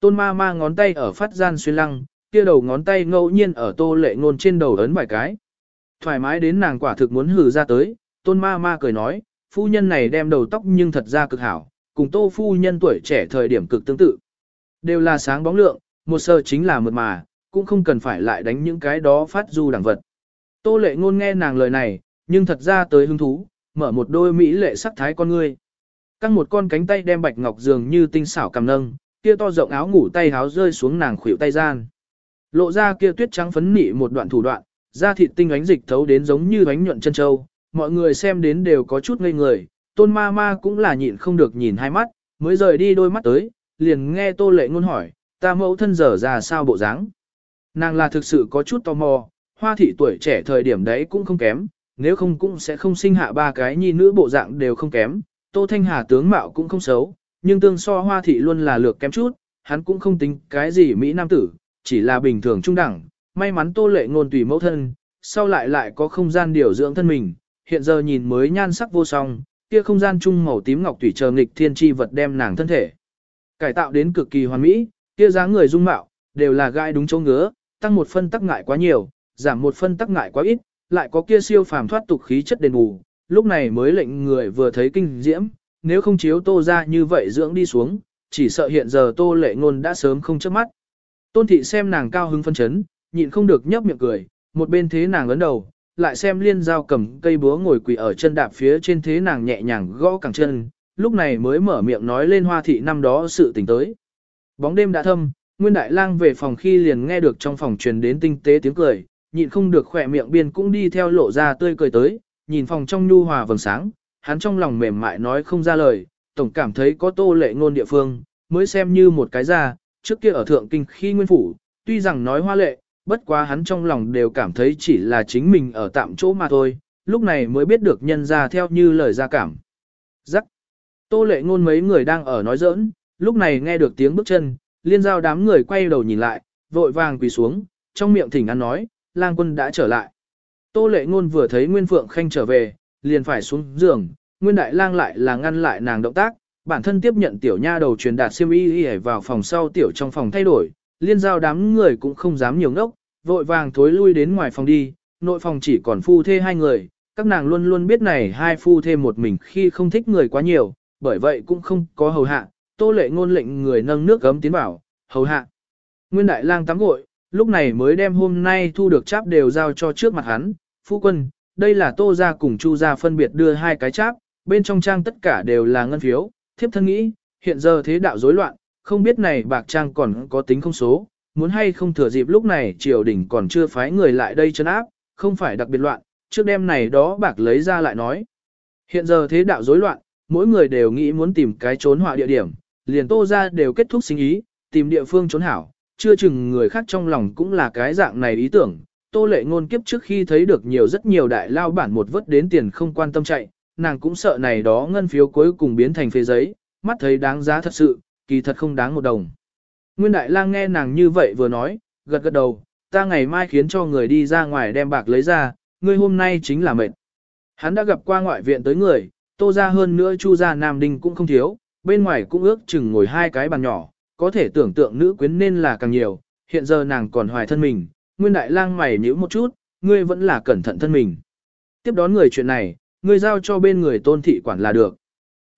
Tôn ma ma ngón tay ở phát gian xuyên lăng, kia đầu ngón tay ngẫu nhiên ở tô lệ ngôn trên đầu ấn vài cái. Thoải mái đến nàng quả thực muốn hừ ra tới, tôn ma ma cười nói, phu nhân này đem đầu tóc nhưng thật ra cực hảo, cùng tô phu nhân tuổi trẻ thời điểm cực tương tự. Đều là sáng bóng lượng, một sơ chính là mượt mà, cũng không cần phải lại đánh những cái đó phát du đẳng vật. Tô lệ ngôn nghe nàng lời này, nhưng thật ra tới hứng thú, mở một đôi mỹ lệ sắc thái con ngươi. Căng một con cánh tay đem bạch ngọc dường như tinh xảo cầm nâng, kia to rộng áo ngủ tay háo rơi xuống nàng khuỷu tay gian. Lộ ra kia tuyết trắng phấn nị một đoạn thủ đoạn, da thịt tinh ánh dịch thấu đến giống như ánh nhuận chân châu, mọi người xem đến đều có chút ngây người, tôn ma ma cũng là nhịn không được nhìn hai mắt, mới rời đi đôi mắt tới, liền nghe tô lệ ngôn hỏi, ta mẫu thân dở ra sao bộ dáng. Nàng là thực sự có chút tò mò, hoa thị tuổi trẻ thời điểm đấy cũng không kém, nếu không cũng sẽ không sinh hạ ba cái nhi nữ bộ dạng đều không kém, tô thanh hà tướng mạo cũng không xấu, nhưng tương so hoa thị luôn là lược kém chút, hắn cũng không tính cái gì Mỹ Nam tử, chỉ là bình thường trung đẳng, may mắn tô lệ ngôn tùy mẫu thân, sau lại lại có không gian điều dưỡng thân mình, hiện giờ nhìn mới nhan sắc vô song, kia không gian trung màu tím ngọc thủy chờ nghịch thiên chi vật đem nàng thân thể. Cải tạo đến cực kỳ hoàn mỹ, kia dáng người dung mạo, đều là gai đúng chỗ ngứa, tăng một phân tắc ngại quá nhiều, giảm một phân tắc ngại quá ít, lại có kia siêu phàm thoát tục khí chất đền bù, lúc này mới lệnh người vừa thấy kinh diễm, nếu không chiếu tô ra như vậy dưỡng đi xuống, chỉ sợ hiện giờ tô lệ ngôn đã sớm không chớp mắt. Tôn thị xem nàng cao hứng phân chấn, nhịn không được nhấp miệng cười, một bên thế nàng lớn đầu, lại xem liên giao cầm cây búa ngồi quỳ ở chân đạp phía trên thế nàng nhẹ nhàng gõ cẳng chân, lúc này mới mở miệng nói lên hoa thị năm đó sự tình tới. Bóng đêm đã thâm, Nguyên Đại Lang về phòng khi liền nghe được trong phòng truyền đến tinh tế tiếng cười, nhịn không được khỏe miệng biên cũng đi theo lộ ra tươi cười tới, nhìn phòng trong nhu hòa vầng sáng, hắn trong lòng mềm mại nói không ra lời, tổng cảm thấy có tô lệ ngôn địa phương, mới xem như một cái ra, trước kia ở thượng kinh khi nguyên phủ, tuy rằng nói hoa lệ, bất quá hắn trong lòng đều cảm thấy chỉ là chính mình ở tạm chỗ mà thôi, lúc này mới biết được nhân ra theo như lời ra cảm. Rắc. Tô lệ ngôn mấy người đang ở nói giỡn, lúc này nghe được tiếng bước chân, liên giao đám người quay đầu nhìn lại, vội vàng quỳ xuống, trong miệng thỉnh ăn nói, lang quân đã trở lại. Tô lệ ngôn vừa thấy Nguyên Phượng Khanh trở về, liền phải xuống giường, Nguyên Đại Lang lại là ngăn lại nàng động tác, bản thân tiếp nhận tiểu nha đầu truyền đạt xiêm y y vào phòng sau tiểu trong phòng thay đổi, liên giao đám người cũng không dám nhiều ngốc, vội vàng thối lui đến ngoài phòng đi, nội phòng chỉ còn phu thê hai người, các nàng luôn luôn biết này hai phu thê một mình khi không thích người quá nhiều, bởi vậy cũng không có hầu hạ, tô lệ ngôn lệnh người nâng nước gấm tiến vào, hầu hạ. Nguyên đại lang tắm gội, lúc này mới đem hôm nay thu được cháp đều giao cho trước mặt hắn, phu quân, đây là tô gia cùng chu gia phân biệt đưa hai cái cháp, bên trong trang tất cả đều là ngân phiếu, thiếp thân nghĩ, hiện giờ thế đạo rối loạn, không biết này bạc trang còn có tính không số, muốn hay không thừa dịp lúc này triều đình còn chưa phái người lại đây chấn áp, không phải đặc biệt loạn, trước đêm này đó bạc lấy ra lại nói. Hiện giờ thế đạo rối loạn, mỗi người đều nghĩ muốn tìm cái trốn họa địa điểm, liền tô ra đều kết thúc sinh ý, tìm địa phương trốn hảo, chưa chừng người khác trong lòng cũng là cái dạng này ý tưởng. Tô lệ ngôn kiếp trước khi thấy được nhiều rất nhiều đại lao bản một vất đến tiền không quan tâm chạy, nàng cũng sợ này đó ngân phiếu cuối cùng biến thành phê giấy, mắt thấy đáng giá thật sự, kỳ thật không đáng một đồng. Nguyên Đại Lang nghe nàng như vậy vừa nói, gật gật đầu, ta ngày mai khiến cho người đi ra ngoài đem bạc lấy ra, ngươi hôm nay chính là mệt. Hắn đã gặp qua ngoại viện tới người, tô ra hơn nữa chu ra Nam Đinh cũng không thiếu, bên ngoài cũng ước chừng ngồi hai cái bàn nhỏ, có thể tưởng tượng nữ quyến nên là càng nhiều, hiện giờ nàng còn hoài thân mình, Nguyên Đại Lang mày nhíu một chút, ngươi vẫn là cẩn thận thân mình. Tiếp đón người chuyện này, ngươi giao cho bên người tôn thị quản là được.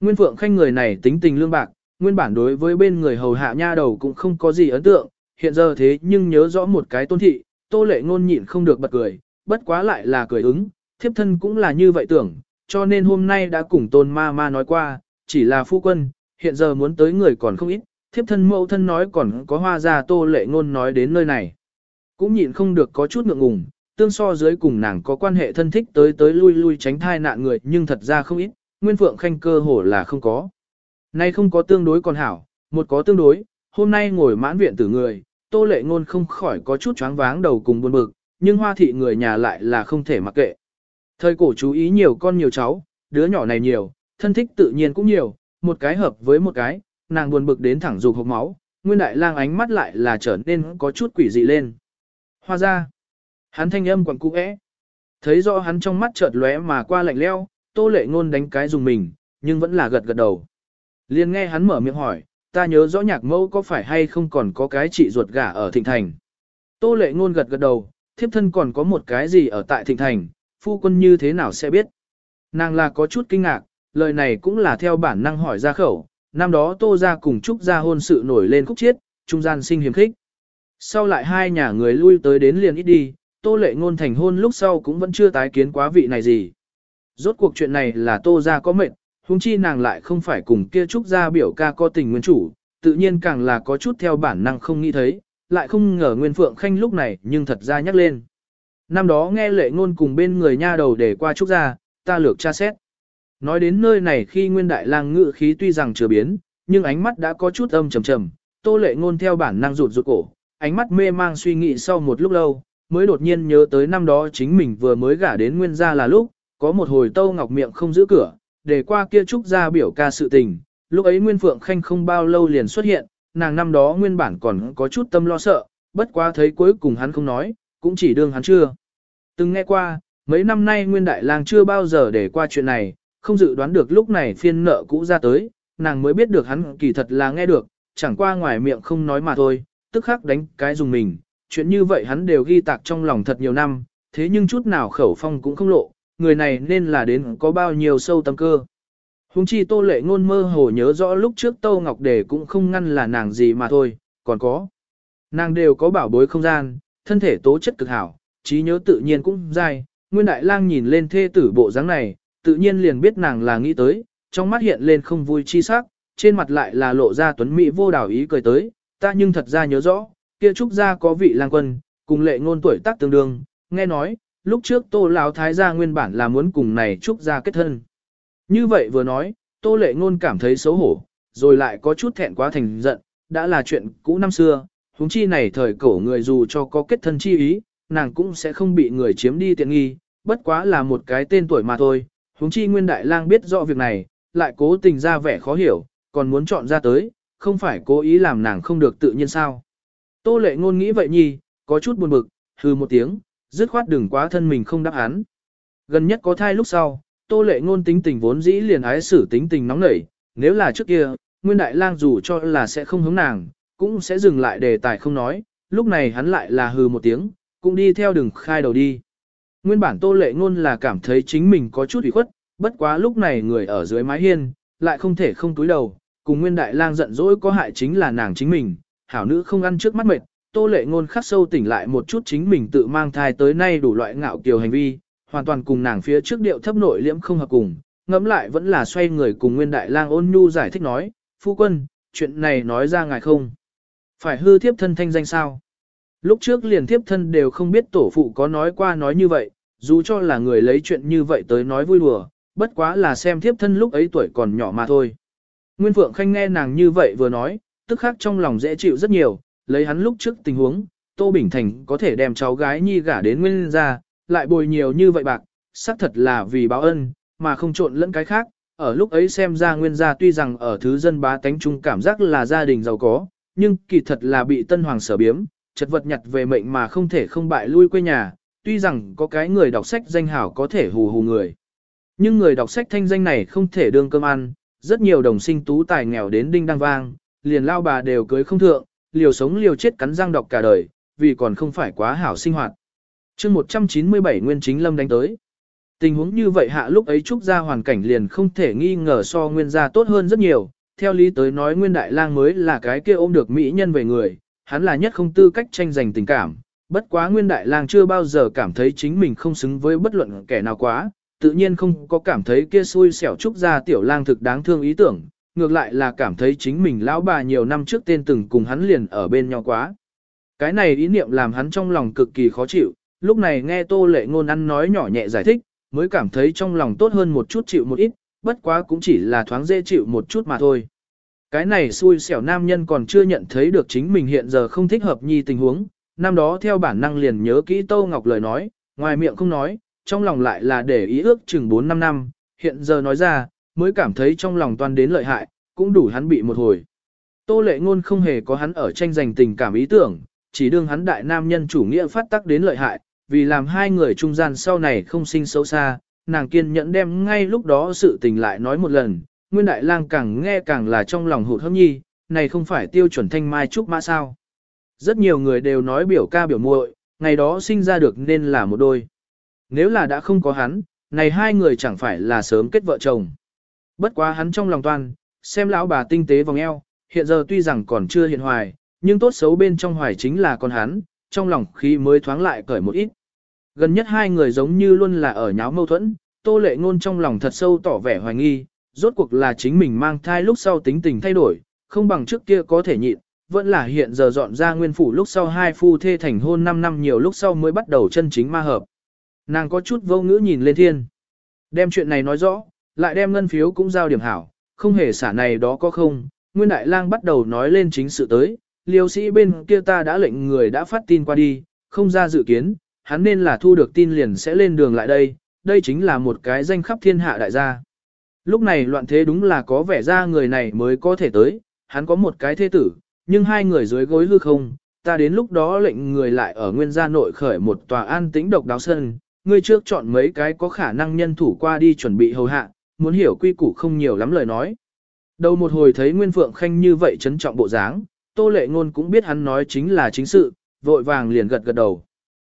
Nguyên Phượng Khanh người này tính tình lương bạc, nguyên bản đối với bên người hầu hạ nha đầu cũng không có gì ấn tượng, hiện giờ thế nhưng nhớ rõ một cái tôn thị, tô lệ ngôn nhịn không được bật cười, bất quá lại là cười ứng, thiếp thân cũng là như vậy tưởng, cho nên hôm nay đã cùng tôn ma ma nói qua, chỉ là phu quân, hiện giờ muốn tới người còn không ít, thiếp thân mẫu thân nói còn có hoa ra tô lệ ngôn nói đến nơi này. Cũng nhịn không được có chút ngượng ngùng, tương so dưới cùng nàng có quan hệ thân thích tới tới lui lui tránh thai nạn người nhưng thật ra không ít, Nguyên Phượng Khanh cơ hồ là không có. Nay không có tương đối còn hảo, một có tương đối, hôm nay ngồi mãn viện tử người, tô lệ ngôn không khỏi có chút choáng váng đầu cùng buồn bực, nhưng hoa thị người nhà lại là không thể mặc kệ. Thời cổ chú ý nhiều con nhiều cháu, đứa nhỏ này nhiều, thân thích tự nhiên cũng nhiều, một cái hợp với một cái, nàng buồn bực đến thẳng dục hộc máu, nguyên đại lang ánh mắt lại là trở nên có chút quỷ dị lên. Hoa ra, hắn thanh âm quẳng cũ ẽ, thấy rõ hắn trong mắt chợt lóe mà qua lạnh leo, tô lệ ngôn đánh cái dùng mình, nhưng vẫn là gật gật đầu. Liên nghe hắn mở miệng hỏi, ta nhớ rõ nhạc mẫu có phải hay không còn có cái chị ruột gả ở Thịnh Thành. Tô lệ ngôn gật gật đầu, thiếp thân còn có một cái gì ở tại Thịnh Thành, phu quân như thế nào sẽ biết. Nàng là có chút kinh ngạc, lời này cũng là theo bản năng hỏi ra khẩu, năm đó tô ra cùng Trúc ra hôn sự nổi lên khúc chiết, trung gian sinh hiếm khích. Sau lại hai nhà người lui tới đến liền ít đi, tô lệ ngôn thành hôn lúc sau cũng vẫn chưa tái kiến quá vị này gì. Rốt cuộc chuyện này là tô gia có mệnh, huống chi nàng lại không phải cùng kia Trúc gia biểu ca có tình nguyên chủ, tự nhiên càng là có chút theo bản năng không nghĩ thấy, lại không ngờ Nguyên Phượng Khanh lúc này nhưng thật ra nhắc lên. Năm đó nghe lệ ngôn cùng bên người nha đầu để qua Trúc gia, ta lược tra xét. Nói đến nơi này khi Nguyên Đại Lang ngự khí tuy rằng chưa biến, nhưng ánh mắt đã có chút âm trầm trầm, tô lệ ngôn theo bản năng rụt rụt cổ, ánh mắt mê mang suy nghĩ sau một lúc lâu, mới đột nhiên nhớ tới năm đó chính mình vừa mới gả đến Nguyên gia là lúc, có một hồi Tâu Ngọc miệng không giữ cửa, để qua kia trúc ra biểu ca sự tình, lúc ấy Nguyên Phượng Khanh không bao lâu liền xuất hiện, nàng năm đó nguyên bản còn có chút tâm lo sợ, bất quá thấy cuối cùng hắn không nói, cũng chỉ đương hắn chưa. Từng nghe qua, mấy năm nay Nguyên Đại Lang chưa bao giờ để qua chuyện này, không dự đoán được lúc này phiên nợ cũ ra tới, nàng mới biết được hắn kỳ thật là nghe được, chẳng qua ngoài miệng không nói mà thôi, tức khắc đánh cái dùng mình, chuyện như vậy hắn đều ghi tạc trong lòng thật nhiều năm, thế nhưng chút nào khẩu phong cũng không lộ, người này nên là đến có bao nhiêu sâu tâm cơ. Hùng chi tô lệ ngôn mơ hồ nhớ rõ lúc trước Tô Ngọc Đề cũng không ngăn là nàng gì mà thôi, còn có. Nàng đều có bảo bối không gian, thân thể tố chất cực hảo, trí nhớ tự nhiên cũng dai. Nguyên Đại Lang nhìn lên thê tử bộ dáng này, tự nhiên liền biết nàng là nghĩ tới, trong mắt hiện lên không vui chi sắc, trên mặt lại là lộ ra tuấn mỹ vô đảo ý cười tới, ta nhưng thật ra nhớ rõ, kia trúc gia có vị lang quân, cùng lệ ngôn tuổi tác tương đương, nghe nói, lúc trước tô lão thái gia nguyên bản là muốn cùng này trúc gia kết thân. Như vậy vừa nói, tô lệ ngôn cảm thấy xấu hổ, rồi lại có chút thẹn quá thành giận, đã là chuyện cũ năm xưa, huống chi này thời cổ người dù cho có kết thân chi ý, nàng cũng sẽ không bị người chiếm đi tiện nghi, bất quá là một cái tên tuổi mà thôi, huống chi nguyên đại lang biết rõ việc này, lại cố tình ra vẻ khó hiểu, còn muốn chọn ra tới, không phải cố ý làm nàng không được tự nhiên sao. Tô lệ ngôn nghĩ vậy nhi, có chút buồn bực, hừ một tiếng, dứt khoát đừng quá thân mình không đáp án. Gần nhất có thai lúc sau, tô lệ ngôn tính tình vốn dĩ liền ái xử tính tình nóng nảy, nếu là trước kia, nguyên đại lang dù cho là sẽ không hướng nàng, cũng sẽ dừng lại đề tài không nói, lúc này hắn lại là hừ một tiếng, cũng đi theo đường khai đầu đi. Nguyên bản tô lệ ngôn là cảm thấy chính mình có chút ủy khuất, bất quá lúc này người ở dưới mái hiên, lại không thể không túi đầu, cùng nguyên đại lang giận dỗi có hại chính là nàng chính mình, hảo nữ không ăn trước mắt mệt, tô lệ ngôn khắc sâu tỉnh lại một chút chính mình tự mang thai tới nay đủ loại ngạo kiều hành vi, hoàn toàn cùng nàng phía trước điệu thấp nội liễm không hợp cùng, ngẫm lại vẫn là xoay người cùng nguyên đại lang ôn nhu giải thích nói, phu quân, chuyện này nói ra ngài không. Phải hư thiếp thân thanh danh sao? Lúc trước liền thiếp thân đều không biết tổ phụ có nói qua nói như vậy, dù cho là người lấy chuyện như vậy tới nói vui đùa, bất quá là xem thiếp thân lúc ấy tuổi còn nhỏ mà thôi. Nguyên Phượng Khanh nghe nàng như vậy vừa nói, tức khắc trong lòng dễ chịu rất nhiều, lấy hắn lúc trước tình huống, Tô Bình Thành có thể đem cháu gái nhi gả đến Nguyên ra, lại bồi nhiều như vậy bạc, xác thật là vì báo ân, mà không trộn lẫn cái khác. Ở lúc ấy xem ra Nguyên gia tuy rằng ở thứ dân bá tánh trung cảm giác là gia đình giàu có, nhưng kỳ thật là bị Tân Hoàng sở biếm, chật vật nhặt về mệnh mà không thể không bại lui quê nhà, tuy rằng có cái người đọc sách danh hảo có thể hù hù người. Nhưng người đọc sách thanh danh này không thể đương cơm ăn, rất nhiều đồng sinh tú tài nghèo đến đinh đăng vang, liền lao bà đều cưới không thượng, liều sống liều chết cắn răng đọc cả đời, vì còn không phải quá hảo sinh hoạt. chương 197 Nguyên Chính Lâm đánh tới. Tình huống như vậy hạ lúc ấy trúc ra hoàn cảnh liền không thể nghi ngờ so nguyên gia tốt hơn rất nhiều, theo lý tới nói nguyên đại lang mới là cái kia ôm được mỹ nhân về người, hắn là nhất không tư cách tranh giành tình cảm, bất quá nguyên đại lang chưa bao giờ cảm thấy chính mình không xứng với bất luận kẻ nào quá, tự nhiên không có cảm thấy kia xui xẻo trúc ra tiểu lang thực đáng thương ý tưởng, ngược lại là cảm thấy chính mình lão bà nhiều năm trước tên từng cùng hắn liền ở bên nhau quá. Cái này ý niệm làm hắn trong lòng cực kỳ khó chịu, lúc này nghe tô lệ ngôn ăn nói nhỏ nhẹ giải thích, mới cảm thấy trong lòng tốt hơn một chút chịu một ít, bất quá cũng chỉ là thoáng dễ chịu một chút mà thôi. Cái này xui xẻo nam nhân còn chưa nhận thấy được chính mình hiện giờ không thích hợp nhi tình huống, năm đó theo bản năng liền nhớ kỹ Tô Ngọc lời nói, ngoài miệng không nói, trong lòng lại là để ý ước chừng 4-5 năm, hiện giờ nói ra, mới cảm thấy trong lòng toàn đến lợi hại, cũng đủ hắn bị một hồi. Tô lệ ngôn không hề có hắn ở tranh giành tình cảm ý tưởng, chỉ đương hắn đại nam nhân chủ nghĩa phát tác đến lợi hại, vì làm hai người trung gian sau này không sinh xấu xa, nàng kiên nhẫn đem ngay lúc đó sự tình lại nói một lần, nguyên đại lang càng nghe càng là trong lòng hụt hâm nhi, này không phải tiêu chuẩn thanh mai trúc mã sao. Rất nhiều người đều nói biểu ca biểu muội, ngày đó sinh ra được nên là một đôi. Nếu là đã không có hắn, này hai người chẳng phải là sớm kết vợ chồng. Bất quá hắn trong lòng toan, xem lão bà tinh tế vòng eo, hiện giờ tuy rằng còn chưa hiện hoài, nhưng tốt xấu bên trong hoài chính là con hắn, trong lòng khi mới thoáng lại cởi một ít. Gần nhất hai người giống như luôn là ở nháo mâu thuẫn, tô lệ ngôn trong lòng thật sâu tỏ vẻ hoài nghi, rốt cuộc là chính mình mang thai lúc sau tính tình thay đổi, không bằng trước kia có thể nhịn, vẫn là hiện giờ dọn ra nguyên phủ lúc sau hai phu thê thành hôn 5 năm nhiều lúc sau mới bắt đầu chân chính ma hợp. Nàng có chút vô ngữ nhìn lên thiên. Đem chuyện này nói rõ, lại đem ngân phiếu cũng giao điểm hảo, không hề xả này đó có không. Nguyên Đại Lang bắt đầu nói lên chính sự tới, liêu sĩ bên kia ta đã lệnh người đã phát tin qua đi, không ra dự kiến, hắn nên là thu được tin liền sẽ lên đường lại đây, đây chính là một cái danh khắp thiên hạ đại gia. Lúc này loạn thế đúng là có vẻ ra người này mới có thể tới, hắn có một cái thế tử, nhưng hai người dưới gối hư không, ta đến lúc đó lệnh người lại ở nguyên gia nội khởi một tòa an tĩnh độc đáo sân, ngươi trước chọn mấy cái có khả năng nhân thủ qua đi chuẩn bị hầu hạ, muốn hiểu quy củ không nhiều lắm lời nói. Đầu một hồi thấy Nguyên Phượng Khanh như vậy trấn trọng bộ dáng, Tô Lệ Ngôn cũng biết hắn nói chính là chính sự, vội vàng liền gật gật đầu.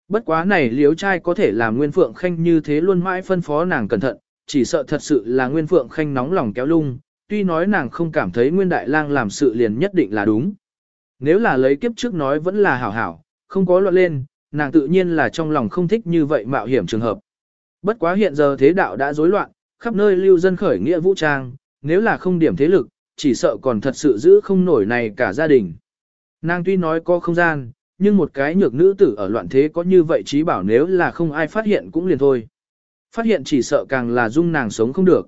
Bất quá này liếu trai có thể làm Nguyên Phượng Khanh như thế luôn mãi phân phó nàng cẩn thận, chỉ sợ thật sự là Nguyên Phượng Khanh nóng lòng kéo lung, tuy nói nàng không cảm thấy Nguyên Đại Lang làm sự liền nhất định là đúng. Nếu là lấy kiếp trước nói vẫn là hảo hảo, không có loạn lên, nàng tự nhiên là trong lòng không thích như vậy mạo hiểm trường hợp. Bất quá hiện giờ thế đạo đã rối loạn, khắp nơi lưu dân khởi nghĩa vũ trang, nếu là không điểm thế lực, chỉ sợ còn thật sự giữ không nổi này cả gia đình. Nàng tuy nói có không gian, nhưng một cái nhược nữ tử ở loạn thế có như vậy trí bảo nếu là không ai phát hiện cũng liền thôi. Phát hiện chỉ sợ càng là dung nàng sống không được.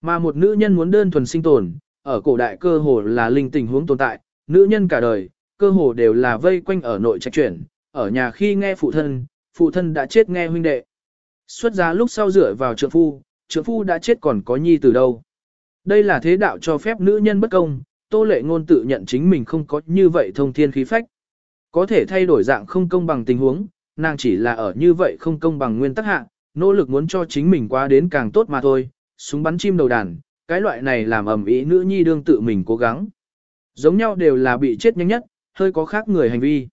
Mà một nữ nhân muốn đơn thuần sinh tồn, ở cổ đại cơ hồ là linh tình huống tồn tại, nữ nhân cả đời, cơ hồ đều là vây quanh ở nội trạch chuyển, ở nhà khi nghe phụ thân, phụ thân đã chết nghe huynh đệ. Xuất giá lúc sau rửa vào trượng phu, trượng phu đã chết còn có nhi từ đâu. Đây là thế đạo cho phép nữ nhân bất công, tô lệ ngôn tự nhận chính mình không có như vậy thông thiên khí phách. Có thể thay đổi dạng không công bằng tình huống, nàng chỉ là ở như vậy không công bằng nguyên tắc hạ, nỗ lực muốn cho chính mình qua đến càng tốt mà thôi, súng bắn chim đầu đàn, cái loại này làm ẩm ý nữ nhi đương tự mình cố gắng. Giống nhau đều là bị chết nhanh nhất, hơi có khác người hành vi.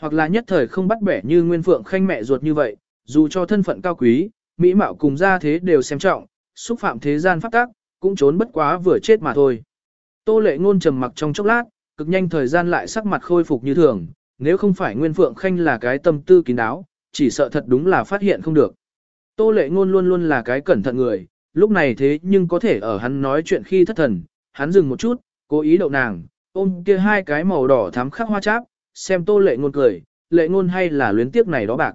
Hoặc là nhất thời không bắt bẻ như Nguyên Phượng Khanh mẹ ruột như vậy, dù cho thân phận cao quý, mỹ mạo cùng gia thế đều xem trọng, xúc phạm thế gian pháp tác, cũng trốn bất quá vừa chết mà thôi. Tô lệ ngôn trầm mặc trong chốc lát, cực nhanh thời gian lại sắc mặt khôi phục như thường, nếu không phải Nguyên Phượng Khanh là cái tâm tư kín đáo, chỉ sợ thật đúng là phát hiện không được. Tô lệ ngôn luôn luôn là cái cẩn thận người, lúc này thế nhưng có thể ở hắn nói chuyện khi thất thần, hắn dừng một chút, cố ý đậu nàng, ôm kia hai cái màu đỏ thắm khắc hoa cháp, xem tô lệ ngôn cười, lệ ngôn hay là luyến tiếc này đó bạc.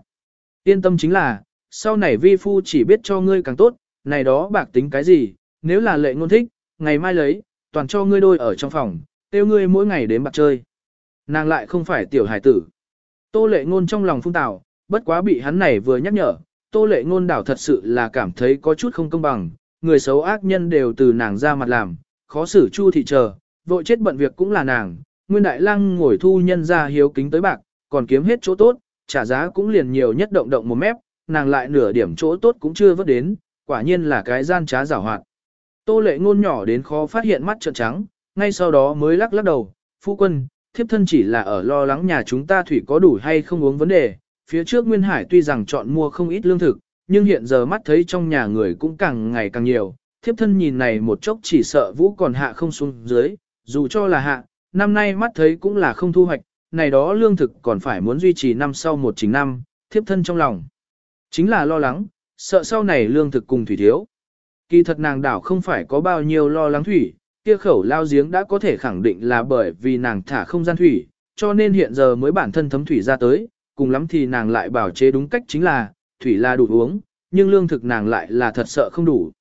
Yên tâm chính là, sau này vi phu chỉ biết cho ngươi càng tốt, này đó bạc tính cái gì, nếu là lệ ngôn thích, ngày mai lấy, toàn cho ngươi đôi ở trong phòng, tiêu ngươi mỗi ngày đến bạc chơi. Nàng lại không phải tiểu hải tử. Tô lệ ngôn trong lòng phung tào bất quá bị hắn này vừa nhắc nhở, tô lệ ngôn đảo thật sự là cảm thấy có chút không công bằng, người xấu ác nhân đều từ nàng ra mặt làm, khó xử chu thị chờ, vội chết bận việc cũng là nàng, nguyên đại lang ngồi thu nhân ra hiếu kính tới bạc, còn kiếm hết chỗ tốt, trả giá cũng liền nhiều nhất động động một mép, nàng lại nửa điểm chỗ tốt cũng chưa vớt đến, quả nhiên là cái gian trá giảo hoạt. Tô lệ ngôn nhỏ đến khó phát hiện mắt trợn trắng, ngay sau đó mới lắc lắc đầu, phu quân, thiếp thân chỉ là ở lo lắng nhà chúng ta thủy có đủ hay không uống vấn đề, phía trước Nguyên Hải tuy rằng chọn mua không ít lương thực, nhưng hiện giờ mắt thấy trong nhà người cũng càng ngày càng nhiều, thiếp thân nhìn này một chốc chỉ sợ vũ còn hạ không xuống dưới, dù cho là hạ, năm nay mắt thấy cũng là không thu hoạch, này đó lương thực còn phải muốn duy trì năm sau một chính năm, thiếp thân trong lòng. Chính là lo lắng, sợ sau này lương thực cùng thủy thiếu. Kỳ thật nàng đảo không phải có bao nhiêu lo lắng thủy, kia khẩu lao giếng đã có thể khẳng định là bởi vì nàng thả không gian thủy, cho nên hiện giờ mới bản thân thấm thủy ra tới, cùng lắm thì nàng lại bảo chế đúng cách chính là, thủy là đủ uống, nhưng lương thực nàng lại là thật sợ không đủ.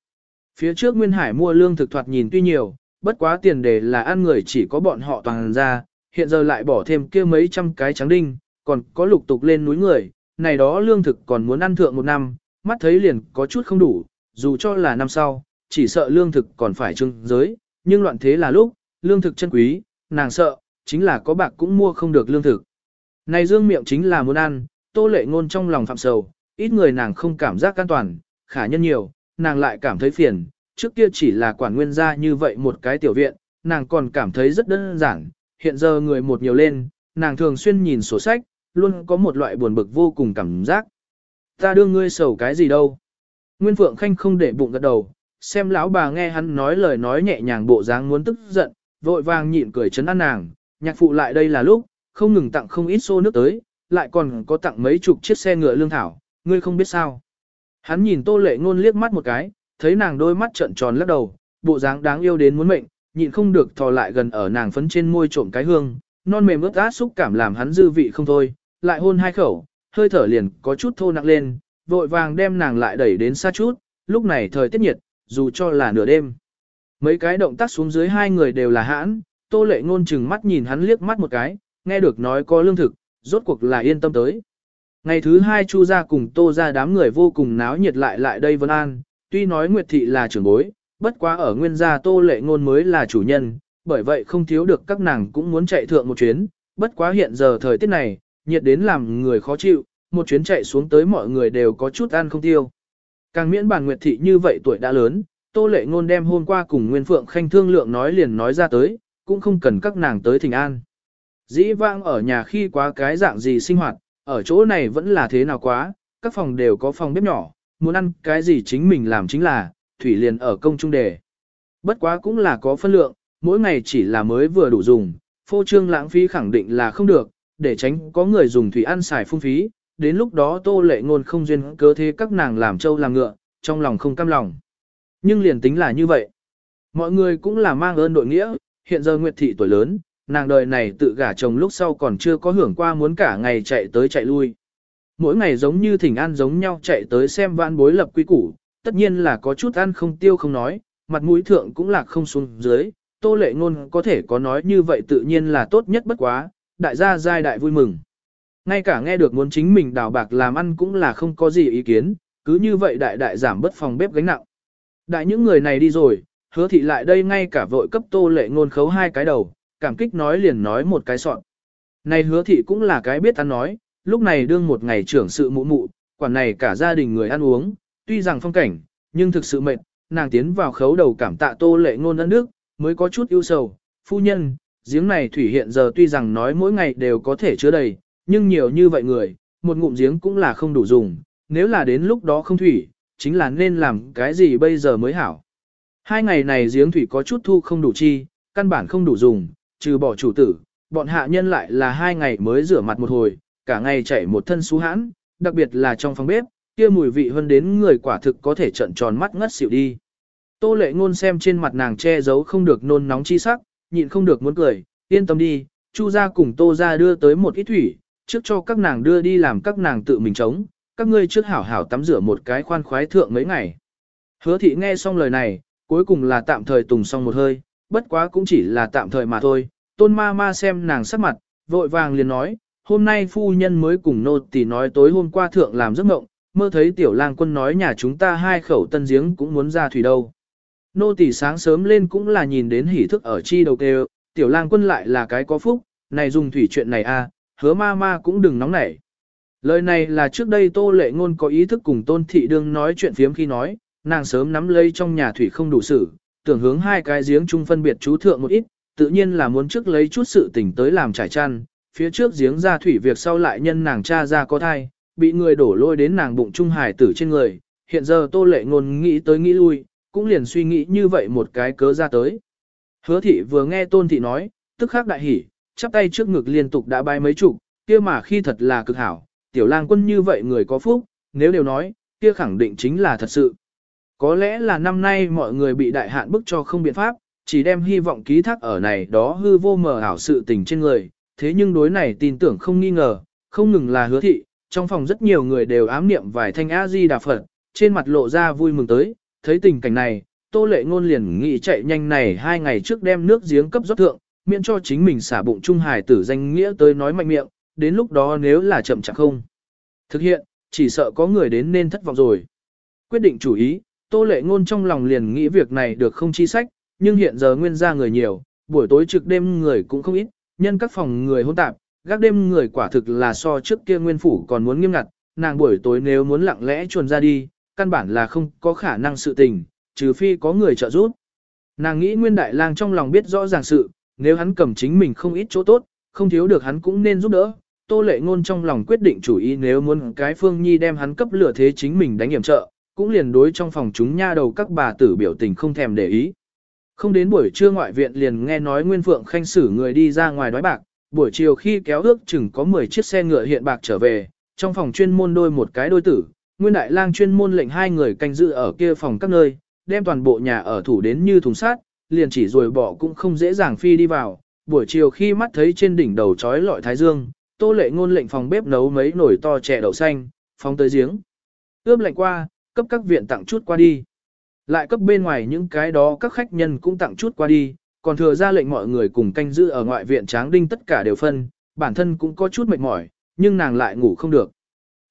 Phía trước Nguyên Hải mua lương thực thoạt nhìn tuy nhiều, bất quá tiền đề là ăn người chỉ có bọn họ toàn ra, hiện giờ lại bỏ thêm kia mấy trăm cái trắng đinh, còn có lục tục lên núi người, này đó lương thực còn muốn ăn thượng một năm, mắt thấy liền có chút không đủ, dù cho là năm sau, chỉ sợ lương thực còn phải trưng giới, nhưng loạn thế là lúc, lương thực chân quý, nàng sợ, chính là có bạc cũng mua không được lương thực. Này dương miệng chính là muốn ăn, tô lệ ngôn trong lòng phạm sầu, ít người nàng không cảm giác an toàn, khả nhân nhiều, nàng lại cảm thấy phiền, trước kia chỉ là quản nguyên gia như vậy một cái tiểu viện, nàng còn cảm thấy rất đơn giản, hiện giờ người một nhiều lên, nàng thường xuyên nhìn sổ sách, luôn có một loại buồn bực vô cùng cảm giác. Ta đưa ngươi sầu cái gì đâu. Nguyên Phượng Khanh không để bụng gật đầu, xem lão bà nghe hắn nói lời nói nhẹ nhàng bộ dáng muốn tức giận, vội vàng nhịn cười chấn an nàng, nhạc phụ lại đây là lúc, không ngừng tặng không ít xô nước tới, lại còn có tặng mấy chục chiếc xe ngựa lương thảo, ngươi không biết sao. Hắn nhìn tô lệ ngôn liếc mắt một cái, thấy nàng đôi mắt trợn tròn lắc đầu, bộ dáng đáng yêu đến muốn mệnh, nhịn không được thò lại gần ở nàng phấn trên môi trộm cái hương, non mềm ướt át xúc cảm làm hắn dư vị không thôi, lại hôn hai khẩu, hơi thở liền có chút thô nặng lên, vội vàng đem nàng lại đẩy đến xa chút, lúc này thời tiết nhiệt, dù cho là nửa đêm. Mấy cái động tác xuống dưới hai người đều là hãn, tô lệ ngôn chừng mắt nhìn hắn liếc mắt một cái, nghe được nói có lương thực, rốt cuộc là yên tâm tới. Ngày thứ hai Chu gia cùng Tô gia đám người vô cùng náo nhiệt lại lại đây Vân An, tuy nói Nguyệt thị là trưởng bối, bất quá ở nguyên gia Tô lệ ngôn mới là chủ nhân, bởi vậy không thiếu được các nàng cũng muốn chạy thượng một chuyến, bất quá hiện giờ thời tiết này, nhiệt đến làm người khó chịu, một chuyến chạy xuống tới mọi người đều có chút ăn không tiêu. Càng miễn bàn Nguyệt thị như vậy tuổi đã lớn, Tô lệ ngôn đem hôm qua cùng Nguyên Phượng Khanh thương lượng nói liền nói ra tới, cũng không cần các nàng tới thỉnh an. Dĩ vãng ở nhà khi quá cái dạng gì sinh hoạt, ở chỗ này vẫn là thế nào quá, các phòng đều có phòng bếp nhỏ, muốn ăn cái gì chính mình làm chính là, thủy liền ở công trung đề. Bất quá cũng là có phân lượng, mỗi ngày chỉ là mới vừa đủ dùng, phô trương lãng phí khẳng định là không được, để tránh có người dùng thủy ăn xài phung phí, đến lúc đó tô lệ ngôn không duyên cớ thế các nàng làm trâu làm ngựa, trong lòng không cam lòng. Nhưng liền tính là như vậy, mọi người cũng là mang ơn đội nghĩa, hiện giờ Nguyệt Thị tuổi lớn, nàng đời này tự gả chồng lúc sau còn chưa có hưởng qua muốn cả ngày chạy tới chạy lui. Mỗi ngày giống như thỉnh an giống nhau chạy tới xem vãn bối lập quy củ, tất nhiên là có chút ăn không tiêu không nói, mặt mũi thượng cũng lạc không xuống dưới, tô lệ ngôn có thể có nói như vậy tự nhiên là tốt nhất bất quá, đại gia giai đại vui mừng. Ngay cả nghe được muốn chính mình đào bạc làm ăn cũng là không có gì ý kiến, cứ như vậy đại đại giảm bất phòng bếp gánh nặng. Đại những người này đi rồi, hứa thị lại đây ngay cả vội cấp tô lệ ngôn khấu hai cái đầu, cảm kích nói liền nói một cái soạn. Này hứa thị cũng là cái biết ăn nói, lúc này đương một ngày trưởng sự mụ mụ, quản này cả gia đình người ăn uống, tuy rằng phong cảnh, nhưng thực sự mệt, nàng tiến vào khấu đầu cảm tạ tô lệ ngôn ân nước, mới có chút ưu sầu, phu nhân, giếng này thủy hiện giờ tuy rằng nói mỗi ngày đều có thể chứa đầy, nhưng nhiều như vậy người, một ngụm giếng cũng là không đủ dùng, nếu là đến lúc đó không thủy, chính là nên làm cái gì bây giờ mới hảo. Hai ngày này giếng thủy có chút thu không đủ chi, căn bản không đủ dùng, trừ bỏ chủ tử, bọn hạ nhân lại là hai ngày mới rửa mặt một hồi, cả ngày chảy một thân xú hãn, đặc biệt là trong phòng bếp, kia mùi vị hơn đến người quả thực có thể trận tròn mắt ngất xỉu đi. Tô lệ ngôn xem trên mặt nàng che giấu không được nôn nóng chi sắc, nhịn không được muốn cười, yên tâm đi, chu gia cùng tô gia đưa tới một ít thủy, trước cho các nàng đưa đi làm các nàng tự mình chống, các ngươi trước hảo hảo tắm rửa một cái khoan khoái thượng mấy ngày. Hứa thị nghe xong lời này, cuối cùng là tạm thời tùng xong một hơi, bất quá cũng chỉ là tạm thời mà thôi. Tôn ma ma xem nàng sắc mặt, vội vàng liền nói, hôm nay phu nhân mới cùng nô tỳ nói tối hôm qua thượng làm giấc mộng, mơ thấy tiểu lang quân nói nhà chúng ta hai khẩu tân giếng cũng muốn ra thủy đâu. Nô tỳ sáng sớm lên cũng là nhìn đến hỉ thức ở chi đầu kêu, tiểu lang quân lại là cái có phúc, này dùng thủy chuyện này a, à, hứa ma ma cũng đừng nóng nảy. Lời này là trước đây tô lệ ngôn có ý thức cùng tôn thị đương nói chuyện phiếm khi nói, nàng sớm nắm lấy trong nhà thủy không đủ sự, tưởng hướng hai cái giếng chung phân biệt chú thượng một ít, tự nhiên là muốn trước lấy chút sự tình tới làm trải chăn, phía trước giếng ra thủy việc sau lại nhân nàng cha ra có thai, bị người đổ lôi đến nàng bụng trung hải tử trên người, hiện giờ tô lệ ngôn nghĩ tới nghĩ lui, cũng liền suy nghĩ như vậy một cái cớ ra tới. Hứa thị vừa nghe tôn thị nói, tức khắc đại hỉ, chắp tay trước ngực liên tục đã bay mấy chục, kia mà khi thật là cực hảo, tiểu lang quân như vậy người có phúc, nếu đều nói, kia khẳng định chính là thật sự. Có lẽ là năm nay mọi người bị đại hạn bức cho không biện pháp, chỉ đem hy vọng ký thác ở này đó hư vô mờ ảo sự tình trên người, thế nhưng đối này tin tưởng không nghi ngờ, không ngừng là hứa thị, trong phòng rất nhiều người đều ám niệm vài thanh A-di đà Phật, trên mặt lộ ra vui mừng tới, thấy tình cảnh này, tô lệ ngôn liền nghĩ chạy nhanh này hai ngày trước đem nước giếng cấp rót thượng, miễn cho chính mình xả bụng trung hài tử danh nghĩa tới nói mạnh miệng, đến lúc đó nếu là chậm chạp không. Thực hiện, chỉ sợ có người đến nên thất vọng rồi. Quyết định chủ ý, tô lệ ngôn trong lòng liền nghĩ việc này được không chi sách, nhưng hiện giờ nguyên gia người nhiều, buổi tối trực đêm người cũng không ít, nhân các phòng người hôn tạp, gác đêm người quả thực là so trước kia nguyên phủ còn muốn nghiêm ngặt, nàng buổi tối nếu muốn lặng lẽ chuồn ra đi, căn bản là không có khả năng sự tình, trừ phi có người trợ giúp. Nàng nghĩ Nguyên Đại Lang trong lòng biết rõ ràng sự, nếu hắn cầm chính mình không ít chỗ tốt, không thiếu được hắn cũng nên giúp đỡ. Tô lệ ngôn trong lòng quyết định chủ ý nếu muốn cái Phương Nhi đem hắn cấp lửa thế chính mình đánh hiểm trợ, cũng liền đối trong phòng chúng nha đầu các bà tử biểu tình không thèm để ý. Không đến buổi trưa ngoại viện liền nghe nói Nguyên Phượng khanh xử người đi ra ngoài đói bạc, buổi chiều khi kéo ước chừng có 10 chiếc xe ngựa hiện bạc trở về, trong phòng chuyên môn đôi một cái đôi tử, Nguyên Đại Lang chuyên môn lệnh hai người canh giữ ở kia phòng các nơi, đem toàn bộ nhà ở thủ đến như thùng sát, liền chỉ rồi bỏ cũng không dễ dàng phi đi vào. Buổi chiều khi mắt thấy trên đỉnh đầu trói lọi thái dương, Tô Lệ ngôn lệnh phòng bếp nấu mấy nồi to chè đậu xanh, phóng tới giếng. Ướp lạnh qua, cấp các viện tặng chút qua đi. Lại cấp bên ngoài những cái đó các khách nhân cũng tặng chút qua đi, còn thừa ra lệnh mọi người cùng canh giữ ở ngoại viện tráng đinh tất cả đều phân, bản thân cũng có chút mệt mỏi, nhưng nàng lại ngủ không được.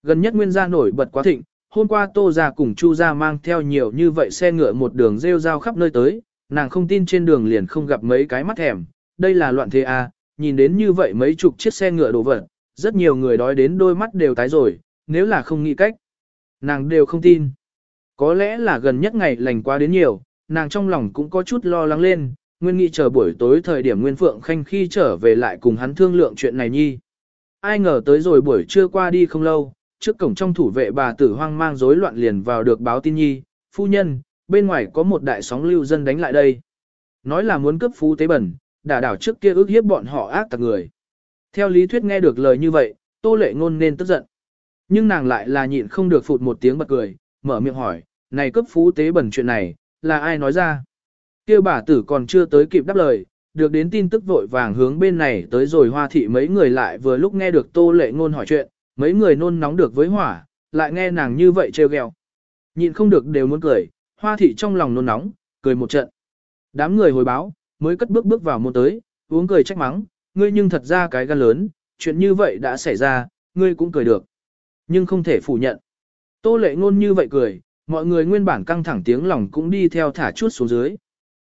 Gần nhất nguyên gia nổi bật quá thịnh, hôm qua tô gia cùng chu gia mang theo nhiều như vậy xe ngựa một đường rêu rao khắp nơi tới, nàng không tin trên đường liền không gặp mấy cái mắt thèm, đây là loạn thế à, nhìn đến như vậy mấy chục chiếc xe ngựa đổ vật, rất nhiều người đói đến đôi mắt đều tái rồi, nếu là không nghĩ cách. Nàng đều không tin. Có lẽ là gần nhất ngày lành quá đến nhiều, nàng trong lòng cũng có chút lo lắng lên, nguyên nghĩ chờ buổi tối thời điểm Nguyên Phượng Khanh khi trở về lại cùng hắn thương lượng chuyện này nhi. Ai ngờ tới rồi buổi trưa qua đi không lâu, trước cổng trong thủ vệ bà tử hoang mang rối loạn liền vào được báo tin nhi, phu nhân, bên ngoài có một đại sóng lưu dân đánh lại đây. Nói là muốn cướp phú tế bẩn, đả đảo trước kia ước hiếp bọn họ ác tặc người. Theo lý thuyết nghe được lời như vậy, tô lệ ngôn nên tức giận. Nhưng nàng lại là nhịn không được phụt một tiếng bật cười, mở miệng hỏi, này cướp phú tế bẩn chuyện này, là ai nói ra? kia bà tử còn chưa tới kịp đáp lời, được đến tin tức vội vàng hướng bên này tới rồi hoa thị mấy người lại vừa lúc nghe được tô lệ ngôn hỏi chuyện, mấy người nôn nóng được với hỏa, lại nghe nàng như vậy trêu ghẹo, Nhịn không được đều muốn cười, hoa thị trong lòng nôn nóng, cười một trận. Đám người hồi báo, mới cất bước bước vào môn tới, uống cười trách mắng, ngươi nhưng thật ra cái gan lớn, chuyện như vậy đã xảy ra, ngươi cũng cười được. Nhưng không thể phủ nhận. Tô lệ ngôn như vậy cười, mọi người nguyên bản căng thẳng tiếng lòng cũng đi theo thả chút xuống dưới.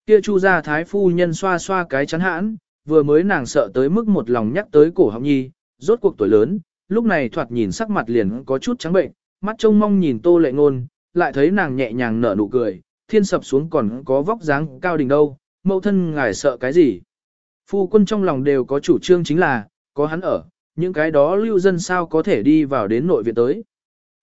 Kia chu gia thái phu nhân xoa xoa cái chắn hãn, vừa mới nàng sợ tới mức một lòng nhắc tới cổ họng nhi, rốt cuộc tuổi lớn, lúc này thoạt nhìn sắc mặt liền có chút trắng bệnh, mắt trông mong nhìn tô lệ ngôn, lại thấy nàng nhẹ nhàng nở nụ cười, thiên sập xuống còn có vóc dáng cao đỉnh đâu, mẫu thân ngài sợ cái gì. Phu quân trong lòng đều có chủ trương chính là, có hắn ở, những cái đó lưu dân sao có thể đi vào đến nội viện tới.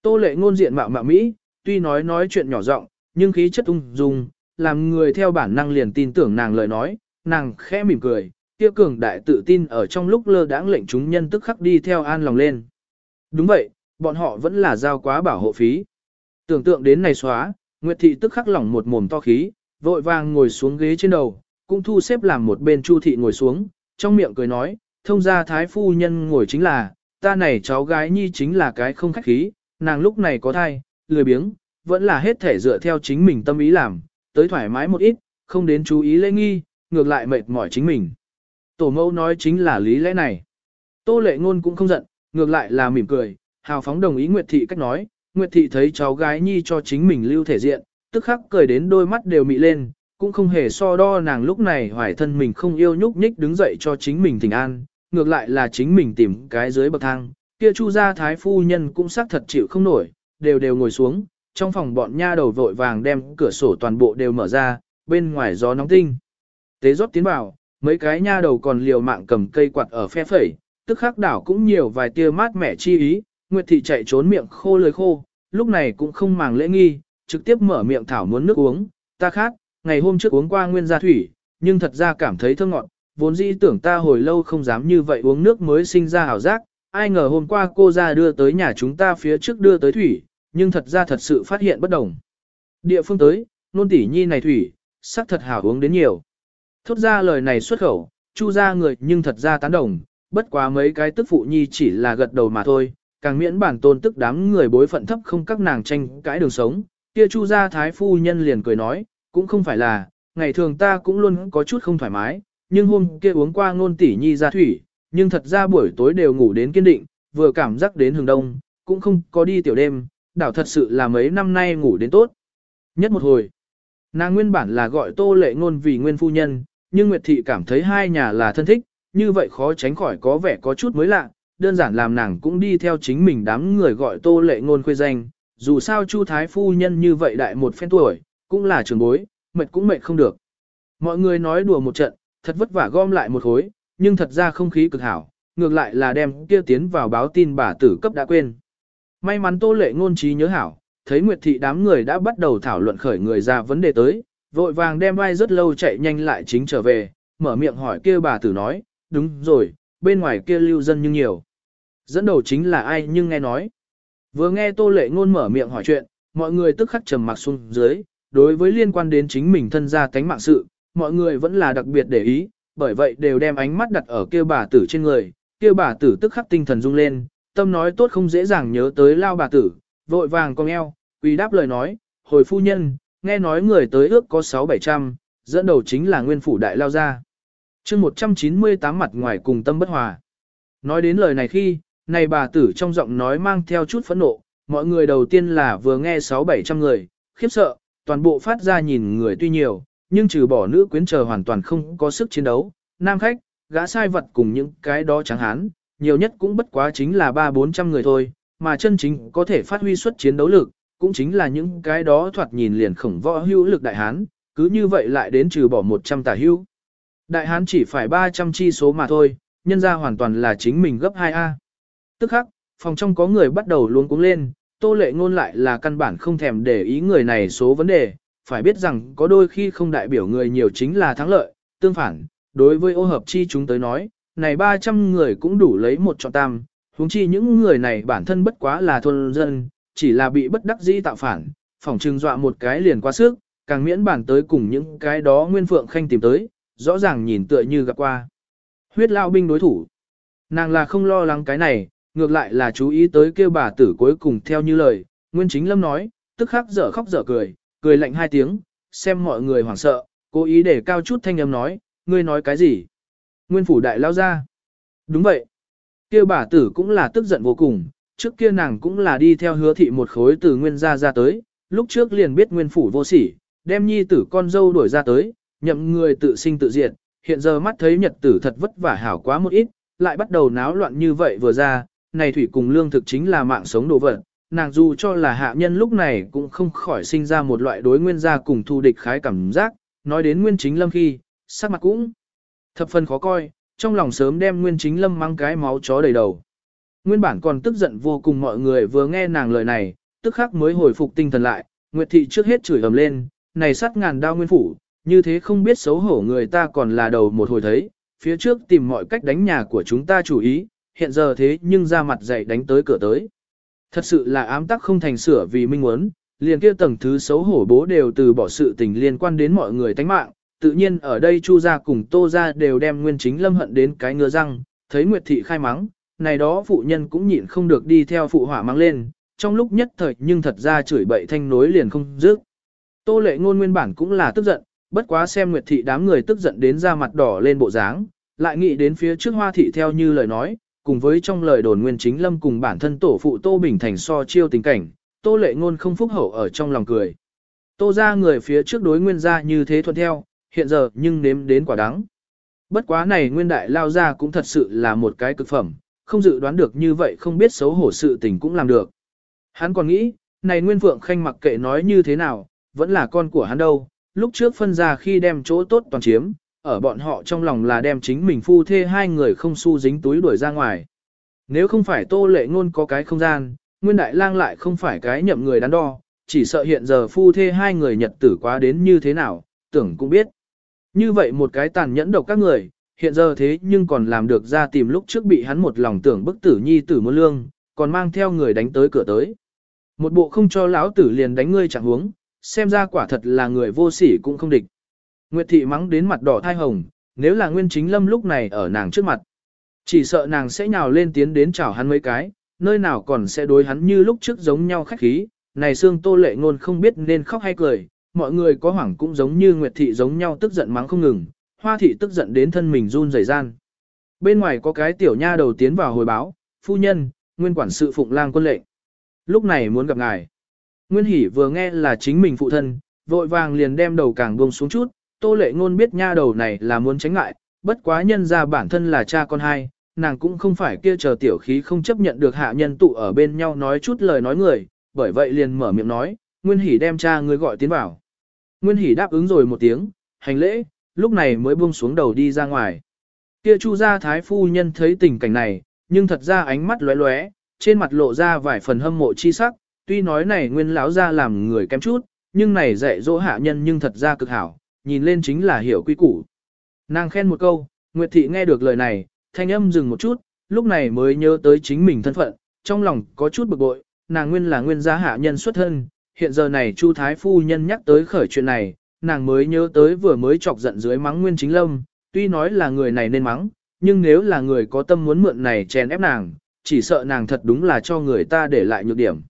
Tô lệ ngôn diện mạo mạo Mỹ, tuy nói nói chuyện nhỏ giọng, nhưng khí chất ung dung, làm người theo bản năng liền tin tưởng nàng lời nói, nàng khẽ mỉm cười, kia cường đại tự tin ở trong lúc lơ đãng lệnh chúng nhân tức khắc đi theo an lòng lên. Đúng vậy, bọn họ vẫn là giao quá bảo hộ phí. Tưởng tượng đến này xóa, Nguyệt Thị tức khắc lỏng một mồm to khí, vội vàng ngồi xuống ghế trên đầu, cũng thu xếp làm một bên Chu Thị ngồi xuống, trong miệng cười nói, thông gia thái phu nhân ngồi chính là, ta này cháu gái nhi chính là cái không khách khí, nàng lúc này có thai, lười biếng, vẫn là hết thể dựa theo chính mình tâm ý làm, tới thoải mái một ít, không đến chú ý lễ nghi, ngược lại mệt mỏi chính mình. Tổ mẫu nói chính là lý lẽ này. Tô lệ ngôn cũng không giận, ngược lại là mỉm cười, hào phóng đồng ý Nguyệt Thị cách nói, Nguyệt Thị thấy cháu gái nhi cho chính mình lưu thể diện, tức khắc cười đến đôi mắt đều mị lên, cũng không hề so đo nàng lúc này hoài thân mình không yêu nhúc nhích đứng dậy cho chính mình thỉnh an, ngược lại là chính mình tìm cái dưới bậc thang, kia chu gia thái phu nhân cũng xác thật chịu không nổi, đều đều ngồi xuống, trong phòng bọn nha đầu vội vàng đem cửa sổ toàn bộ đều mở ra, bên ngoài gió nóng tinh. Tế rót tiến vào, mấy cái nha đầu còn liều mạng cầm cây quạt ở phe phẩy, tức khắc đảo cũng nhiều vài tia mát mẻ chi ý, Nguyệt thị chạy trốn miệng khô lời khô, lúc này cũng không màng lễ nghi, trực tiếp mở miệng thảo muốn nước uống, ta khác, ngày hôm trước uống qua nguyên gia thủy, nhưng thật ra cảm thấy thơm ngọt, vốn dĩ tưởng ta hồi lâu không dám như vậy uống nước mới sinh ra hảo giác, ai ngờ hôm qua cô ra đưa tới nhà chúng ta phía trước đưa tới thủy, nhưng thật ra thật sự phát hiện bất đồng. Địa phương tới, nôn tỷ nhi này thủy, sắc thật hảo uống đến nhiều. Thốt ra lời này xuất khẩu, chu ra người nhưng thật ra tán đồng, bất quá mấy cái tức phụ nhi chỉ là gật đầu mà thôi, càng miễn bản tôn tức đám người bối phận thấp không các nàng tranh cãi đường sống. Kia chu gia thái phu nhân liền cười nói, cũng không phải là, ngày thường ta cũng luôn có chút không thoải mái, nhưng hôm kia uống qua ngôn tỷ nhi ra thủy, nhưng thật ra buổi tối đều ngủ đến kiên định, vừa cảm giác đến hừng đông, cũng không có đi tiểu đêm, đảo thật sự là mấy năm nay ngủ đến tốt. Nhất một hồi, nàng nguyên bản là gọi tô lệ ngôn vì nguyên phu nhân, nhưng Nguyệt Thị cảm thấy hai nhà là thân thích, như vậy khó tránh khỏi có vẻ có chút mới lạ, đơn giản làm nàng cũng đi theo chính mình đám người gọi tô lệ ngôn khuê danh, dù sao Chu Thái Phu Nhân như vậy đại một phen tuổi, cũng là trường bối, mệt cũng mệt không được. Mọi người nói đùa một trận, thật vất vả gom lại một hối, nhưng thật ra không khí cực hảo, ngược lại là đem kia tiến vào báo tin bà tử cấp đã quên. May mắn tô lệ ngôn trí nhớ hảo, thấy Nguyệt Thị đám người đã bắt đầu thảo luận khởi người ra vấn đề tới, vội vàng đem vai rất lâu chạy nhanh lại chính trở về, mở miệng hỏi kia bà tử nói, đúng rồi, bên ngoài kia lưu dân nhưng nhiều. Dẫn đầu chính là ai nhưng nghe nói. Vừa nghe tô lệ ngôn mở miệng hỏi chuyện, mọi người tức khắc trầm mặc xuống dưới, đối với liên quan đến chính mình thân gia tánh mạng sự, mọi người vẫn là đặc biệt để ý, bởi vậy đều đem ánh mắt đặt ở kia bà tử trên người, kia bà tử tức khắc tinh thần rung lên, tâm nói tốt không dễ dàng nhớ tới lao bà tử, vội vàng cong eo, quỳ đáp lời nói, hồi phu nhân, nghe nói người tới ước có 6-700, dẫn đầu chính là nguyên phủ đại lao gia. chương 198 mặt ngoài cùng tâm bất hòa. Nói đến lời này khi, này bà tử trong giọng nói mang theo chút phẫn nộ, mọi người đầu tiên là vừa nghe 6-700 người, khiếp sợ, toàn bộ phát ra nhìn người tuy nhiều, nhưng trừ bỏ nữ quyến chờ hoàn toàn không có sức chiến đấu, nam khách, gã sai vật cùng những cái đó trắng hán, nhiều nhất cũng bất quá chính là 3-400 người thôi, mà chân chính có thể phát huy suất chiến đấu lực, cũng chính là những cái đó thoạt nhìn liền khổng võ hữu lực đại hán, cứ như vậy lại đến trừ bỏ 100 tả hữu. Đại hán chỉ phải 300 chi số mà thôi, nhân ra hoàn toàn là chính mình gấp 2A. Tức khắc, phòng trong có người bắt đầu luống cuống lên, tô lệ ngôn lại là căn bản không thèm để ý người này số vấn đề, phải biết rằng có đôi khi không đại biểu người nhiều chính là thắng lợi, tương phản, đối với ô hợp chi chúng tới nói, này 300 người cũng đủ lấy một trọn tam, huống chi những người này bản thân bất quá là thôn dân, chỉ là bị bất đắc dĩ tạo phản, phỏng trừng dọa một cái liền quá sức, càng miễn bản tới cùng những cái đó nguyên phượng khanh tìm tới, rõ ràng nhìn tựa như gặp qua. Huyết lao binh đối thủ. Nàng là không lo lắng cái này, ngược lại là chú ý tới kêu bà tử cuối cùng theo như lời, Nguyên Chính Lâm nói, tức khắc dở khóc dở cười, cười lạnh hai tiếng, xem mọi người hoảng sợ, cố ý để cao chút thanh âm nói, ngươi nói cái gì? Nguyên phủ đại lao ra. Đúng vậy. Kêu bà tử cũng là tức giận vô cùng, trước kia nàng cũng là đi theo hứa thị một khối từ nguyên gia ra tới, lúc trước liền biết nguyên phủ vô sỉ, đem nhi tử con dâu đuổi ra tới, nhậm người tự sinh tự diệt, hiện giờ mắt thấy nhật tử thật vất vả hảo quá một ít, lại bắt đầu náo loạn như vậy vừa ra, này thủy cùng lương thực chính là mạng sống đồ vật, nàng dù cho là hạ nhân lúc này cũng không khỏi sinh ra một loại đối nguyên gia cùng thu địch khái cảm giác, nói đến nguyên chính lâm khi, sắc mặt cũng thập phần khó coi, trong lòng sớm đem nguyên chính lâm mang cái máu chó đầy đầu. Nguyên bản còn tức giận vô cùng mọi người vừa nghe nàng lời này, tức khắc mới hồi phục tinh thần lại, Nguyệt thị trước hết chửi ầm lên, này sát ngàn đao nguyên phủ, như thế không biết xấu hổ người ta còn là đầu một hồi thấy, phía trước tìm mọi cách đánh nhà của chúng ta chủ ý, hiện giờ thế nhưng ra mặt dậy đánh tới cửa tới. Thật sự là ám tắc không thành sửa vì minh muốn, liền kia tầng thứ xấu hổ bố đều từ bỏ sự tình liên quan đến mọi người tánh mạng, tự nhiên ở đây Chu gia cùng Tô gia đều đem Nguyên Chính Lâm hận đến cái ngứa răng, thấy Nguyệt thị khai mắng, này đó phụ nhân cũng nhịn không được đi theo phụ hỏa mang lên, trong lúc nhất thời nhưng thật ra chửi bậy thanh nối liền không dứt. Tô lệ ngôn nguyên bản cũng là tức giận, bất quá xem Nguyệt thị đám người tức giận đến da mặt đỏ lên bộ dáng, lại nghĩ đến phía trước hoa thị theo như lời nói, cùng với trong lời đồn nguyên chính lâm cùng bản thân tổ phụ Tô Bình Thành so chiêu tình cảnh, Tô lệ ngôn không phúc hậu ở trong lòng cười. Tô ra người phía trước đối nguyên gia như thế thuận theo, hiện giờ nhưng nếm đến quả đắng. Bất quá này nguyên đại lao ra cũng thật sự là một cái cực phẩm, không dự đoán được như vậy không biết xấu hổ sự tình cũng làm được. Hắn còn nghĩ, này nguyên vượng khanh mặc kệ nói như thế nào, vẫn là con của hắn đâu, lúc trước phân ra khi đem chỗ tốt toàn chiếm, ở bọn họ trong lòng là đem chính mình phu thê hai người không su dính túi đuổi ra ngoài. Nếu không phải tô lệ ngôn có cái không gian, nguyên đại lang lại không phải cái nhậm người đắn đo, chỉ sợ hiện giờ phu thê hai người nhật tử quá đến như thế nào, tưởng cũng biết. Như vậy một cái tàn nhẫn độc các người, hiện giờ thế nhưng còn làm được ra tìm lúc trước bị hắn một lòng tưởng bức tử nhi tử muốn lương, còn mang theo người đánh tới cửa tới. Một bộ không cho lão tử liền đánh ngươi chẳng huống, xem ra quả thật là người vô sỉ cũng không địch. Nguyệt thị mắng đến mặt đỏ thai hồng, nếu là nguyên chính lâm lúc này ở nàng trước mặt. Chỉ sợ nàng sẽ nhào lên tiến đến chào hắn mấy cái, nơi nào còn sẽ đối hắn như lúc trước giống nhau khách khí, này xương tô lệ ngôn không biết nên khóc hay cười, mọi người có hoảng cũng giống như Nguyệt thị giống nhau tức giận mắng không ngừng, hoa thị tức giận đến thân mình run rẩy gian. Bên ngoài có cái tiểu nha đầu tiến vào hồi báo, phu nhân, nguyên quản sự phụng lang quân lệnh. Lúc này muốn gặp ngài. Nguyên hỷ vừa nghe là chính mình phụ thân, vội vàng liền đem đầu càng buông xuống chút, tô lệ ngôn biết nha đầu này là muốn tránh ngại, bất quá nhân ra bản thân là cha con hai, nàng cũng không phải kia chờ tiểu khí không chấp nhận được hạ nhân tụ ở bên nhau nói chút lời nói người, bởi vậy liền mở miệng nói, Nguyên hỷ đem cha người gọi tiến vào. Nguyên hỷ đáp ứng rồi một tiếng, hành lễ, lúc này mới buông xuống đầu đi ra ngoài. Kia Chu gia thái phu nhân thấy tình cảnh này, nhưng thật ra ánh mắt lóe lóe, trên mặt lộ ra vài phần hâm mộ chi sắc, tuy nói này nguyên lão gia làm người kém chút, nhưng này dạy dỗ hạ nhân nhưng thật ra cực hảo, nhìn lên chính là hiểu quy củ. Nàng khen một câu, Nguyệt thị nghe được lời này, thanh âm dừng một chút, lúc này mới nhớ tới chính mình thân phận, trong lòng có chút bực bội, nàng nguyên là nguyên gia hạ nhân xuất thân, hiện giờ này Chu Thái Phu Nhân nhắc tới khởi chuyện này, nàng mới nhớ tới vừa mới chọc giận dưới mắng nguyên chính lâm, tuy nói là người này nên mắng, nhưng nếu là người có tâm muốn mượn này chèn ép nàng, chỉ sợ nàng thật đúng là cho người ta để lại nhược điểm.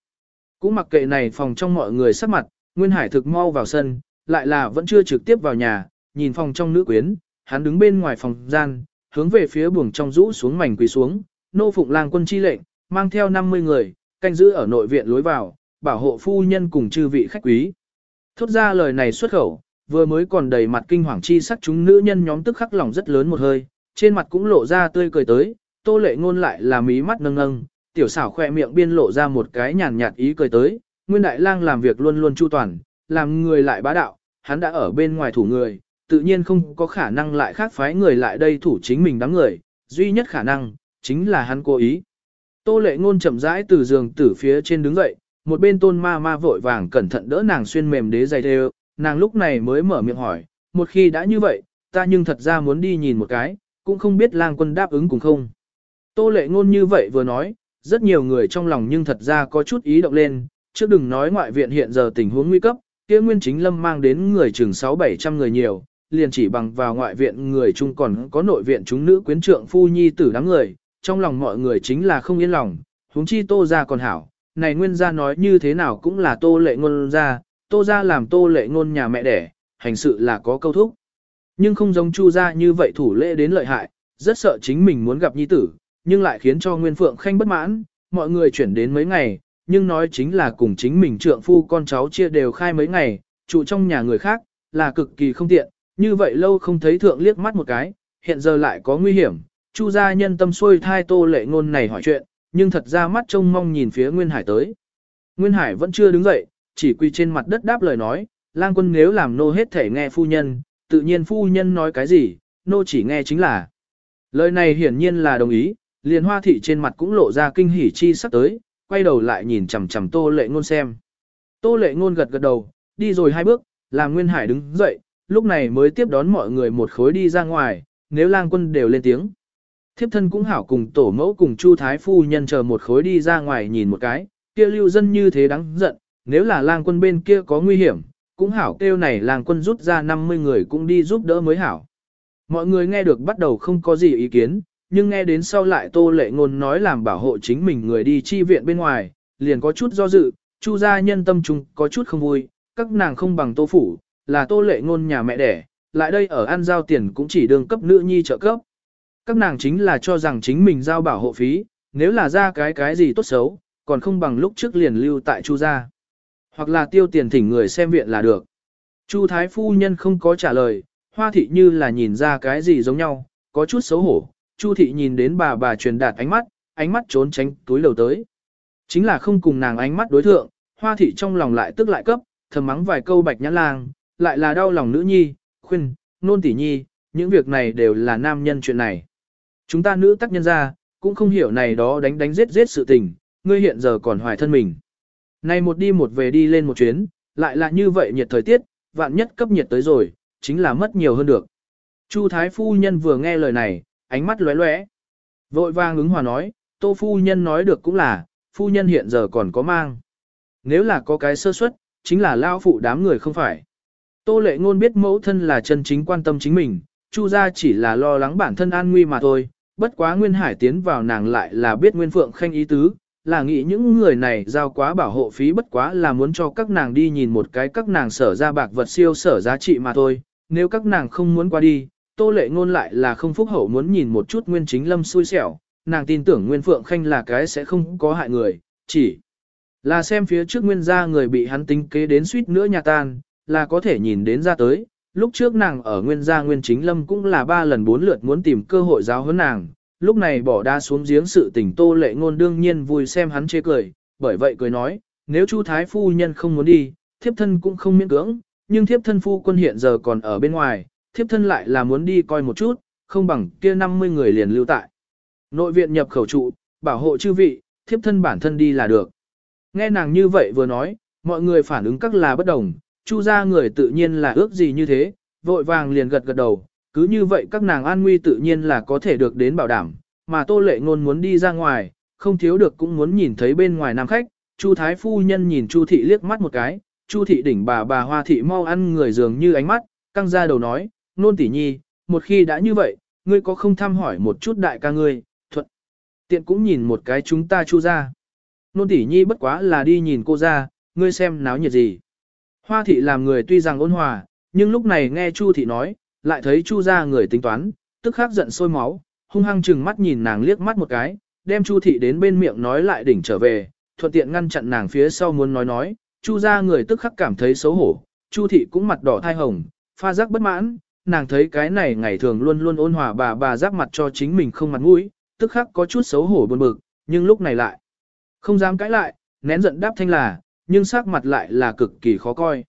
Cũng mặc kệ này phòng trong mọi người sắc mặt, Nguyên Hải thực mau vào sân, lại là vẫn chưa trực tiếp vào nhà, nhìn phòng trong nữ quyến, hắn đứng bên ngoài phòng gian, hướng về phía buồng trong rũ xuống mảnh quỳ xuống, nô phụng lang quân chi lệnh, mang theo 50 người, canh giữ ở nội viện lối vào, bảo hộ phu nhân cùng chư vị khách quý. Thốt ra lời này xuất khẩu, vừa mới còn đầy mặt kinh hoàng chi sắc chúng nữ nhân nhóm tức khắc lòng rất lớn một hơi, trên mặt cũng lộ ra tươi cười tới, tô lệ ngôn lại là mí mắt nâng nâng, tiểu xảo khoe miệng biên lộ ra một cái nhàn nhạt ý cười tới, nguyên đại lang làm việc luôn luôn chu toàn, làm người lại bá đạo, hắn đã ở bên ngoài thủ người, tự nhiên không có khả năng lại khác phái người lại đây thủ chính mình đám người, duy nhất khả năng, chính là hắn cố ý. Tô lệ ngôn chậm rãi từ giường tử phía trên đứng dậy, một bên tôn ma ma vội vàng cẩn thận đỡ nàng xuyên mềm đế dày đều, nàng lúc này mới mở miệng hỏi, một khi đã như vậy, ta nhưng thật ra muốn đi nhìn một cái, cũng không biết lang quân đáp ứng cùng không. Tô lệ ngôn như vậy vừa nói, rất nhiều người trong lòng nhưng thật ra có chút ý động lên, chứ đừng nói ngoại viện hiện giờ tình huống nguy cấp, kia nguyên chính lâm mang đến người chừng 6-700 người nhiều, liền chỉ bằng vào ngoại viện người chung còn có nội viện chúng nữ quyến trượng phu nhi tử đám người, trong lòng mọi người chính là không yên lòng, huống chi tô ra còn hảo, này nguyên gia nói như thế nào cũng là tô lệ ngôn ra, tô ra làm tô lệ ngôn nhà mẹ đẻ, hành sự là có câu thúc. Nhưng không giống chu gia như vậy thủ lễ đến lợi hại, rất sợ chính mình muốn gặp nhi tử, nhưng lại khiến cho Nguyên Phượng Khanh bất mãn, mọi người chuyển đến mấy ngày, nhưng nói chính là cùng chính mình trượng phu con cháu chia đều khai mấy ngày, trụ trong nhà người khác, là cực kỳ không tiện, như vậy lâu không thấy thượng liếc mắt một cái, hiện giờ lại có nguy hiểm, chu gia nhân tâm xuôi thai tô lệ ngôn này hỏi chuyện, nhưng thật ra mắt trông mong nhìn phía Nguyên Hải tới. Nguyên Hải vẫn chưa đứng dậy, chỉ quỳ trên mặt đất đáp lời nói, lang quân nếu làm nô hết thể nghe phu nhân, tự nhiên phu nhân nói cái gì, nô chỉ nghe chính là. Lời này hiển nhiên là đồng ý, liền hoa thị trên mặt cũng lộ ra kinh hỉ chi sắc tới, quay đầu lại nhìn chằm chằm tô lệ ngôn xem. Tô lệ ngôn gật gật đầu, đi rồi hai bước, làm Nguyên Hải đứng dậy, lúc này mới tiếp đón mọi người một khối đi ra ngoài, nếu lang quân đều lên tiếng. Thiếp thân cũng hảo cùng tổ mẫu cùng Chu Thái Phu nhân chờ một khối đi ra ngoài nhìn một cái, kia lưu dân như thế đáng giận, nếu là lang quân bên kia có nguy hiểm, cũng hảo kêu này lang quân rút ra 50 người cũng đi giúp đỡ mới hảo. Mọi người nghe được bắt đầu không có gì ý kiến, nhưng nghe đến sau lại tô lệ ngôn nói làm bảo hộ chính mình người đi chi viện bên ngoài, liền có chút do dự, chu gia nhân tâm trung có chút không vui, các nàng không bằng tô phủ, là tô lệ ngôn nhà mẹ đẻ, lại đây ở ăn giao tiền cũng chỉ đương cấp nữ nhi trợ cấp. Các nàng chính là cho rằng chính mình giao bảo hộ phí, nếu là ra cái cái gì tốt xấu, còn không bằng lúc trước liền lưu tại chu gia. Hoặc là tiêu tiền thỉnh người xem viện là được. Chu thái phu nhân không có trả lời, hoa thị như là nhìn ra cái gì giống nhau, có chút xấu hổ, Chu thị nhìn đến bà bà truyền đạt ánh mắt, ánh mắt trốn tránh túi đầu tới. Chính là không cùng nàng ánh mắt đối thượng, hoa thị trong lòng lại tức lại cấp, thầm mắng vài câu bạch nhãn lang, lại là đau lòng nữ nhi, khuyên, nôn tỷ nhi, những việc này đều là nam nhân chuyện này. Chúng ta nữ tác nhân ra, cũng không hiểu này đó đánh đánh giết giết sự tình, ngươi hiện giờ còn hoài thân mình. Này một đi một về đi lên một chuyến, lại là như vậy nhiệt thời tiết, vạn nhất cấp nhiệt tới rồi, chính là mất nhiều hơn được. Chu Thái Phu Nhân vừa nghe lời này, ánh mắt lóe lóe. Vội vàng ứng hòa nói, tô phu nhân nói được cũng là, phu nhân hiện giờ còn có mang. Nếu là có cái sơ suất, chính là lao phụ đám người không phải. Tô lệ ngôn biết mẫu thân là chân chính quan tâm chính mình, chu gia chỉ là lo lắng bản thân an nguy mà thôi, bất quá nguyên hải tiến vào nàng lại là biết nguyên phượng khanh ý tứ, là nghĩ những người này giao quá bảo hộ phí bất quá là muốn cho các nàng đi nhìn một cái các nàng sở ra bạc vật siêu sở giá trị mà thôi, nếu các nàng không muốn qua đi, Tô Lệ Ngôn lại là không phúc hậu muốn nhìn một chút Nguyên Chính Lâm xui xẻo, nàng tin tưởng Nguyên Phượng Khanh là cái sẽ không có hại người, chỉ là xem phía trước Nguyên gia người bị hắn tính kế đến suýt nữa nhà tan, là có thể nhìn đến ra tới. Lúc trước nàng ở Nguyên gia Nguyên Chính Lâm cũng là ba lần bốn lượt muốn tìm cơ hội giáo huấn nàng, lúc này bỏ đa xuống giếng sự tình Tô Lệ Ngôn đương nhiên vui xem hắn chế cười, bởi vậy cười nói, nếu Chu Thái phu nhân không muốn đi, thiếp thân cũng không miễn cưỡng, nhưng thiếp thân phu quân hiện giờ còn ở bên ngoài, thiếp thân lại là muốn đi coi một chút, không bằng kia 50 người liền lưu tại. Nội viện nhập khẩu trụ, bảo hộ chư vị, thiếp thân bản thân đi là được. Nghe nàng như vậy vừa nói, mọi người phản ứng các là bất đồng, chu ra người tự nhiên là ước gì như thế, vội vàng liền gật gật đầu, cứ như vậy các nàng an nguy tự nhiên là có thể được đến bảo đảm, mà tô lệ ngôn muốn đi ra ngoài, không thiếu được cũng muốn nhìn thấy bên ngoài nam khách, chu thái phu nhân nhìn chu thị liếc mắt một cái, chu thị đỉnh bà bà hoa thị mau ăn người dường như ánh mắt, căng ra đầu nói, nôn tỷ nhi, một khi đã như vậy, ngươi có không thăm hỏi một chút đại ca ngươi, thuận. Tiện cũng nhìn một cái chúng ta chu ra. Nôn tỷ nhi bất quá là đi nhìn cô ra, ngươi xem náo nhiệt gì. Hoa thị làm người tuy rằng ôn hòa, nhưng lúc này nghe chu thị nói, lại thấy chu ra người tính toán, tức khắc giận sôi máu, hung hăng chừng mắt nhìn nàng liếc mắt một cái, đem chu thị đến bên miệng nói lại đỉnh trở về, thuận tiện ngăn chặn nàng phía sau muốn nói nói, chu ra người tức khắc cảm thấy xấu hổ, chu thị cũng mặt đỏ thai hồng, pha giác bất mãn, nàng thấy cái này ngày thường luôn luôn ôn hòa bà bà giáp mặt cho chính mình không mặt mũi, tức khắc có chút xấu hổ buồn bực, nhưng lúc này lại không dám cãi lại, nén giận đáp thanh là, nhưng sắc mặt lại là cực kỳ khó coi.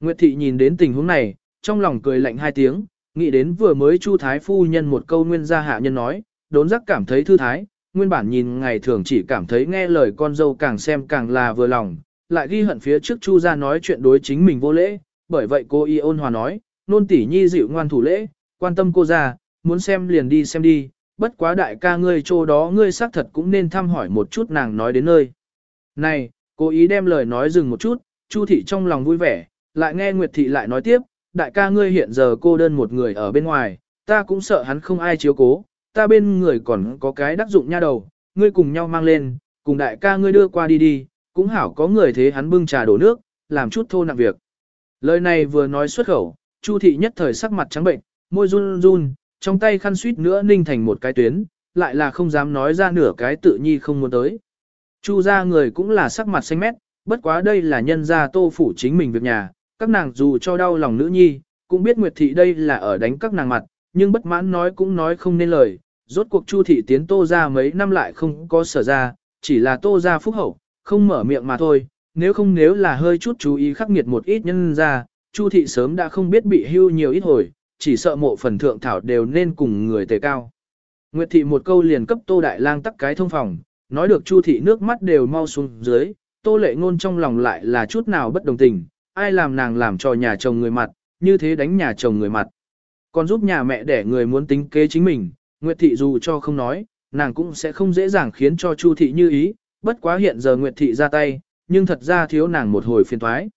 Nguyệt thị nhìn đến tình huống này, trong lòng cười lạnh hai tiếng, nghĩ đến vừa mới Chu Thái phu nhân một câu nguyên gia hạ nhân nói, đốn giác cảm thấy thư thái, nguyên bản nhìn ngày thường chỉ cảm thấy nghe lời con dâu càng xem càng là vừa lòng, lại ghi hận phía trước Chu gia nói chuyện đối chính mình vô lễ, bởi vậy cô y ôn hòa nói, nôn tỷ nhi dịu ngoan thủ lễ, quan tâm cô ra, muốn xem liền đi xem đi, bất quá đại ca ngươi chỗ đó ngươi xác thật cũng nên thăm hỏi một chút nàng nói đến nơi. Này, cố ý đem lời nói dừng một chút, Chu thị trong lòng vui vẻ, lại nghe Nguyệt thị lại nói tiếp, đại ca ngươi hiện giờ cô đơn một người ở bên ngoài, ta cũng sợ hắn không ai chiếu cố, ta bên người còn có cái đắc dụng nha đầu, ngươi cùng nhau mang lên, cùng đại ca ngươi đưa qua đi đi, cũng hảo có người thế hắn bưng trà đổ nước, làm chút thô nặng việc. Lời này vừa nói xuất khẩu, Chu thị nhất thời sắc mặt trắng bệnh, môi run run, trong tay khăn suýt nữa ninh thành một cái tuyến, lại là không dám nói ra nửa cái tự nhi không muốn tới. Chu ra người cũng là sắc mặt xanh mét, bất quá đây là nhân gia tô phủ chính mình việc nhà, các nàng dù cho đau lòng nữ nhi, cũng biết Nguyệt thị đây là ở đánh các nàng mặt, nhưng bất mãn nói cũng nói không nên lời, rốt cuộc Chu thị tiến tô ra mấy năm lại không có sở ra, chỉ là tô ra phúc hậu, không mở miệng mà thôi, nếu không nếu là hơi chút chú ý khắc nghiệt một ít nhân ra, Chu thị sớm đã không biết bị hưu nhiều ít hồi, chỉ sợ mộ phần thượng thảo đều nên cùng người tề cao. Nguyệt thị một câu liền cấp Tô Đại Lang tắc cái thông phòng, nói được Chu thị nước mắt đều mau xuống dưới, Tô Lệ Ngôn trong lòng lại là chút nào bất đồng tình, ai làm nàng làm cho nhà chồng người mặt, như thế đánh nhà chồng người mặt. Còn giúp nhà mẹ để người muốn tính kế chính mình, Nguyệt thị dù cho không nói, nàng cũng sẽ không dễ dàng khiến cho Chu thị như ý, bất quá hiện giờ Nguyệt thị ra tay, nhưng thật ra thiếu nàng một hồi phiền toái.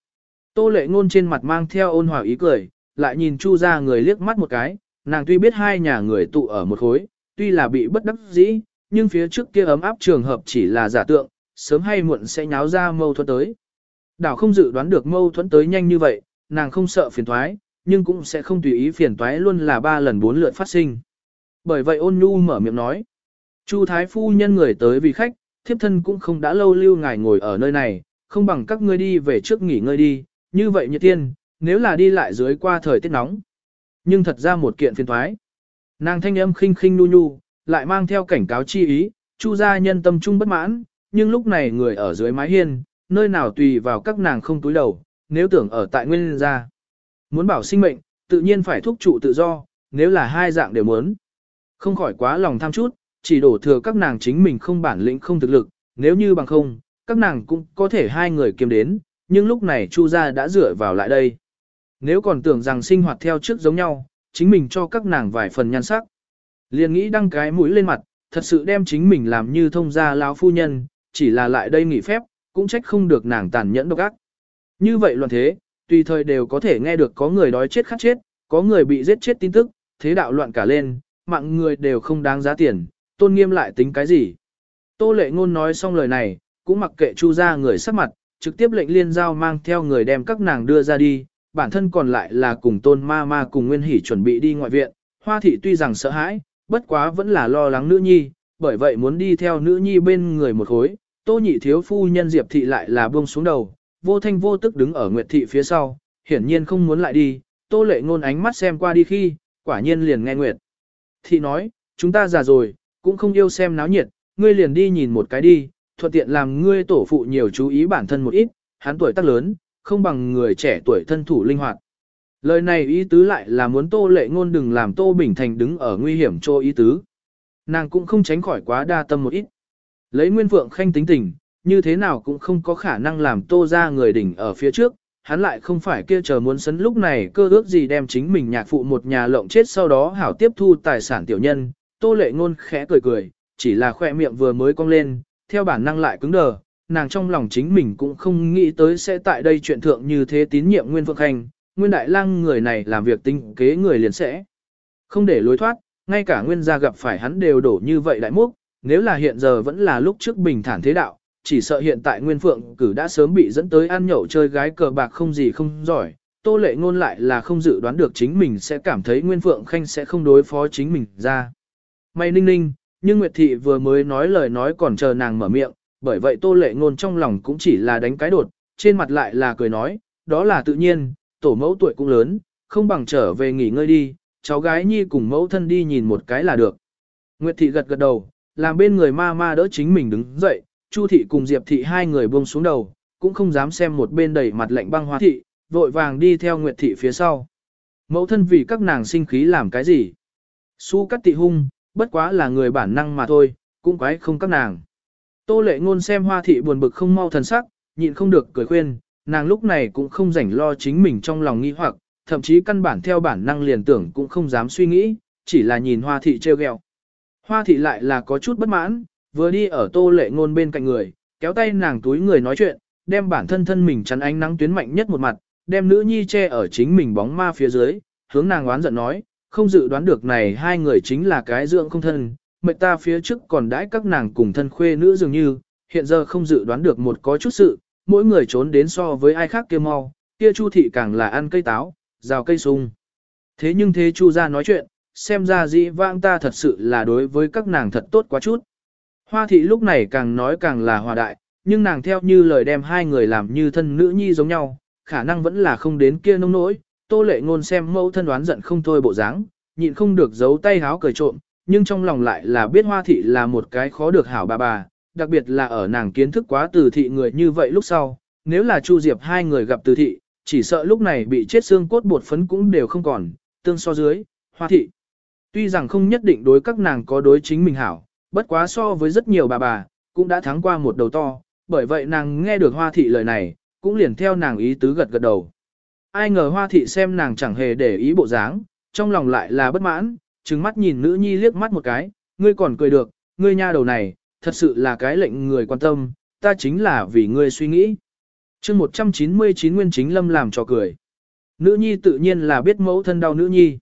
Tô lệ ngôn trên mặt mang theo ôn hòa ý cười, lại nhìn Chu ra người liếc mắt một cái, nàng tuy biết hai nhà người tụ ở một khối, tuy là bị bất đắc dĩ, nhưng phía trước kia ấm áp trường hợp chỉ là giả tượng, sớm hay muộn sẽ nháo ra mâu thuẫn tới. Đảo không dự đoán được mâu thuẫn tới nhanh như vậy, nàng không sợ phiền toái, nhưng cũng sẽ không tùy ý phiền toái luôn là ba lần bốn lượt phát sinh. Bởi vậy ôn nhu mở miệng nói, Chu Thái Phu nhân người tới vì khách, thiếp thân cũng không đã lâu lưu ngài ngồi ở nơi này, không bằng các ngươi đi về trước nghỉ ngơi đi, như vậy nhiệt tiên, nếu là đi lại dưới qua thời tiết nóng. Nhưng thật ra một kiện phiền thoái. Nàng thanh âm khinh khinh nu nu, lại mang theo cảnh cáo chi ý, chu gia nhân tâm trung bất mãn, nhưng lúc này người ở dưới mái hiên, nơi nào tùy vào các nàng không túi đầu, nếu tưởng ở tại nguyên gia. Muốn bảo sinh mệnh, tự nhiên phải thúc trụ tự do, nếu là hai dạng đều muốn. Không khỏi quá lòng tham chút, chỉ đổ thừa các nàng chính mình không bản lĩnh không thực lực, nếu như bằng không, các nàng cũng có thể hai người kiếm đến, nhưng lúc này Chu gia đã dựa vào lại đây. Nếu còn tưởng rằng sinh hoạt theo trước giống nhau, chính mình cho các nàng vài phần nhan sắc. Liền nghĩ đăng cái mũi lên mặt, thật sự đem chính mình làm như thông gia lão phu nhân, chỉ là lại đây nghỉ phép, cũng trách không được nàng tàn nhẫn độc ác. Như vậy luận thế, tùy thời đều có thể nghe được có người đói chết khát chết, có người bị giết chết tin tức, thế đạo loạn cả lên, mạng người đều không đáng giá tiền, tôn nghiêm lại tính cái gì. Tô lệ ngôn nói xong lời này, cũng mặc kệ chu ra người sắc mặt, trực tiếp lệnh liên giao mang theo người đem các nàng đưa ra đi, bản thân còn lại là cùng tôn ma ma cùng nguyên hỷ chuẩn bị đi ngoại viện, hoa thị tuy rằng sợ hãi, bất quá vẫn là lo lắng nữ nhi, bởi vậy muốn đi theo nữ nhi bên người một khối, tô nhị thiếu phu nhân diệp thị lại là buông xuống đầu, vô thanh vô tức đứng ở nguyệt thị phía sau, hiển nhiên không muốn lại đi, tô lệ ngôn ánh mắt xem qua đi khi, quả nhiên liền nghe nguyệt. Thị nói, chúng ta già rồi, cũng không yêu xem náo nhiệt, ngươi liền đi nhìn một cái đi, thuận tiện làm ngươi tổ phụ nhiều chú ý bản thân một ít, hắn tuổi tác lớn, không bằng người trẻ tuổi thân thủ linh hoạt. Lời này ý tứ lại là muốn Tô Lệ Ngôn đừng làm Tô Bình Thành đứng ở nguy hiểm cho ý tứ. Nàng cũng không tránh khỏi quá đa tâm một ít. Lấy Nguyên Phượng Khanh tính tình, như thế nào cũng không có khả năng làm Tô ra người đỉnh ở phía trước, hắn lại không phải kia chờ muốn sấn lúc này cơ ước gì đem chính mình nhạc phụ một nhà lộng chết sau đó hảo tiếp thu tài sản tiểu nhân. Tô Lệ Ngôn khẽ cười cười, chỉ là khoe miệng vừa mới cong lên, theo bản năng lại cứng đờ, nàng trong lòng chính mình cũng không nghĩ tới sẽ tại đây chuyện thượng như thế tín nhiệm Nguyên Phượng Khanh, Nguyên Đại Lang người này làm việc tinh kế người liền sẽ không để lối thoát, ngay cả Nguyên gia gặp phải hắn đều đổ như vậy đại múc, nếu là hiện giờ vẫn là lúc trước bình thản thế đạo, chỉ sợ hiện tại Nguyên Phượng cử đã sớm bị dẫn tới ăn nhậu chơi gái cờ bạc không gì không giỏi. Tô lệ ngôn lại là không dự đoán được chính mình sẽ cảm thấy Nguyên Phượng Khanh sẽ không đối phó chính mình ra. May ninh ninh, nhưng Nguyệt Thị vừa mới nói lời nói còn chờ nàng mở miệng, bởi vậy tô lệ ngôn trong lòng cũng chỉ là đánh cái đột, trên mặt lại là cười nói, đó là tự nhiên, tổ mẫu tuổi cũng lớn, không bằng trở về nghỉ ngơi đi, cháu gái nhi cùng mẫu thân đi nhìn một cái là được. Nguyệt thị gật gật đầu, làm bên người ma ma đỡ chính mình đứng dậy, Chu thị cùng Diệp thị hai người buông xuống đầu, cũng không dám xem một bên đầy mặt lạnh băng hoa thị, vội vàng đi theo Nguyệt thị phía sau. Mẫu thân vì các nàng sinh khí làm cái gì? Su cắt tị hung, bất quá là người bản năng mà thôi, cũng quái không các nàng. Tô lệ ngôn xem hoa thị buồn bực không mau thần sắc, nhịn không được cười khuyên, nàng lúc này cũng không rảnh lo chính mình trong lòng nghi hoặc, thậm chí căn bản theo bản năng liền tưởng cũng không dám suy nghĩ, chỉ là nhìn hoa thị treo gẹo. Hoa thị lại là có chút bất mãn, vừa đi ở tô lệ ngôn bên cạnh người, kéo tay nàng túi người nói chuyện, đem bản thân thân mình chắn ánh nắng tuyến mạnh nhất một mặt, đem nữ nhi che ở chính mình bóng ma phía dưới, hướng nàng oán giận nói, không dự đoán được này hai người chính là cái dưỡng không thân, mệt ta phía trước còn đãi các nàng cùng thân khuê nữ dường như, hiện giờ không dự đoán được một có chút sự, mỗi người trốn đến so với ai khác kia mau, kia chu thị càng là ăn cây táo, rào cây sung. Thế nhưng thế chu ra nói chuyện, xem ra dĩ vãng ta thật sự là đối với các nàng thật tốt quá chút. Hoa thị lúc này càng nói càng là hòa đại, nhưng nàng theo như lời đem hai người làm như thân nữ nhi giống nhau, khả năng vẫn là không đến kia nông nỗi, tô lệ ngôn xem mẫu thân đoán giận không thôi bộ dáng, nhịn không được giấu tay háo cười trộm, nhưng trong lòng lại là biết hoa thị là một cái khó được hảo bà bà, đặc biệt là ở nàng kiến thức quá từ thị người như vậy lúc sau, nếu là Chu Diệp hai người gặp từ thị, chỉ sợ lúc này bị chết xương cốt bột phấn cũng đều không còn, tương so dưới, hoa thị. Tuy rằng không nhất định đối các nàng có đối chính mình hảo, bất quá so với rất nhiều bà bà, cũng đã thắng qua một đầu to, bởi vậy nàng nghe được hoa thị lời này, cũng liền theo nàng ý tứ gật gật đầu. Ai ngờ hoa thị xem nàng chẳng hề để ý bộ dáng, trong lòng lại là bất mãn, trừng mắt nhìn nữ nhi liếc mắt một cái, ngươi còn cười được, ngươi nha đầu này, thật sự là cái lệnh người quan tâm, ta chính là vì ngươi suy nghĩ. chương 199 Nguyên Chính Lâm làm cho cười. Nữ nhi tự nhiên là biết mẫu thân đau nữ nhi.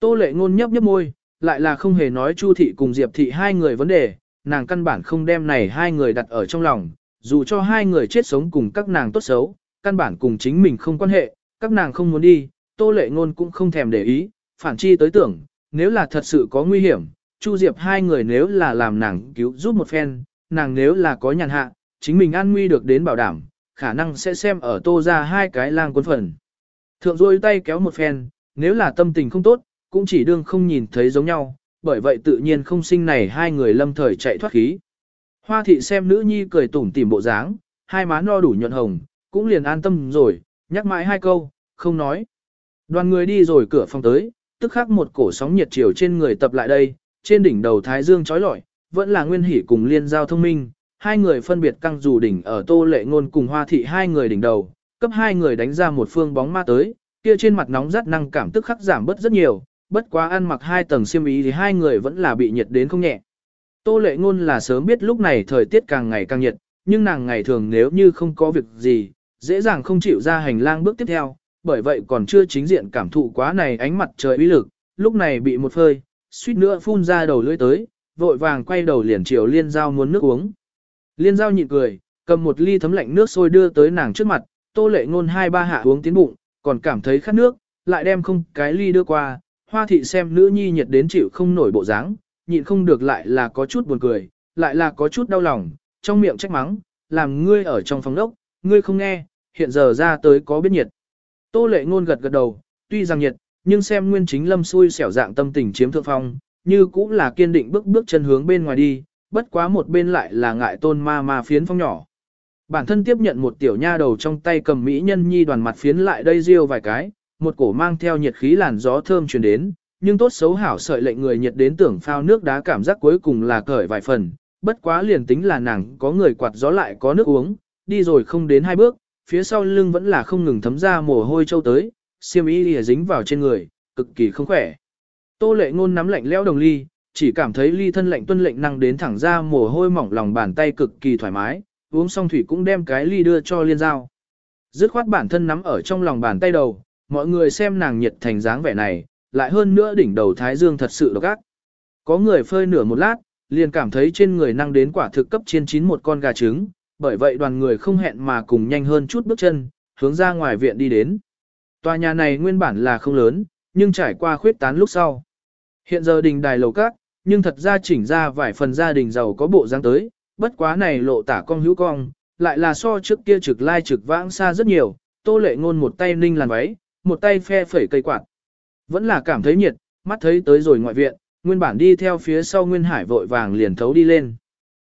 Tô lệ ngôn nhấp nhấp môi, lại là không hề nói Chu thị cùng Diệp thị hai người vấn đề, nàng căn bản không đem này hai người đặt ở trong lòng, dù cho hai người chết sống cùng các nàng tốt xấu, căn bản cùng chính mình không quan hệ, các nàng không muốn đi, Tô lệ ngôn cũng không thèm để ý, phản chi tới tưởng, nếu là thật sự có nguy hiểm, Chu Diệp hai người nếu là làm nàng cứu giúp một phen, nàng nếu là có nhàn hạ, chính mình an nguy được đến bảo đảm, khả năng sẽ xem ở tô ra hai cái lang quân phần. Thượng rôi tay kéo một phen, nếu là tâm tình không tốt, cũng chỉ đương không nhìn thấy giống nhau, bởi vậy tự nhiên không sinh này hai người lâm thời chạy thoát khí. Hoa thị xem nữ nhi cười tủm tỉm bộ dáng, hai má no đủ nhuận hồng, cũng liền an tâm rồi, nhắc mãi hai câu, không nói. Đoàn người đi rồi cửa phòng tới, tức khắc một cổ sóng nhiệt chiều trên người tập lại đây, trên đỉnh đầu thái dương chói lọi, vẫn là nguyên hỷ cùng liên giao thông minh, hai người phân biệt căng dù đỉnh ở tô lệ ngôn cùng hoa thị hai người đỉnh đầu, cấp hai người đánh ra một phương bóng ma tới, kia trên mặt nóng rát năng cảm tức khắc giảm bớt rất nhiều, bất quá ăn mặc hai tầng xiêm y thì hai người vẫn là bị nhiệt đến không nhẹ. Tô lệ ngôn là sớm biết lúc này thời tiết càng ngày càng nhiệt, nhưng nàng ngày thường nếu như không có việc gì, dễ dàng không chịu ra hành lang bước tiếp theo, bởi vậy còn chưa chính diện cảm thụ quá này ánh mặt trời uy lực, lúc này bị một phơi, suýt nữa phun ra đầu lưỡi tới, vội vàng quay đầu liền chiều liên giao muốn nước uống. Liên giao nhịn cười, cầm một ly thấm lạnh nước sôi đưa tới nàng trước mặt, tô lệ ngôn hai ba hạ uống tiến bụng, còn cảm thấy khát nước, lại đem không cái ly đưa qua, hoa thị xem nữ nhi nhiệt đến chịu không nổi bộ dáng, nhịn không được lại là có chút buồn cười, lại là có chút đau lòng, trong miệng trách mắng, làm ngươi ở trong phòng đốc, ngươi không nghe, hiện giờ ra tới có biết nhiệt. Tô lệ ngôn gật gật đầu, tuy rằng nhiệt, nhưng xem nguyên chính lâm xui xẻo dạng tâm tình chiếm thượng phong, như cũng là kiên định bước bước chân hướng bên ngoài đi, bất quá một bên lại là ngại tôn ma ma phiến phong nhỏ. Bản thân tiếp nhận một tiểu nha đầu trong tay cầm mỹ nhân nhi đoàn mặt phiến lại đây riêu vài cái, một cổ mang theo nhiệt khí làn gió thơm truyền đến, nhưng tốt xấu hảo sợi lệnh người nhiệt đến tưởng phao nước đá cảm giác cuối cùng là cởi vài phần, bất quá liền tính là nàng có người quạt gió lại có nước uống, đi rồi không đến hai bước, phía sau lưng vẫn là không ngừng thấm ra mồ hôi trâu tới, xiêm y lìa dính vào trên người, cực kỳ không khỏe. Tô lệ ngôn nắm lạnh lẽo đồng ly, chỉ cảm thấy ly thân lệnh tuân lệnh năng đến thẳng ra mồ hôi mỏng lòng bàn tay cực kỳ thoải mái, uống xong thủy cũng đem cái ly đưa cho liên giao. Dứt khoát bản thân nắm ở trong lòng bàn tay đầu, mọi người xem nàng nhiệt thành dáng vẻ này, lại hơn nữa đỉnh đầu thái dương thật sự độc ác. Có người phơi nửa một lát, liền cảm thấy trên người năng đến quả thực cấp chiên chín một con gà trứng, bởi vậy đoàn người không hẹn mà cùng nhanh hơn chút bước chân, hướng ra ngoài viện đi đến. Tòa nhà này nguyên bản là không lớn, nhưng trải qua khuyết tán lúc sau. Hiện giờ đình đài lầu các, nhưng thật ra chỉnh ra vài phần gia đình giàu có bộ dáng tới, bất quá này lộ tả con hữu cong, lại là so trước kia trực lai trực vãng xa rất nhiều, tô lệ ngôn một tay ninh làn váy, một tay phe phẩy cây quạt. Vẫn là cảm thấy nhiệt, mắt thấy tới rồi ngoại viện, nguyên bản đi theo phía sau Nguyên Hải vội vàng liền thấu đi lên.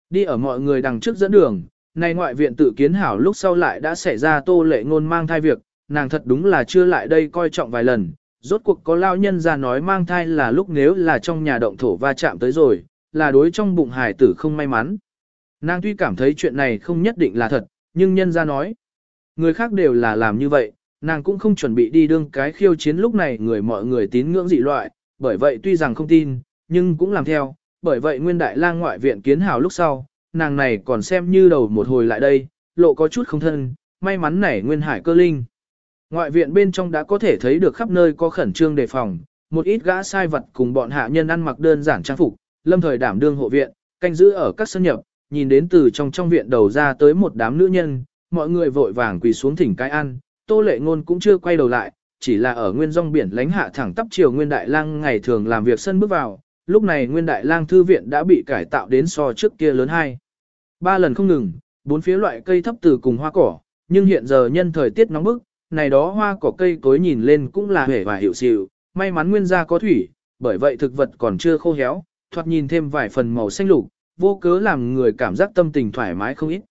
Đi ở mọi người đằng trước dẫn đường, này ngoại viện tự kiến hảo lúc sau lại đã xảy ra tô lệ ngôn mang thai việc, nàng thật đúng là chưa lại đây coi trọng vài lần, rốt cuộc có lao nhân ra nói mang thai là lúc nếu là trong nhà động thổ va chạm tới rồi, là đối trong bụng hải tử không may mắn. Nàng tuy cảm thấy chuyện này không nhất định là thật, nhưng nhân ra nói, người khác đều là làm như vậy, nàng cũng không chuẩn bị đi đương cái khiêu chiến lúc này người mọi người tín ngưỡng dị loại, bởi vậy tuy rằng không tin, nhưng cũng làm theo, bởi vậy nguyên đại lang ngoại viện kiến hào lúc sau, nàng này còn xem như đầu một hồi lại đây, lộ có chút không thân, may mắn này nguyên hải cơ linh. Ngoại viện bên trong đã có thể thấy được khắp nơi có khẩn trương đề phòng, một ít gã sai vật cùng bọn hạ nhân ăn mặc đơn giản trang phục, lâm thời đảm đương hộ viện, canh giữ ở các sân nhập, nhìn đến từ trong trong viện đầu ra tới một đám nữ nhân, mọi người vội vàng quỳ xuống thỉnh cái ăn, tô lệ ngôn cũng chưa quay đầu lại, chỉ là ở nguyên rong biển lánh hạ thẳng tắp chiều nguyên đại lang ngày thường làm việc sân bước vào, lúc này nguyên đại lang thư viện đã bị cải tạo đến so trước kia lớn hai. Ba lần không ngừng, bốn phía loại cây thấp từ cùng hoa cỏ, nhưng hiện giờ nhân thời tiết nóng bức, này đó hoa cỏ cây cối nhìn lên cũng là hể và hiệu xịu, may mắn nguyên gia có thủy, bởi vậy thực vật còn chưa khô héo, thoạt nhìn thêm vài phần màu xanh lục, vô cớ làm người cảm giác tâm tình thoải mái không ít.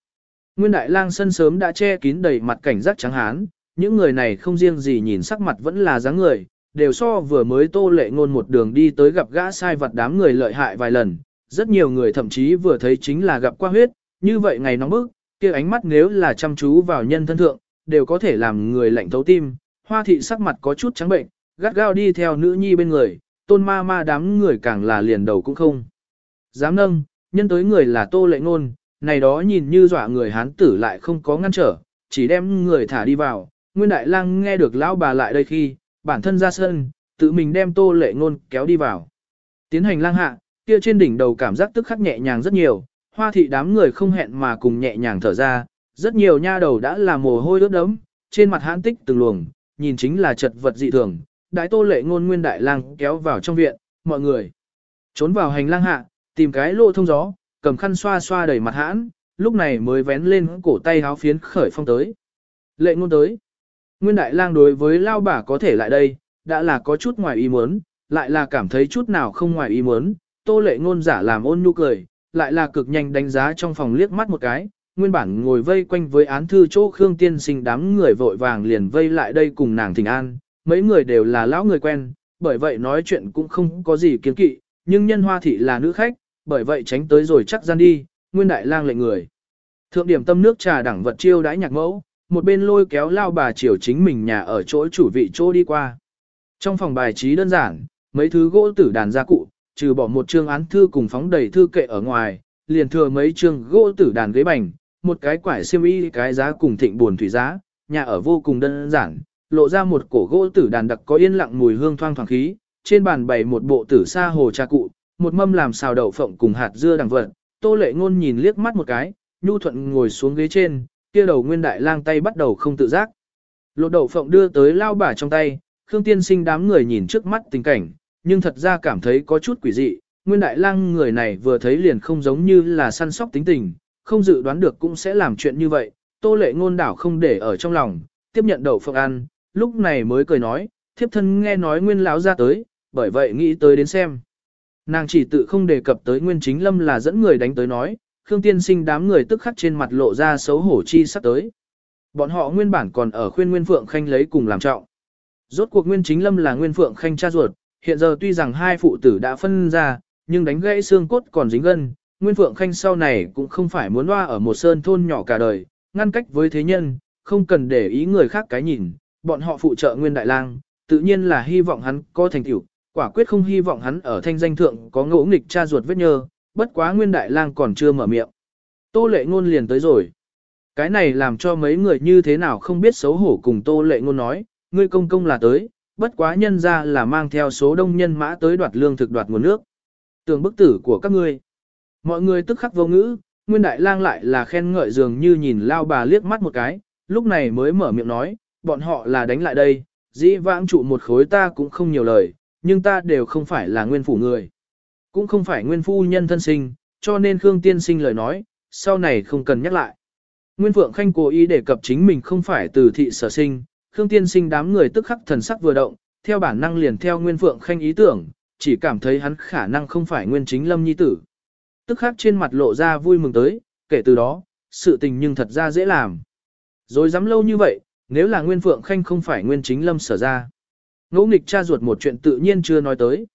Nguyên đại lang sân sớm đã che kín đầy mặt cảnh giác trắng hán, những người này không riêng gì nhìn sắc mặt vẫn là dáng người, đều so vừa mới tô lệ ngôn một đường đi tới gặp gã sai vật đám người lợi hại vài lần, rất nhiều người thậm chí vừa thấy chính là gặp qua huyết, như vậy ngày nóng bức, kia ánh mắt nếu là chăm chú vào nhân thân thượng, đều có thể làm người lạnh thấu tim, hoa thị sắc mặt có chút trắng bệnh, gắt gao đi theo nữ nhi bên người, tôn ma ma đám người càng là liền đầu cũng không. Dám nâng, nhân tới người là tô lệ ngôn, này đó nhìn như dọa người hán tử lại không có ngăn trở, chỉ đem người thả đi vào, nguyên đại lang nghe được lão bà lại đây khi, bản thân ra sân, tự mình đem tô lệ ngôn kéo đi vào. Tiến hành lang hạ, kia trên đỉnh đầu cảm giác tức khắc nhẹ nhàng rất nhiều, hoa thị đám người không hẹn mà cùng nhẹ nhàng thở ra, rất nhiều nha đầu đã là mồ hôi ướt đẫm, trên mặt hãn tích từng luồng, nhìn chính là chật vật dị thường. Đại tô lệ ngôn nguyên đại lang kéo vào trong viện, mọi người trốn vào hành lang hạ, tìm cái lỗ thông gió, cầm khăn xoa xoa đầy mặt hãn, lúc này mới vén lên cổ tay háo phiến khởi phong tới. Lệ ngôn tới. Nguyên đại lang đối với lao bà có thể lại đây, đã là có chút ngoài ý muốn, lại là cảm thấy chút nào không ngoài ý muốn, tô lệ ngôn giả làm ôn nhu cười, lại là cực nhanh đánh giá trong phòng liếc mắt một cái, nguyên bản ngồi vây quanh với án thư chỗ Khương Tiên Sinh đám người vội vàng liền vây lại đây cùng nàng thỉnh an, mấy người đều là lão người quen, bởi vậy nói chuyện cũng không có gì kiến kỵ, nhưng nhân hoa thị là nữ khách, bởi vậy tránh tới rồi chắc gian đi, nguyên đại lang lệnh người. Thượng điểm tâm nước trà đẳng vật chiêu đãi nhạc mẫu, một bên lôi kéo lao bà chiều chính mình nhà ở chỗ chủ vị chỗ đi qua. Trong phòng bài trí đơn giản, mấy thứ gỗ tử đàn gia cụ, trừ bỏ một chương án thư cùng phóng đầy thư kệ ở ngoài, liền thừa mấy chương gỗ tử đàn ghế bành, một cái quải xiêm y cái giá cùng thịnh buồn thủy giá, nhà ở vô cùng đơn giản, lộ ra một cổ gỗ tử đàn đặc có yên lặng mùi hương thoang thoảng khí, trên bàn bày một bộ tử sa hồ trà cụ, một mâm làm xào đậu phộng cùng hạt dưa đằng vật. Tô Lệ Ngôn nhìn liếc mắt một cái, nhu thuận ngồi xuống ghế trên, kia đầu nguyên đại lang tay bắt đầu không tự giác. Lột đậu phộng đưa tới lao bả trong tay, Khương Tiên Sinh đám người nhìn trước mắt tình cảnh, nhưng thật ra cảm thấy có chút quỷ dị, nguyên đại lang người này vừa thấy liền không giống như là săn sóc tính tình, không dự đoán được cũng sẽ làm chuyện như vậy, tô lệ ngôn đảo không để ở trong lòng, tiếp nhận đậu phộng ăn, lúc này mới cười nói, thiếp thân nghe nói nguyên lão ra tới, bởi vậy nghĩ tới đến xem. Nàng chỉ tự không đề cập tới nguyên chính lâm là dẫn người đánh tới nói, Khương Tiên Sinh đám người tức khắc trên mặt lộ ra xấu hổ chi sắp tới. Bọn họ nguyên bản còn ở khuyên Nguyên Phượng Khanh lấy cùng làm trọng. Rốt cuộc Nguyên Chính Lâm là Nguyên Phượng Khanh cha ruột, hiện giờ tuy rằng hai phụ tử đã phân ra, nhưng đánh gãy xương cốt còn dính gân, Nguyên Phượng Khanh sau này cũng không phải muốn loa ở một sơn thôn nhỏ cả đời, ngăn cách với thế nhân, không cần để ý người khác cái nhìn, bọn họ phụ trợ Nguyên Đại Lang, tự nhiên là hy vọng hắn có thành tựu, quả quyết không hy vọng hắn ở thanh danh thượng có ngỗ nghịch cha ruột vết nhơ, bất quá Nguyên Đại Lang còn chưa mở miệng. Tô lệ ngôn liền tới rồi. Cái này làm cho mấy người như thế nào không biết xấu hổ cùng tô lệ ngôn nói, ngươi công công là tới, bất quá nhân ra là mang theo số đông nhân mã tới đoạt lương thực đoạt nguồn nước. Tường bức tử của các ngươi. Mọi người tức khắc vô ngữ, Nguyên Đại Lang lại là khen ngợi dường như nhìn lao bà liếc mắt một cái, lúc này mới mở miệng nói, bọn họ là đánh lại đây, dĩ vãng trụ một khối ta cũng không nhiều lời, nhưng ta đều không phải là nguyên phủ người. Cũng không phải nguyên phu nhân thân sinh, cho nên Khương Tiên sinh lời nói, sau này không cần nhắc lại. Nguyên Phượng Khanh cố ý đề cập chính mình không phải từ thị sở sinh, Khương Tiên sinh đám người tức khắc thần sắc vừa động, theo bản năng liền theo Nguyên Phượng Khanh ý tưởng, chỉ cảm thấy hắn khả năng không phải Nguyên Chính Lâm nhi tử. Tức khắc trên mặt lộ ra vui mừng tới, kể từ đó, sự tình nhưng thật ra dễ làm. Rồi dám lâu như vậy, nếu là Nguyên Phượng Khanh không phải Nguyên Chính Lâm sở ra. Ngỗ nghịch cha ruột một chuyện tự nhiên chưa nói tới.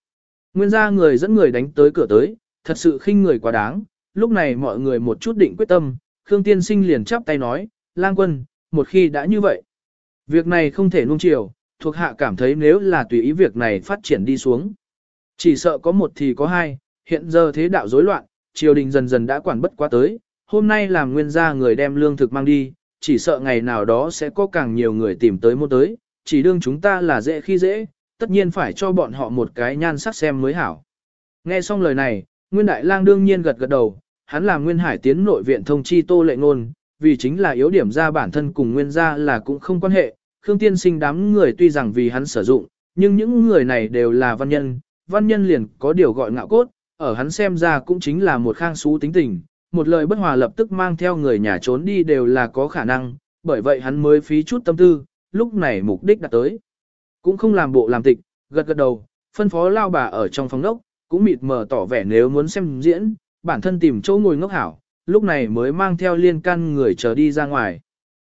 Nguyên gia người dẫn người đánh tới cửa tới, thật sự khinh người quá đáng, lúc này mọi người một chút định quyết tâm, Khương Tiên Sinh liền chắp tay nói, lang quân, một khi đã như vậy. Việc này không thể nuông chiều, thuộc hạ cảm thấy nếu là tùy ý việc này phát triển đi xuống. Chỉ sợ có một thì có hai, hiện giờ thế đạo rối loạn, triều đình dần dần đã quản bất quá tới, hôm nay làm nguyên gia người đem lương thực mang đi, chỉ sợ ngày nào đó sẽ có càng nhiều người tìm tới mua tới, chỉ đương chúng ta là dễ khi dễ, tất nhiên phải cho bọn họ một cái nhan sắc xem mới hảo. Nghe xong lời này, Nguyên Đại Lang đương nhiên gật gật đầu, hắn là Nguyên Hải tiến nội viện thông chi tô lệ ngôn, vì chính là yếu điểm ra bản thân cùng Nguyên gia là cũng không quan hệ, Khương Tiên sinh đám người tuy rằng vì hắn sử dụng, nhưng những người này đều là văn nhân, văn nhân liền có điều gọi ngạo cốt, ở hắn xem ra cũng chính là một khang xú tính tình, một lời bất hòa lập tức mang theo người nhà trốn đi đều là có khả năng, bởi vậy hắn mới phí chút tâm tư, lúc này mục đích đã tới. Cũng không làm bộ làm tịch, gật gật đầu, phân phó lao bà ở trong phòng nốc, cũng mịt mờ tỏ vẻ nếu muốn xem diễn, bản thân tìm chỗ ngồi ngốc hảo, lúc này mới mang theo liên căn người chờ đi ra ngoài.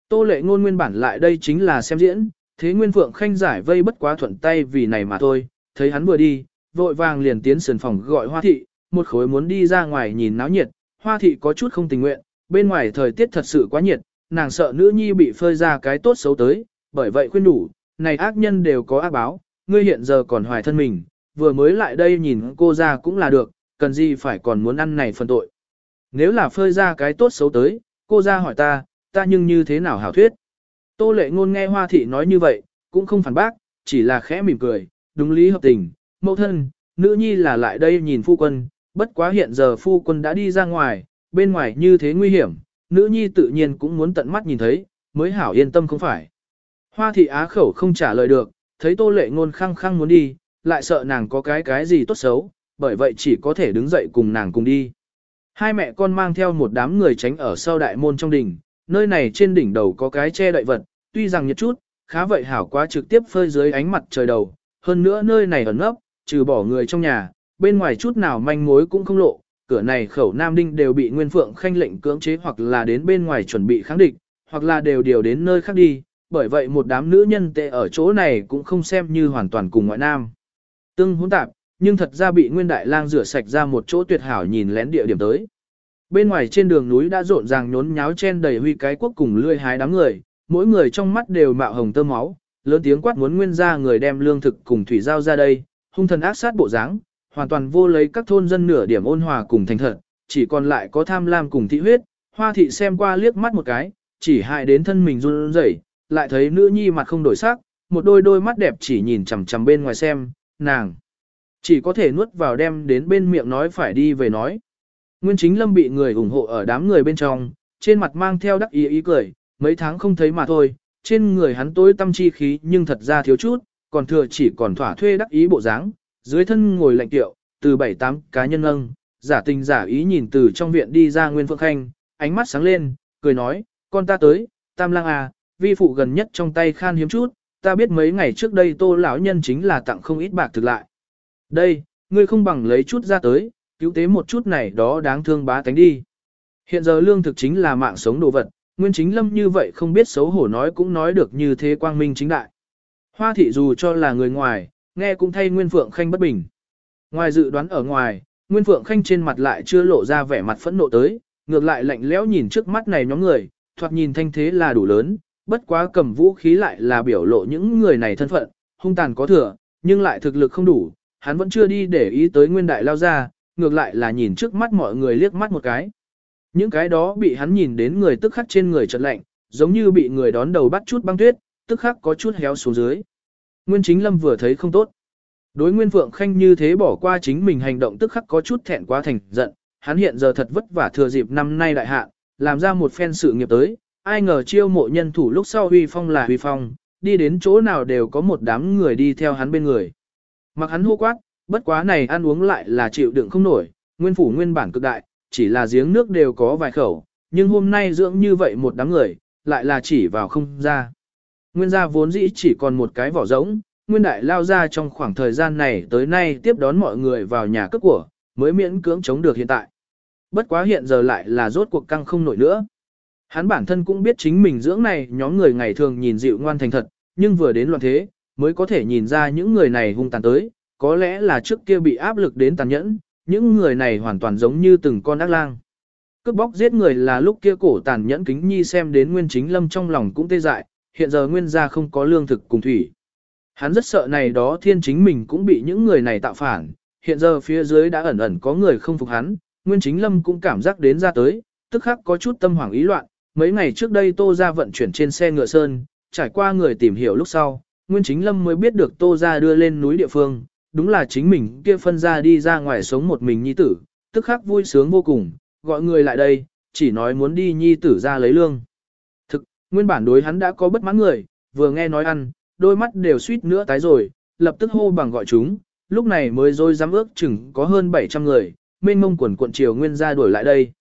Tô lệ ngôn nguyên bản lại đây chính là xem diễn, thế Nguyên Phượng Khanh giải vây bất quá thuận tay vì này mà thôi, thấy hắn vừa đi, vội vàng liền tiến sườn phòng gọi Hoa Thị, một khối muốn đi ra ngoài nhìn náo nhiệt, Hoa Thị có chút không tình nguyện, bên ngoài thời tiết thật sự quá nhiệt, nàng sợ nữ nhi bị phơi ra cái tốt xấu tới, bởi vậy khuyên đủ, này ác nhân đều có ác báo, ngươi hiện giờ còn hoài thân mình, vừa mới lại đây nhìn cô ra cũng là được, cần gì phải còn muốn ăn này phần tội. Nếu là phơi ra cái tốt xấu tới, cô ra hỏi ta, ta nhưng như thế nào hảo thuyết. Tô lệ ngôn nghe hoa thị nói như vậy, cũng không phản bác, chỉ là khẽ mỉm cười, đúng lý hợp tình, mẫu thân, nữ nhi là lại đây nhìn phu quân, bất quá hiện giờ phu quân đã đi ra ngoài, bên ngoài như thế nguy hiểm, nữ nhi tự nhiên cũng muốn tận mắt nhìn thấy, mới hảo yên tâm không phải. Hoa thị á khẩu không trả lời được, thấy tô lệ ngôn khăng khăng muốn đi, lại sợ nàng có cái cái gì tốt xấu, bởi vậy chỉ có thể đứng dậy cùng nàng cùng đi. Hai mẹ con mang theo một đám người tránh ở sau đại môn trong đỉnh, nơi này trên đỉnh đầu có cái che đậy vật, tuy rằng nhiệt chút, khá vậy hảo quá trực tiếp phơi dưới ánh mặt trời đầu, hơn nữa nơi này ẩn nấp, trừ bỏ người trong nhà, bên ngoài chút nào manh mối cũng không lộ, cửa này khẩu Nam Đinh đều bị Nguyên Phượng khanh lệnh cưỡng chế hoặc là đến bên ngoài chuẩn bị kháng địch, hoặc là đều điều đến nơi khác đi, bởi vậy một đám nữ nhân tệ ở chỗ này cũng không xem như hoàn toàn cùng ngoại nam. Tương hỗn tạp, nhưng thật ra bị Nguyên Đại Lang rửa sạch ra một chỗ tuyệt hảo nhìn lén địa điểm tới. Bên ngoài trên đường núi đã rộn ràng nhốn nháo chen đầy huy cái quốc cùng lươi hái đám người, mỗi người trong mắt đều mạo hồng tơ máu, lớn tiếng quát muốn nguyên ra người đem lương thực cùng thủy giao ra đây, hung thần ác sát bộ dáng, hoàn toàn vô lấy các thôn dân nửa điểm ôn hòa cùng thành thật, chỉ còn lại có tham lam cùng thị huyết, hoa thị xem qua liếc mắt một cái, chỉ hại đến thân mình run rẩy, lại thấy nữ nhi mặt không đổi sắc, một đôi đôi mắt đẹp chỉ nhìn chằm chằm bên ngoài xem, nàng chỉ có thể nuốt vào đem đến bên miệng nói phải đi về nói. Nguyên chính lâm bị người ủng hộ ở đám người bên trong, trên mặt mang theo đắc ý ý cười, mấy tháng không thấy mà thôi, trên người hắn tối tâm chi khí nhưng thật ra thiếu chút, còn thừa chỉ còn thỏa thuê đắc ý bộ dáng, dưới thân ngồi lạnh tiệu, từ bảy tám cá nhân âng, giả tình giả ý nhìn từ trong viện đi ra Nguyên Phượng Khanh, ánh mắt sáng lên, cười nói, con ta tới, tam lang à, vi phụ gần nhất trong tay khan hiếm chút, ta biết mấy ngày trước đây tô lão nhân chính là tặng không ít bạc thực lại. Đây, ngươi không bằng lấy chút ra tới, cứu tế một chút này đó đáng thương bá tánh đi. Hiện giờ lương thực chính là mạng sống đồ vật, nguyên chính lâm như vậy không biết xấu hổ nói cũng nói được như thế quang minh chính đại. Hoa thị dù cho là người ngoài, nghe cũng thay Nguyên Phượng Khanh bất bình. Ngoài dự đoán ở ngoài, Nguyên Phượng Khanh trên mặt lại chưa lộ ra vẻ mặt phẫn nộ tới, ngược lại lạnh lẽo nhìn trước mắt này nhóm người, thoạt nhìn thanh thế là đủ lớn, bất quá cầm vũ khí lại là biểu lộ những người này thân phận, hung tàn có thừa, nhưng lại thực lực không đủ, hắn vẫn chưa đi để ý tới Nguyên Đại lao ra, ngược lại là nhìn trước mắt mọi người liếc mắt một cái. Những cái đó bị hắn nhìn đến người tức khắc trên người chợt lạnh, giống như bị người đón đầu bắt chút băng tuyết, tức khắc có chút héo xuống dưới. Nguyên Chính Lâm vừa thấy không tốt. Đối Nguyên Phượng Khanh như thế bỏ qua chính mình hành động tức khắc có chút thẹn quá thành giận, hắn hiện giờ thật vất vả thừa dịp năm nay đại hạ, làm ra một phen sự nghiệp tới, ai ngờ chiêu mộ nhân thủ lúc sau huy phong là huy phong, đi đến chỗ nào đều có một đám người đi theo hắn bên người. Mặc hắn hô quát, bất quá này ăn uống lại là chịu đựng không nổi, nguyên phủ nguyên bản cực đại, chỉ là giếng nước đều có vài khẩu, nhưng hôm nay dưỡng như vậy một đám người, lại là chỉ vào không ra. Nguyên gia vốn dĩ chỉ còn một cái vỏ rỗng, nguyên đại lao ra trong khoảng thời gian này tới nay tiếp đón mọi người vào nhà cấp của, mới miễn cưỡng chống được hiện tại. Bất quá hiện giờ lại là rốt cuộc căng không nổi nữa. Hắn bản thân cũng biết chính mình dưỡng này nhóm người ngày thường nhìn dịu ngoan thành thật, nhưng vừa đến loạn thế, mới có thể nhìn ra những người này hung tàn tới, có lẽ là trước kia bị áp lực đến tàn nhẫn, những người này hoàn toàn giống như từng con ác lang. Cướp bóc giết người là lúc kia cổ tàn nhẫn kính nhi xem đến nguyên chính lâm trong lòng cũng tê dại, hiện giờ nguyên gia không có lương thực cùng thủy. Hắn rất sợ này đó thiên chính mình cũng bị những người này tạo phản, hiện giờ phía dưới đã ẩn ẩn có người không phục hắn, nguyên chính lâm cũng cảm giác đến ra tới, tức khắc có chút tâm hoảng ý loạn, mấy ngày trước đây tô ra vận chuyển trên xe ngựa sơn, trải qua người tìm hiểu lúc sau, nguyên chính lâm mới biết được tô ra đưa lên núi địa phương, đúng là chính mình kia phân ra đi ra ngoài sống một mình nhi tử, tức khắc vui sướng vô cùng, gọi người lại đây, chỉ nói muốn đi nhi tử ra lấy lương. Thực, nguyên bản đối hắn đã có bất mãn người, vừa nghe nói ăn, đôi mắt đều suýt nữa tái rồi, lập tức hô bằng gọi chúng, lúc này mới rồi dám ước chừng có hơn 700 người, mênh mông quần cuộn chiều nguyên ra đuổi lại đây.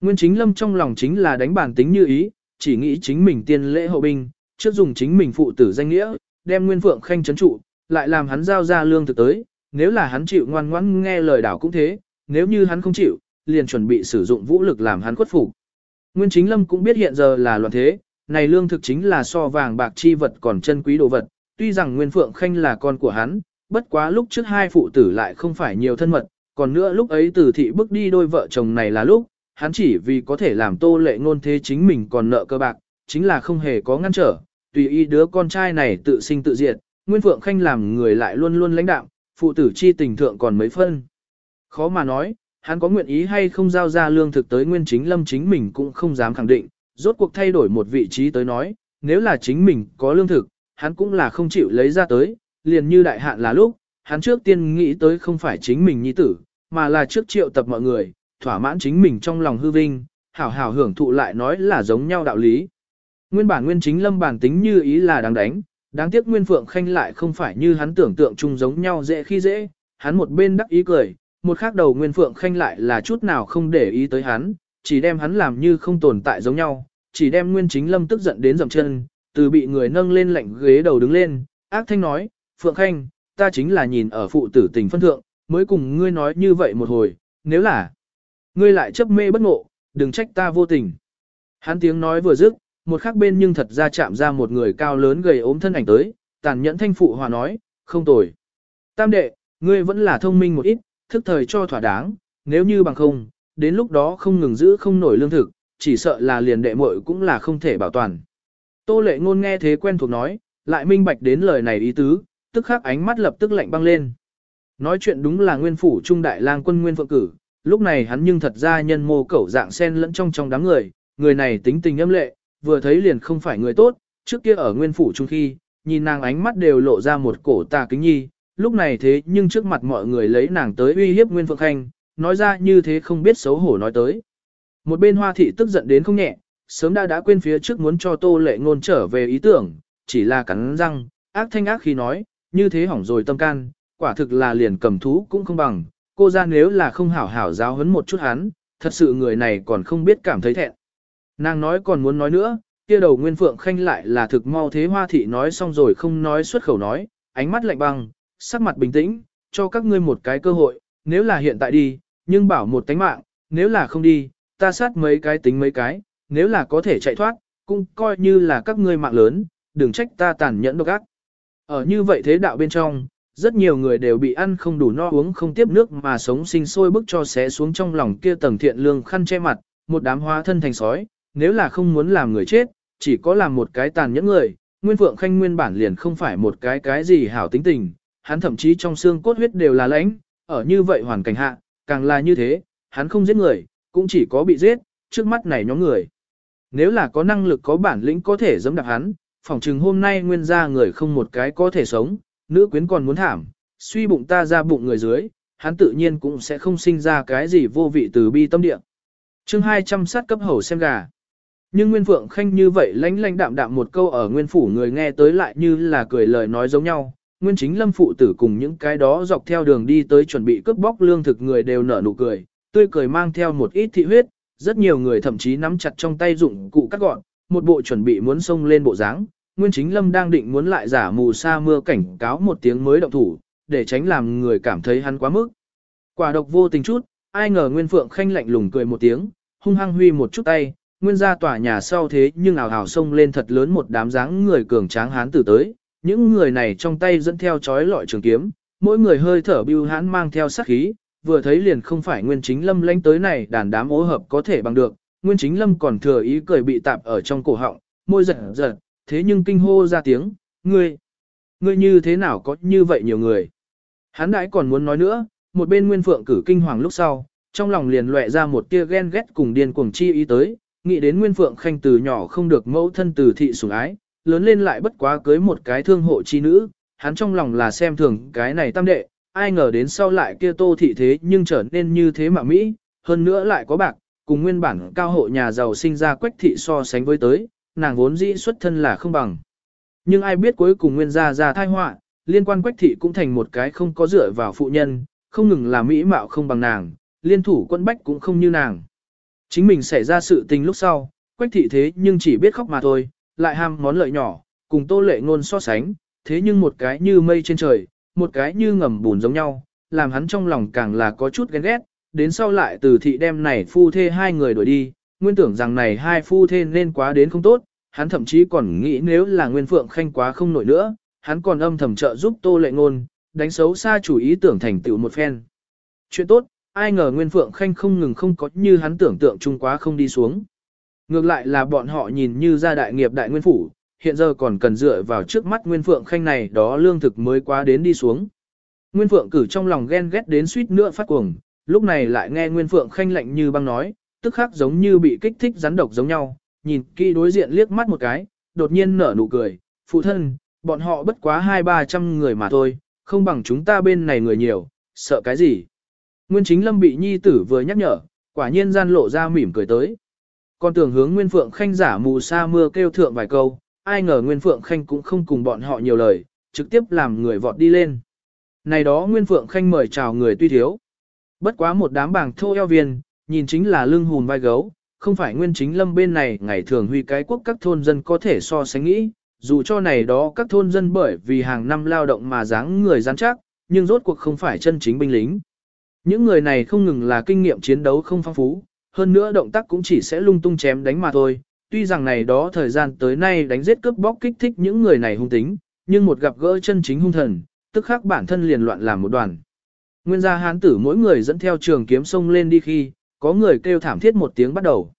Nguyên chính lâm trong lòng chính là đánh bản tính như ý, chỉ nghĩ chính mình tiên lễ hậu binh, trước dùng chính mình phụ tử danh nghĩa, đem nguyên phượng khanh chấn trụ, lại làm hắn giao ra lương thực tới, nếu là hắn chịu ngoan ngoãn nghe lời đảo cũng thế, nếu như hắn không chịu, liền chuẩn bị sử dụng vũ lực làm hắn khuất phục. Nguyên Chính Lâm cũng biết hiện giờ là loạn thế, này lương thực chính là so vàng bạc chi vật còn chân quý đồ vật, tuy rằng Nguyên Phượng Khanh là con của hắn, bất quá lúc trước hai phụ tử lại không phải nhiều thân mật, còn nữa lúc ấy tử thị bước đi đôi vợ chồng này là lúc, hắn chỉ vì có thể làm tô lệ ngôn thế chính mình còn nợ cơ bạc, chính là không hề có ngăn trở, tùy ý đứa con trai này tự sinh tự diệt, Nguyên Phượng Khanh làm người lại luôn luôn lãnh đạo, phụ tử chi tình thượng còn mấy phân. Khó mà nói, hắn có nguyện ý hay không giao ra lương thực tới Nguyên Chính Lâm chính mình cũng không dám khẳng định, rốt cuộc thay đổi một vị trí tới nói, nếu là chính mình có lương thực, hắn cũng là không chịu lấy ra tới, liền như đại hạn là lúc, hắn trước tiên nghĩ tới không phải chính mình nhi tử, mà là trước triệu tập mọi người, thỏa mãn chính mình trong lòng hư vinh, hảo hảo hưởng thụ lại nói là giống nhau đạo lý. Nguyên bản Nguyên Chính Lâm bản tính như ý là đáng đánh, Đáng tiếc Nguyên Phượng Khanh lại không phải như hắn tưởng tượng chung giống nhau dễ khi dễ, hắn một bên đắc ý cười, một khác đầu Nguyên Phượng Khanh lại là chút nào không để ý tới hắn, chỉ đem hắn làm như không tồn tại giống nhau, chỉ đem Nguyên Chính Lâm tức giận đến dậm chân, từ bị người nâng lên lạnh ghế đầu đứng lên, ác thanh nói, Phượng Khanh, ta chính là nhìn ở phụ tử tình phân thượng, mới cùng ngươi nói như vậy một hồi, nếu là ngươi lại chấp mê bất ngộ, đừng trách ta vô tình. Hắn tiếng nói vừa dứt, một khắc bên nhưng thật ra chạm ra một người cao lớn gầy ốm thân ảnh tới, tàn nhẫn thanh phụ hòa nói, không tồi. Tam đệ, ngươi vẫn là thông minh một ít, thức thời cho thỏa đáng, nếu như bằng không, đến lúc đó không ngừng giữ không nổi lương thực, chỉ sợ là liền đệ muội cũng là không thể bảo toàn. Tô lệ ngôn nghe thế quen thuộc nói, lại minh bạch đến lời này ý tứ, tức khắc ánh mắt lập tức lạnh băng lên. Nói chuyện đúng là nguyên phủ trung đại lang quân nguyên phượng cử, lúc này hắn nhưng thật ra nhân mô cẩu dạng sen lẫn trong trong đám người, người này tính tình âm lệ, vừa thấy liền không phải người tốt, trước kia ở nguyên phủ trung khi, nhìn nàng ánh mắt đều lộ ra một cổ tà kính nhi, lúc này thế nhưng trước mặt mọi người lấy nàng tới uy hiếp Nguyên Phượng Khanh, nói ra như thế không biết xấu hổ nói tới. Một bên hoa thị tức giận đến không nhẹ, sớm đã đã quên phía trước muốn cho tô lệ ngôn trở về ý tưởng, chỉ là cắn răng, ác thanh ác khi nói, như thế hỏng rồi tâm can, quả thực là liền cầm thú cũng không bằng, cô ra nếu là không hảo hảo giáo huấn một chút hắn, thật sự người này còn không biết cảm thấy thẹn. Nàng nói còn muốn nói nữa, kia đầu Nguyên Phượng Khanh lại là thực mau thế hoa thị nói xong rồi không nói xuất khẩu nói, ánh mắt lạnh băng, sắc mặt bình tĩnh, cho các ngươi một cái cơ hội, nếu là hiện tại đi, nhưng bảo một tánh mạng, nếu là không đi, ta sát mấy cái tính mấy cái, nếu là có thể chạy thoát, cũng coi như là các ngươi mạng lớn, đừng trách ta tàn nhẫn độc ác. Ở như vậy thế đạo bên trong, rất nhiều người đều bị ăn không đủ no uống không tiếp nước mà sống sinh sôi bức cho xé xuống trong lòng kia tầng thiện lương khăn che mặt, một đám hóa thân thành sói, nếu là không muốn làm người chết, chỉ có làm một cái tàn nhẫn người, Nguyên Phượng Khanh nguyên bản liền không phải một cái cái gì hảo tính tình, hắn thậm chí trong xương cốt huyết đều là lãnh, ở như vậy hoàn cảnh hạ, càng là như thế, hắn không giết người, cũng chỉ có bị giết, trước mắt này nhóm người. Nếu là có năng lực có bản lĩnh có thể giẫm đạp hắn, phỏng chừng hôm nay nguyên gia người không một cái có thể sống, nữ quyến còn muốn thảm, suy bụng ta ra bụng người dưới, hắn tự nhiên cũng sẽ không sinh ra cái gì vô vị từ bi tâm địa. chương 200 sát cấp hầu xem gà. Nhưng Nguyên Phượng Khanh như vậy lánh lánh đạm đạm một câu ở Nguyên Phủ người nghe tới lại như là cười lời nói giống nhau. Nguyên chính lâm phụ tử cùng những cái đó dọc theo đường đi tới chuẩn bị cướp bóc lương thực người đều nở nụ cười, tươi cười mang theo một ít thị huyết, rất nhiều người thậm chí nắm chặt trong tay dụng cụ cắt gọn, một bộ chuẩn bị muốn xông lên bộ dáng. Nguyên chính lâm đang định muốn lại giả mù sa mưa cảnh cáo một tiếng mới động thủ, để tránh làm người cảm thấy hắn quá mức. Quả độc vô tình chút, ai ngờ Nguyên Phượng Khanh lạnh lùng cười một tiếng, hung hăng huy một chút tay, nguyên gia tòa nhà sau thế nhưng ảo ảo xông lên thật lớn một đám dáng người cường tráng hán tử tới, những người này trong tay dẫn theo chói lọi trường kiếm, mỗi người hơi thở bưu hán mang theo sát khí, vừa thấy liền không phải nguyên chính lâm lãnh tới này đàn đám ố hợp có thể bằng được, nguyên chính lâm còn thừa ý cười bị tạp ở trong cổ họng, môi giật giật, thế nhưng kinh hô ra tiếng, ngươi, ngươi như thế nào có như vậy nhiều người. Hắn đãi còn muốn nói nữa, một bên nguyên phượng cử kinh hoàng lúc sau, trong lòng liền lệ ra một tia ghen ghét cùng điên cuồng chi ý tới, nghĩ đến Nguyên Phượng Khanh từ nhỏ không được mẫu thân từ thị sủng ái, lớn lên lại bất quá cưới một cái thương hộ chi nữ, hắn trong lòng là xem thường cái này tam đệ, ai ngờ đến sau lại kia tô thị thế nhưng trở nên như thế mà Mỹ, hơn nữa lại có bạc, cùng nguyên bản cao hộ nhà giàu sinh ra quách thị so sánh với tới, nàng vốn dĩ xuất thân là không bằng. Nhưng ai biết cuối cùng nguyên gia ra thai họa, liên quan quách thị cũng thành một cái không có dựa vào phụ nhân, không ngừng là Mỹ mạo không bằng nàng, liên thủ quân bách cũng không như nàng. Chính mình xảy ra sự tình lúc sau, quách thị thế nhưng chỉ biết khóc mà thôi, lại ham món lợi nhỏ, cùng tô lệ ngôn so sánh, thế nhưng một cái như mây trên trời, một cái như ngầm bùn giống nhau, làm hắn trong lòng càng là có chút ghen ghét, đến sau lại từ thị đem này phu thê hai người đuổi đi, nguyên tưởng rằng này hai phu thê nên quá đến không tốt, hắn thậm chí còn nghĩ nếu là nguyên phượng khanh quá không nổi nữa, hắn còn âm thầm trợ giúp tô lệ ngôn, đánh xấu xa chủ ý tưởng thành tựu một phen. Chuyện tốt, ai ngờ Nguyên Phượng Khanh không ngừng không có như hắn tưởng tượng chung quá không đi xuống. Ngược lại là bọn họ nhìn như ra đại nghiệp đại nguyên phủ, hiện giờ còn cần dựa vào trước mắt Nguyên Phượng Khanh này đó lương thực mới quá đến đi xuống. Nguyên Phượng cử trong lòng ghen ghét đến suýt nữa phát cuồng, lúc này lại nghe Nguyên Phượng Khanh lạnh như băng nói, tức khắc giống như bị kích thích rắn độc giống nhau, nhìn kỹ đối diện liếc mắt một cái, đột nhiên nở nụ cười, phụ thân, bọn họ bất quá hai ba trăm người mà thôi, không bằng chúng ta bên này người nhiều, sợ cái gì. Nguyên chính lâm bị nhi tử vừa nhắc nhở, quả nhiên gian lộ ra mỉm cười tới. Con tưởng hướng Nguyên Phượng Khanh giả mù sa mưa kêu thượng vài câu, ai ngờ Nguyên Phượng Khanh cũng không cùng bọn họ nhiều lời, trực tiếp làm người vọt đi lên. Này đó Nguyên Phượng Khanh mời chào người tuy thiếu. Bất quá một đám bảng thô eo viên, nhìn chính là lưng hùn vai gấu, không phải Nguyên chính lâm bên này ngày thường huy cái quốc các thôn dân có thể so sánh nghĩ, dù cho này đó các thôn dân bởi vì hàng năm lao động mà dáng người rắn chắc, nhưng rốt cuộc không phải chân chính binh lính. Những người này không ngừng là kinh nghiệm chiến đấu không phong phú, hơn nữa động tác cũng chỉ sẽ lung tung chém đánh mà thôi. Tuy rằng này đó thời gian tới nay đánh giết cướp bóc kích thích những người này hung tính, nhưng một gặp gỡ chân chính hung thần, tức khắc bản thân liền loạn làm một đoàn. Nguyên gia hán tử mỗi người dẫn theo trường kiếm sông lên đi khi, có người kêu thảm thiết một tiếng bắt đầu.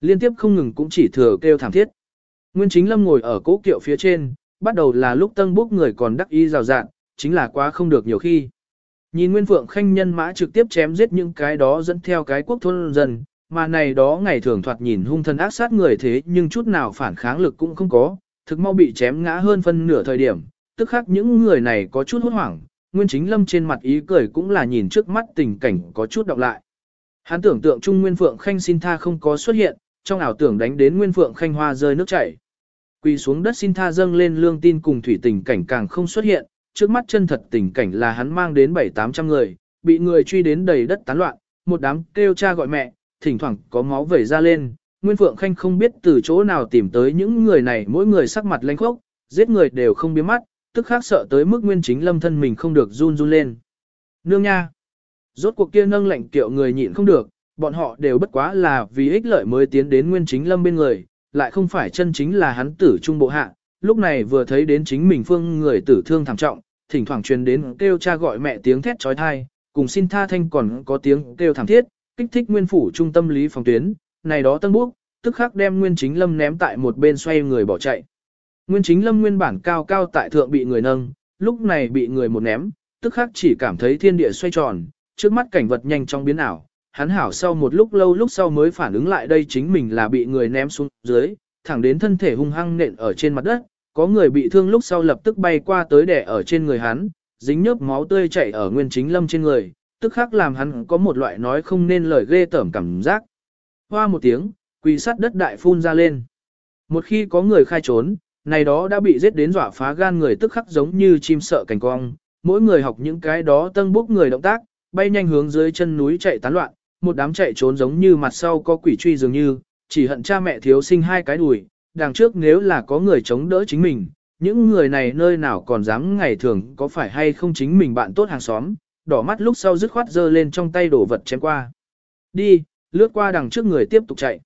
Liên tiếp không ngừng cũng chỉ thừa kêu thảm thiết. Nguyên chính lâm ngồi ở cố kiệu phía trên, bắt đầu là lúc tân bốc người còn đắc ý rào rạn, chính là quá không được nhiều khi. Nhìn Nguyên Phượng Khanh nhân mã trực tiếp chém giết những cái đó dẫn theo cái quốc thôn dân, mà này đó ngày thường thoạt nhìn hung thân ác sát người thế nhưng chút nào phản kháng lực cũng không có, thực mau bị chém ngã hơn phân nửa thời điểm, tức khác những người này có chút hốt hoảng, Nguyên Chính Lâm trên mặt ý cười cũng là nhìn trước mắt tình cảnh có chút đọc lại. Hắn tưởng tượng Trung Nguyên Phượng Khanh xin tha không có xuất hiện, trong ảo tưởng đánh đến Nguyên Phượng Khanh hoa rơi nước chảy. Quỳ xuống đất xin tha dâng lên lương tin cùng thủy tình cảnh càng không xuất hiện, trước mắt chân thật tình cảnh là hắn mang đến bảy tám trăm người, bị người truy đến đầy đất tán loạn, một đám kêu cha gọi mẹ, thỉnh thoảng có máu vẩy ra lên. Nguyên Phượng Khanh không biết từ chỗ nào tìm tới những người này mỗi người sắc mặt lanh khốc, giết người đều không biến mắt, tức khác sợ tới mức Nguyên Chính Lâm thân mình không được run run lên. Nương nha! Rốt cuộc kia nâng lệnh kiệu người nhịn không được, bọn họ đều bất quá là vì ích lợi mới tiến đến Nguyên Chính Lâm bên người, lại không phải chân chính là hắn tử trung bộ hạ, lúc này vừa thấy đến chính mình phương người tử thương thảm trọng, thỉnh thoảng truyền đến kêu cha gọi mẹ tiếng thét trói thai, cùng xin tha thanh còn có tiếng kêu thảm thiết, kích thích nguyên phủ trung tâm lý phòng tuyến, này đó tân bước, tức khắc đem nguyên chính lâm ném tại một bên xoay người bỏ chạy. Nguyên chính lâm nguyên bản cao cao tại thượng bị người nâng, lúc này bị người một ném, tức khắc chỉ cảm thấy thiên địa xoay tròn, trước mắt cảnh vật nhanh trong biến ảo. Hắn hảo sau một lúc lâu lúc sau mới phản ứng lại đây chính mình là bị người ném xuống dưới, thẳng đến thân thể hung hăng nện ở trên mặt đất, có người bị thương lúc sau lập tức bay qua tới đè ở trên người hắn, dính nhớp máu tươi chảy ở nguyên chính lâm trên người, tức khắc làm hắn có một loại nói không nên lời ghê tởm cảm giác. Hoa một tiếng, quỳ sắt đất đại phun ra lên. Một khi có người khai trốn, này đó đã bị giết đến dọa phá gan người tức khắc giống như chim sợ cảnh cong, mỗi người học những cái đó tân bốc người động tác, bay nhanh hướng dưới chân núi chạy tán loạn, một đám chạy trốn giống như mặt sau có quỷ truy dường như, chỉ hận cha mẹ thiếu sinh hai cái đùi, đằng trước nếu là có người chống đỡ chính mình, những người này nơi nào còn dám ngày thường có phải hay không chính mình bạn tốt hàng xóm, đỏ mắt lúc sau dứt khoát giơ lên trong tay đổ vật chém qua. Đi, lướt qua đằng trước người tiếp tục chạy.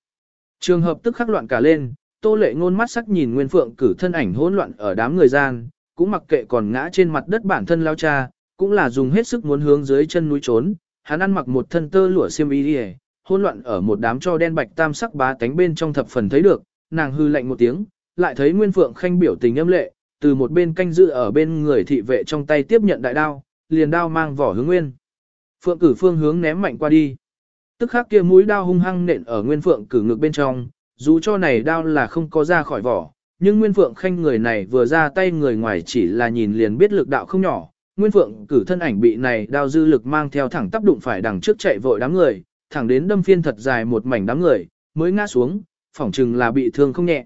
Trường hợp tức khắc loạn cả lên, tô lệ ngôn mắt sắc nhìn Nguyên Phượng cử thân ảnh hỗn loạn ở đám người gian, cũng mặc kệ còn ngã trên mặt đất bản thân lao cha, cũng là dùng hết sức muốn hướng dưới chân núi trốn, hắn ăn mặc một thân tơ lụa xiêm y đi hỗn loạn ở một đám cho đen bạch tam sắc bá tánh bên trong thập phần thấy được, nàng hư lạnh một tiếng, lại thấy Nguyên Phượng khanh biểu tình âm lệ, từ một bên canh giữ ở bên người thị vệ trong tay tiếp nhận đại đao, liền đao mang vỏ hướng Nguyên. Phượng cử phương hướng ném mạnh qua đi. Tức khắc kia mũi đao hung hăng nện ở Nguyên Phượng cử ngực bên trong, dù cho này đao là không có ra khỏi vỏ, nhưng Nguyên Phượng khanh người này vừa ra tay người ngoài chỉ là nhìn liền biết lực đạo không nhỏ. Nguyên Phượng cử thân ảnh bị này đao dư lực mang theo thẳng tắp đụng phải đằng trước chạy vội đám người, thẳng đến đâm phiên thật dài một mảnh đám người, mới ngã xuống, phỏng chừng là bị thương không nhẹ.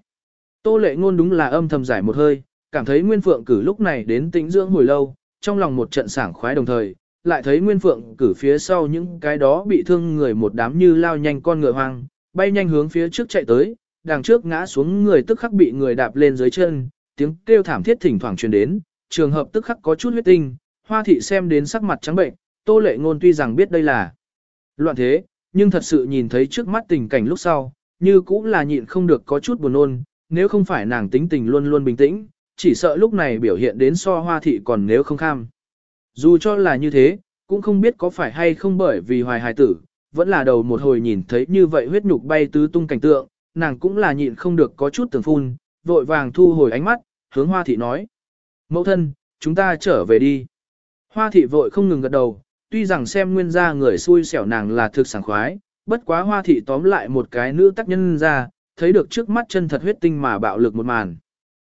Tô lệ ngôn đúng là âm thầm giải một hơi, cảm thấy Nguyên Phượng cử lúc này đến tĩnh dưỡng hồi lâu, trong lòng một trận sảng khoái đồng thời, lại thấy Nguyên Phượng cử phía sau những cái đó bị thương người một đám như lao nhanh con ngựa hoang, bay nhanh hướng phía trước chạy tới, đằng trước ngã xuống người tức khắc bị người đạp lên dưới chân, tiếng kêu thảm thiết thỉnh thoảng truyền đến, trường hợp tức khắc có chút huyết tinh, hoa thị xem đến sắc mặt trắng bệnh, tô lệ ngôn tuy rằng biết đây là loạn thế, nhưng thật sự nhìn thấy trước mắt tình cảnh lúc sau, như cũng là nhịn không được có chút buồn nôn, nếu không phải nàng tính tình luôn luôn bình tĩnh, chỉ sợ lúc này biểu hiện đến so hoa thị còn nếu không kham. Dù cho là như thế, cũng không biết có phải hay không bởi vì hoài hài tử, vẫn là đầu một hồi nhìn thấy như vậy huyết nhục bay tứ tung cảnh tượng, nàng cũng là nhịn không được có chút tưởng phun, vội vàng thu hồi ánh mắt, hướng hoa thị nói. Mẫu thân, chúng ta trở về đi. Hoa thị vội không ngừng gật đầu, tuy rằng xem nguyên gia người xui xẻo nàng là thực sảng khoái, bất quá hoa thị tóm lại một cái nữ tác nhân ra, thấy được trước mắt chân thật huyết tinh mà bạo lực một màn.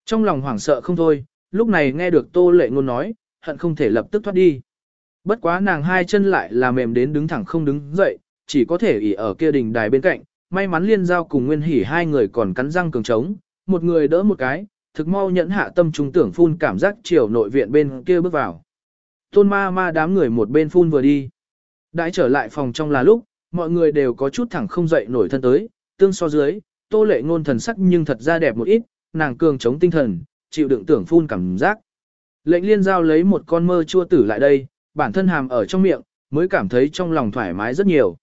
Trong lòng hoảng sợ không thôi, lúc này nghe được tô lệ ngôn nói, hận không thể lập tức thoát đi. Bất quá nàng hai chân lại là mềm đến đứng thẳng không đứng dậy, chỉ có thể ỉ ở kia đình đài bên cạnh, may mắn liên giao cùng nguyên hỉ hai người còn cắn răng cường trống, một người đỡ một cái, thực mau nhẫn hạ tâm trung tưởng phun cảm giác chiều nội viện bên kia bước vào. Tôn ma ma đám người một bên phun vừa đi. Đãi trở lại phòng trong là lúc, mọi người đều có chút thẳng không dậy nổi thân tới, tương so dưới, tô lệ ngôn thần sắc nhưng thật ra đẹp một ít, nàng cường chống tinh thần, chịu đựng tưởng phun cảm giác. Lệnh liên giao lấy một con mơ chua tử lại đây, bản thân hàm ở trong miệng, mới cảm thấy trong lòng thoải mái rất nhiều.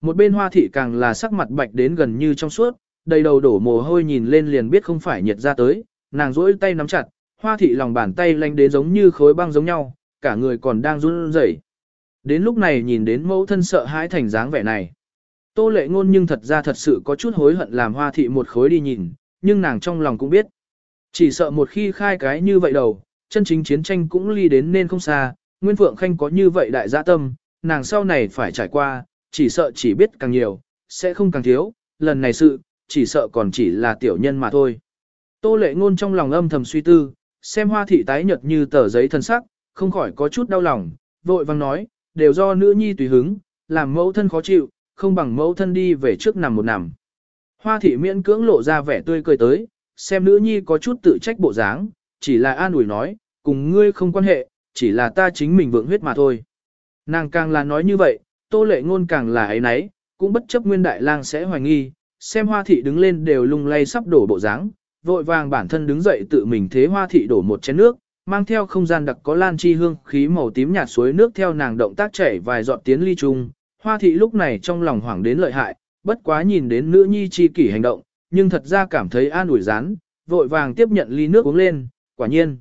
Một bên hoa thị càng là sắc mặt bạch đến gần như trong suốt, đầy đầu đổ mồ hôi nhìn lên liền biết không phải nhiệt ra tới, nàng rỗi tay nắm chặt, hoa thị lòng bàn tay lanh đến giống như khối băng giống nhau, cả người còn đang run rẩy. Đến lúc này nhìn đến mẫu thân sợ hãi thành dáng vẻ này. Tô lệ ngôn nhưng thật ra thật sự có chút hối hận làm hoa thị một khối đi nhìn, nhưng nàng trong lòng cũng biết. Chỉ sợ một khi khai cái như vậy đầu, chân chính chiến tranh cũng ly đến nên không xa, Nguyên Phượng Khanh có như vậy đại gia tâm, nàng sau này phải trải qua, chỉ sợ chỉ biết càng nhiều, sẽ không càng thiếu, lần này sự, chỉ sợ còn chỉ là tiểu nhân mà thôi. Tô lệ ngôn trong lòng âm thầm suy tư, xem hoa thị tái nhật như tờ giấy thân sắc, không khỏi có chút đau lòng, vội vang nói, đều do nữ nhi tùy hứng, làm mẫu thân khó chịu, không bằng mẫu thân đi về trước nằm một nằm. Hoa thị miễn cưỡng lộ ra vẻ tươi cười tới, xem nữ nhi có chút tự trách bộ dáng, chỉ là an ủi nói, cùng ngươi không quan hệ, chỉ là ta chính mình vượng huyết mà thôi. Nàng càng là nói như vậy, tô lệ ngôn càng là ấy nấy, cũng bất chấp nguyên đại lang sẽ hoài nghi, xem hoa thị đứng lên đều lung lay sắp đổ bộ dáng, vội vàng bản thân đứng dậy tự mình thế hoa thị đổ một chén nước, mang theo không gian đặc có lan chi hương khí màu tím nhạt suối nước theo nàng động tác chảy vài giọt tiến ly chung. Hoa thị lúc này trong lòng hoảng đến lợi hại, bất quá nhìn đến nữ nhi chi kỷ hành động, nhưng thật ra cảm thấy an ủi rán, vội vàng tiếp nhận ly nước uống lên, quả nhiên.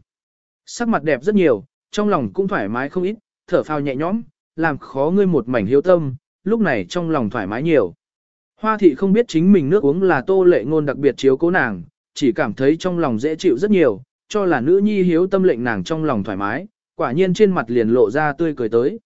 Sắc mặt đẹp rất nhiều, trong lòng cũng thoải mái không ít, thở phào nhẹ nhõm, làm khó ngươi một mảnh hiếu tâm, lúc này trong lòng thoải mái nhiều. Hoa thị không biết chính mình nước uống là tô lệ ngôn đặc biệt chiếu cố nàng, chỉ cảm thấy trong lòng dễ chịu rất nhiều, cho là nữ nhi hiếu tâm lệnh nàng trong lòng thoải mái, quả nhiên trên mặt liền lộ ra tươi cười tới.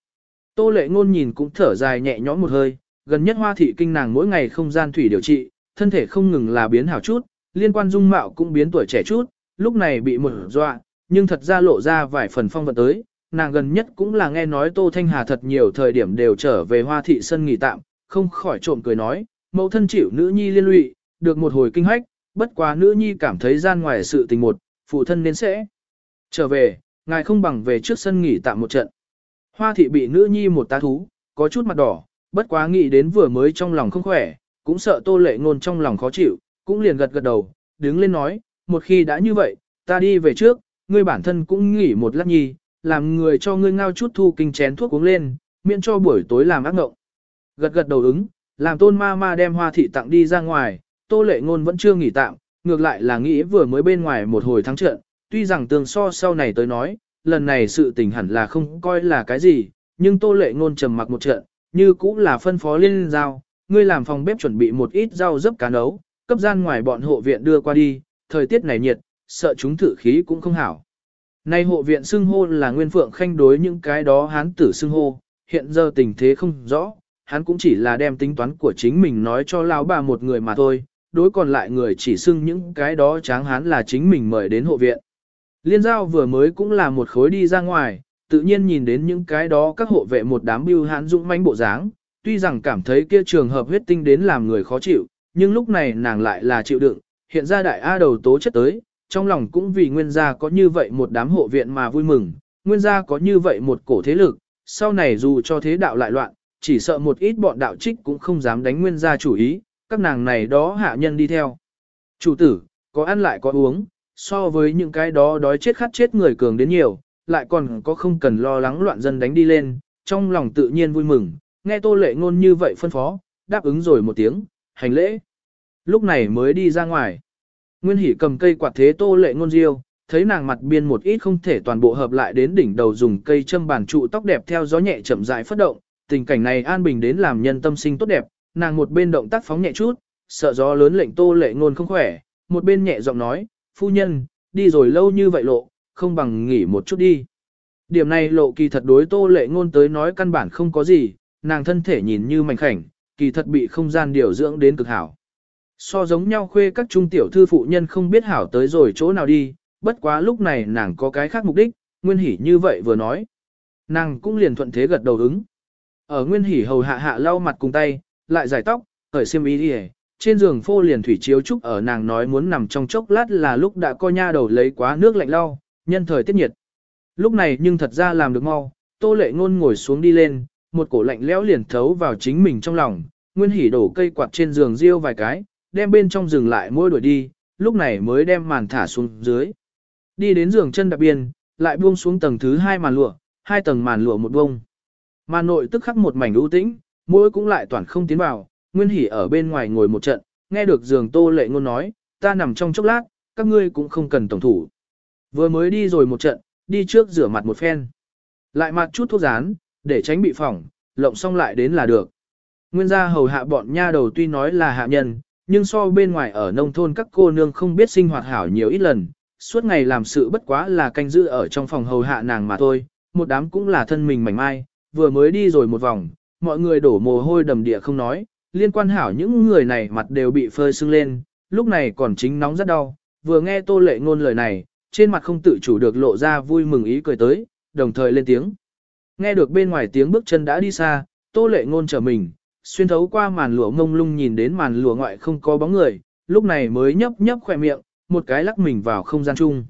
Tô lệ ngôn nhìn cũng thở dài nhẹ nhõm một hơi, gần nhất hoa thị kinh nàng mỗi ngày không gian thủy điều trị, thân thể không ngừng là biến hảo chút, liên quan dung mạo cũng biến tuổi trẻ chút, lúc này bị một dọa, nhưng thật ra lộ ra vài phần phong vận tới, nàng gần nhất cũng là nghe nói Tô Thanh Hà thật nhiều thời điểm đều trở về hoa thị sân nghỉ tạm, không khỏi trộm cười nói, mẫu thân chịu nữ nhi liên lụy, được một hồi kinh hách, bất quá nữ nhi cảm thấy gian ngoài sự tình một, phụ thân nên sẽ trở về, ngài không bằng về trước sân nghỉ tạm một trận. Hoa thị bị nữ nhi một tá thú, có chút mặt đỏ, bất quá nghĩ đến vừa mới trong lòng không khỏe, cũng sợ tô lệ ngôn trong lòng khó chịu, cũng liền gật gật đầu, đứng lên nói, một khi đã như vậy, ta đi về trước, ngươi bản thân cũng nghỉ một lát nhi, làm người cho ngươi ngao chút thu kinh chén thuốc uống lên, miễn cho buổi tối làm ác ngộng. Gật gật đầu ứng, làm tôn ma ma đem hoa thị tặng đi ra ngoài, tô lệ ngôn vẫn chưa nghỉ tạm, ngược lại là nghĩ vừa mới bên ngoài một hồi thắng trận, tuy rằng tường so sau này tới nói, lần này sự tình hẳn là không coi là cái gì, nhưng tô lệ ngôn trầm mặc một trận, như cũng là phân phó liên giao, ngươi làm phòng bếp chuẩn bị một ít rau dấp cá nấu, cấp gian ngoài bọn hộ viện đưa qua đi, thời tiết này nhiệt, sợ chúng thử khí cũng không hảo. Nay hộ viện xưng hô là Nguyên Phượng Khanh đối những cái đó hán tử xưng hô, hiện giờ tình thế không rõ, hắn cũng chỉ là đem tính toán của chính mình nói cho lão bà một người mà thôi, đối còn lại người chỉ xưng những cái đó tráng hán là chính mình mời đến hộ viện. Liên giao vừa mới cũng là một khối đi ra ngoài, tự nhiên nhìn đến những cái đó các hộ vệ một đám bưu hán dũng manh bộ dáng, tuy rằng cảm thấy kia trường hợp huyết tinh đến làm người khó chịu, nhưng lúc này nàng lại là chịu đựng, hiện ra đại A đầu tố chất tới, trong lòng cũng vì nguyên gia có như vậy một đám hộ viện mà vui mừng, nguyên gia có như vậy một cổ thế lực, sau này dù cho thế đạo lại loạn, chỉ sợ một ít bọn đạo trích cũng không dám đánh nguyên gia chủ ý, các nàng này đó hạ nhân đi theo. Chủ tử, có ăn lại có uống, so với những cái đó đói chết khát chết người cường đến nhiều, lại còn có không cần lo lắng loạn dân đánh đi lên, trong lòng tự nhiên vui mừng, nghe tô lệ ngôn như vậy phân phó, đáp ứng rồi một tiếng, hành lễ. Lúc này mới đi ra ngoài. Nguyên Hỷ cầm cây quạt thế tô lệ ngôn diêu, thấy nàng mặt biên một ít không thể toàn bộ hợp lại đến đỉnh đầu dùng cây châm bàn trụ tóc đẹp theo gió nhẹ chậm rãi phất động, tình cảnh này an bình đến làm nhân tâm sinh tốt đẹp, nàng một bên động tác phóng nhẹ chút, sợ gió lớn lệnh tô lệ ngôn không khỏe, một bên nhẹ giọng nói, phu nhân, đi rồi lâu như vậy lộ, không bằng nghỉ một chút đi. Điểm này lộ kỳ thật đối tô lệ ngôn tới nói căn bản không có gì, nàng thân thể nhìn như mảnh khảnh, kỳ thật bị không gian điều dưỡng đến cực hảo. So giống nhau khuê các trung tiểu thư phụ nhân không biết hảo tới rồi chỗ nào đi, bất quá lúc này nàng có cái khác mục đích, Nguyên Hỷ như vậy vừa nói. Nàng cũng liền thuận thế gật đầu ứng. Ở Nguyên Hỷ hầu hạ hạ lau mặt cùng tay, lại giải tóc, cởi xiêm y đi trên giường phô liền thủy chiếu trúc ở nàng nói muốn nằm trong chốc lát là lúc đã co nha đầu lấy quá nước lạnh lau, nhân thời tiết nhiệt. Lúc này nhưng thật ra làm được mau, tô lệ ngôn ngồi xuống đi lên, một cổ lạnh lẽo liền thấu vào chính mình trong lòng, nguyên hỉ đổ cây quạt trên giường riêu vài cái, đem bên trong giường lại môi đuổi đi, lúc này mới đem màn thả xuống dưới. Đi đến giường chân đặc biên, lại buông xuống tầng thứ hai màn lụa, hai tầng màn lụa một buông. Màn nội tức khắc một mảnh ưu tĩnh, mỗi cũng lại toàn không tiến vào, Nguyên Hỷ ở bên ngoài ngồi một trận, nghe được giường Tô Lệ Ngôn nói, ta nằm trong chốc lát, các ngươi cũng không cần tổng thủ. Vừa mới đi rồi một trận, đi trước rửa mặt một phen. Lại mặt chút thuốc rán, để tránh bị phỏng, lộng xong lại đến là được. Nguyên gia hầu hạ bọn nha đầu tuy nói là hạ nhân, nhưng so bên ngoài ở nông thôn các cô nương không biết sinh hoạt hảo nhiều ít lần, suốt ngày làm sự bất quá là canh giữ ở trong phòng hầu hạ nàng mà thôi, một đám cũng là thân mình mảnh mai, vừa mới đi rồi một vòng, mọi người đổ mồ hôi đầm địa không nói, liên quan hảo những người này mặt đều bị phơi sưng lên, lúc này còn chính nóng rất đau, vừa nghe tô lệ ngôn lời này, trên mặt không tự chủ được lộ ra vui mừng ý cười tới, đồng thời lên tiếng. Nghe được bên ngoài tiếng bước chân đã đi xa, tô lệ ngôn trở mình, xuyên thấu qua màn lụa ngông lung nhìn đến màn lụa ngoại không có bóng người, lúc này mới nhấp nhấp khỏe miệng, một cái lắc mình vào không gian chung.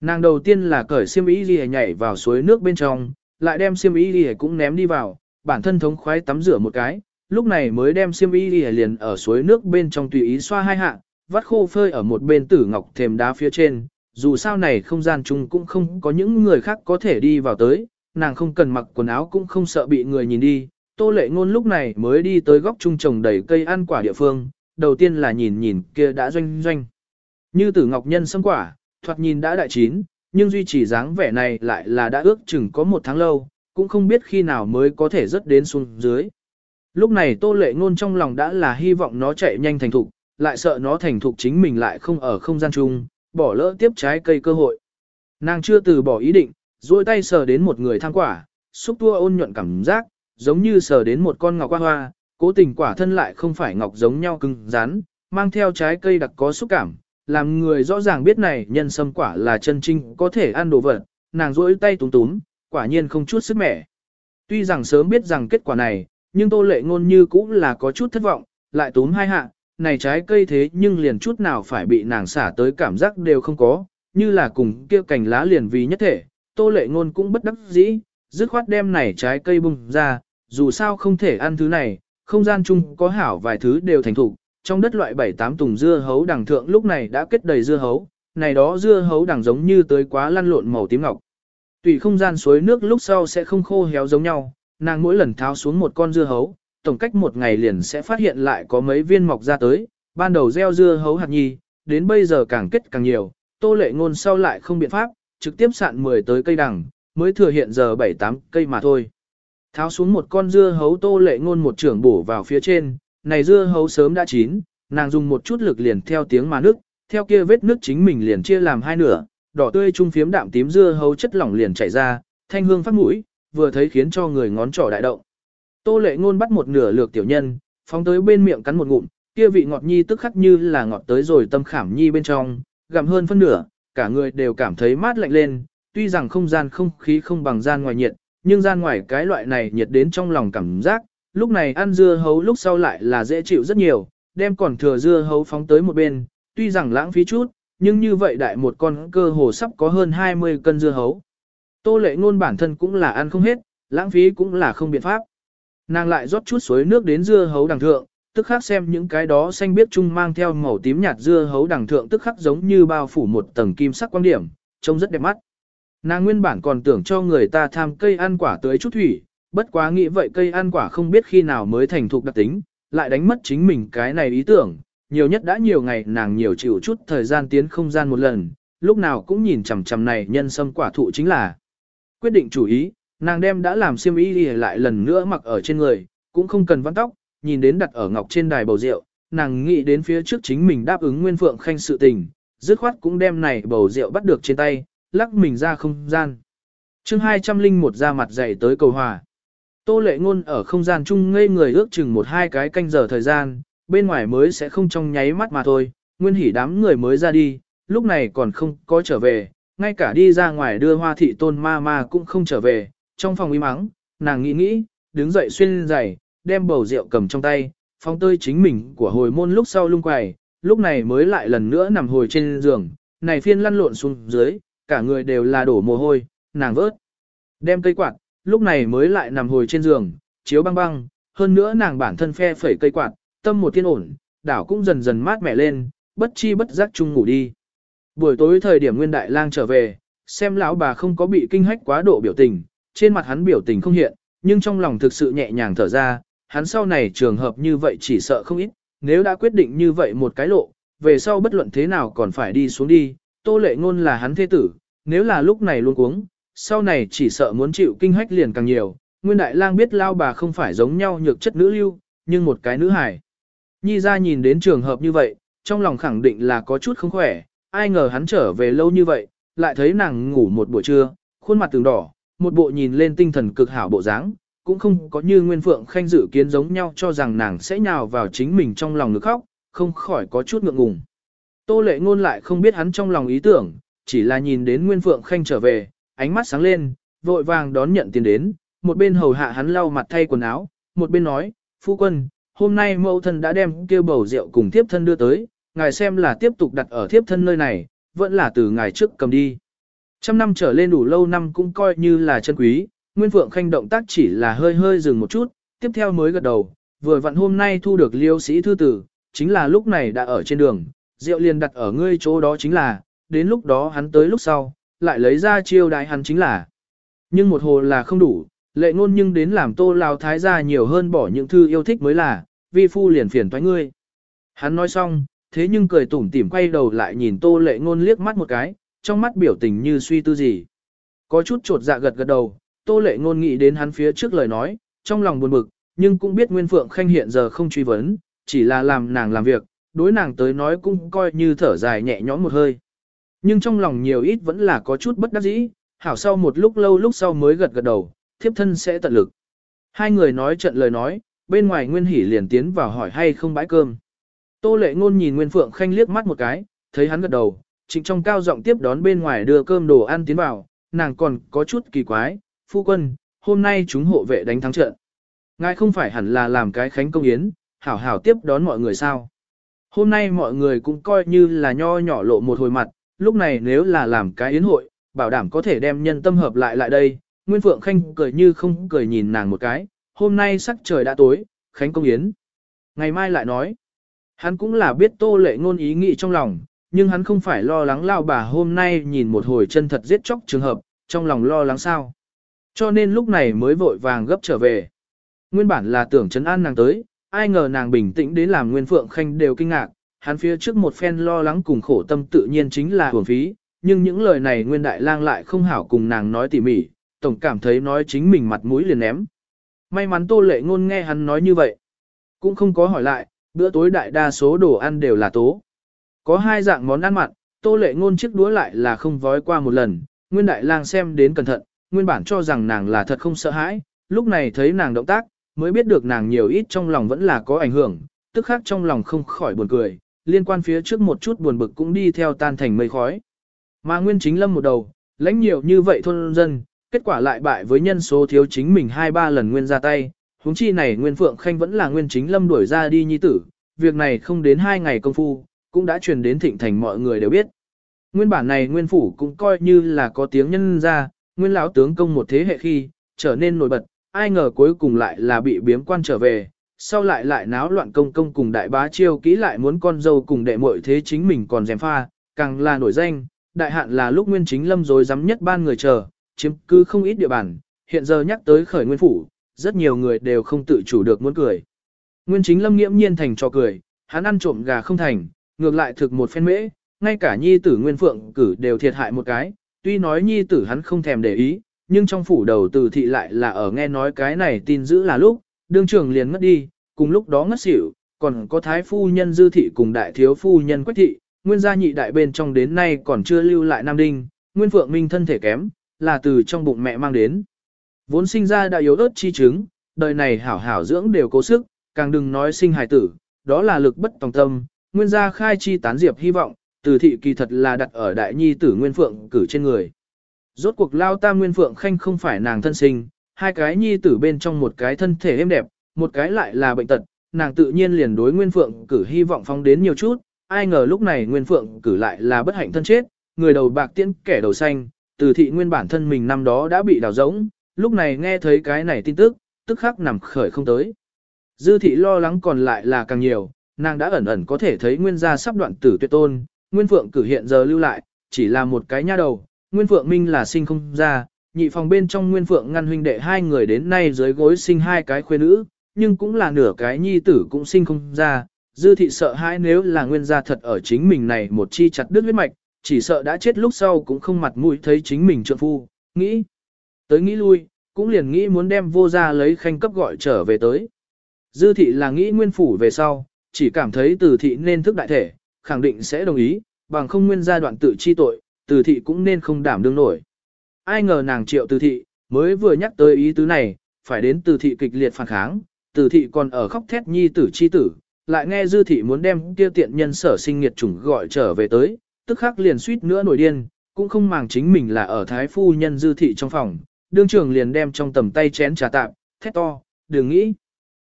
Nàng đầu tiên là cởi xiêm y lìa nhảy vào suối nước bên trong, lại đem xiêm y lìa cũng ném đi vào, bản thân thống khoái tắm rửa một cái, lúc này mới đem xiêm y đi liền ở suối nước bên trong tùy ý xoa hai hạ, vắt khô phơi ở một bên tử ngọc thềm đá phía trên, dù sao này không gian chung cũng không có những người khác có thể đi vào tới, nàng không cần mặc quần áo cũng không sợ bị người nhìn đi. Tô lệ ngôn lúc này mới đi tới góc trung trồng đầy cây ăn quả địa phương, đầu tiên là nhìn nhìn kia đã doanh doanh. Như tử ngọc nhân sâm quả, thoạt nhìn đã đại chín, nhưng duy trì dáng vẻ này lại là đã ước chừng có một tháng lâu, cũng không biết khi nào mới có thể rớt đến xuống dưới. Lúc này tô lệ ngôn trong lòng đã là hy vọng nó chạy nhanh thành thục, lại sợ nó thành thục chính mình lại không ở không gian chung, bỏ lỡ tiếp trái cây cơ hội. Nàng chưa từ bỏ ý định, duỗi tay sờ đến một người thang quả, xúc tua ôn nhuận cảm giác, giống như sờ đến một con ngọc hoa hoa, cố tình quả thân lại không phải ngọc giống nhau cứng rắn, mang theo trái cây đặc có xúc cảm, làm người rõ ràng biết này nhân sâm quả là chân trinh có thể ăn đồ vật, nàng duỗi tay túm túm, quả nhiên không chút sức mẻ. Tuy rằng sớm biết rằng kết quả này, nhưng tô lệ ngôn như cũng là có chút thất vọng, lại túm hai hạ, này trái cây thế nhưng liền chút nào phải bị nàng xả tới cảm giác đều không có, như là cùng kia cành lá liền vì nhất thể, tô lệ ngôn cũng bất đắc dĩ, dứt khoát đem này trái cây bung ra, dù sao không thể ăn thứ này, không gian chung có hảo vài thứ đều thành thủ, trong đất loại 7-8 tùng dưa hấu đằng thượng lúc này đã kết đầy dưa hấu, này đó dưa hấu đằng giống như tới quá lăn lộn màu tím ngọc. Tùy không gian suối nước lúc sau sẽ không khô héo giống nhau, nàng mỗi lần tháo xuống một con dưa hấu, tổng cách một ngày liền sẽ phát hiện lại có mấy viên mọc ra tới, ban đầu gieo dưa hấu hạt nhi, đến bây giờ càng kết càng nhiều, tô lệ ngôn sau lại không biện pháp, trực tiếp sạn 10 tới cây đằng, mới thừa hiện giờ 7-8 cây mà thôi. Tháo xuống một con dưa hấu tô lệ ngôn một trưởng bổ vào phía trên, này dưa hấu sớm đã chín, nàng dùng một chút lực liền theo tiếng mà nước, theo kia vết nước chính mình liền chia làm hai nửa, đỏ tươi trung phiếm đạm tím dưa hấu chất lỏng liền chảy ra, thanh hương phát mũi, vừa thấy khiến cho người ngón trỏ đại động. Tô lệ ngôn bắt một nửa lược tiểu nhân, phóng tới bên miệng cắn một ngụm, kia vị ngọt nhi tức khắc như là ngọt tới rồi tâm khảm nhi bên trong, gặm hơn phân nửa, cả người đều cảm thấy mát lạnh lên, tuy rằng không gian không khí không bằng gian ngoài nhiệt, nhưng gian ngoài cái loại này nhiệt đến trong lòng cảm giác, lúc này ăn dưa hấu lúc sau lại là dễ chịu rất nhiều, đem còn thừa dưa hấu phóng tới một bên, tuy rằng lãng phí chút, nhưng như vậy đại một con cơ hồ sắp có hơn 20 cân dưa hấu. Tô lệ ngôn bản thân cũng là ăn không hết, lãng phí cũng là không biện pháp. Nàng lại rót chút suối nước đến dưa hấu đằng thượng, tức khắc xem những cái đó xanh biết chung mang theo màu tím nhạt dưa hấu đằng thượng tức khắc giống như bao phủ một tầng kim sắc quang điểm, trông rất đẹp mắt. Nàng nguyên bản còn tưởng cho người ta tham cây ăn quả tới chút thủy, bất quá nghĩ vậy cây ăn quả không biết khi nào mới thành thục đặc tính, lại đánh mất chính mình cái này ý tưởng, nhiều nhất đã nhiều ngày nàng nhiều chịu chút thời gian tiến không gian một lần, lúc nào cũng nhìn chằm chằm này nhân sâm quả thụ chính là. Quyết định chủ ý, nàng đem đã làm xiêm y lại lần nữa mặc ở trên người, cũng không cần vắn tóc, nhìn đến đặt ở ngọc trên đài bầu rượu, nàng nghĩ đến phía trước chính mình đáp ứng Nguyên Phượng Khanh sự tình, dứt khoát cũng đem này bầu rượu bắt được trên tay, lắc mình ra không gian. chương 201 ra mặt dậy tới cầu hòa. Tô lệ ngôn ở không gian chung ngây người ước chừng một hai cái canh giờ thời gian, bên ngoài mới sẽ không trong nháy mắt mà thôi, nguyên hỉ đám người mới ra đi, lúc này còn không có trở về, ngay cả đi ra ngoài đưa hoa thị tôn ma ma cũng không trở về, trong phòng im mắng, nàng nghĩ nghĩ, đứng dậy xuyên giày, đem bầu rượu cầm trong tay, phong tơi chính mình của hồi môn lúc sau lung quài, lúc này mới lại lần nữa nằm hồi trên giường, này phiên lăn lộn xuống dưới, cả người đều là đổ mồ hôi, nàng vớt. Đem cây quạt, lúc này mới lại nằm hồi trên giường, chiếu băng băng, hơn nữa nàng bản thân phe phẩy cây quạt, tâm một tiên ổn, đảo cũng dần dần mát mẻ lên, bất chi bất giác chung ngủ đi. Buổi tối thời điểm Nguyên Đại Lang trở về, xem lão bà không có bị kinh hách quá độ biểu tình, trên mặt hắn biểu tình không hiện, nhưng trong lòng thực sự nhẹ nhàng thở ra, hắn sau này trường hợp như vậy chỉ sợ không ít, nếu đã quyết định như vậy một cái lộ, về sau bất luận thế nào còn phải đi xuống đi, tô lệ ngôn là hắn thế tử, nếu là lúc này luôn cuống, sau này chỉ sợ muốn chịu kinh hách liền càng nhiều, Nguyên Đại Lang biết lao bà không phải giống nhau nhược chất nữ lưu, nhưng một cái nữ hài. Nhi ra nhìn đến trường hợp như vậy, trong lòng khẳng định là có chút không khỏe, ai ngờ hắn trở về lâu như vậy, lại thấy nàng ngủ một buổi trưa, khuôn mặt từng đỏ, một bộ nhìn lên tinh thần cực hảo bộ dáng, cũng không có như Nguyên Phượng Khanh dự kiến giống nhau cho rằng nàng sẽ nhào vào chính mình trong lòng nước khóc, không khỏi có chút ngượng ngùng. Tô lệ ngôn lại không biết hắn trong lòng ý tưởng, chỉ là nhìn đến Nguyên Phượng Khanh trở về, ánh mắt sáng lên, vội vàng đón nhận tiền đến, một bên hầu hạ hắn lau mặt thay quần áo, một bên nói, phu quân, hôm nay mẫu thân đã đem kêu bầu rượu cùng thiếp thân đưa tới, ngài xem là tiếp tục đặt ở thiếp thân nơi này, vẫn là từ ngài trước cầm đi. Trăm năm trở lên đủ lâu năm cũng coi như là chân quý, Nguyên Phượng Khanh động tác chỉ là hơi hơi dừng một chút, tiếp theo mới gật đầu, vừa vặn hôm nay thu được liêu sĩ thư tử, chính là lúc này đã ở trên đường, rượu liền đặt ở ngươi chỗ đó chính là, đến lúc đó hắn tới lúc sau, lại lấy ra chiêu đại hắn chính là. Nhưng một hồ là không đủ, lệ ngôn nhưng đến làm tô lao thái gia nhiều hơn bỏ những thư yêu thích mới là, vi phu liền phiền toái ngươi. Hắn nói xong, thế nhưng cười tủm tỉm quay đầu lại nhìn tô lệ ngôn liếc mắt một cái, trong mắt biểu tình như suy tư gì. Có chút trột dạ gật gật đầu, tô lệ ngôn nghĩ đến hắn phía trước lời nói, trong lòng buồn bực, nhưng cũng biết Nguyên Phượng Khanh hiện giờ không truy vấn, chỉ là làm nàng làm việc, đối nàng tới nói cũng coi như thở dài nhẹ nhõm một hơi. Nhưng trong lòng nhiều ít vẫn là có chút bất đắc dĩ, hảo sau một lúc lâu lúc sau mới gật gật đầu, thiếp thân sẽ tận lực. Hai người nói trận lời nói, bên ngoài Nguyên Hỷ liền tiến vào hỏi hay không bãi cơm. Tô lệ ngôn nhìn Nguyên Phượng Khanh liếc mắt một cái, thấy hắn gật đầu, trịnh trong cao giọng tiếp đón bên ngoài đưa cơm đồ ăn tiến vào, nàng còn có chút kỳ quái, phu quân, hôm nay chúng hộ vệ đánh thắng trận. Ngài không phải hẳn là làm cái khánh công yến, hảo hảo tiếp đón mọi người sao. Hôm nay mọi người cũng coi như là nho nhỏ lộ một hồi mặt, lúc này nếu là làm cái yến hội, bảo đảm có thể đem nhân tâm hợp lại lại đây. Nguyên Phượng Khanh cười như không cười nhìn nàng một cái, hôm nay sắc trời đã tối, khánh công yến. Ngày mai lại nói, hắn cũng là biết tô lệ ngôn ý nghĩ trong lòng, nhưng hắn không phải lo lắng lao bà hôm nay nhìn một hồi chân thật giết chóc trường hợp, trong lòng lo lắng sao. Cho nên lúc này mới vội vàng gấp trở về. Nguyên bản là tưởng chấn an nàng tới, ai ngờ nàng bình tĩnh đến làm Nguyên Phượng Khanh đều kinh ngạc, hắn phía trước một phen lo lắng cùng khổ tâm tự nhiên chính là hưởng phí, nhưng những lời này Nguyên Đại Lang lại không hảo cùng nàng nói tỉ mỉ, tổng cảm thấy nói chính mình mặt mũi liền ném. May mắn Tô Lệ Ngôn nghe hắn nói như vậy, cũng không có hỏi lại, bữa tối đại đa số đồ ăn đều là tố. Có hai dạng món ăn mặn, Tô Lệ Ngôn chiếc đũa lại là không vói qua một lần, Nguyên Đại Lang xem đến cẩn thận, nguyên bản cho rằng nàng là thật không sợ hãi, lúc này thấy nàng động tác, mới biết được nàng nhiều ít trong lòng vẫn là có ảnh hưởng, tức khác trong lòng không khỏi buồn cười, liên quan phía trước một chút buồn bực cũng đi theo tan thành mây khói. Mà Nguyên Chính Lâm một đầu, lãnh nhiều như vậy thôn dân, kết quả lại bại với nhân số thiếu chính mình hai ba lần Nguyên ra tay, huống chi này Nguyên Phượng Khanh vẫn là Nguyên Chính Lâm đuổi ra đi nhi tử, việc này không đến hai ngày công phu, cũng đã truyền đến thịnh thành mọi người đều biết. Nguyên bản này Nguyên Phủ cũng coi như là có tiếng nhân ra, Nguyên lão tướng công một thế hệ khi, trở nên nổi bật, ai ngờ cuối cùng lại là bị biếm quan trở về, sau lại lại náo loạn công công cùng đại bá chiêu kỹ lại muốn con dâu cùng đệ muội thế chính mình còn dèm pha, càng là nổi danh, đại hạn là lúc nguyên chính lâm rồi dám nhất ban người chờ, chiếm cứ không ít địa bàn, hiện giờ nhắc tới khởi nguyên phủ, rất nhiều người đều không tự chủ được muốn cười. Nguyên chính lâm nghiễm nhiên thành cho cười, hắn ăn trộm gà không thành, ngược lại thực một phen mễ, ngay cả nhi tử nguyên phượng cử đều thiệt hại một cái, tuy nói nhi tử hắn không thèm để ý, nhưng trong phủ đầu từ thị lại là ở nghe nói cái này tin dữ là lúc, đương trưởng liền ngất đi, cùng lúc đó ngất xỉu, còn có thái phu nhân dư thị cùng đại thiếu phu nhân quách thị, nguyên gia nhị đại bên trong đến nay còn chưa lưu lại nam đinh, nguyên phượng minh thân thể kém, là từ trong bụng mẹ mang đến. Vốn sinh ra đã yếu ớt chi chứng, đời này hảo hảo dưỡng đều cố sức, càng đừng nói sinh hài tử, đó là lực bất tòng tâm, nguyên gia khai chi tán diệp hy vọng, từ thị kỳ thật là đặt ở đại nhi tử nguyên phượng cử trên người. Rốt cuộc lao ta nguyên phượng khanh không phải nàng thân sinh, hai cái nhi tử bên trong một cái thân thể êm đẹp, một cái lại là bệnh tật, nàng tự nhiên liền đối nguyên phượng cử hy vọng phong đến nhiều chút, ai ngờ lúc này nguyên phượng cử lại là bất hạnh thân chết, người đầu bạc tiễn kẻ đầu xanh, từ thị nguyên bản thân mình năm đó đã bị đào rỗng, lúc này nghe thấy cái này tin tức, tức khắc nằm khởi không tới. Dư thị lo lắng còn lại là càng nhiều, nàng đã ẩn ẩn có thể thấy nguyên gia sắp đoạn tử tuyệt tôn, nguyên phượng cử hiện giờ lưu lại, chỉ là một cái nha đầu, Nguyên Phượng Minh là sinh không ra, nhị phòng bên trong Nguyên Phượng ngăn huynh đệ hai người đến nay dưới gối sinh hai cái khuê nữ, nhưng cũng là nửa cái nhi tử cũng sinh không ra. Dư thị sợ hãi nếu là nguyên gia thật ở chính mình này một chi chặt đứt huyết mạch, chỉ sợ đã chết lúc sau cũng không mặt mũi thấy chính mình trượng phu, nghĩ. Tới nghĩ lui, cũng liền nghĩ muốn đem vô gia lấy khanh cấp gọi trở về tới. Dư thị là nghĩ nguyên phủ về sau, chỉ cảm thấy từ thị nên thức đại thể, khẳng định sẽ đồng ý, bằng không nguyên gia đoạn tự chi tội, từ thị cũng nên không đảm đương nổi. Ai ngờ nàng triệu từ thị, mới vừa nhắc tới ý tứ này, phải đến từ thị kịch liệt phản kháng, từ thị còn ở khóc thét nhi tử chi tử, lại nghe dư thị muốn đem kia tiện nhân sở sinh nghiệt chủng gọi trở về tới, tức khắc liền suýt nữa nổi điên, cũng không màng chính mình là ở thái phu nhân dư thị trong phòng, đương trưởng liền đem trong tầm tay chén trà tạm, thét to, đừng nghĩ.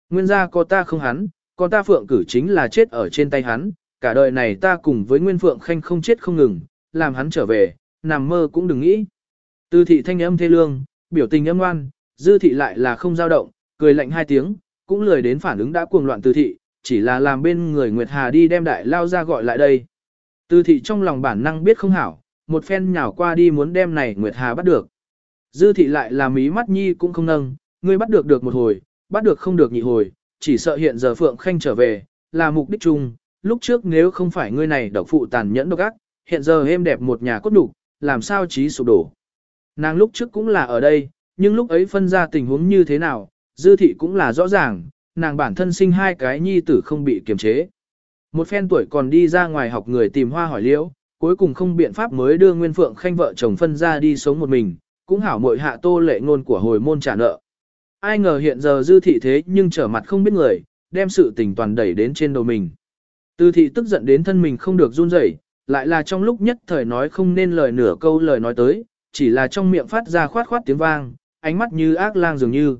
Nguyên gia có ta không hắn, còn ta phượng cử chính là chết ở trên tay hắn, cả đời này ta cùng với Nguyên Phượng Khanh không chết không ngừng, làm hắn trở về, nằm mơ cũng đừng nghĩ. Tư thị thanh âm thê lương, biểu tình âm ngoan, dư thị lại là không dao động, cười lạnh hai tiếng, cũng lười đến phản ứng đã cuồng loạn tư thị, chỉ là làm bên người Nguyệt Hà đi đem đại lao ra gọi lại đây. Tư thị trong lòng bản năng biết không hảo, một phen nhào qua đi muốn đem này Nguyệt Hà bắt được. Dư thị lại là mí mắt nhi cũng không nâng, ngươi bắt được được một hồi, bắt được không được nhị hồi, chỉ sợ hiện giờ Phượng Khanh trở về, là mục đích chung, lúc trước nếu không phải ngươi này độc phụ tàn nhẫn độc ác, hiện giờ êm đẹp một nhà cốt đủ, làm sao trí sụp đổ. Nàng lúc trước cũng là ở đây, nhưng lúc ấy phân ra tình huống như thế nào, dư thị cũng là rõ ràng, nàng bản thân sinh hai cái nhi tử không bị kiềm chế. Một phen tuổi còn đi ra ngoài học người tìm hoa hỏi liễu, cuối cùng không biện pháp mới đưa Nguyên Phượng Khanh vợ chồng phân ra đi sống một mình, cũng hảo mội hạ tô lệ ngôn của hồi môn trả nợ. Ai ngờ hiện giờ dư thị thế nhưng trở mặt không biết người, đem sự tình toàn đẩy đến trên đầu mình. Tư thị tức giận đến thân mình không được run rẩy, lại là trong lúc nhất thời nói không nên lời nửa câu lời nói tới, chỉ là trong miệng phát ra khoát khoát tiếng vang, ánh mắt như ác lang dường như.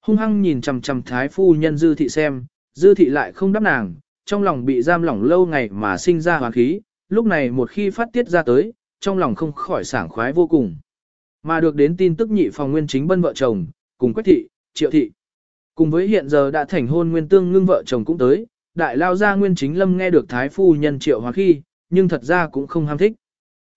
Hung hăng nhìn chằm chằm thái phu nhân dư thị xem, dư thị lại không đáp nàng, trong lòng bị giam lỏng lâu ngày mà sinh ra hoàn khí, lúc này một khi phát tiết ra tới, trong lòng không khỏi sảng khoái vô cùng. Mà được đến tin tức nhị phòng nguyên chính bân vợ chồng, cùng quách thị, triệu thị. Cùng với hiện giờ đã thành hôn nguyên tương ngưng vợ chồng cũng tới, đại lao ra nguyên chính lâm nghe được thái phu nhân triệu hóa khi, nhưng thật ra cũng không ham thích.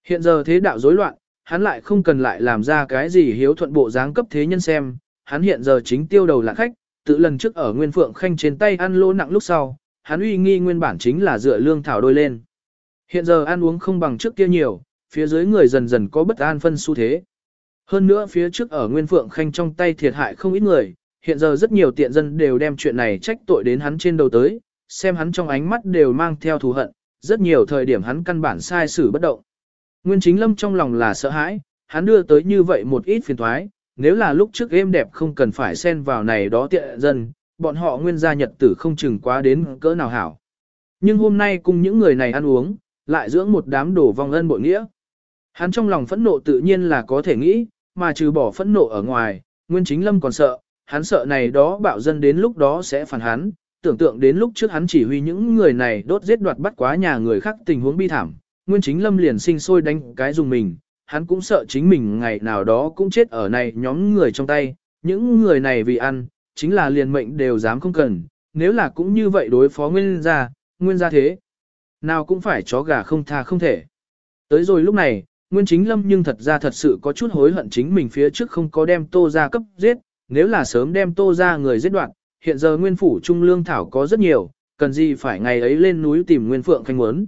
Hiện giờ thế đạo rối loạn, hắn lại không cần lại làm ra cái gì hiếu thuận bộ dáng cấp thế nhân xem, hắn hiện giờ chính tiêu đầu là khách, tự lần trước ở Nguyên Phượng Khanh trên tay ăn lỗ nặng lúc sau, hắn uy nghi nguyên bản chính là dựa lương thảo đôi lên. Hiện giờ ăn uống không bằng trước kia nhiều, phía dưới người dần dần có bất an phân xu thế. Hơn nữa phía trước ở Nguyên Phượng Khanh trong tay thiệt hại không ít người, hiện giờ rất nhiều tiện dân đều đem chuyện này trách tội đến hắn trên đầu tới, xem hắn trong ánh mắt đều mang theo thù hận, rất nhiều thời điểm hắn căn bản sai xử bất động. Nguyên chính lâm trong lòng là sợ hãi, hắn đưa tới như vậy một ít phiền thoái, nếu là lúc trước êm đẹp không cần phải xen vào này đó tiện dân, bọn họ nguyên gia nhật tử không chừng quá đến cỡ nào hảo. Nhưng hôm nay cùng những người này ăn uống, lại dưỡng một đám đổ vong ân bội nghĩa. Hắn trong lòng phẫn nộ tự nhiên là có thể nghĩ, mà trừ bỏ phẫn nộ ở ngoài, Nguyên Chính Lâm còn sợ, hắn sợ này đó bạo dân đến lúc đó sẽ phản hắn, tưởng tượng đến lúc trước hắn chỉ huy những người này đốt giết đoạt bắt quá nhà người khác tình huống bi thảm, Nguyên Chính Lâm liền sinh sôi đánh cái dùng mình, hắn cũng sợ chính mình ngày nào đó cũng chết ở này nhóm người trong tay, những người này vì ăn, chính là liền mệnh đều dám không cần, nếu là cũng như vậy đối phó Nguyên gia, Nguyên gia thế. Nào cũng phải chó gà không tha không thể. Tới rồi lúc này, Nguyên Chính Lâm nhưng thật ra thật sự có chút hối hận chính mình phía trước không có đem tô ra cấp giết, nếu là sớm đem tô ra người giết đoạn, hiện giờ Nguyên Phủ Trung Lương Thảo có rất nhiều, cần gì phải ngày ấy lên núi tìm Nguyên Phượng Khanh muốn.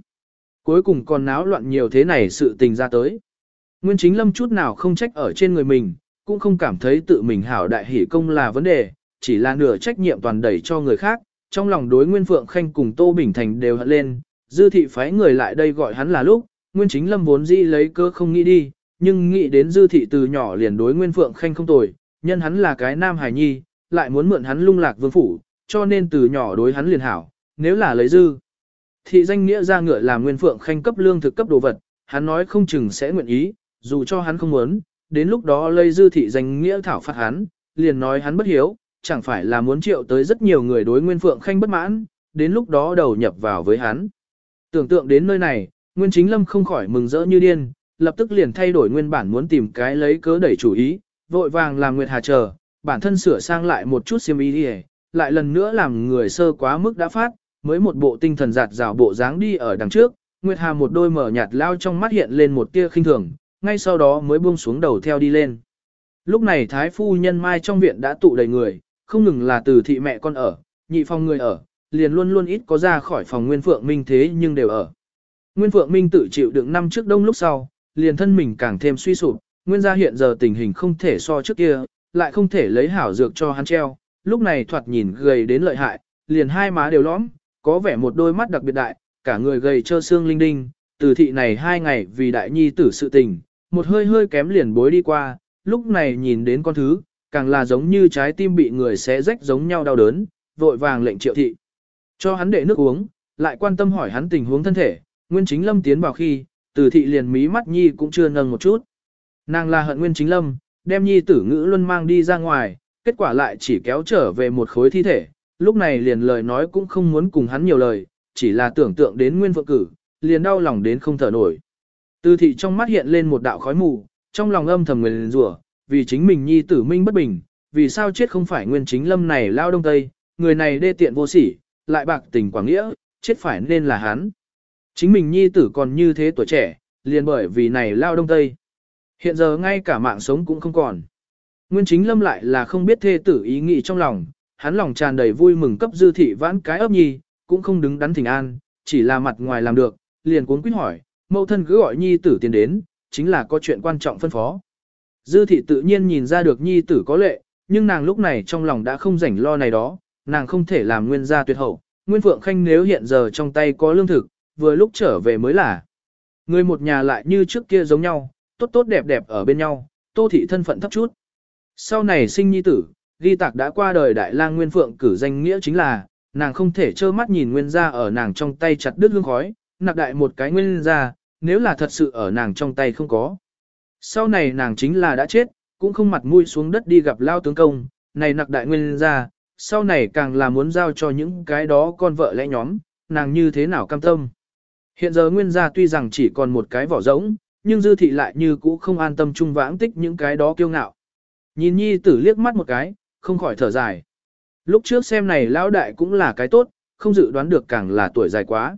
Cuối cùng còn náo loạn nhiều thế này sự tình ra tới. Nguyên Chính Lâm chút nào không trách ở trên người mình, cũng không cảm thấy tự mình hảo đại hỷ công là vấn đề, chỉ là nửa trách nhiệm toàn đẩy cho người khác, trong lòng đối Nguyên Phượng Khanh cùng Tô Bình Thành đều hận lên, dư thị phái người lại đây gọi hắn là lúc, Nguyên Chính Lâm vốn dĩ lấy cơ không nghĩ đi, nhưng nghĩ đến dư thị từ nhỏ liền đối Nguyên Phượng Khanh không tồi, nhân hắn là cái nam hài nhi, lại muốn mượn hắn lung lạc vương phủ, cho nên từ nhỏ đối hắn liền hảo, nếu là lấy dư. Thị danh nghĩa ra ngựa làm Nguyên Phượng Khanh cấp lương thực cấp đồ vật, hắn nói không chừng sẽ nguyện ý, dù cho hắn không muốn, đến lúc đó lấy dư thị danh nghĩa thảo phạt hắn, liền nói hắn bất hiếu, chẳng phải là muốn triệu tới rất nhiều người đối Nguyên Phượng Khanh bất mãn, đến lúc đó đầu nhập vào với hắn. Tưởng tượng đến nơi này, Nguyên Chính Lâm không khỏi mừng rỡ như điên, lập tức liền thay đổi nguyên bản muốn tìm cái lấy cớ đẩy chủ ý, vội vàng làm Nguyệt Hà chờ, bản thân sửa sang lại một chút xiêm y đi lại lần nữa làm người sơ quá mức đã phát, mới một bộ tinh thần giạt rào bộ dáng đi ở đằng trước, Nguyệt Hà một đôi mở nhạt lao trong mắt hiện lên một tia khinh thường, ngay sau đó mới buông xuống đầu theo đi lên. Lúc này Thái Phu Nhân Mai trong viện đã tụ đầy người, không ngừng là từ thị mẹ con ở, nhị phòng người ở, liền luôn luôn ít có ra khỏi phòng Nguyên Phượng Minh thế nhưng đều ở. Nguyên Phượng Minh tự chịu đựng năm trước đông lúc sau, liền thân mình càng thêm suy sụp, nguyên gia hiện giờ tình hình không thể so trước kia, lại không thể lấy hảo dược cho hắn treo, lúc này thoạt nhìn gầy đến lợi hại, liền hai má đều lõm, có vẻ một đôi mắt đặc biệt đại, cả người gầy trơ xương linh đinh, từ thị này hai ngày vì đại nhi tử sự tình, một hơi hơi kém liền bối đi qua, lúc này nhìn đến con thứ, càng là giống như trái tim bị người xé rách giống nhau đau đớn, vội vàng lệnh triệu thị. Cho hắn để nước uống, lại quan tâm hỏi hắn tình huống thân thể, Nguyên Chính Lâm tiến vào khi, từ thị liền mí mắt nhi cũng chưa nâng một chút. Nàng là hận Nguyên Chính Lâm, đem nhi tử ngữ luân mang đi ra ngoài, kết quả lại chỉ kéo trở về một khối thi thể, lúc này liền lời nói cũng không muốn cùng hắn nhiều lời, chỉ là tưởng tượng đến Nguyên Phượng Cử, liền đau lòng đến không thở nổi. Từ thị trong mắt hiện lên một đạo khói mù, trong lòng âm thầm nguyền rủa, vì chính mình nhi tử minh bất bình, vì sao chết không phải Nguyên Chính Lâm này lao đông tây, người này đê tiện vô sỉ, lại bạc tình quảng nghĩa, chết phải nên là hắn. Chính mình nhi tử còn như thế tuổi trẻ, liền bởi vì này lao đông tây. Hiện giờ ngay cả mạng sống cũng không còn. Nguyên chính lâm lại là không biết thê tử ý nghĩ trong lòng, hắn lòng tràn đầy vui mừng cấp dư thị vãn cái ấp nhi, cũng không đứng đắn thỉnh an, chỉ là mặt ngoài làm được, liền cuốn quyết hỏi, mẫu thân cứ gọi nhi tử tiến đến, chính là có chuyện quan trọng phân phó. Dư thị tự nhiên nhìn ra được nhi tử có lệ, nhưng nàng lúc này trong lòng đã không rảnh lo này đó, nàng không thể làm nguyên gia tuyệt hậu. Nguyên Phượng Khanh nếu hiện giờ trong tay có lương thực, vừa lúc trở về mới là. Người một nhà lại như trước kia giống nhau, tốt tốt đẹp đẹp ở bên nhau, tô thị thân phận thấp chút. Sau này sinh nhi tử, ghi tạc đã qua đời đại lang Nguyên Phượng cử danh nghĩa chính là, nàng không thể trơ mắt nhìn nguyên gia ở nàng trong tay chặt đứt hương khói, nạc đại một cái nguyên gia, nếu là thật sự ở nàng trong tay không có. Sau này nàng chính là đã chết, cũng không mặt mũi xuống đất đi gặp lao tướng công, này nặc đại nguyên gia, sau này càng là muốn giao cho những cái đó con vợ lẽ nhóm, nàng như thế nào cam tâm. Hiện giờ nguyên gia tuy rằng chỉ còn một cái vỏ rỗng, nhưng dư thị lại như cũ không an tâm trung vãng tích những cái đó kiêu ngạo. Nhìn nhi tử liếc mắt một cái, không khỏi thở dài. Lúc trước xem này lão đại cũng là cái tốt, không dự đoán được càng là tuổi dài quá.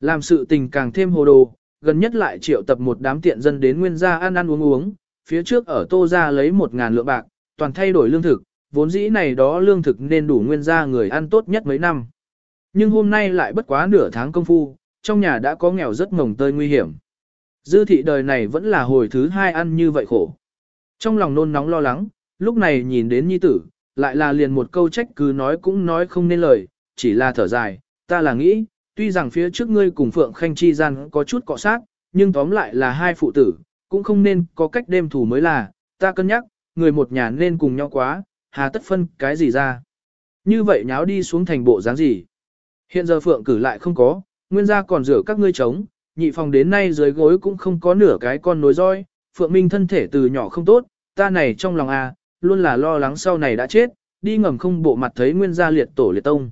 Làm sự tình càng thêm hồ đồ, gần nhất lại triệu tập một đám tiện dân đến nguyên gia ăn ăn uống uống, phía trước ở tô gia lấy một ngàn lượng bạc, toàn thay đổi lương thực, vốn dĩ này đó lương thực nên đủ nguyên gia người ăn tốt nhất mấy năm. Nhưng hôm nay lại bất quá nửa tháng công phu, trong nhà đã có nghèo rất mồng tơi nguy hiểm. Dư thị đời này vẫn là hồi thứ hai ăn như vậy khổ. Trong lòng nôn nóng lo lắng, lúc này nhìn đến nhi tử, lại là liền một câu trách cứ nói cũng nói không nên lời, chỉ là thở dài, ta là nghĩ, tuy rằng phía trước ngươi cùng Phượng Khanh chi gian có chút cọ sát, nhưng tóm lại là hai phụ tử, cũng không nên có cách đêm thủ mới là, ta cân nhắc, người một nhà nên cùng nhau quá, hà tất phân cái gì ra. Như vậy nháo đi xuống thành bộ dáng gì. Hiện giờ Phượng cử lại không có, nguyên gia còn rửa các ngươi trống, nhị phòng đến nay dưới gối cũng không có nửa cái con nối roi, Phượng Minh thân thể từ nhỏ không tốt, ta này trong lòng à, luôn là lo lắng sau này đã chết, đi ngầm không bộ mặt thấy nguyên gia liệt tổ liệt tông.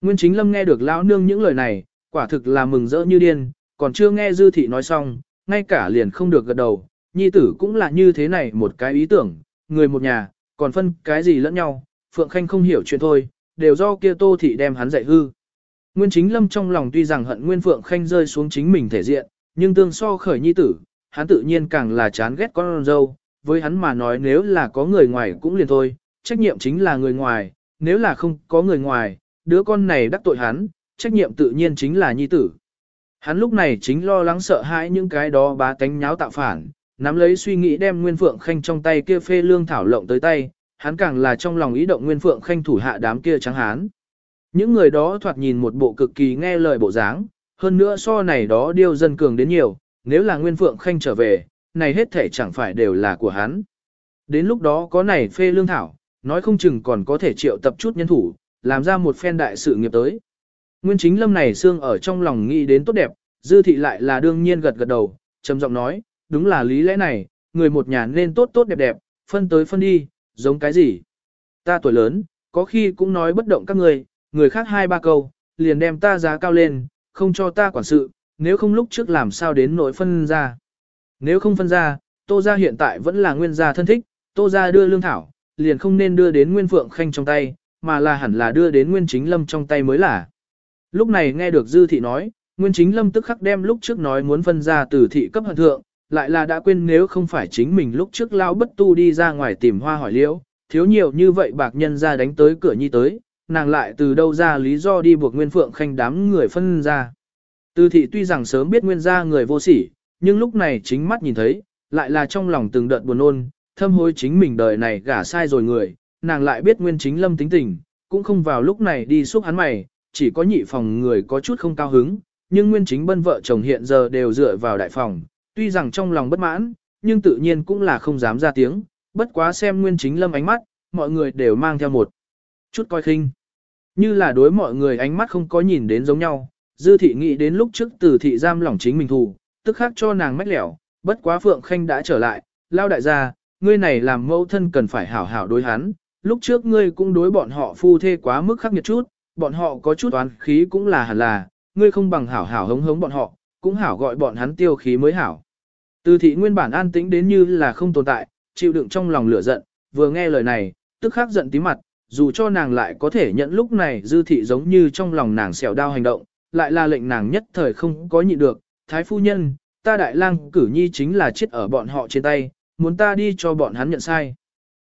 Nguyên chính lâm nghe được lão nương những lời này, quả thực là mừng rỡ như điên, còn chưa nghe dư thị nói xong, ngay cả liền không được gật đầu, nhi tử cũng là như thế này một cái ý tưởng, người một nhà, còn phân cái gì lẫn nhau, Phượng Khanh không hiểu chuyện thôi, đều do kia tô thị đem hắn dạy hư. Nguyên chính lâm trong lòng tuy rằng hận Nguyên Phượng Khanh rơi xuống chính mình thể diện, nhưng tương so khởi nhi tử, hắn tự nhiên càng là chán ghét con dâu, với hắn mà nói nếu là có người ngoài cũng liền thôi, trách nhiệm chính là người ngoài, nếu là không có người ngoài, đứa con này đắc tội hắn, trách nhiệm tự nhiên chính là nhi tử. Hắn lúc này chính lo lắng sợ hãi những cái đó bá tánh nháo tạo phản, nắm lấy suy nghĩ đem Nguyên Phượng Khanh trong tay kia phê lương thảo lộng tới tay, hắn càng là trong lòng ý động Nguyên Phượng Khanh thủ hạ đám kia trắng hán. Những người đó thoạt nhìn một bộ cực kỳ nghe lời bộ dáng, hơn nữa so này đó điêu dân cường đến nhiều, nếu là Nguyên Phượng Khanh trở về, này hết thể chẳng phải đều là của hắn. Đến lúc đó có này phê lương thảo, nói không chừng còn có thể triệu tập chút nhân thủ, làm ra một phen đại sự nghiệp tới. Nguyên chính lâm này xương ở trong lòng nghĩ đến tốt đẹp, dư thị lại là đương nhiên gật gật đầu, trầm giọng nói, đúng là lý lẽ này, người một nhà nên tốt tốt đẹp đẹp, phân tới phân đi, giống cái gì. Ta tuổi lớn, có khi cũng nói bất động các người, người khác hai ba câu, liền đem ta giá cao lên, không cho ta quản sự, nếu không lúc trước làm sao đến nỗi phân ra. Nếu không phân ra, Tô Gia hiện tại vẫn là nguyên gia thân thích, Tô Gia đưa lương thảo, liền không nên đưa đến Nguyên Phượng Khanh trong tay, mà là hẳn là đưa đến Nguyên Chính Lâm trong tay mới là. Lúc này nghe được Dư Thị nói, Nguyên Chính Lâm tức khắc đem lúc trước nói muốn phân ra từ thị cấp hận thượng, lại là đã quên nếu không phải chính mình lúc trước lao bất tu đi ra ngoài tìm hoa hỏi liễu, thiếu nhiều như vậy bạc nhân ra đánh tới cửa nhi tới, nàng lại từ đâu ra lý do đi buộc Nguyên Phượng Khanh đám người phân ra. Từ thị tuy rằng sớm biết nguyên gia người vô sỉ, nhưng lúc này chính mắt nhìn thấy, lại là trong lòng từng đợt buồn ôn, thâm hối chính mình đời này gả sai rồi người, nàng lại biết nguyên chính lâm tính tình, cũng không vào lúc này đi xúc hắn mày, chỉ có nhị phòng người có chút không cao hứng, nhưng nguyên chính bân vợ chồng hiện giờ đều dựa vào đại phòng, tuy rằng trong lòng bất mãn, nhưng tự nhiên cũng là không dám ra tiếng, bất quá xem nguyên chính lâm ánh mắt, mọi người đều mang theo một chút coi khinh. Như là đối mọi người ánh mắt không có nhìn đến giống nhau, dư thị nghĩ đến lúc trước từ thị giam lỏng chính mình thù, tức khắc cho nàng mách lẻo, bất quá Phượng Khanh đã trở lại, lao đại gia, ngươi này làm mẫu thân cần phải hảo hảo đối hắn, lúc trước ngươi cũng đối bọn họ phu thê quá mức khắc nghiệt chút, bọn họ có chút oán khí cũng là hẳn là, ngươi không bằng hảo hảo hống hống bọn họ, cũng hảo gọi bọn hắn tiêu khí mới hảo. Từ thị nguyên bản an tĩnh đến như là không tồn tại, chịu đựng trong lòng lửa giận, vừa nghe lời này, tức khắc giận tí mặt, dù cho nàng lại có thể nhận lúc này dư thị giống như trong lòng nàng xẻo đau hành động, lại là lệnh nàng nhất thời không có nhịn được, thái phu nhân, ta đại lang cử nhi chính là chết ở bọn họ trên tay, muốn ta đi cho bọn hắn nhận sai.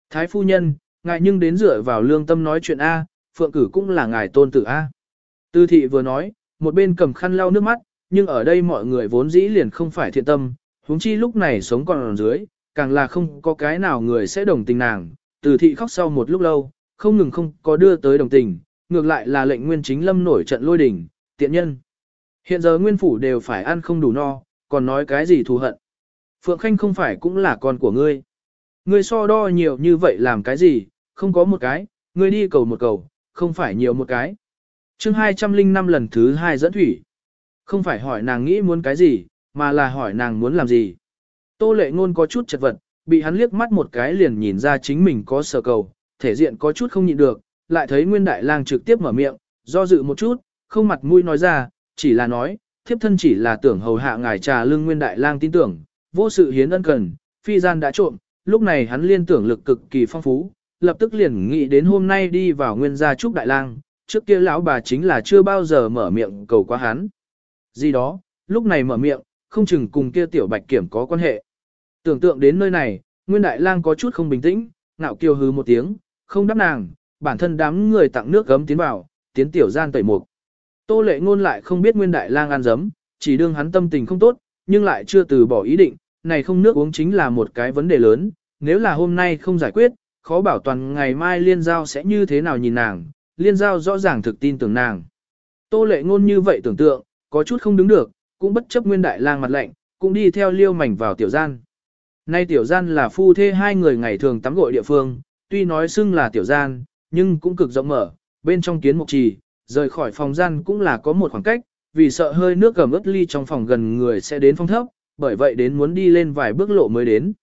Thái phu nhân, ngài nhưng đến dựa vào lương tâm nói chuyện A, phượng cử cũng là ngài tôn tử A. Tư thị vừa nói, một bên cầm khăn lau nước mắt, nhưng ở đây mọi người vốn dĩ liền không phải thiện tâm, huống chi lúc này sống còn ở dưới, càng là không có cái nào người sẽ đồng tình nàng, từ thị khóc sau một lúc lâu, không ngừng không có đưa tới đồng tình, ngược lại là lệnh nguyên chính lâm nổi trận lôi đỉnh, tiện nhân. Hiện giờ nguyên phủ đều phải ăn không đủ no, còn nói cái gì thù hận. Phượng Khanh không phải cũng là con của ngươi. Ngươi so đo nhiều như vậy làm cái gì, không có một cái, ngươi đi cầu một cầu, không phải nhiều một cái. chương 205 lần thứ hai dẫn thủy. Không phải hỏi nàng nghĩ muốn cái gì, mà là hỏi nàng muốn làm gì. Tô lệ ngôn có chút chật vật, bị hắn liếc mắt một cái liền nhìn ra chính mình có sở cầu, thể diện có chút không nhịn được, lại thấy Nguyên Đại Lang trực tiếp mở miệng, do dự một chút, không mặt mũi nói ra, chỉ là nói, thiếp thân chỉ là tưởng hầu hạ ngài trà lương Nguyên Đại Lang tin tưởng, vô sự hiến ân cần, phi gian đã trộm, lúc này hắn liên tưởng lực cực kỳ phong phú, lập tức liền nghĩ đến hôm nay đi vào Nguyên gia trúc Đại Lang, trước kia lão bà chính là chưa bao giờ mở miệng cầu qua hắn. Gì đó, lúc này mở miệng, không chừng cùng kia tiểu bạch kiểm có quan hệ. Tưởng tượng đến nơi này, Nguyên Đại Lang có chút không bình tĩnh, ngạo kiều hứ một tiếng, không đáp nàng, bản thân đám người tặng nước gấm tiến vào, tiến tiểu gian tẩy mục. Tô lệ ngôn lại không biết Nguyên Đại Lang ăn dấm, chỉ đương hắn tâm tình không tốt, nhưng lại chưa từ bỏ ý định, này không nước uống chính là một cái vấn đề lớn, nếu là hôm nay không giải quyết, khó bảo toàn ngày mai liên giao sẽ như thế nào nhìn nàng, liên giao rõ ràng thực tin tưởng nàng. Tô lệ ngôn như vậy tưởng tượng, có chút không đứng được, cũng bất chấp Nguyên Đại Lang mặt lạnh, cũng đi theo liêu mảnh vào tiểu gian. Nay tiểu gian là phu thê hai người ngày thường tắm gội địa phương, tuy nói xưng là tiểu gian, nhưng cũng cực rộng mở, bên trong kiến mục trì, rời khỏi phòng gian cũng là có một khoảng cách, vì sợ hơi nước gầm ướt ly trong phòng gần người sẽ đến phong thấp, bởi vậy đến muốn đi lên vài bước lộ mới đến.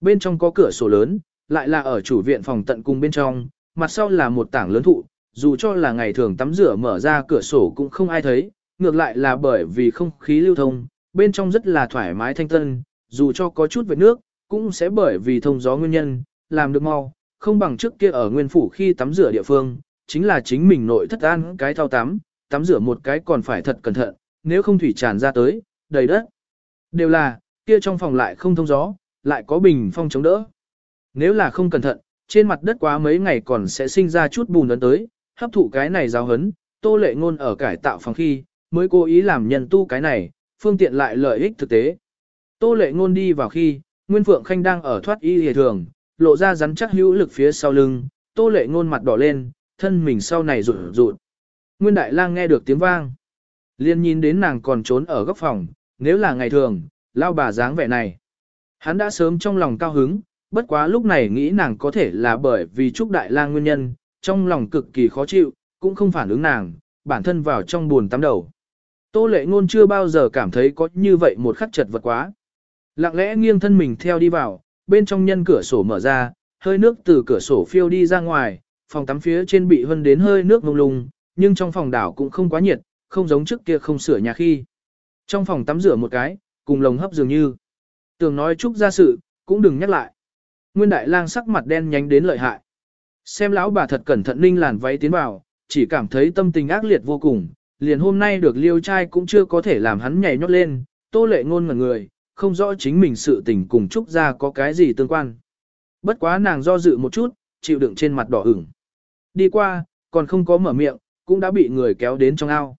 Bên trong có cửa sổ lớn, lại là ở chủ viện phòng tận cùng bên trong, mặt sau là một tảng lớn thụ, dù cho là ngày thường tắm rửa mở ra cửa sổ cũng không ai thấy, ngược lại là bởi vì không khí lưu thông, bên trong rất là thoải mái thanh tân, dù cho có chút vệt nước, cũng sẽ bởi vì thông gió nguyên nhân, làm được mau, không bằng trước kia ở nguyên phủ khi tắm rửa địa phương, chính là chính mình nội thất an cái thao tắm, tắm rửa một cái còn phải thật cẩn thận, nếu không thủy tràn ra tới, đầy đất. Đều là, kia trong phòng lại không thông gió, lại có bình phong chống đỡ. Nếu là không cẩn thận, trên mặt đất quá mấy ngày còn sẽ sinh ra chút bùn ấn tới, hấp thụ cái này giáo hấn, tô lệ ngôn ở cải tạo phòng khi, mới cố ý làm nhân tu cái này, phương tiện lại lợi ích thực tế. Tô lệ ngôn đi vào khi, Nguyên Phượng Khanh đang ở thoát y hề thường, lộ ra rắn chắc hữu lực phía sau lưng, tô lệ ngôn mặt đỏ lên, thân mình sau này rụt rụt. Nguyên Đại Lang nghe được tiếng vang. Liên nhìn đến nàng còn trốn ở góc phòng, nếu là ngày thường, lao bà dáng vẻ này. Hắn đã sớm trong lòng cao hứng, bất quá lúc này nghĩ nàng có thể là bởi vì Trúc Đại Lang nguyên nhân, trong lòng cực kỳ khó chịu, cũng không phản ứng nàng, bản thân vào trong buồn tắm đầu. Tô lệ ngôn chưa bao giờ cảm thấy có như vậy một khắc chật vật quá. Lặng lẽ nghiêng thân mình theo đi vào, bên trong nhân cửa sổ mở ra, hơi nước từ cửa sổ phiêu đi ra ngoài, phòng tắm phía trên bị hân đến hơi nước mông lung, nhưng trong phòng đảo cũng không quá nhiệt, không giống trước kia không sửa nhà khi. Trong phòng tắm rửa một cái, cùng lồng hấp dường như. Tường nói chúc ra sự, cũng đừng nhắc lại. Nguyên đại lang sắc mặt đen nhánh đến lợi hại. Xem lão bà thật cẩn thận ninh làn váy tiến vào, chỉ cảm thấy tâm tình ác liệt vô cùng, liền hôm nay được liêu trai cũng chưa có thể làm hắn nhảy nhót lên, tô lệ ngôn ngẩn người, không rõ chính mình sự tình cùng Trúc Gia có cái gì tương quan. Bất quá nàng do dự một chút, chịu đựng trên mặt đỏ ửng. Đi qua, còn không có mở miệng, cũng đã bị người kéo đến trong ao.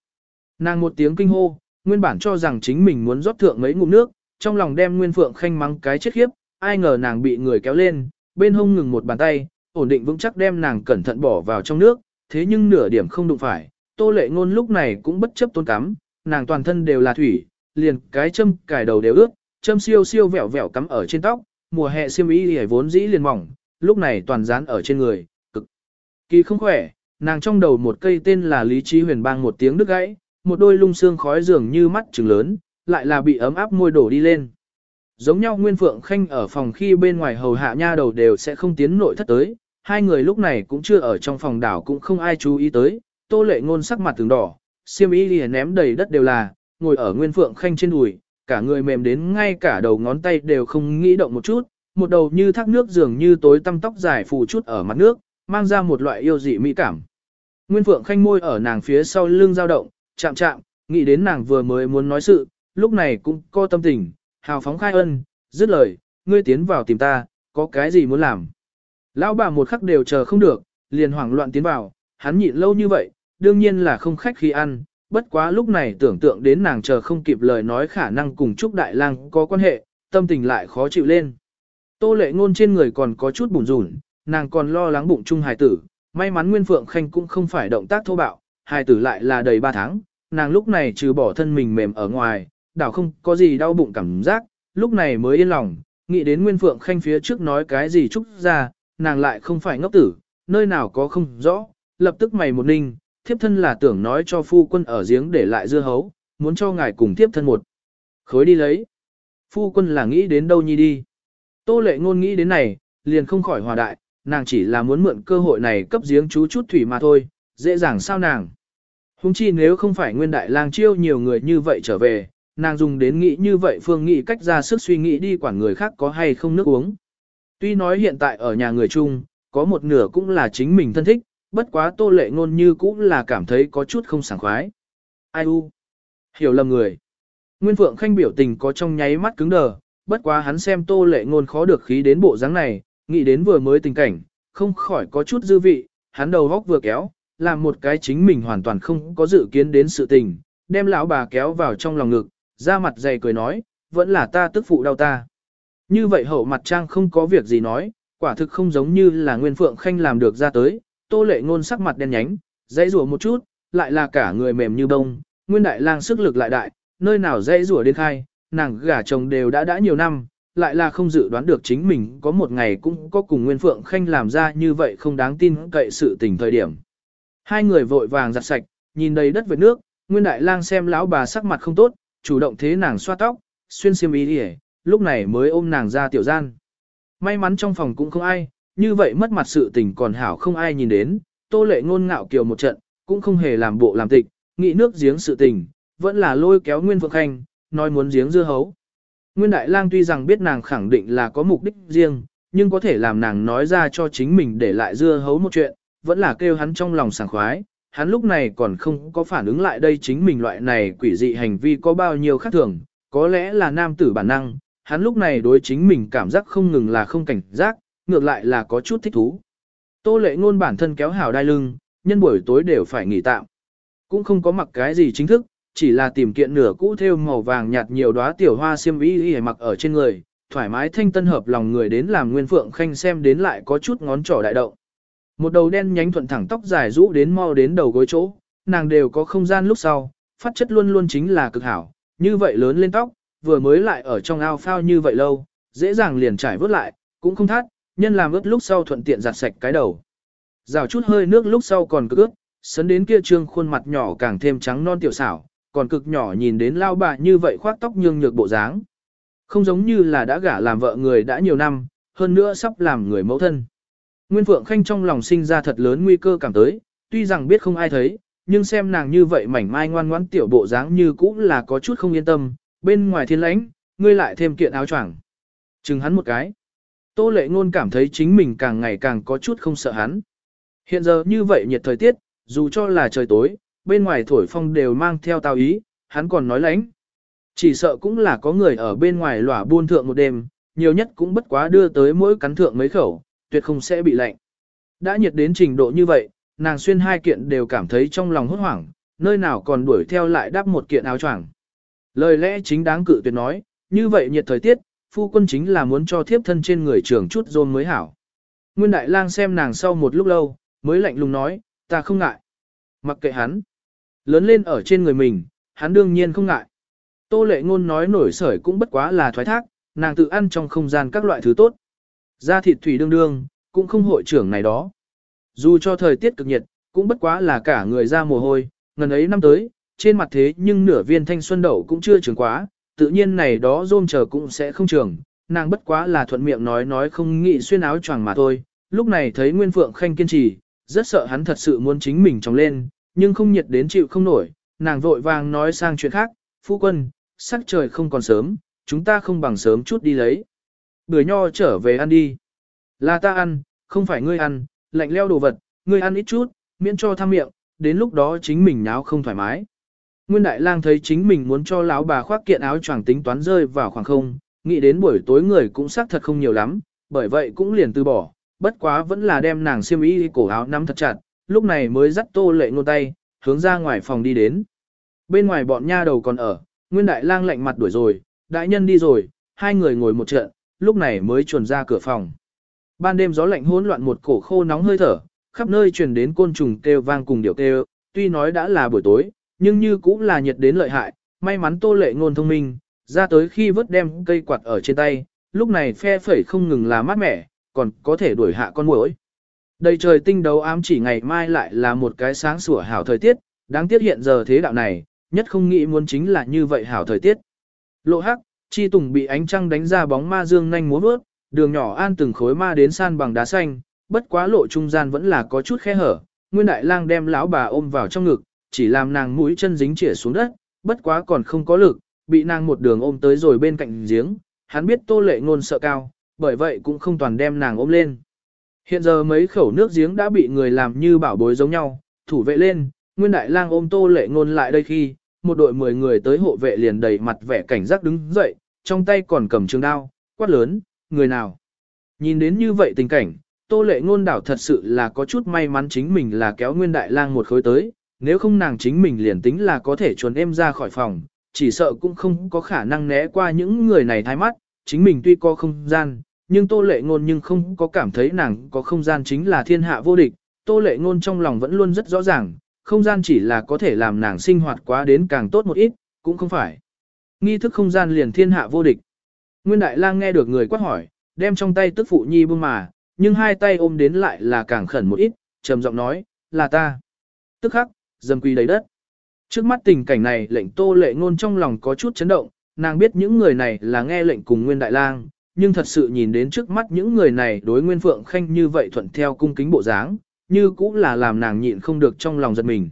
Nàng một tiếng kinh hô, nguyên bản cho rằng chính mình muốn rót thượng mấy ngụm nước, trong lòng đem Nguyên Phượng Khanh mắng cái chết khiếp, ai ngờ nàng bị người kéo lên, bên hông ngừng một bàn tay, ổn định vững chắc đem nàng cẩn thận bỏ vào trong nước, thế nhưng nửa điểm không đụng phải, Tô Lệ Ngôn lúc này cũng bất chấp tôn cắm, nàng toàn thân đều là thủy, liền cái châm cài đầu đều ướt, châm siêu siêu vẹo vẹo cắm ở trên tóc, mùa hè xiêm y hề vốn dĩ liền mỏng, lúc này toàn dán ở trên người, cực kỳ không khỏe, nàng trong đầu một cây tên là Lý Trí Huyền bang một tiếng đứt gãy, một đôi lung xương khói dường như mắt trừng lớn, lại là bị ấm áp môi đổ đi lên. Giống nhau Nguyên Phượng Khanh ở phòng khi bên ngoài hầu hạ nha đầu đều sẽ không tiến nội thất tới, hai người lúc này cũng chưa ở trong phòng đảo cũng không ai chú ý tới, tô lệ ngôn sắc mặt từng đỏ, xiêm y liền ném đầy đất đều là, ngồi ở Nguyên Phượng Khanh trên đùi, cả người mềm đến ngay cả đầu ngón tay đều không nghĩ động một chút, một đầu như thác nước dường như tối tăm tóc dài phủ chút ở mặt nước, mang ra một loại yêu dị mỹ cảm. Nguyên Phượng Khanh môi ở nàng phía sau lưng dao động, chạm chạm, nghĩ đến nàng vừa mới muốn nói sự, lúc này cũng có tâm tình, hào phóng khai ân, dứt lời, ngươi tiến vào tìm ta, có cái gì muốn làm. Lão bà một khắc đều chờ không được, liền hoảng loạn tiến vào, hắn nhịn lâu như vậy, đương nhiên là không khách khi ăn, bất quá lúc này tưởng tượng đến nàng chờ không kịp lời nói khả năng cùng Trúc Đại Lang có quan hệ, tâm tình lại khó chịu lên. Tô lệ ngôn trên người còn có chút bùn rủn, nàng còn lo lắng bụng trung hài tử, may mắn Nguyên Phượng Khanh cũng không phải động tác thô bạo, hài tử lại là đầy 3 tháng, nàng lúc này trừ bỏ thân mình mềm ở ngoài, đảo không có gì đau bụng cảm giác, lúc này mới yên lòng, nghĩ đến Nguyên Phượng Khanh phía trước nói cái gì trúc ra, nàng lại không phải ngốc tử, nơi nào có không rõ, lập tức mày một ninh, thiếp thân là tưởng nói cho phu quân ở giếng để lại dưa hấu, muốn cho ngài cùng thiếp thân một. Khối đi lấy. Phu quân là nghĩ đến đâu nhi đi. Tô lệ ngôn nghĩ đến này, liền không khỏi hòa đại, nàng chỉ là muốn mượn cơ hội này cấp giếng chú chút thủy mà thôi, dễ dàng sao nàng. Hùng chi nếu không phải nguyên đại lang chiêu nhiều người như vậy trở về, nàng dùng đến nghĩ như vậy phương nghĩ cách ra sức suy nghĩ đi quản người khác có hay không nước uống. Tuy nói hiện tại ở nhà người chung, có một nửa cũng là chính mình thân thích, bất quá tô lệ ngôn như cũng là cảm thấy có chút không sảng khoái. Ai u? Hiểu lầm người. Nguyên Phượng Khanh biểu tình có trong nháy mắt cứng đờ, bất quá hắn xem tô lệ ngôn khó được khí đến bộ dáng này, nghĩ đến vừa mới tình cảnh, không khỏi có chút dư vị, hắn đầu góc vừa kéo, làm một cái chính mình hoàn toàn không có dự kiến đến sự tình, đem lão bà kéo vào trong lòng ngực, ra mặt dày cười nói, vẫn là ta tức phụ đau ta. Như vậy hậu mặt trang không có việc gì nói, quả thực không giống như là Nguyên Phượng Khanh làm được ra tới, tô lệ ngôn sắc mặt đen nhánh, dãy rùa một chút, lại là cả người mềm như bông, Nguyên Đại Lang sức lực lại đại, nơi nào dãy rùa đến khai, nàng gả chồng đều đã đã nhiều năm, lại là không dự đoán được chính mình có một ngày cũng có cùng Nguyên Phượng Khanh làm ra như vậy không đáng tin cậy sự tình thời điểm. Hai người vội vàng giặt sạch, nhìn đầy đất vệt nước, Nguyên Đại Lang xem lão bà sắc mặt không tốt, chủ động thế nàng xoa tóc, xuyên xiêm y đi lúc này mới ôm nàng ra tiểu gian. May mắn trong phòng cũng không ai, như vậy mất mặt sự tình còn hảo không ai nhìn đến, tô lệ ngôn ngạo kiều một trận, cũng không hề làm bộ làm tịch, nghĩ nước giếng sự tình, vẫn là lôi kéo Nguyên Phượng Khanh, nói muốn giếng dưa hấu. Nguyên Đại Lang tuy rằng biết nàng khẳng định là có mục đích riêng, nhưng có thể làm nàng nói ra cho chính mình để lại dưa hấu một chuyện, vẫn là kêu hắn trong lòng sảng khoái. Hắn lúc này còn không có phản ứng lại đây chính mình loại này quỷ dị hành vi có bao nhiêu khác thường, có lẽ là nam tử bản năng, hắn lúc này đối chính mình cảm giác không ngừng là không cảnh giác, ngược lại là có chút thích thú. Tô lệ ngôn bản thân kéo hào đai lưng, nhân buổi tối đều phải nghỉ tạm. Cũng không có mặc cái gì chính thức, chỉ là tìm kiện nửa cũ theo màu vàng nhạt nhiều đóa tiểu hoa xiêm y y mặc ở trên người, thoải mái thanh tân hợp lòng người đến làm Nguyên Phượng Khanh xem đến lại có chút ngón trỏ đại động. Một đầu đen nhánh thuận thẳng tóc dài rũ đến mau đến đầu gối chỗ, nàng đều có không gian lúc sau, phát chất luôn luôn chính là cực hảo, như vậy lớn lên tóc, vừa mới lại ở trong ao phao như vậy lâu, dễ dàng liền trải vớt lại, cũng không thắt, nhân làm ướt lúc sau thuận tiện giặt sạch cái đầu. Rào chút hơi nước lúc sau còn cực ướt, sấn đến kia trương khuôn mặt nhỏ càng thêm trắng non tiểu xảo, còn cực nhỏ nhìn đến lao bà như vậy khoác tóc nhương nhược bộ dáng. Không giống như là đã gả làm vợ người đã nhiều năm, hơn nữa sắp làm người mẫu thân. Nguyên Phượng Khanh trong lòng sinh ra thật lớn nguy cơ cảm tới, tuy rằng biết không ai thấy, nhưng xem nàng như vậy mảnh mai ngoan ngoãn tiểu bộ dáng như cũ là có chút không yên tâm, bên ngoài thiên lãnh, ngươi lại thêm kiện áo choàng. Chừng hắn một cái. Tô lệ ngôn cảm thấy chính mình càng ngày càng có chút không sợ hắn. Hiện giờ như vậy nhiệt thời tiết, dù cho là trời tối, bên ngoài thổi phong đều mang theo tao ý, hắn còn nói lánh. Chỉ sợ cũng là có người ở bên ngoài lỏa buôn thượng một đêm, nhiều nhất cũng bất quá đưa tới mỗi cắn thượng mấy khẩu, tuyệt không sẽ bị lạnh. Đã nhiệt đến trình độ như vậy, nàng xuyên hai kiện đều cảm thấy trong lòng hốt hoảng, nơi nào còn đuổi theo lại đắp một kiện áo choàng. Lời lẽ chính đáng cự tuyệt nói, như vậy nhiệt thời tiết, phu quân chính là muốn cho thiếp thân trên người trưởng chút rôn mới hảo. Nguyên Đại Lang xem nàng sau một lúc lâu, mới lạnh lùng nói, ta không ngại. Mặc kệ hắn. Lớn lên ở trên người mình, hắn đương nhiên không ngại. Tô lệ ngôn nói nổi sởi cũng bất quá là thoái thác, nàng tự ăn trong không gian các loại thứ tốt. Da thịt thủy đương đương, cũng không hội trưởng này đó. Dù cho thời tiết cực nhiệt, cũng bất quá là cả người ra mồ hôi, ngần ấy năm tới, trên mặt thế nhưng nửa viên thanh xuân đậu cũng chưa trưởng quá, tự nhiên này đó rôm chờ cũng sẽ không trưởng, nàng bất quá là thuận miệng nói nói không nghĩ xuyên áo choàng mà thôi, lúc này thấy Nguyên Phượng Khanh kiên trì, rất sợ hắn thật sự muốn chính mình trồng lên, nhưng không nhiệt đến chịu không nổi, nàng vội vàng nói sang chuyện khác, phu quân, sắc trời không còn sớm, chúng ta không bằng sớm chút đi lấy. Bưởi nho trở về ăn đi. Là ta ăn, không phải ngươi ăn, lạnh leo đồ vật, ngươi ăn ít chút, miễn cho tham miệng, đến lúc đó chính mình náo không thoải mái. Nguyên Đại Lang thấy chính mình muốn cho lão bà khoác kiện áo choàng tính toán rơi vào khoảng không, nghĩ đến buổi tối người cũng xác thật không nhiều lắm, bởi vậy cũng liền từ bỏ, bất quá vẫn là đem nàng xiêm y cổ áo nắm thật chặt, lúc này mới dắt tô lệ ngôn tay, hướng ra ngoài phòng đi đến. bên ngoài bọn nha đầu còn ở, Nguyên Đại Lang lạnh mặt đuổi rồi, đại nhân đi rồi, hai người ngồi một trận, lúc này mới chuồn ra cửa phòng. Ban đêm gió lạnh hỗn loạn một cổ khô nóng hơi thở, khắp nơi truyền đến côn trùng kêu vang cùng điệu kêu, tuy nói đã là buổi tối, nhưng như cũng là nhiệt đến lợi hại, may mắn Tô Lệ ngôn thông minh, ra tới khi vớt đem cây quạt ở trên tay, lúc này phe phẩy không ngừng là mát mẻ, còn có thể đuổi hạ con muỗi. đây trời tinh đấu ám chỉ ngày mai lại là một cái sáng sủa hảo thời tiết, đáng tiếc hiện giờ thế đạo này, nhất không nghĩ muốn chính là như vậy hảo thời tiết. Lộ hắc, chi tùng bị ánh trăng đánh ra bóng ma dương nhanh múa bước, đường nhỏ an từng khối ma đến san bằng đá xanh, bất quá lộ trung gian vẫn là có chút khe hở. Nguyên đại lang đem lão bà ôm vào trong ngực, chỉ làm nàng mũi chân dính chĩa xuống đất, bất quá còn không có lực, bị nàng một đường ôm tới rồi bên cạnh giếng, hắn biết tô lệ ngôn sợ cao, bởi vậy cũng không toàn đem nàng ôm lên. Hiện giờ mấy khẩu nước giếng đã bị người làm như bảo bối giống nhau, thủ vệ lên, Nguyên Đại Lang ôm Tô Lệ Ngôn lại đây khi, một đội 10 người tới hộ vệ liền đầy mặt vẻ cảnh giác đứng dậy, trong tay còn cầm trường đao, quát lớn, người nào. Nhìn đến như vậy tình cảnh, Tô Lệ Ngôn đảo thật sự là có chút may mắn chính mình là kéo Nguyên Đại Lang một khối tới, nếu không nàng chính mình liền tính là có thể chuồn em ra khỏi phòng, chỉ sợ cũng không có khả năng né qua những người này thay mắt, chính mình tuy có không gian, nhưng Tô Lệ Ngôn nhưng không có cảm thấy nàng có không gian chính là thiên hạ vô địch, Tô Lệ Ngôn trong lòng vẫn luôn rất rõ ràng, không gian chỉ là có thể làm nàng sinh hoạt quá đến càng tốt một ít, cũng không phải. Nghi thức không gian liền thiên hạ vô địch. Nguyên Đại Lang nghe được người quát hỏi, đem trong tay tức phụ nhi bưng mà, nhưng hai tay ôm đến lại là càng khẩn một ít, trầm giọng nói, là ta. Tức khắc, dầm quỳ đầy đất. Trước mắt tình cảnh này lệnh Tô Lệ Ngôn trong lòng có chút chấn động, nàng biết những người này là nghe lệnh cùng Nguyên Đại Lang, nhưng thật sự nhìn đến trước mắt những người này đối Nguyên Phượng Khanh như vậy thuận theo cung kính bộ dáng, như cũng là làm nàng nhịn không được trong lòng giật mình.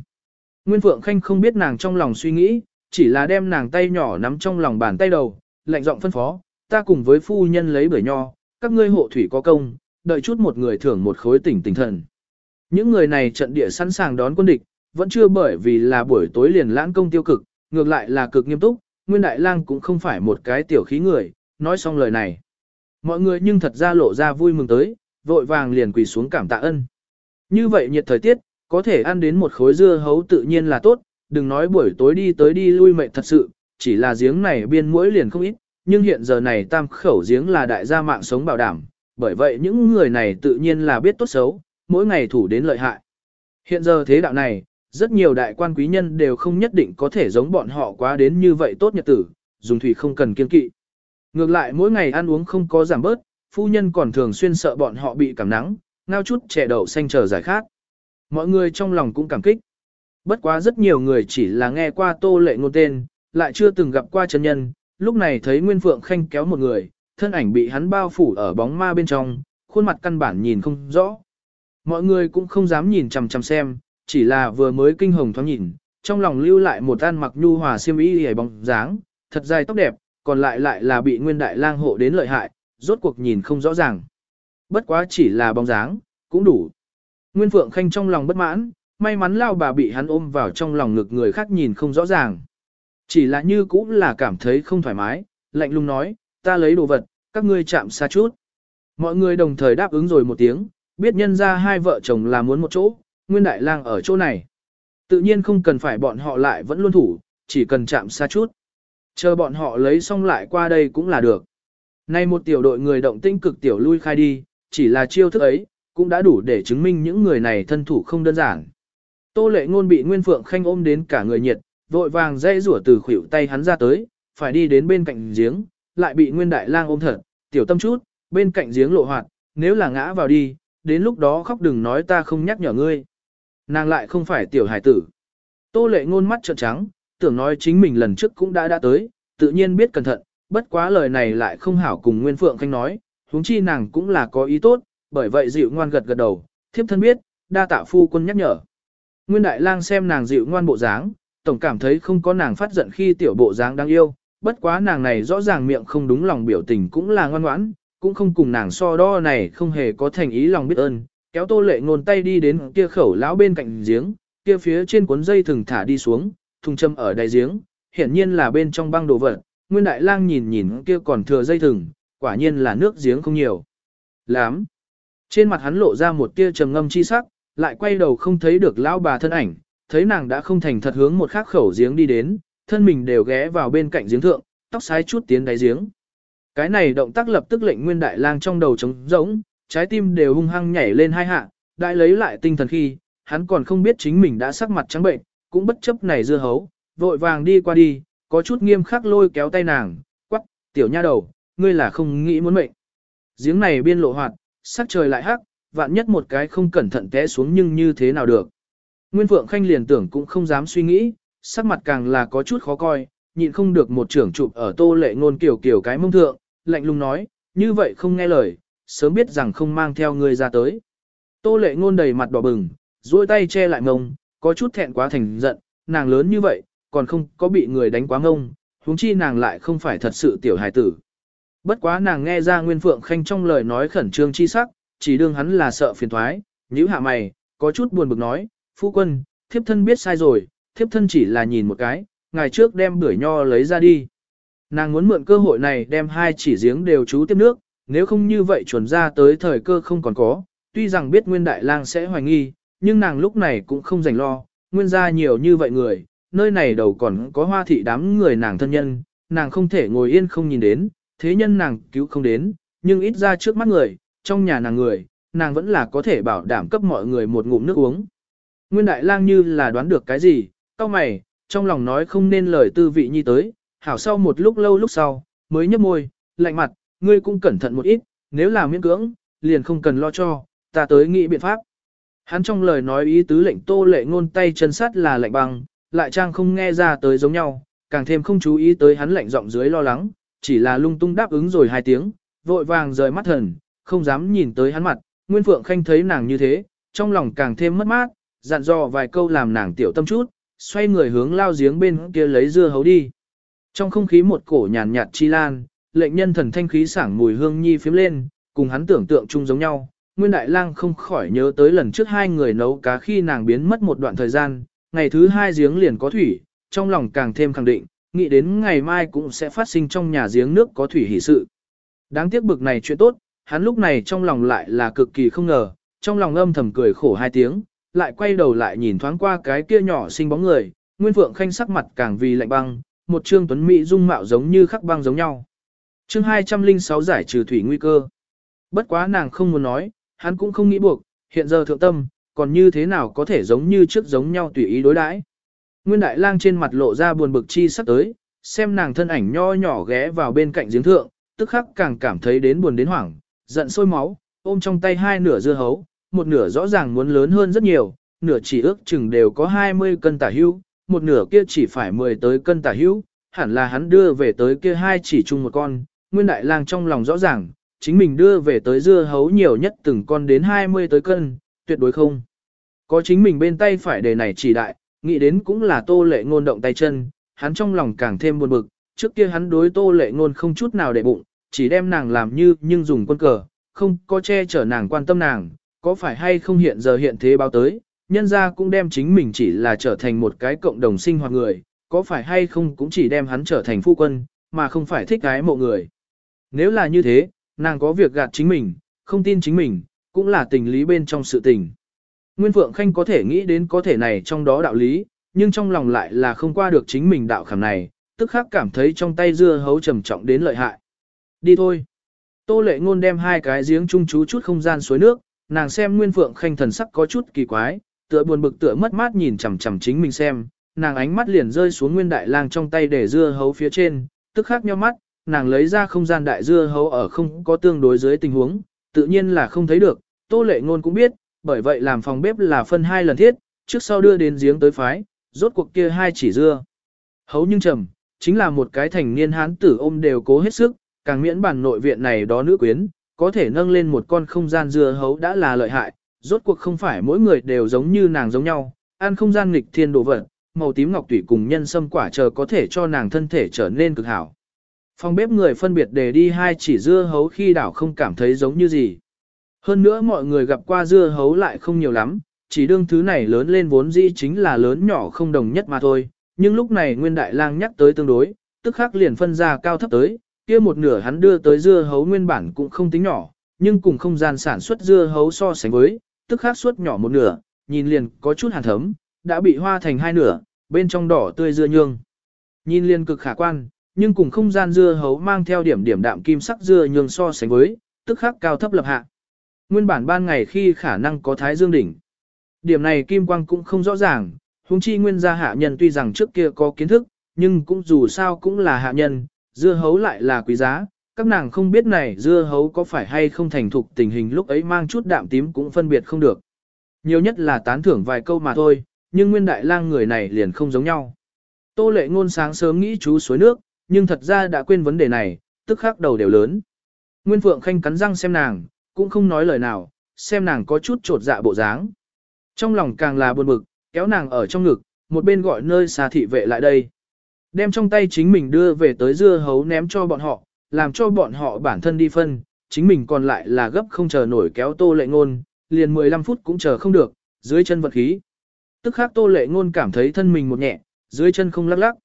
Nguyên Phượng Khanh không biết nàng trong lòng suy nghĩ, chỉ là đem nàng tay nhỏ nắm trong lòng bàn tay đầu, lạnh giọng phân phó, ta cùng với phu nhân lấy bưởi nho, các ngươi hộ thủy có công, đợi chút một người thưởng một khối tỉnh tinh thần. Những người này trận địa sẵn sàng đón quân địch, vẫn chưa bởi vì là buổi tối liền lãng công tiêu cực, ngược lại là cực nghiêm túc, Nguyên Đại Lang cũng không phải một cái tiểu khí người, nói xong lời này. Mọi người nhưng thật ra lộ ra vui mừng tới, vội vàng liền quỳ xuống cảm tạ ân. Như vậy nhiệt thời tiết, có thể ăn đến một khối dưa hấu tự nhiên là tốt, đừng nói buổi tối đi tới đi lui mệt thật sự, chỉ là giếng này biên mũi liền không ít, nhưng hiện giờ này tam khẩu giếng là đại gia mạng sống bảo đảm, bởi vậy những người này tự nhiên là biết tốt xấu, mỗi ngày thủ đến lợi hại. Hiện giờ thế đạo này, rất nhiều đại quan quý nhân đều không nhất định có thể giống bọn họ quá đến như vậy tốt nhật tử, dùng thủy không cần kiên kỵ. Ngược lại mỗi ngày ăn uống không có giảm bớt, phu nhân còn thường xuyên sợ bọn họ bị cảm nắng, ngao chút trẻ đậu xanh chờ giải khát. Mọi người trong lòng cũng cảm kích. Bất quá rất nhiều người chỉ là nghe qua tô lệ ngôn tên, lại chưa từng gặp qua chân nhân, lúc này thấy Nguyên Phượng Khanh kéo một người, thân ảnh bị hắn bao phủ ở bóng ma bên trong, khuôn mặt căn bản nhìn không rõ. Mọi người cũng không dám nhìn chằm chằm xem, chỉ là vừa mới kinh hồng thoáng nhìn, trong lòng lưu lại một an mặc nhu hòa xiêm y hề bóng dáng, thật dài tóc đẹp, còn lại lại là bị Nguyên Đại Lang hộ đến lợi hại, rốt cuộc nhìn không rõ ràng. Bất quá chỉ là bóng dáng, cũng đủ. Nguyên Phượng Khanh trong lòng bất mãn, may mắn lao bà bị hắn ôm vào trong lòng ngực người khác nhìn không rõ ràng. Chỉ là như cũng là cảm thấy không thoải mái, lạnh lùng nói, ta lấy đồ vật, các ngươi chạm xa chút. Mọi người đồng thời đáp ứng rồi một tiếng, biết nhân ra hai vợ chồng là muốn một chỗ, Nguyên Đại Lang ở chỗ này. Tự nhiên không cần phải bọn họ lại vẫn luôn thủ, chỉ cần chạm xa chút. Chờ bọn họ lấy xong lại qua đây cũng là được. Nay một tiểu đội người động tinh cực tiểu lui khai đi, chỉ là chiêu thức ấy, cũng đã đủ để chứng minh những người này thân thủ không đơn giản. Tô lệ ngôn bị Nguyên Phượng Khanh ôm đến cả người nhiệt, vội vàng dây rủa từ khuỷu tay hắn ra tới, phải đi đến bên cạnh giếng, lại bị Nguyên Đại Lang ôm thật, tiểu tâm chút, bên cạnh giếng lộ hoạt, nếu là ngã vào đi, đến lúc đó khóc đừng nói ta không nhắc nhở ngươi. Nàng lại không phải tiểu hải tử. Tô lệ ngôn mắt trợn trắng, tưởng nói chính mình lần trước cũng đã đã tới, tự nhiên biết cẩn thận, bất quá lời này lại không hảo cùng Nguyên Phượng Khanh nói, huống chi nàng cũng là có ý tốt, bởi vậy dịu ngoan gật gật đầu, thiếp thân biết, đa tạ phu quân nhắc nhở. Nguyên Đại Lang xem nàng dịu ngoan bộ dáng, tổng cảm thấy không có nàng phát giận khi tiểu bộ dáng đáng yêu, bất quá nàng này rõ ràng miệng không đúng lòng biểu tình cũng là ngoan ngoãn, cũng không cùng nàng so đo này không hề có thành ý lòng biết ơn, kéo tô lệ ngôn tay đi đến kia khẩu lão bên cạnh giếng, kia phía trên cuốn dây thừng thả đi xuống, thùng châm ở đáy giếng, hiển nhiên là bên trong băng đồ vật. Nguyên Đại Lang nhìn nhìn kia còn thừa dây thừng, quả nhiên là nước giếng không nhiều. Lắm. Trên mặt hắn lộ ra một tia trầm ngâm chi sắc, lại quay đầu không thấy được lão bà thân ảnh, thấy nàng đã không thành thật hướng một khắc khẩu giếng đi đến, thân mình đều ghé vào bên cạnh giếng thượng, tóc sái chút tiến đáy giếng. Cái này động tác lập tức lệnh nguyên đại lang trong đầu trống rỗng, trái tim đều hung hăng nhảy lên hai hạ, đại lấy lại tinh thần khi, hắn còn không biết chính mình đã sắc mặt trắng bệnh, cũng bất chấp này dưa hấu, vội vàng đi qua đi, có chút nghiêm khắc lôi kéo tay nàng, quắc, tiểu nha đầu, ngươi là không nghĩ muốn mệnh. Giếng này biên lộ hoạt, sắc trời lại hắc, vạn nhất một cái không cẩn thận té xuống nhưng như thế nào được. Nguyên Phượng Khanh liền tưởng cũng không dám suy nghĩ, sắc mặt càng là có chút khó coi, nhịn không được một trưởng chụp ở tô lệ ngôn kiểu kiểu cái mông thượng, lạnh lùng nói, như vậy không nghe lời, sớm biết rằng không mang theo ngươi ra tới. Tô lệ ngôn đầy mặt đỏ bừng, duỗi tay che lại mông, có chút thẹn quá thành giận, nàng lớn như vậy, còn không có bị người đánh quá ngông, huống chi nàng lại không phải thật sự tiểu hài tử. Bất quá nàng nghe ra Nguyên Phượng Khanh trong lời nói khẩn trương chi sắc, chỉ đương hắn là sợ phiền thoái, nhíu hạ mày, có chút buồn bực nói, phu quân, thiếp thân biết sai rồi, thiếp thân chỉ là nhìn một cái, ngày trước đem bưởi nho lấy ra đi. Nàng muốn mượn cơ hội này đem hai chỉ giếng đều chú tiếp nước, nếu không như vậy chuẩn ra tới thời cơ không còn có, tuy rằng biết Nguyên Đại Lang sẽ hoài nghi, nhưng nàng lúc này cũng không rảnh lo, nguyên ra nhiều như vậy người, nơi này đầu còn có hoa thị đám người nàng thân nhân, nàng không thể ngồi yên không nhìn đến, thế nhân nàng cứu không đến, nhưng ít ra trước mắt người, trong nhà nàng người, nàng vẫn là có thể bảo đảm cấp mọi người một ngụm nước uống. Nguyên Đại Lang như là đoán được cái gì, cao mày, trong lòng nói không nên lời tư vị nhi tới, hảo sau một lúc lâu lúc sau, mới nhấp môi, lạnh mặt, ngươi cũng cẩn thận một ít, nếu là miễn cưỡng, liền không cần lo cho, ta tới nghĩ biện pháp. Hắn trong lời nói ý tứ lệnh tô lệ ngôn tay chân sắt là lạnh băng, lại trang không nghe ra tới giống nhau, càng thêm không chú ý tới hắn lạnh giọng dưới lo lắng, chỉ là lung tung đáp ứng rồi hai tiếng, vội vàng rời mắt thần, không dám nhìn tới hắn mặt, Nguyên Phượng Khanh thấy nàng như thế, trong lòng càng thêm mất mát, dặn dò vài câu làm nàng tiểu tâm chút, xoay người hướng lao giếng bên kia lấy dưa hấu đi. Trong không khí một cổ nhàn nhạt chi lan, lệnh nhân thần thanh khí sảng mùi hương nhi phiếm lên, cùng hắn tưởng tượng chung giống nhau. Nguyên Đại Lang không khỏi nhớ tới lần trước hai người nấu cá khi nàng biến mất một đoạn thời gian, ngày thứ hai giếng liền có thủy, trong lòng càng thêm khẳng định, nghĩ đến ngày mai cũng sẽ phát sinh trong nhà giếng nước có thủy hỷ sự. Đáng tiếc bực này chuyện tốt, hắn lúc này trong lòng lại là cực kỳ không ngờ, trong lòng âm thầm cười khổ hai tiếng, lại quay đầu lại nhìn thoáng qua cái kia nhỏ xinh bóng người, Nguyên Phượng Khanh sắc mặt càng vì lạnh băng, một trương tuấn mỹ dung mạo giống như khắc băng giống nhau. Chương 206 giải trừ thủy nguy cơ. Bất quá nàng không muốn nói, hắn cũng không nghĩ buộc, hiện giờ thượng tâm, còn như thế nào có thể giống như trước giống nhau tùy ý đối đãi. Nguyên Đại Lang trên mặt lộ ra buồn bực chi sắp tới, xem nàng thân ảnh nho nhỏ ghé vào bên cạnh giếng thượng, tức khắc càng cảm thấy đến buồn đến hoảng, giận sôi máu, ôm trong tay hai nửa dưa hấu, một nửa rõ ràng muốn lớn hơn rất nhiều, nửa chỉ ước chừng đều có 20 cân tả hữu, một nửa kia chỉ phải 10 tới cân tả hữu, hẳn là hắn đưa về tới kia hai chỉ chung một con, Nguyên Đại Lang trong lòng rõ ràng, chính mình đưa về tới dưa hấu nhiều nhất từng con đến 20 tới cân, tuyệt đối không. Có chính mình bên tay phải đề này chỉ đại, nghĩ đến cũng là tô lệ ngôn động tay chân, hắn trong lòng càng thêm buồn bực, trước kia hắn đối tô lệ ngôn không chút nào để bụng, chỉ đem nàng làm như nhưng dùng quân cờ, không có che chở nàng quan tâm nàng, có phải hay không hiện giờ hiện thế báo tới, nhân ra cũng đem chính mình chỉ là trở thành một cái cộng đồng sinh hoạt người, có phải hay không cũng chỉ đem hắn trở thành phu quân, mà không phải thích cái mộ người. Nếu là như thế, nàng có việc gạt chính mình, không tin chính mình, cũng là tình lý bên trong sự tình. Nguyên Phượng Khanh có thể nghĩ đến có thể này trong đó đạo lý, nhưng trong lòng lại là không qua được chính mình đạo khảm này, tức khắc cảm thấy trong tay dưa hấu trầm trọng đến lợi hại. Đi thôi. Tô lệ ngôn đem hai cái giếng chung chú chút không gian suối nước, nàng xem Nguyên Phượng Khanh thần sắc có chút kỳ quái, tựa buồn bực tựa mất mát nhìn chằm chằm chính mình xem, nàng ánh mắt liền rơi xuống Nguyên Đại Lang trong tay để dưa hấu phía trên, tức khắc nhíu mắt, nàng lấy ra không gian đại dưa hấu ở không có tương đối dưới tình huống, tự nhiên là không thấy được, Tô Lệ Ngôn cũng biết, bởi vậy làm phòng bếp là phân hai lần thiết, trước sau đưa đến giếng tới phái, rốt cuộc kia hai chỉ dưa. Hấu nhưng trầm, chính là một cái thành niên hán tử ôm đều cố hết sức, càng miễn bản nội viện này đó nữ quyến, có thể nâng lên một con không gian dưa hấu đã là lợi hại, rốt cuộc không phải mỗi người đều giống như nàng giống nhau, ăn không gian nghịch thiên đồ vật, màu tím ngọc tủy cùng nhân sâm quả chờ có thể cho nàng thân thể trở nên cực hảo. Phòng bếp người phân biệt để đi hai chỉ dưa hấu khi đảo không cảm thấy giống như gì. Hơn nữa mọi người gặp qua dưa hấu lại không nhiều lắm, chỉ đương thứ này lớn lên vốn dĩ chính là lớn nhỏ không đồng nhất mà thôi. Nhưng lúc này Nguyên Đại Lang nhắc tới tương đối, tức khắc liền phân ra cao thấp tới, kia một nửa hắn đưa tới dưa hấu nguyên bản cũng không tính nhỏ, nhưng cùng không gian sản xuất dưa hấu so sánh với, tức khắc suốt nhỏ một nửa, nhìn liền có chút hàn thấm, đã bị hoa thành hai nửa, bên trong đỏ tươi dưa nhương. Nhìn liền cực khả quan, nhưng cùng không gian dưa hấu mang theo điểm điểm đạm kim sắc dưa nhương so sánh với, tức khắc cao thấp lập hạ. Nguyên bản ban ngày khi khả năng có thái dương đỉnh. Điểm này kim quang cũng không rõ ràng, huống chi nguyên gia hạ nhân tuy rằng trước kia có kiến thức, nhưng cũng dù sao cũng là hạ nhân, dưa hấu lại là quý giá, các nàng không biết này dưa hấu có phải hay không thành thục tình hình lúc ấy mang chút đạm tím cũng phân biệt không được. Nhiều nhất là tán thưởng vài câu mà thôi, nhưng nguyên đại lang người này liền không giống nhau. Tô lệ ngôn sáng sớm nghĩ chú suối nước, nhưng thật ra đã quên vấn đề này, tức khắc đầu đều lớn. Nguyên Phượng Khanh cắn răng xem nàng, cũng không nói lời nào, xem nàng có chút trột dạ bộ dáng. Trong lòng càng là buồn bực, kéo nàng ở trong ngực, một bên gọi nơi xa thị vệ lại đây. Đem trong tay chính mình đưa về tới dưa hấu ném cho bọn họ, làm cho bọn họ bản thân đi phân, chính mình còn lại là gấp không chờ nổi kéo tô lệ ngôn, liền 15 phút cũng chờ không được, dưới chân vật khí. Tức khắc tô lệ ngôn cảm thấy thân mình một nhẹ, dưới chân không lắc lắc.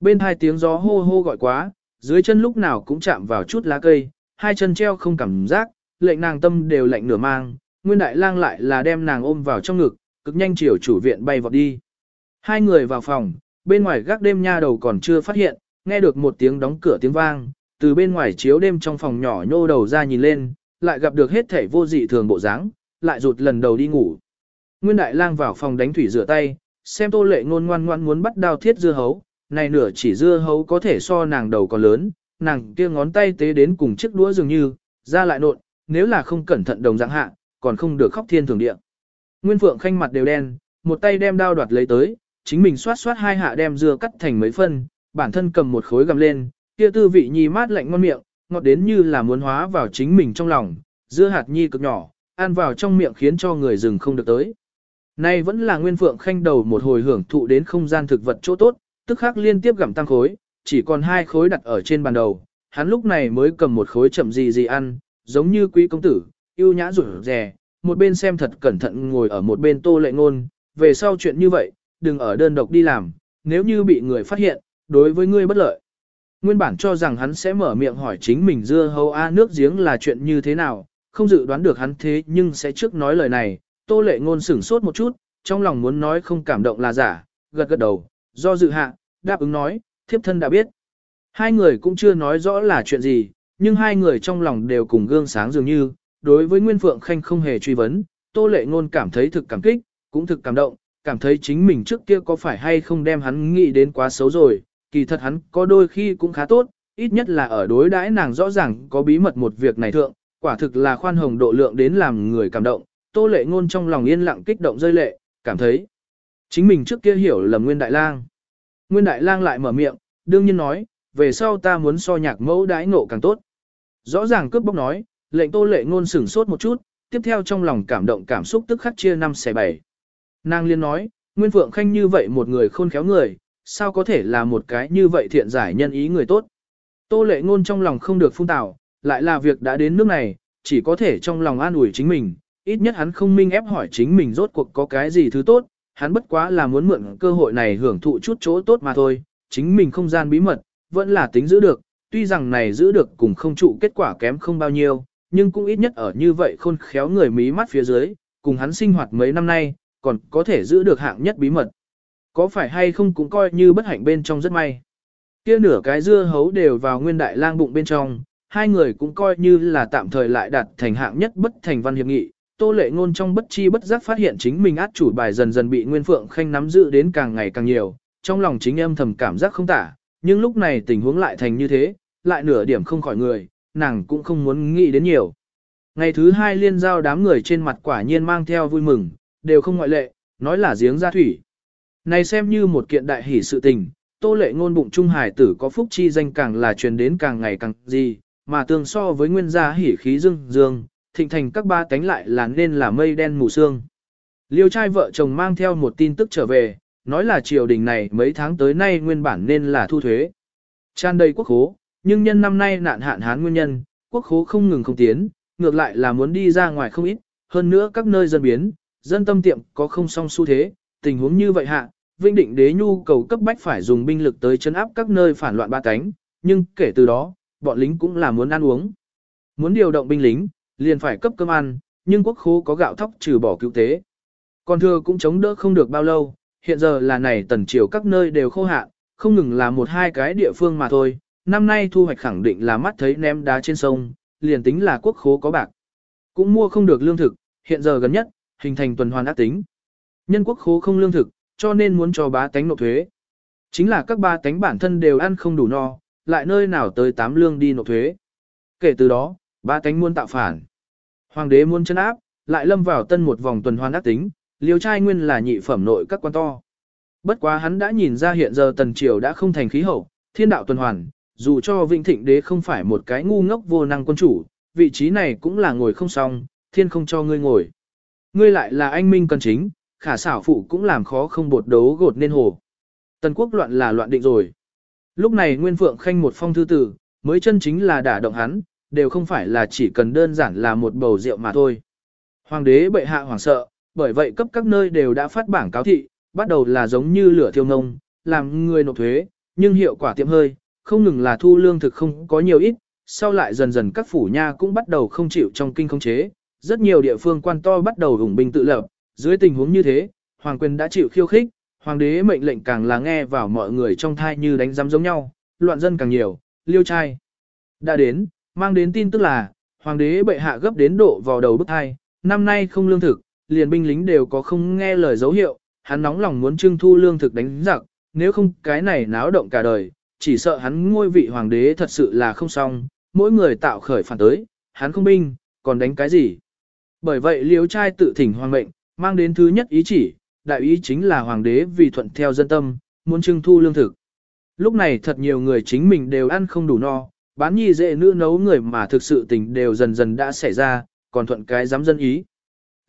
Bên hai tiếng gió hô hô gọi quá, dưới chân lúc nào cũng chạm vào chút lá cây, hai chân treo không cảm giác, lệnh nàng tâm đều lạnh nửa mang, nguyên đại lang lại là đem nàng ôm vào trong ngực, cực nhanh chiều chủ viện bay vọt đi. Hai người vào phòng, bên ngoài gác đêm nha đầu còn chưa phát hiện, nghe được một tiếng đóng cửa tiếng vang, từ bên ngoài chiếu đêm trong phòng nhỏ nhô đầu ra nhìn lên, lại gặp được hết thể vô dị thường bộ dáng, lại rụt lần đầu đi ngủ. Nguyên đại lang vào phòng đánh thủy rửa tay, xem tô lệ ngôn ngoan ngoan muốn bắt đao thiết dưa hấu, này nửa chỉ dưa hấu có thể so nàng đầu còn lớn, nàng kia ngón tay tế đến cùng chiếc đũa dường như, ra lại nộn, nếu là không cẩn thận đồng dạng hạ, còn không được khóc thiên thường địa. Nguyên Phượng khanh mặt đều đen, một tay đem đao đoạt lấy tới, chính mình xoát xoát hai hạ đem dưa cắt thành mấy phân, bản thân cầm một khối gầm lên, kia tư vị nhi mát lạnh ngon miệng, ngọt đến như là muốn hóa vào chính mình trong lòng, dưa hạt nhi cực nhỏ, ăn vào trong miệng khiến cho người dừng không được tới. Nay vẫn là Nguyên Phượng khanh đầu một hồi hưởng thụ đến không gian thực vật chỗ tốt, tức khắc liên tiếp gặm tăng khối, chỉ còn hai khối đặt ở trên bàn đầu, hắn lúc này mới cầm một khối chậm gì gì ăn, giống như quý công tử, yêu nhã rủ rè, một bên xem thật cẩn thận ngồi ở một bên tô lệ ngôn, về sau chuyện như vậy, đừng ở đơn độc đi làm, nếu như bị người phát hiện, đối với ngươi bất lợi. Nguyên bản cho rằng hắn sẽ mở miệng hỏi chính mình dưa hấu A nước giếng là chuyện như thế nào, không dự đoán được hắn thế nhưng sẽ trước nói lời này, tô lệ ngôn sửng sốt một chút, trong lòng muốn nói không cảm động là giả, gật gật đầu, do dự hạ, đáp ứng nói, thiếp thân đã biết. Hai người cũng chưa nói rõ là chuyện gì, nhưng hai người trong lòng đều cùng gương sáng dường như, đối với Nguyên Phượng Khanh không hề truy vấn, Tô Lệ Ngôn cảm thấy thực cảm kích, cũng thực cảm động, cảm thấy chính mình trước kia có phải hay không đem hắn nghĩ đến quá xấu rồi, kỳ thật hắn có đôi khi cũng khá tốt, ít nhất là ở đối đãi nàng rõ ràng có bí mật một việc này thượng, quả thực là khoan hồng độ lượng đến làm người cảm động, Tô Lệ Ngôn trong lòng yên lặng kích động rơi lệ, cảm thấy chính mình trước kia hiểu lầm Nguyên Đại Lang. Nguyên Đại Lang lại mở miệng, đương nhiên nói, về sau ta muốn so nhạc mẫu đãi ngộ càng tốt. Rõ ràng cướp bóc nói, lệnh tô lệ ngôn sửng sốt một chút, tiếp theo trong lòng cảm động cảm xúc tức khắc chia năm xẻ bảy. Nàng liên nói, Nguyên Phượng Khanh như vậy một người khôn khéo người, sao có thể là một cái như vậy thiện giải nhân ý người tốt. Tô lệ ngôn trong lòng không được phung tạo, lại là việc đã đến nước này, chỉ có thể trong lòng an ủi chính mình, ít nhất hắn không minh ép hỏi chính mình rốt cuộc có cái gì thứ tốt, hắn bất quá là muốn mượn cơ hội này hưởng thụ chút chỗ tốt mà thôi, chính mình không gian bí mật, vẫn là tính giữ được, tuy rằng này giữ được cùng không trụ kết quả kém không bao nhiêu, nhưng cũng ít nhất ở như vậy khôn khéo người mí mắt phía dưới, cùng hắn sinh hoạt mấy năm nay, còn có thể giữ được hạng nhất bí mật. Có phải hay không cũng coi như bất hạnh bên trong rất may. Kia nửa cái dưa hấu đều vào nguyên đại lang bụng bên trong, hai người cũng coi như là tạm thời lại đạt thành hạng nhất bất thành văn hiệp nghị. Tô lệ ngôn trong bất chi bất giác phát hiện chính mình át chủ bài dần dần bị Nguyên Phượng Khanh nắm giữ đến càng ngày càng nhiều, trong lòng chính em thầm cảm giác không tả, nhưng lúc này tình huống lại thành như thế, lại nửa điểm không khỏi người, nàng cũng không muốn nghĩ đến nhiều. Ngày thứ hai liên giao đám người trên mặt quả nhiên mang theo vui mừng, đều không ngoại lệ, nói là giếng ra thủy. Này xem như một kiện đại hỷ sự tình, tô lệ ngôn bụng trung hải tử có phúc chi danh càng là truyền đến càng ngày càng gì, mà tương so với nguyên gia hỉ khí dương dương, thịnh thành các ba cánh lại là nên là mây đen mù sương. Liêu trai vợ chồng mang theo một tin tức trở về, nói là triều đình này mấy tháng tới nay nguyên bản nên là thu thuế. Tràn đầy quốc khố, nhưng nhân năm nay nạn hạn hán nguyên nhân, quốc khố không ngừng không tiến, ngược lại là muốn đi ra ngoài không ít, hơn nữa các nơi dân biến, dân tâm tiệm có không song xu thế, tình huống như vậy hạ, Vinh Định Đế nhu cầu cấp bách phải dùng binh lực tới chấn áp các nơi phản loạn ba cánh, nhưng kể từ đó, bọn lính cũng là muốn ăn uống. Muốn điều động binh lính, liền phải cấp cơm ăn, nhưng quốc khố có gạo thóc trừ bỏ cứu tế. Còn thừa cũng chống đỡ không được bao lâu, hiện giờ là này tần triều các nơi đều khô hạn, không ngừng là một hai cái địa phương mà thôi, năm nay thu hoạch khẳng định là mắt thấy ném đá trên sông, liền tính là quốc khố có bạc. Cũng mua không được lương thực, hiện giờ gần nhất, hình thành tuần hoàn ác tính. Nhân quốc khố không lương thực, cho nên muốn cho bá tánh nộp thuế. Chính là các ba tánh bản thân đều ăn không đủ no, lại nơi nào tới tám lương đi nộp thuế. Kể từ đó, ba tánh muốn tạo phản. Hoàng đế muốn chân áp, lại lâm vào tân một vòng tuần hoàn ác tính, liều trai nguyên là nhị phẩm nội các quan to. Bất quá hắn đã nhìn ra hiện giờ tần triều đã không thành khí hậu, thiên đạo tuần hoàn, dù cho vĩnh thịnh đế không phải một cái ngu ngốc vô năng quân chủ, vị trí này cũng là ngồi không xong, thiên không cho ngươi ngồi. Ngươi lại là anh minh cần chính, khả xảo phụ cũng làm khó không bột đấu gột nên hồ. Tần quốc loạn là loạn định rồi. Lúc này Nguyên Phượng khanh một phong thư tử, mới chân chính là đả động hắn, đều không phải là chỉ cần đơn giản là một bầu rượu mà thôi. Hoàng đế bệ hạ hoàng sợ, bởi vậy cấp các nơi đều đã phát bảng cáo thị, bắt đầu là giống như lửa thiêu ngông, làm người nộp thuế, nhưng hiệu quả tiệm hơi, không ngừng là thu lương thực không có nhiều ít, sau lại dần dần các phủ nha cũng bắt đầu không chịu trong kinh không chế, rất nhiều địa phương quan to bắt đầu ủng binh tự lập, dưới tình huống như thế, hoàng quyền đã chịu khiêu khích, hoàng đế mệnh lệnh càng là nghe vào mọi người trong thai như đánh giám giống nhau, loạn dân càng nhiều, liêu trai. Đã đến, mang đến tin tức là, hoàng đế bệ hạ gấp đến độ vào đầu bức thai, năm nay không lương thực, liền binh lính đều có không nghe lời dấu hiệu, hắn nóng lòng muốn trưng thu lương thực đánh giặc, nếu không cái này náo động cả đời, chỉ sợ hắn ngôi vị hoàng đế thật sự là không xong, mỗi người tạo khởi phản tới, hắn không binh, còn đánh cái gì. Bởi vậy liếu trai tự thỉnh hoàng mệnh, mang đến thứ nhất ý chỉ, đại ý chính là hoàng đế vì thuận theo dân tâm, muốn trưng thu lương thực. Lúc này thật nhiều người chính mình đều ăn không đủ no, bán nhi dễ nữ nấu người mà thực sự tình đều dần dần đã xảy ra, còn thuận cái dám dân ý.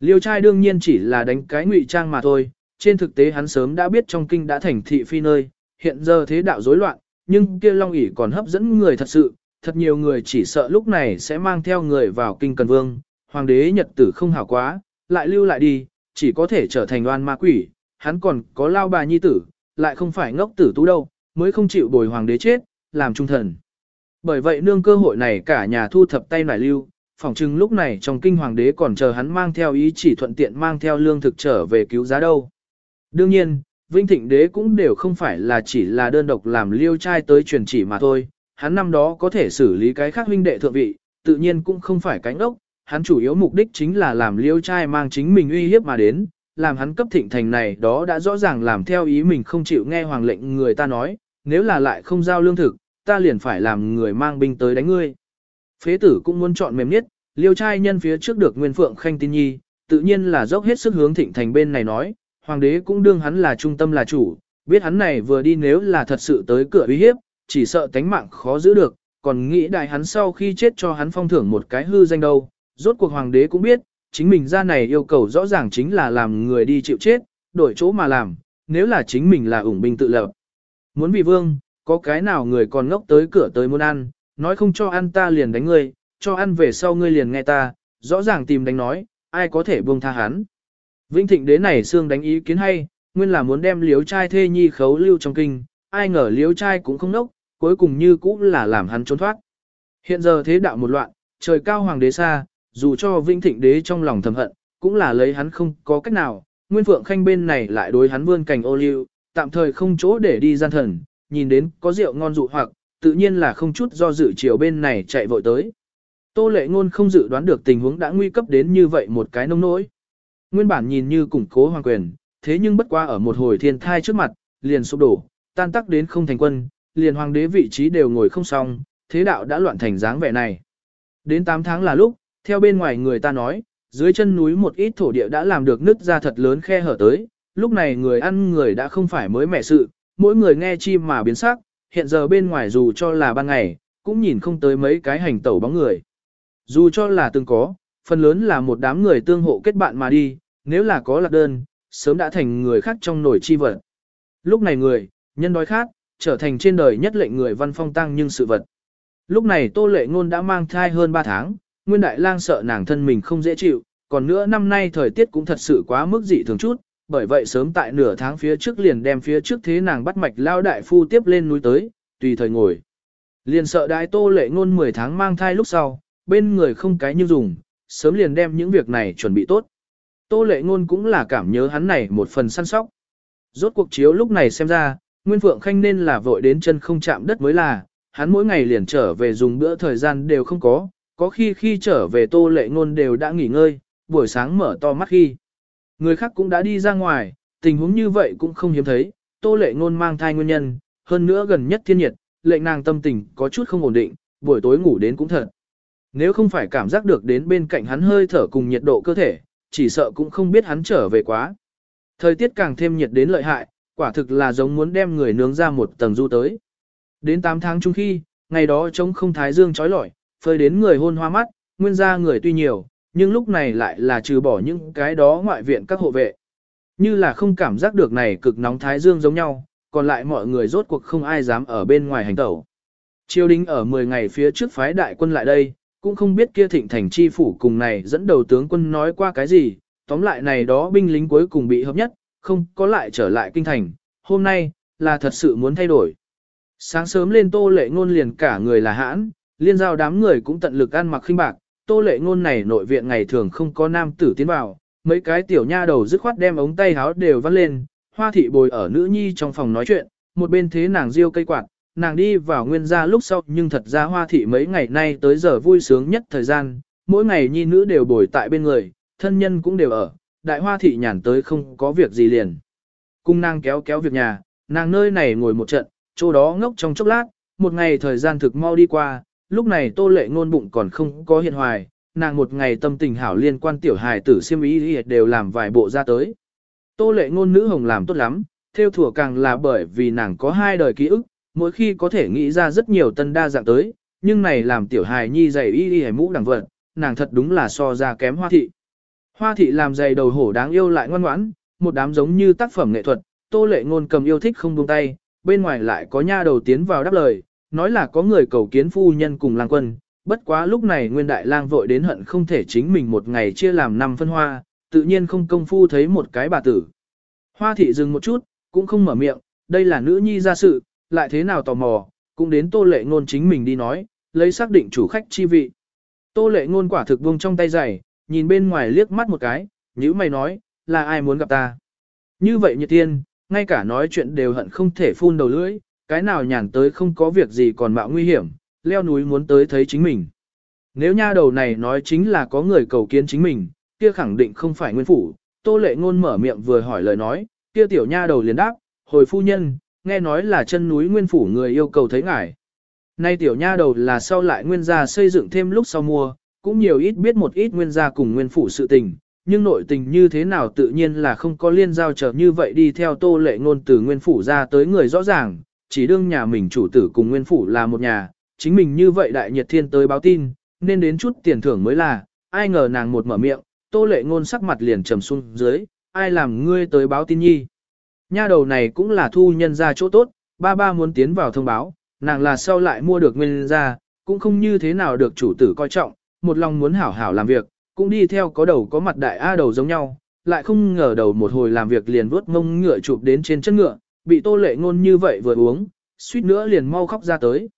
Liêu trai đương nhiên chỉ là đánh cái ngụy trang mà thôi, trên thực tế hắn sớm đã biết trong kinh đã thành thị phi nơi, hiện giờ thế đạo rối loạn, nhưng kia long ỷ còn hấp dẫn người thật sự, thật nhiều người chỉ sợ lúc này sẽ mang theo người vào kinh cần vương, hoàng đế nhật tử không hảo quá, lại lưu lại đi, chỉ có thể trở thành oan ma quỷ, hắn còn có lao bà nhi tử, lại không phải ngốc tử tú đâu, mới không chịu bồi hoàng đế chết, làm trung thần. Bởi vậy nương cơ hội này cả nhà thu thập tay nải lưu, phỏng chừng lúc này trong kinh hoàng đế còn chờ hắn mang theo ý chỉ thuận tiện mang theo lương thực trở về cứu giá đâu. Đương nhiên, Vinh Thịnh đế cũng đều không phải là chỉ là đơn độc làm liêu trai tới truyền chỉ mà thôi, hắn năm đó có thể xử lý cái khác huynh đệ thượng vị, tự nhiên cũng không phải cánh ốc, hắn chủ yếu mục đích chính là làm liêu trai mang chính mình uy hiếp mà đến, làm hắn cấp thịnh thành này đó đã rõ ràng làm theo ý mình không chịu nghe hoàng lệnh người ta nói, nếu là lại không giao lương thực, ta liền phải làm người mang binh tới đánh ngươi. Phế tử cũng muốn chọn mềm nhất, liêu trai nhân phía trước được Nguyên Phượng Khanh tin nhi, tự nhiên là dốc hết sức hướng thịnh thành bên này nói, hoàng đế cũng đương hắn là trung tâm là chủ, biết hắn này vừa đi nếu là thật sự tới cửa uy hiếp, chỉ sợ tánh mạng khó giữ được, còn nghĩ đại hắn sau khi chết cho hắn phong thưởng một cái hư danh đâu, rốt cuộc hoàng đế cũng biết, chính mình ra này yêu cầu rõ ràng chính là làm người đi chịu chết, đổi chỗ mà làm, nếu là chính mình là ủng binh tự lập. Muốn vì vương, có cái nào người còn ngốc tới cửa tới muốn ăn, nói không cho ăn ta liền đánh ngươi, cho ăn về sau ngươi liền nghe ta, rõ ràng tìm đánh nói, ai có thể buông tha hắn. Vinh thịnh đế này xương đánh ý kiến hay, nguyên là muốn đem liếu trai thê nhi khấu lưu trong kinh, ai ngờ liếu trai cũng không nốc, cuối cùng như cũng là làm hắn trốn thoát. Hiện giờ thế đạo một loạn, trời cao hoàng đế xa, dù cho Vinh thịnh đế trong lòng thầm hận, cũng là lấy hắn không có cách nào, Nguyên Phượng Khanh bên này lại đối hắn vươn cành ô liu, tạm thời không chỗ để đi gian thần, nhìn đến có rượu ngon dụ hoặc, tự nhiên là không chút do dự chiều bên này chạy vội tới. Tô lệ ngôn không dự đoán được tình huống đã nguy cấp đến như vậy một cái nông nỗi. Nguyên bản nhìn như củng cố hoàng quyền, thế nhưng bất qua ở một hồi thiên thai trước mặt, liền sụp đổ, tan tác đến không thành quân, liền hoàng đế vị trí đều ngồi không xong, thế đạo đã loạn thành dáng vẻ này. Đến 8 tháng là lúc, theo bên ngoài người ta nói, dưới chân núi một ít thổ địa đã làm được nứt ra thật lớn khe hở tới, lúc này người ăn người đã không phải mới mẻ sự, mỗi người nghe chi mà biến sắc, hiện giờ bên ngoài dù cho là ban ngày, cũng nhìn không tới mấy cái hành tẩu bóng người. Dù cho là từng có, phần lớn là một đám người tương hộ kết bạn mà đi, nếu là có lạc đơn, sớm đã thành người khác trong nổi chi vật. Lúc này người, nhân đói khát, trở thành trên đời nhất lệnh người văn phong tăng nhưng sự vật. Lúc này Tô Lệ Ngôn đã mang thai hơn 3 tháng, Nguyên Đại Lang sợ nàng thân mình không dễ chịu, còn nữa năm nay thời tiết cũng thật sự quá mức dị thường chút, bởi vậy sớm tại nửa tháng phía trước liền đem phía trước thế nàng bắt mạch lao đại phu tiếp lên núi tới, tùy thời ngồi. Liền sợ đại Tô Lệ Ngôn 10 tháng mang thai lúc sau, bên người không cái như dùng, sớm liền đem những việc này chuẩn bị tốt. Tô lệ ngôn cũng là cảm nhớ hắn này một phần săn sóc. Rốt cuộc chiếu lúc này xem ra, Nguyên Phượng Khanh nên là vội đến chân không chạm đất mới là, hắn mỗi ngày liền trở về dùng bữa thời gian đều không có, có khi khi trở về tô lệ ngôn đều đã nghỉ ngơi, buổi sáng mở to mắt khi. Người khác cũng đã đi ra ngoài, tình huống như vậy cũng không hiếm thấy, tô lệ ngôn mang thai nguyên nhân, hơn nữa gần nhất thiên nhiệt, lệnh nàng tâm tình có chút không ổn định, buổi tối ngủ đến cũng thật. Nếu không phải cảm giác được đến bên cạnh hắn hơi thở cùng nhiệt độ cơ thể, chỉ sợ cũng không biết hắn trở về quá. Thời tiết càng thêm nhiệt đến lợi hại, quả thực là giống muốn đem người nướng ra một tầng du tới. Đến 8 tháng chung khi, ngày đó trống không thái dương chói lọi, phơi đến người hôn hoa mắt, nguyên ra người tuy nhiều, nhưng lúc này lại là trừ bỏ những cái đó ngoại viện các hộ vệ. Như là không cảm giác được này cực nóng thái dương giống nhau, còn lại mọi người rốt cuộc không ai dám ở bên ngoài hành tẩu. Triều đình ở 10 ngày phía trước phái đại quân lại đây, cũng không biết kia thịnh thành chi phủ cùng này dẫn đầu tướng quân nói qua cái gì, tóm lại này đó binh lính cuối cùng bị hợp nhất, không có lại trở lại kinh thành, hôm nay, là thật sự muốn thay đổi. Sáng sớm lên tô lệ ngôn liền cả người là hãn, liên giao đám người cũng tận lực ăn mặc khinh bạc, tô lệ ngôn này nội viện ngày thường không có nam tử tiến vào, mấy cái tiểu nha đầu dứt khoát đem ống tay háo đều vắt lên, hoa thị bồi ở nữ nhi trong phòng nói chuyện, một bên thế nàng riêu cây quạt, nàng đi vào nguyên gia lúc sau nhưng thật ra hoa thị mấy ngày nay tới giờ vui sướng nhất thời gian, mỗi ngày nhi nữ đều bồi tại bên người, thân nhân cũng đều ở, đại hoa thị nhàn tới không có việc gì liền. Cung nàng kéo kéo việc nhà, nàng nơi này ngồi một trận, chỗ đó ngốc trong chốc lát, một ngày thời gian thực mau đi qua, lúc này tô lệ ngôn bụng còn không có hiện hoài, nàng một ngày tâm tình hảo liên quan tiểu hài tử siêm ý đều làm vài bộ ra tới. Tô lệ ngôn nữ hồng làm tốt lắm, theo thủa càng là bởi vì nàng có hai đời ký ức, mỗi khi có thể nghĩ ra rất nhiều tân đa dạng tới, nhưng này làm tiểu hài nhi dày y y mũ đằng vật, nàng thật đúng là so ra kém hoa thị. Hoa thị làm dày đầu hổ đáng yêu lại ngoan ngoãn, một đám giống như tác phẩm nghệ thuật, tô lệ ngôn cầm yêu thích không buông tay, bên ngoài lại có nha đầu tiến vào đáp lời, nói là có người cầu kiến phu nhân cùng lang quân, bất quá lúc này nguyên đại lang vội đến hận không thể chính mình một ngày chia làm năm phân hoa, tự nhiên không công phu thấy một cái bà tử. Hoa thị dừng một chút, cũng không mở miệng, đây là nữ nhi ra sự, lại thế nào tò mò, cũng đến tô lệ ngôn chính mình đi nói, lấy xác định chủ khách chi vị. Tô lệ ngôn quả thực buông trong tay giày, nhìn bên ngoài liếc mắt một cái, nhữ mày nói, là ai muốn gặp ta. Như vậy nhiệt tiên, ngay cả nói chuyện đều hận không thể phun đầu lưỡi, cái nào nhàn tới không có việc gì còn mạo nguy hiểm, leo núi muốn tới thấy chính mình. Nếu nha đầu này nói chính là có người cầu kiến chính mình, kia khẳng định không phải nguyên phủ, tô lệ ngôn mở miệng vừa hỏi lời nói, kia tiểu nha đầu liền đáp, hồi phu nhân, nghe nói là chân núi nguyên phủ người yêu cầu thấy ngài. Nay tiểu nha đầu là sau lại nguyên gia xây dựng thêm lúc sau mua, cũng nhiều ít biết một ít nguyên gia cùng nguyên phủ sự tình, nhưng nội tình như thế nào tự nhiên là không có liên giao trở như vậy đi theo tô lệ ngôn từ nguyên phủ ra tới người rõ ràng, chỉ đương nhà mình chủ tử cùng nguyên phủ là một nhà, chính mình như vậy đại nhiệt thiên tới báo tin, nên đến chút tiền thưởng mới là, ai ngờ nàng một mở miệng, tô lệ ngôn sắc mặt liền trầm xuống dưới, ai làm ngươi tới báo tin nhi. Nha đầu này cũng là thu nhân ra chỗ tốt, ba ba muốn tiến vào thông báo, nàng là sau lại mua được nguyên ra, cũng không như thế nào được chủ tử coi trọng, một lòng muốn hảo hảo làm việc, cũng đi theo có đầu có mặt đại A đầu giống nhau, lại không ngờ đầu một hồi làm việc liền vuốt mông ngựa chụp đến trên chân ngựa, bị tô lệ ngôn như vậy vừa uống, suýt nữa liền mau khóc ra tới.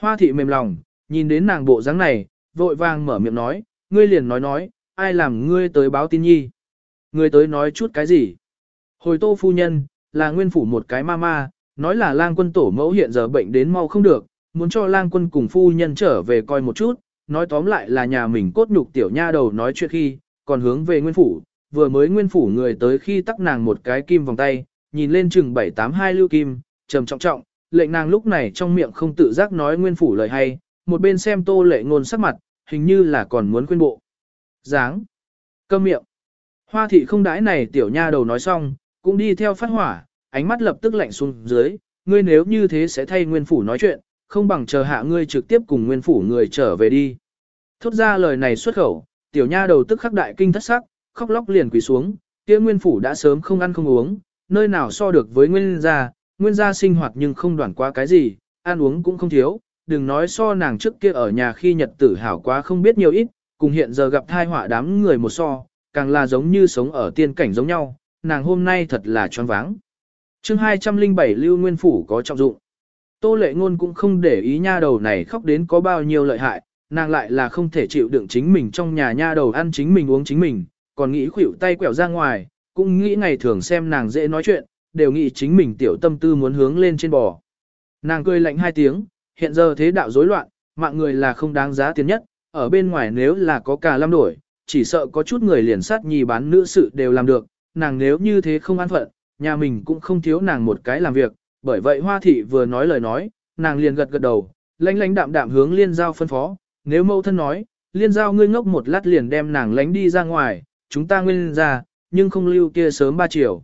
Hoa thị mềm lòng, nhìn đến nàng bộ dáng này, vội vàng mở miệng nói, ngươi liền nói nói, ai làm ngươi tới báo tin nhi. Ngươi tới nói chút cái gì? Hồi tô phu nhân, là nguyên phủ một cái ma ma, nói là lang quân tổ mẫu hiện giờ bệnh đến mau không được, muốn cho lang quân cùng phu nhân trở về coi một chút, nói tóm lại là nhà mình cốt nhục tiểu nha đầu nói chuyện khi, còn hướng về nguyên phủ, vừa mới nguyên phủ người tới khi tắc nàng một cái kim vòng tay, nhìn lên chừng 782 lưu kim, trầm trọng trọng, lệnh nàng lúc này trong miệng không tự giác nói nguyên phủ lời hay, một bên xem tô lệ ngôn sắc mặt, hình như là còn muốn quên bộ. Dáng. Câm miệng. Hoa thị không đãi này tiểu nha đầu nói xong, cũng đi theo phát hỏa, ánh mắt lập tức lạnh xuống dưới, ngươi nếu như thế sẽ thay nguyên phủ nói chuyện, không bằng chờ hạ ngươi trực tiếp cùng nguyên phủ người trở về đi. Thốt ra lời này xuất khẩu, tiểu nha đầu tức khắc đại kinh thất sắc, khóc lóc liền quỳ xuống, kia nguyên phủ đã sớm không ăn không uống, nơi nào so được với nguyên gia, nguyên gia sinh hoạt nhưng không đoản qua cái gì, ăn uống cũng không thiếu, đừng nói so nàng trước kia ở nhà khi nhật tử hảo quá không biết nhiều ít, cùng hiện giờ gặp thai họa đám người một so, càng là giống như sống ở tiên cảnh giống nhau, nàng hôm nay thật là choáng váng. chương 207 Lưu Nguyên Phủ có trọng dụng. Tô lệ ngôn cũng không để ý nha đầu này khóc đến có bao nhiêu lợi hại, nàng lại là không thể chịu đựng chính mình trong nhà nha đầu ăn chính mình uống chính mình, còn nghĩ khủy tay quẹo ra ngoài, cũng nghĩ ngày thường xem nàng dễ nói chuyện, đều nghĩ chính mình tiểu tâm tư muốn hướng lên trên bò. Nàng cười lạnh hai tiếng, hiện giờ thế đạo rối loạn, mạng người là không đáng giá tiền nhất, ở bên ngoài nếu là có cả lâm đổi, chỉ sợ có chút người liền sát nhì bán nữ sự đều làm được, nàng nếu như thế không an phận, nhà mình cũng không thiếu nàng một cái làm việc, bởi vậy hoa thị vừa nói lời nói, nàng liền gật gật đầu, lánh lánh đạm đạm hướng liên giao phân phó, nếu mâu thân nói, liên giao ngươi ngốc một lát liền đem nàng lánh đi ra ngoài, chúng ta nguyên ra, nhưng không lưu kia sớm ba chiều.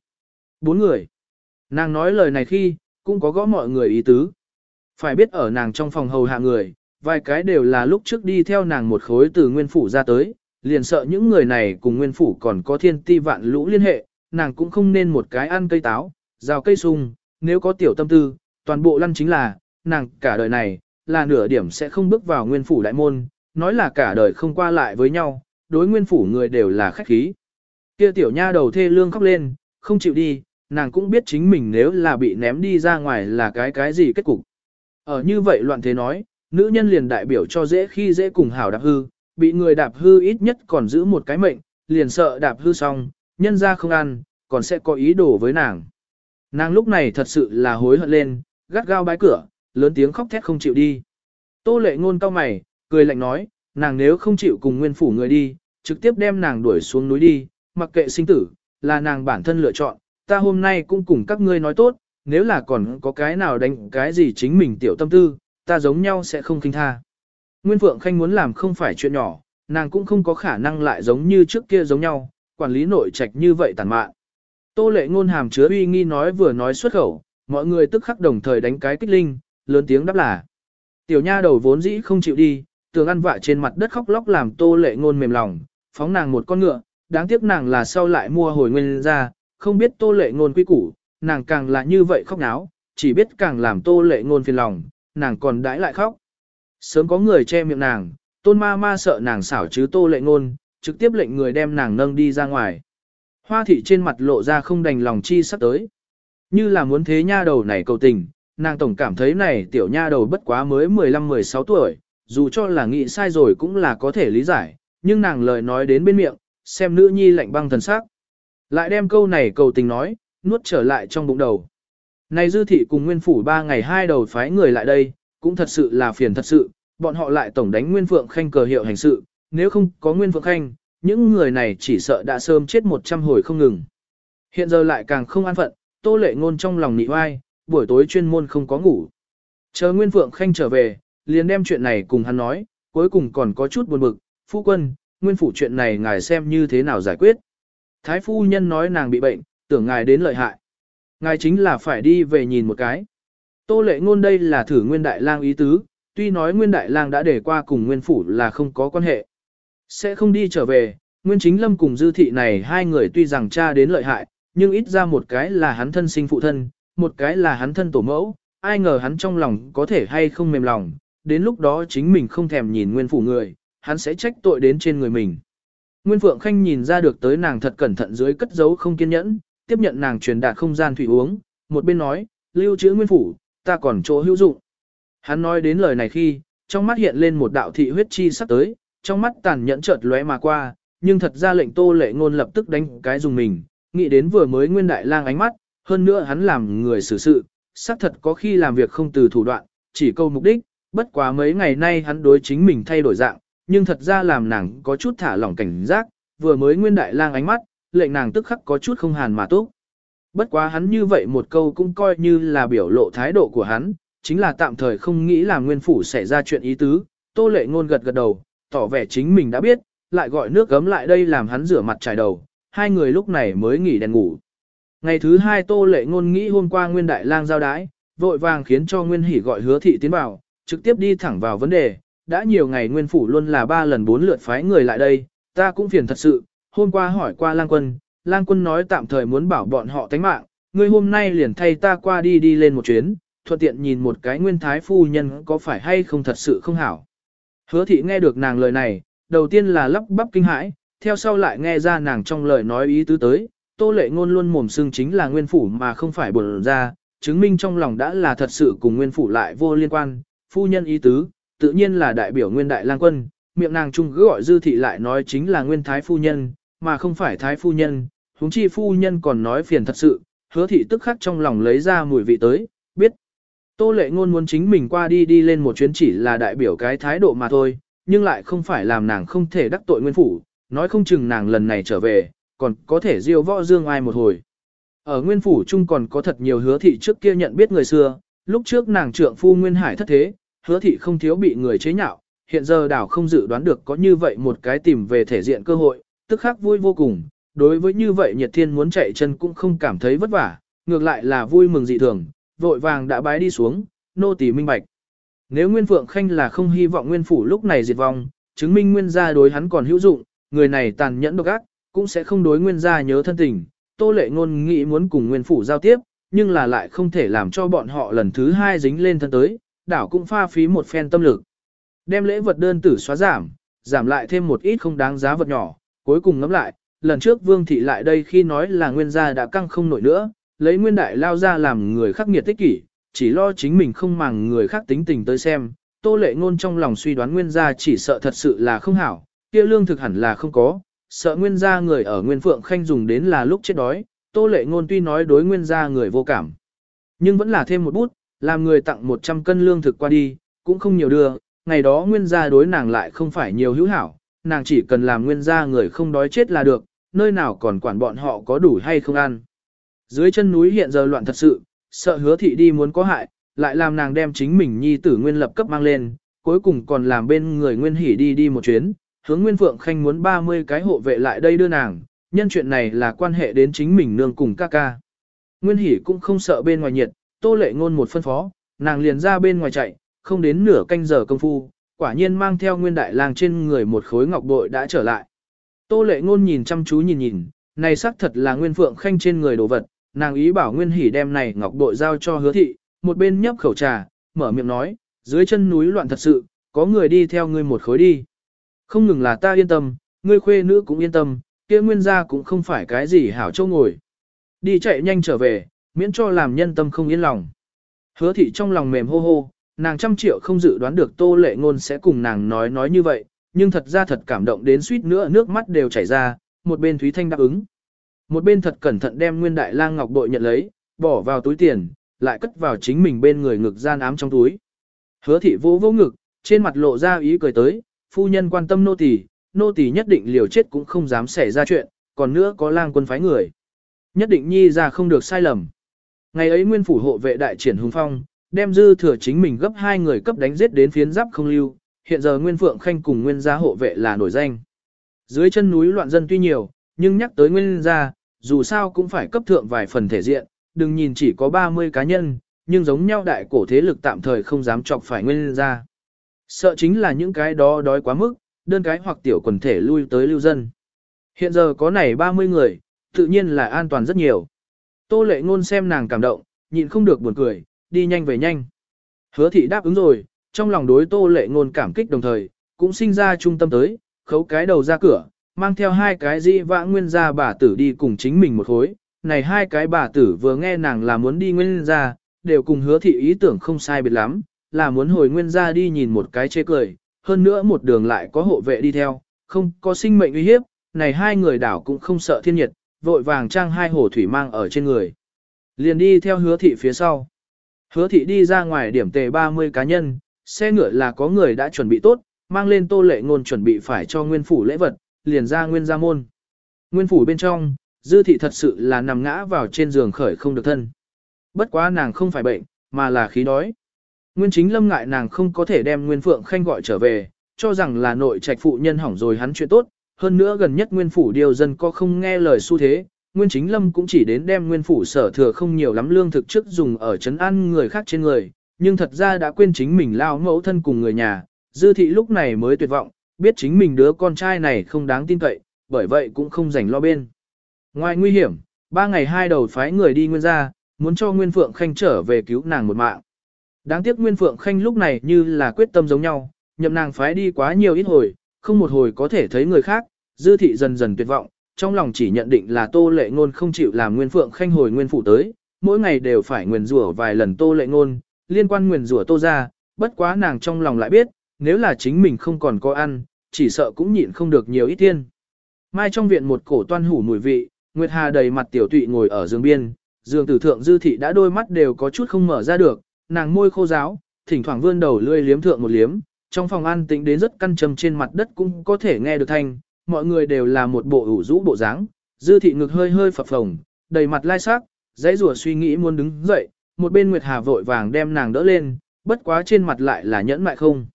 Bốn người. Nàng nói lời này khi, cũng có gõ mọi người ý tứ. Phải biết ở nàng trong phòng hầu hạ người, vài cái đều là lúc trước đi theo nàng một khối từ nguyên phủ ra tới, liền sợ những người này cùng nguyên phủ còn có thiên ti vạn lũ liên hệ, nàng cũng không nên một cái ăn cây táo, rào cây sung, nếu có tiểu tâm tư, toàn bộ lăn chính là, nàng cả đời này, là nửa điểm sẽ không bước vào nguyên phủ đại môn, nói là cả đời không qua lại với nhau, đối nguyên phủ người đều là khách khí. Kia tiểu nha đầu thê lương khóc lên, không chịu đi, nàng cũng biết chính mình nếu là bị ném đi ra ngoài là cái cái gì kết cục. Ở như vậy loạn thế nói, nữ nhân liền đại biểu cho dễ khi dễ cùng hảo đạp hư, bị người đạp hư ít nhất còn giữ một cái mệnh, liền sợ đạp hư xong, nhân ra không ăn, còn sẽ có ý đồ với nàng. Nàng lúc này thật sự là hối hận lên, gắt gao bái cửa, lớn tiếng khóc thét không chịu đi. Tô lệ ngôn cao mày, cười lạnh nói, nàng nếu không chịu cùng nguyên phủ người đi, trực tiếp đem nàng đuổi xuống núi đi, mặc kệ sinh tử, là nàng bản thân lựa chọn, ta hôm nay cũng cùng các ngươi nói tốt, nếu là còn có cái nào đánh cái gì chính mình tiểu tâm tư, ta giống nhau sẽ không kinh tha. Nguyên Phượng Khanh muốn làm không phải chuyện nhỏ, nàng cũng không có khả năng lại giống như trước kia giống nhau, quản lý nội trạch như vậy tàn mạn. Tô lệ ngôn hàm chứa uy nghi nói vừa nói xuất khẩu, mọi người tức khắc đồng thời đánh cái kích linh, lớn tiếng đáp là. Tiểu nha đầu vốn dĩ không chịu đi, tường ăn vạ trên mặt đất khóc lóc làm tô lệ ngôn mềm lòng, phóng nàng một con ngựa, đáng tiếc nàng là sau lại mua hồi nguyên ra, không biết tô lệ ngôn quy củ, nàng càng là như vậy khóc náo, chỉ biết càng làm tô lệ ngôn phiền lòng, nàng còn đãi lại khóc. Sớm có người che miệng nàng, tôn ma ma sợ nàng xảo chứ tô lệ ngôn, trực tiếp lệnh người đem nàng nâng đi ra ngoài. Hoa thị trên mặt lộ ra không đành lòng chi sắp tới. Như là muốn thế nha đầu này cầu tình, nàng tổng cảm thấy này tiểu nha đầu bất quá mới 15-16 tuổi, dù cho là nghĩ sai rồi cũng là có thể lý giải, nhưng nàng lời nói đến bên miệng, xem nữ nhi lạnh băng thần sắc. Lại đem câu này cầu tình nói, nuốt trở lại trong bụng đầu. Này dư thị cùng nguyên phủ ba ngày hai đầu phái người lại đây, cũng thật sự là phiền thật sự, bọn họ lại tổng đánh nguyên phượng khanh cờ hiệu hành sự, nếu không có nguyên phượng khanh, những người này chỉ sợ đã sớm chết một trăm hồi không ngừng. Hiện giờ lại càng không an phận, tô lệ ngôn trong lòng nị oai, buổi tối chuyên môn không có ngủ. Chờ Nguyên Phượng Khanh trở về, liền đem chuyện này cùng hắn nói, cuối cùng còn có chút buồn bực, phu quân, Nguyên Phủ chuyện này ngài xem như thế nào giải quyết. Thái phu nhân nói nàng bị bệnh, tưởng ngài đến lợi hại. Ngài chính là phải đi về nhìn một cái. Tô lệ ngôn đây là thử Nguyên Đại lang ý tứ, tuy nói Nguyên Đại lang đã để qua cùng Nguyên Phủ là không có quan hệ. Sẽ không đi trở về, Nguyên Chính Lâm cùng Dư Thị này hai người tuy rằng cha đến lợi hại, nhưng ít ra một cái là hắn thân sinh phụ thân, một cái là hắn thân tổ mẫu, ai ngờ hắn trong lòng có thể hay không mềm lòng, đến lúc đó chính mình không thèm nhìn nguyên phủ người, hắn sẽ trách tội đến trên người mình. Nguyên Phượng Khanh nhìn ra được tới nàng thật cẩn thận dưới cất giấu không kiên nhẫn, tiếp nhận nàng truyền đạt không gian thủy uống, một bên nói, lưu trữ nguyên phủ, ta còn chỗ hữu dụng. Hắn nói đến lời này khi, trong mắt hiện lên một đạo thị huyết chi sắp tới, trong mắt tàn nhẫn chợt lóe mà qua, nhưng thật ra lệnh tô lệ ngôn lập tức đánh cái dùng mình, nghĩ đến vừa mới nguyên đại lang ánh mắt, hơn nữa hắn làm người xử sự, xác thật có khi làm việc không từ thủ đoạn, chỉ câu mục đích, bất quá mấy ngày nay hắn đối chính mình thay đổi dạng, nhưng thật ra làm nàng có chút thả lỏng cảnh giác, vừa mới nguyên đại lang ánh mắt, lệnh nàng tức khắc có chút không hàn mà tốt. Bất quá hắn như vậy một câu cũng coi như là biểu lộ thái độ của hắn, chính là tạm thời không nghĩ là nguyên phủ xảy ra chuyện ý tứ, tô lệ ngôn gật gật đầu, tỏ vẻ chính mình đã biết, lại gọi nước gấm lại đây làm hắn rửa mặt trải đầu, hai người lúc này mới nghỉ đèn ngủ. Ngày thứ hai Tô Lệ Ngôn nghĩ hôm qua Nguyên Đại Lang giao đái, vội vàng khiến cho Nguyên hỉ gọi Hứa Thị tiến vào, trực tiếp đi thẳng vào vấn đề. Đã nhiều ngày Nguyên Phủ luôn là ba lần bốn lượt phái người lại đây, ta cũng phiền thật sự. Hôm qua hỏi qua Lang Quân, Lang Quân nói tạm thời muốn bảo bọn họ tánh mạng, ngươi hôm nay liền thay ta qua đi đi lên một chuyến, thuận tiện nhìn một cái Nguyên Thái Phu Nhân có phải hay không thật sự không hảo. Hứa Thị nghe được nàng lời này, đầu tiên là lắp bắp kinh hãi, theo sau lại nghe ra nàng trong lời nói ý tứ tới, Tô lệ ngôn luôn mồm xưng chính là nguyên phủ mà không phải bổn ra, chứng minh trong lòng đã là thật sự cùng nguyên phủ lại vô liên quan, phu nhân ý tứ, tự nhiên là đại biểu nguyên đại lang quân, miệng nàng trung cứ gọi dư thị lại nói chính là nguyên thái phu nhân, mà không phải thái phu nhân, huống chi phu nhân còn nói phiền thật sự, hứa thị tức khắc trong lòng lấy ra mùi vị tới, biết. Tô lệ ngôn muốn chính mình qua đi đi lên một chuyến chỉ là đại biểu cái thái độ mà thôi, nhưng lại không phải làm nàng không thể đắc tội nguyên phủ, nói không chừng nàng lần này trở về, còn có thể diêu võ dương ai một hồi. Ở nguyên phủ chung còn có thật nhiều hứa thị trước kia nhận biết người xưa, lúc trước nàng trượng phu nguyên hải thất thế, hứa thị không thiếu bị người chế nhạo, hiện giờ đảo không dự đoán được có như vậy một cái tìm về thể diện cơ hội, tức khắc vui vô cùng, đối với như vậy nhiệt thiên muốn chạy chân cũng không cảm thấy vất vả, ngược lại là vui mừng dị thường, vội vàng đã bái đi xuống, nô tỳ minh bạch. Nếu Nguyên Phượng Khanh là không hy vọng Nguyên Phủ lúc này diệt vong, chứng minh Nguyên gia đối hắn còn hữu dụng, người này tàn nhẫn độc ác, cũng sẽ không đối Nguyên gia nhớ thân tình. Tô lệ ngôn nghĩ muốn cùng Nguyên Phủ giao tiếp, nhưng là lại không thể làm cho bọn họ lần thứ hai dính lên thân tới, đảo cũng pha phí một phen tâm lực. Đem lễ vật đơn tử xóa giảm, giảm lại thêm một ít không đáng giá vật nhỏ, cuối cùng ngắm lại, lần trước Vương Thị lại đây khi nói là Nguyên gia đã căng không nổi nữa, lấy Nguyên Đại lao ra làm người khắc nghiệt tích kỷ, chỉ lo chính mình không màng người khác tính tình tới xem, tô lệ ngôn trong lòng suy đoán nguyên gia chỉ sợ thật sự là không hảo, kia lương thực hẳn là không có, sợ nguyên gia người ở nguyên phượng khanh dùng đến là lúc chết đói, tô lệ ngôn tuy nói đối nguyên gia người vô cảm, nhưng vẫn là thêm một bút, làm người tặng 100 cân lương thực qua đi, cũng không nhiều đưa, ngày đó nguyên gia đối nàng lại không phải nhiều hữu hảo, nàng chỉ cần làm nguyên gia người không đói chết là được, nơi nào còn quản bọn họ có đủ hay không ăn. Dưới chân núi hiện giờ loạn thật sự, sợ hứa thị đi muốn có hại, lại làm nàng đem chính mình nhi tử nguyên lập cấp mang lên, cuối cùng còn làm bên người nguyên hỉ đi đi một chuyến, hướng nguyên phượng khanh muốn 30 cái hộ vệ lại đây đưa nàng, nhân chuyện này là quan hệ đến chính mình nương cùng ca ca. Nguyên hỉ cũng không sợ bên ngoài nhiệt, tô lệ ngôn một phân phó, nàng liền ra bên ngoài chạy, không đến nửa canh giờ công phu, quả nhiên mang theo nguyên đại lang trên người một khối ngọc bội đã trở lại. Tô lệ ngôn nhìn chăm chú nhìn nhìn, này xác thật là nguyên phượng khanh trên người đồ vật, nàng ý bảo Nguyên hỉ đem này ngọc bội giao cho hứa thị, một bên nhấp khẩu trà, mở miệng nói, dưới chân núi loạn thật sự, có người đi theo ngươi một khối đi. Không ngừng là ta yên tâm, ngươi khuê nữ cũng yên tâm, kia nguyên gia cũng không phải cái gì hảo châu ngồi. Đi chạy nhanh trở về, miễn cho làm nhân tâm không yên lòng. Hứa thị trong lòng mềm hô hô, nàng trăm triệu không dự đoán được tô lệ ngôn sẽ cùng nàng nói nói như vậy, nhưng thật ra thật cảm động đến suýt nữa nước mắt đều chảy ra, một bên Thúy Thanh đáp ứng. Một bên thật cẩn thận đem nguyên đại lang ngọc bội nhận lấy, bỏ vào túi tiền, lại cất vào chính mình bên người ngực gian ám trong túi. Hứa thị vô vô ngực, trên mặt lộ ra ý cười tới, phu nhân quan tâm nô tỳ, nô tỳ nhất định liều chết cũng không dám xảy ra chuyện, còn nữa có lang quân phái người. Nhất định nhi ra không được sai lầm. Ngày ấy nguyên phủ hộ vệ đại triển hùng phong, đem dư thừa chính mình gấp hai người cấp đánh giết đến phiến giáp không lưu, hiện giờ nguyên phượng khanh cùng nguyên gia hộ vệ là nổi danh. Dưới chân núi loạn dân tuy nhiều, nhưng nhắc tới nguyên gia, dù sao cũng phải cấp thượng vài phần thể diện, đừng nhìn chỉ có 30 cá nhân, nhưng giống nhau đại cổ thế lực tạm thời không dám chọc phải nguyên gia. Sợ chính là những cái đó đói quá mức, đơn cái hoặc tiểu quần thể lui tới lưu dân. Hiện giờ có này 30 người, tự nhiên là an toàn rất nhiều. Tô lệ ngôn xem nàng cảm động, nhịn không được buồn cười, đi nhanh về nhanh. Hứa thị đáp ứng rồi, trong lòng đối tô lệ ngôn cảm kích đồng thời, cũng sinh ra trung tâm tới, khấu cái đầu ra cửa, mang theo hai cái di vã nguyên gia bà tử đi cùng chính mình một khối. Này hai cái bà tử vừa nghe nàng là muốn đi nguyên gia, đều cùng hứa thị ý tưởng không sai biệt lắm, là muốn hồi nguyên gia đi nhìn một cái chê cười, hơn nữa một đường lại có hộ vệ đi theo, không có sinh mệnh uy hiếp, này hai người đảo cũng không sợ thiên nhiệt, vội vàng trang hai hồ thủy mang ở trên người. Liền đi theo hứa thị phía sau. Hứa thị đi ra ngoài điểm tề 30 cá nhân, xe ngựa là có người đã chuẩn bị tốt, mang lên tô lệ ngôn chuẩn bị phải cho nguyên phủ lễ vật, liền ra nguyên gia môn. Nguyên phủ bên trong, dư thị thật sự là nằm ngã vào trên giường khởi không được thân. Bất quá nàng không phải bệnh, mà là khí đói. Nguyên chính lâm ngại nàng không có thể đem Nguyên Phượng Khanh gọi trở về, cho rằng là nội trạch phụ nhân hỏng rồi hắn chuyện tốt, hơn nữa gần nhất Nguyên phủ điều dân có không nghe lời xu thế, Nguyên chính lâm cũng chỉ đến đem Nguyên phủ sở thừa không nhiều lắm lương thực trước dùng ở trấn ăn người khác trên người, nhưng thật ra đã quên chính mình lao mẫu thân cùng người nhà, dư thị lúc này mới tuyệt vọng, biết chính mình đứa con trai này không đáng tin cậy, bởi vậy cũng không rảnh lo bên. Ngoài nguy hiểm, ba ngày hai đầu phái người đi nguyên gia, muốn cho Nguyên Phượng Khanh trở về cứu nàng một mạng. Đáng tiếc Nguyên Phượng Khanh lúc này như là quyết tâm giống nhau, nhậm nàng phái đi quá nhiều ít hồi, không một hồi có thể thấy người khác, dư thị dần dần tuyệt vọng, trong lòng chỉ nhận định là Tô Lệ Ngôn không chịu làm Nguyên Phượng Khanh hồi Nguyên phủ tới, mỗi ngày đều phải nguyền rủa vài lần Tô Lệ Ngôn, liên quan nguyền rủa Tô gia, bất quá nàng trong lòng lại biết, nếu là chính mình không còn có ăn, chỉ sợ cũng nhịn không được nhiều ít tiên. Mai trong viện một cổ toan hủ mùi vị, Nguyệt Hà đầy mặt tiểu tụy ngồi ở giường biên, giường tử thượng dư thị đã đôi mắt đều có chút không mở ra được, nàng môi khô ráo, thỉnh thoảng vươn đầu lươi liếm thượng một liếm, trong phòng an tĩnh đến rất căn trầm trên mặt đất cũng có thể nghe được thanh, mọi người đều là một bộ ủ rũ bộ dáng, dư thị ngực hơi hơi phập phồng, đầy mặt lai sắc, dãy rủa suy nghĩ muốn đứng dậy, một bên Nguyệt Hà vội vàng đem nàng đỡ lên, bất quá trên mặt lại là nhẫn mại không.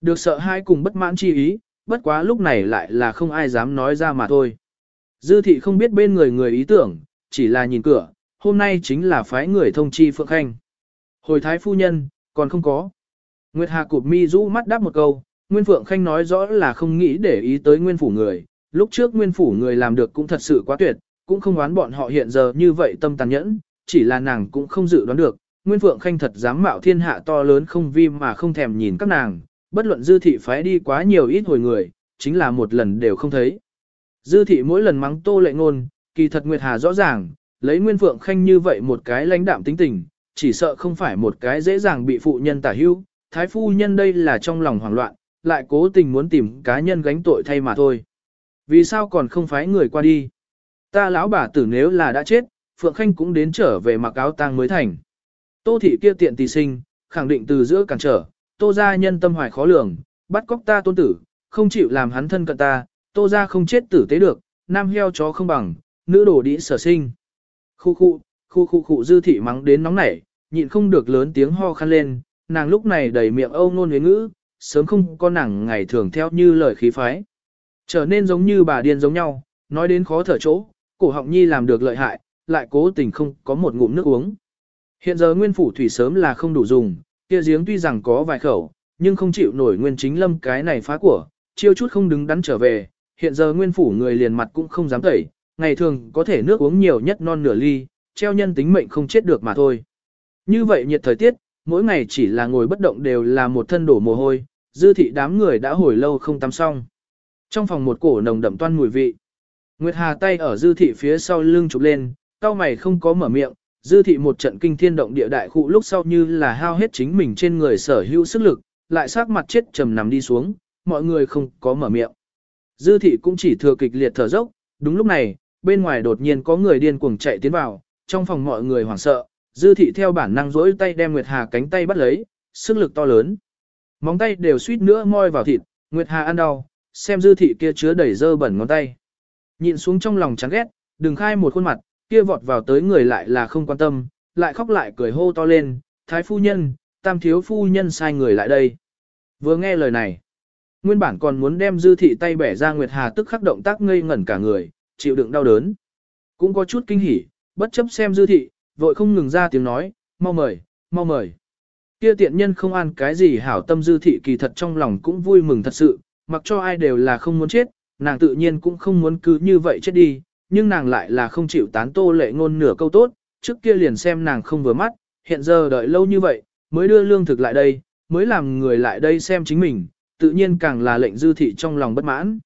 Được sợ hai cùng bất mãn chi ý, bất quá lúc này lại là không ai dám nói ra mà thôi. Dư thị không biết bên người người ý tưởng, chỉ là nhìn cửa, hôm nay chính là phái người thông chi Phượng Khanh. Hồi thái phu nhân, còn không có. Nguyệt Hà cụp mi rũ mắt đáp một câu, Nguyên Phượng Khanh nói rõ là không nghĩ để ý tới Nguyên Phủ người. Lúc trước Nguyên Phủ người làm được cũng thật sự quá tuyệt, cũng không đoán bọn họ hiện giờ như vậy tâm tàn nhẫn, chỉ là nàng cũng không dự đoán được. Nguyên Phượng Khanh thật dám mạo thiên hạ to lớn không vi mà không thèm nhìn các nàng, bất luận dư thị phái đi quá nhiều ít hồi người, chính là một lần đều không thấy. Dư thị mỗi lần mắng tô lệ ngôn, kỳ thật Nguyệt Hà rõ ràng, lấy Nguyên Phượng Khanh như vậy một cái lãnh đạm tính tình, chỉ sợ không phải một cái dễ dàng bị phụ nhân tả hữu, thái phu nhân đây là trong lòng hoảng loạn, lại cố tình muốn tìm cá nhân gánh tội thay mà thôi. Vì sao còn không phái người qua đi? Ta lão bà tử nếu là đã chết, Phượng Khanh cũng đến trở về mặc áo tang mới thành. Tô thị kia tiện tỳ sinh, khẳng định từ giữa cản trở, tô gia nhân tâm hoài khó lường, bắt cóc ta tôn tử, không chịu làm hắn thân cận ta, tô gia không chết tử tế được, nam heo chó không bằng, nữ đồ đĩ sở sinh. Khu khu, khu khu khu dư thị mắng đến nóng nảy, nhịn không được lớn tiếng ho khăn lên, nàng lúc này đầy miệng âu nôn huyến ngữ, sớm không có nàng ngày thường theo như lời khí phái. Trở nên giống như bà điên giống nhau, nói đến khó thở chỗ, cổ họng nhi làm được lợi hại, lại cố tình không có một ngụm nước uống. Hiện giờ nguyên phủ thủy sớm là không đủ dùng, kia giếng tuy rằng có vài khẩu, nhưng không chịu nổi nguyên chính lâm cái này phá của, chiêu chút không đứng đắn trở về, hiện giờ nguyên phủ người liền mặt cũng không dám tẩy, ngày thường có thể nước uống nhiều nhất non nửa ly, treo nhân tính mệnh không chết được mà thôi. Như vậy nhiệt thời tiết, mỗi ngày chỉ là ngồi bất động đều là một thân đổ mồ hôi, dư thị đám người đã hồi lâu không tắm xong. Trong phòng một cổ nồng đậm toan mùi vị. Nguyệt Hà tay ở dư thị phía sau lưng chụp lên, cao mày không có mở miệng, dư thị một trận kinh thiên động địa đại khụ lúc sau như là hao hết chính mình trên người sở hữu sức lực, lại sát mặt chết trầm nằm đi xuống, mọi người không có mở miệng. Dư thị cũng chỉ thừa kịch liệt thở dốc, đúng lúc này, bên ngoài đột nhiên có người điên cuồng chạy tiến vào, trong phòng mọi người hoảng sợ, dư thị theo bản năng rỗi tay đem Nguyệt Hà cánh tay bắt lấy, sức lực to lớn. Móng tay đều suýt nữa moi vào thịt, Nguyệt Hà ăn đau, xem dư thị kia chứa đầy dơ bẩn ngón tay. Nhịn xuống trong lòng chán ghét, đừng khai một khuôn mặt, kia vọt vào tới người lại là không quan tâm, lại khóc lại cười hô to lên, thái phu nhân, tam thiếu phu nhân sai người lại đây. Vừa nghe lời này, nguyên bản còn muốn đem dư thị tay bẻ ra Nguyệt Hà tức khắc động tác ngây ngẩn cả người, chịu đựng đau đớn. Cũng có chút kinh hỉ, bất chấp xem dư thị, vội không ngừng ra tiếng nói, mau mời, mau mời. Kia tiện nhân không ăn cái gì hảo tâm dư thị kỳ thật trong lòng cũng vui mừng thật sự, mặc cho ai đều là không muốn chết, nàng tự nhiên cũng không muốn cứ như vậy chết đi, nhưng nàng lại là không chịu tán tô lệ ngôn nửa câu tốt, trước kia liền xem nàng không vừa mắt, hiện giờ đợi lâu như vậy, mới đưa lương thực lại đây, mới làm người lại đây xem chính mình, tự nhiên càng là lệnh dư thị trong lòng bất mãn.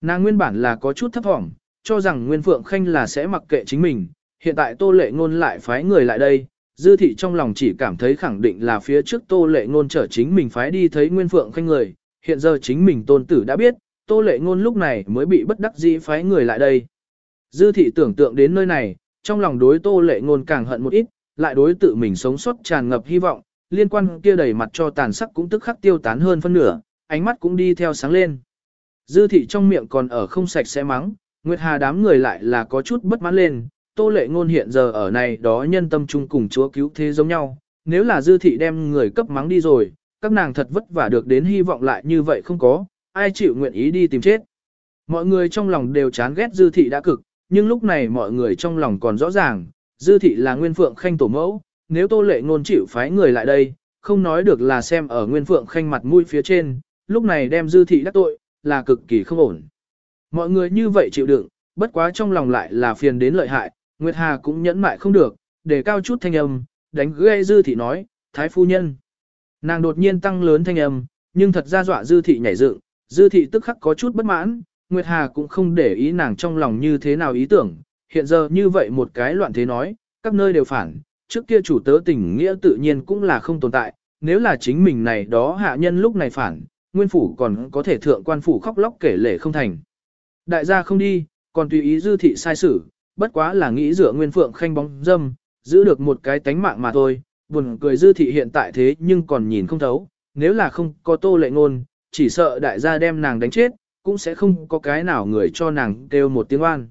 Nàng nguyên bản là có chút thấp thỏm, cho rằng Nguyên Phượng Khanh là sẽ mặc kệ chính mình, hiện tại tô lệ ngôn lại phái người lại đây, dư thị trong lòng chỉ cảm thấy khẳng định là phía trước tô lệ ngôn trở chính mình phái đi thấy Nguyên Phượng Khanh người, hiện giờ chính mình tôn tử đã biết, tô lệ ngôn lúc này mới bị bất đắc dĩ phái người lại đây. Dư thị tưởng tượng đến nơi này, trong lòng đối tô lệ ngôn càng hận một ít, lại đối tự mình sống sót tràn ngập hy vọng, liên quan kia đầy mặt cho tàn sắc cũng tức khắc tiêu tán hơn phân nửa, ánh mắt cũng đi theo sáng lên. Dư thị trong miệng còn ở không sạch sẽ mắng, Nguyệt Hà đám người lại là có chút bất mãn lên, tô lệ ngôn hiện giờ ở này đó nhân tâm chung cùng chúa cứu thế giống nhau, nếu là dư thị đem người cấp mắng đi rồi, các nàng thật vất vả được đến hy vọng lại như vậy không có, ai chịu nguyện ý đi tìm chết. Mọi người trong lòng đều chán ghét dư thị đã cực, nhưng lúc này mọi người trong lòng còn rõ ràng, dư thị là nguyên phượng khanh tổ mẫu, nếu tô lệ ngôn chịu phái người lại đây, không nói được là xem ở nguyên phượng khanh mặt mũi phía trên, lúc này đem dư thị đắc tội, là cực kỳ không ổn. Mọi người như vậy chịu đựng, bất quá trong lòng lại là phiền đến lợi hại, Nguyệt Hà cũng nhẫn mại không được, để cao chút thanh âm, đánh gây dư thị nói, thái phu nhân. Nàng đột nhiên tăng lớn thanh âm, nhưng thật ra dọa dư thị nhảy dựng, dư thị tức khắc có chút bất mãn, Nguyệt Hà cũng không để ý nàng trong lòng như thế nào ý tưởng, hiện giờ như vậy một cái loạn thế nói, các nơi đều phản, trước kia chủ tớ tình nghĩa tự nhiên cũng là không tồn tại, nếu là chính mình này đó hạ nhân lúc này phản, nguyên phủ còn có thể thượng quan phủ khóc lóc kể lể không thành. Đại gia không đi, còn tùy ý dư thị sai xử, bất quá là nghĩ dựa nguyên phượng khanh bóng dâm, giữ được một cái tánh mạng mà thôi, buồn cười dư thị hiện tại thế nhưng còn nhìn không thấu, nếu là không có tô lệ ngôn, chỉ sợ đại gia đem nàng đánh chết, cũng sẽ không có cái nào người cho nàng kêu một tiếng oan.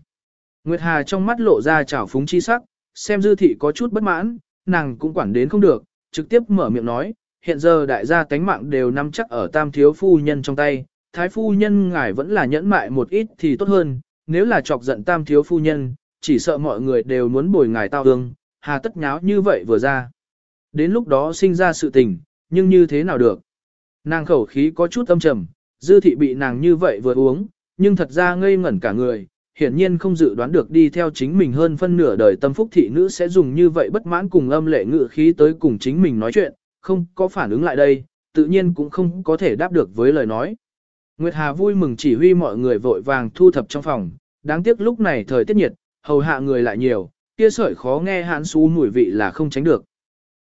Nguyệt Hà trong mắt lộ ra trào phúng chi sắc, xem dư thị có chút bất mãn, nàng cũng quản đến không được, trực tiếp mở miệng nói, hiện giờ đại gia tánh mạng đều nắm chắc ở tam thiếu phu nhân trong tay, thái phu nhân ngài vẫn là nhẫn mại một ít thì tốt hơn, nếu là chọc giận tam thiếu phu nhân, chỉ sợ mọi người đều muốn bồi ngài tao hương, hà tất nháo như vậy vừa ra. Đến lúc đó sinh ra sự tình, nhưng như thế nào được. Nàng khẩu khí có chút âm trầm, dư thị bị nàng như vậy vừa uống, nhưng thật ra ngây ngẩn cả người, hiển nhiên không dự đoán được đi theo chính mình hơn phân nửa đời tâm phúc thị nữ sẽ dùng như vậy bất mãn cùng âm lệ ngự khí tới cùng chính mình nói chuyện, không có phản ứng lại đây, tự nhiên cũng không có thể đáp được với lời nói. Nguyệt Hà vui mừng chỉ huy mọi người vội vàng thu thập trong phòng, đáng tiếc lúc này thời tiết nhiệt, hầu hạ người lại nhiều, kia sợi khó nghe hãn xú mùi vị là không tránh được.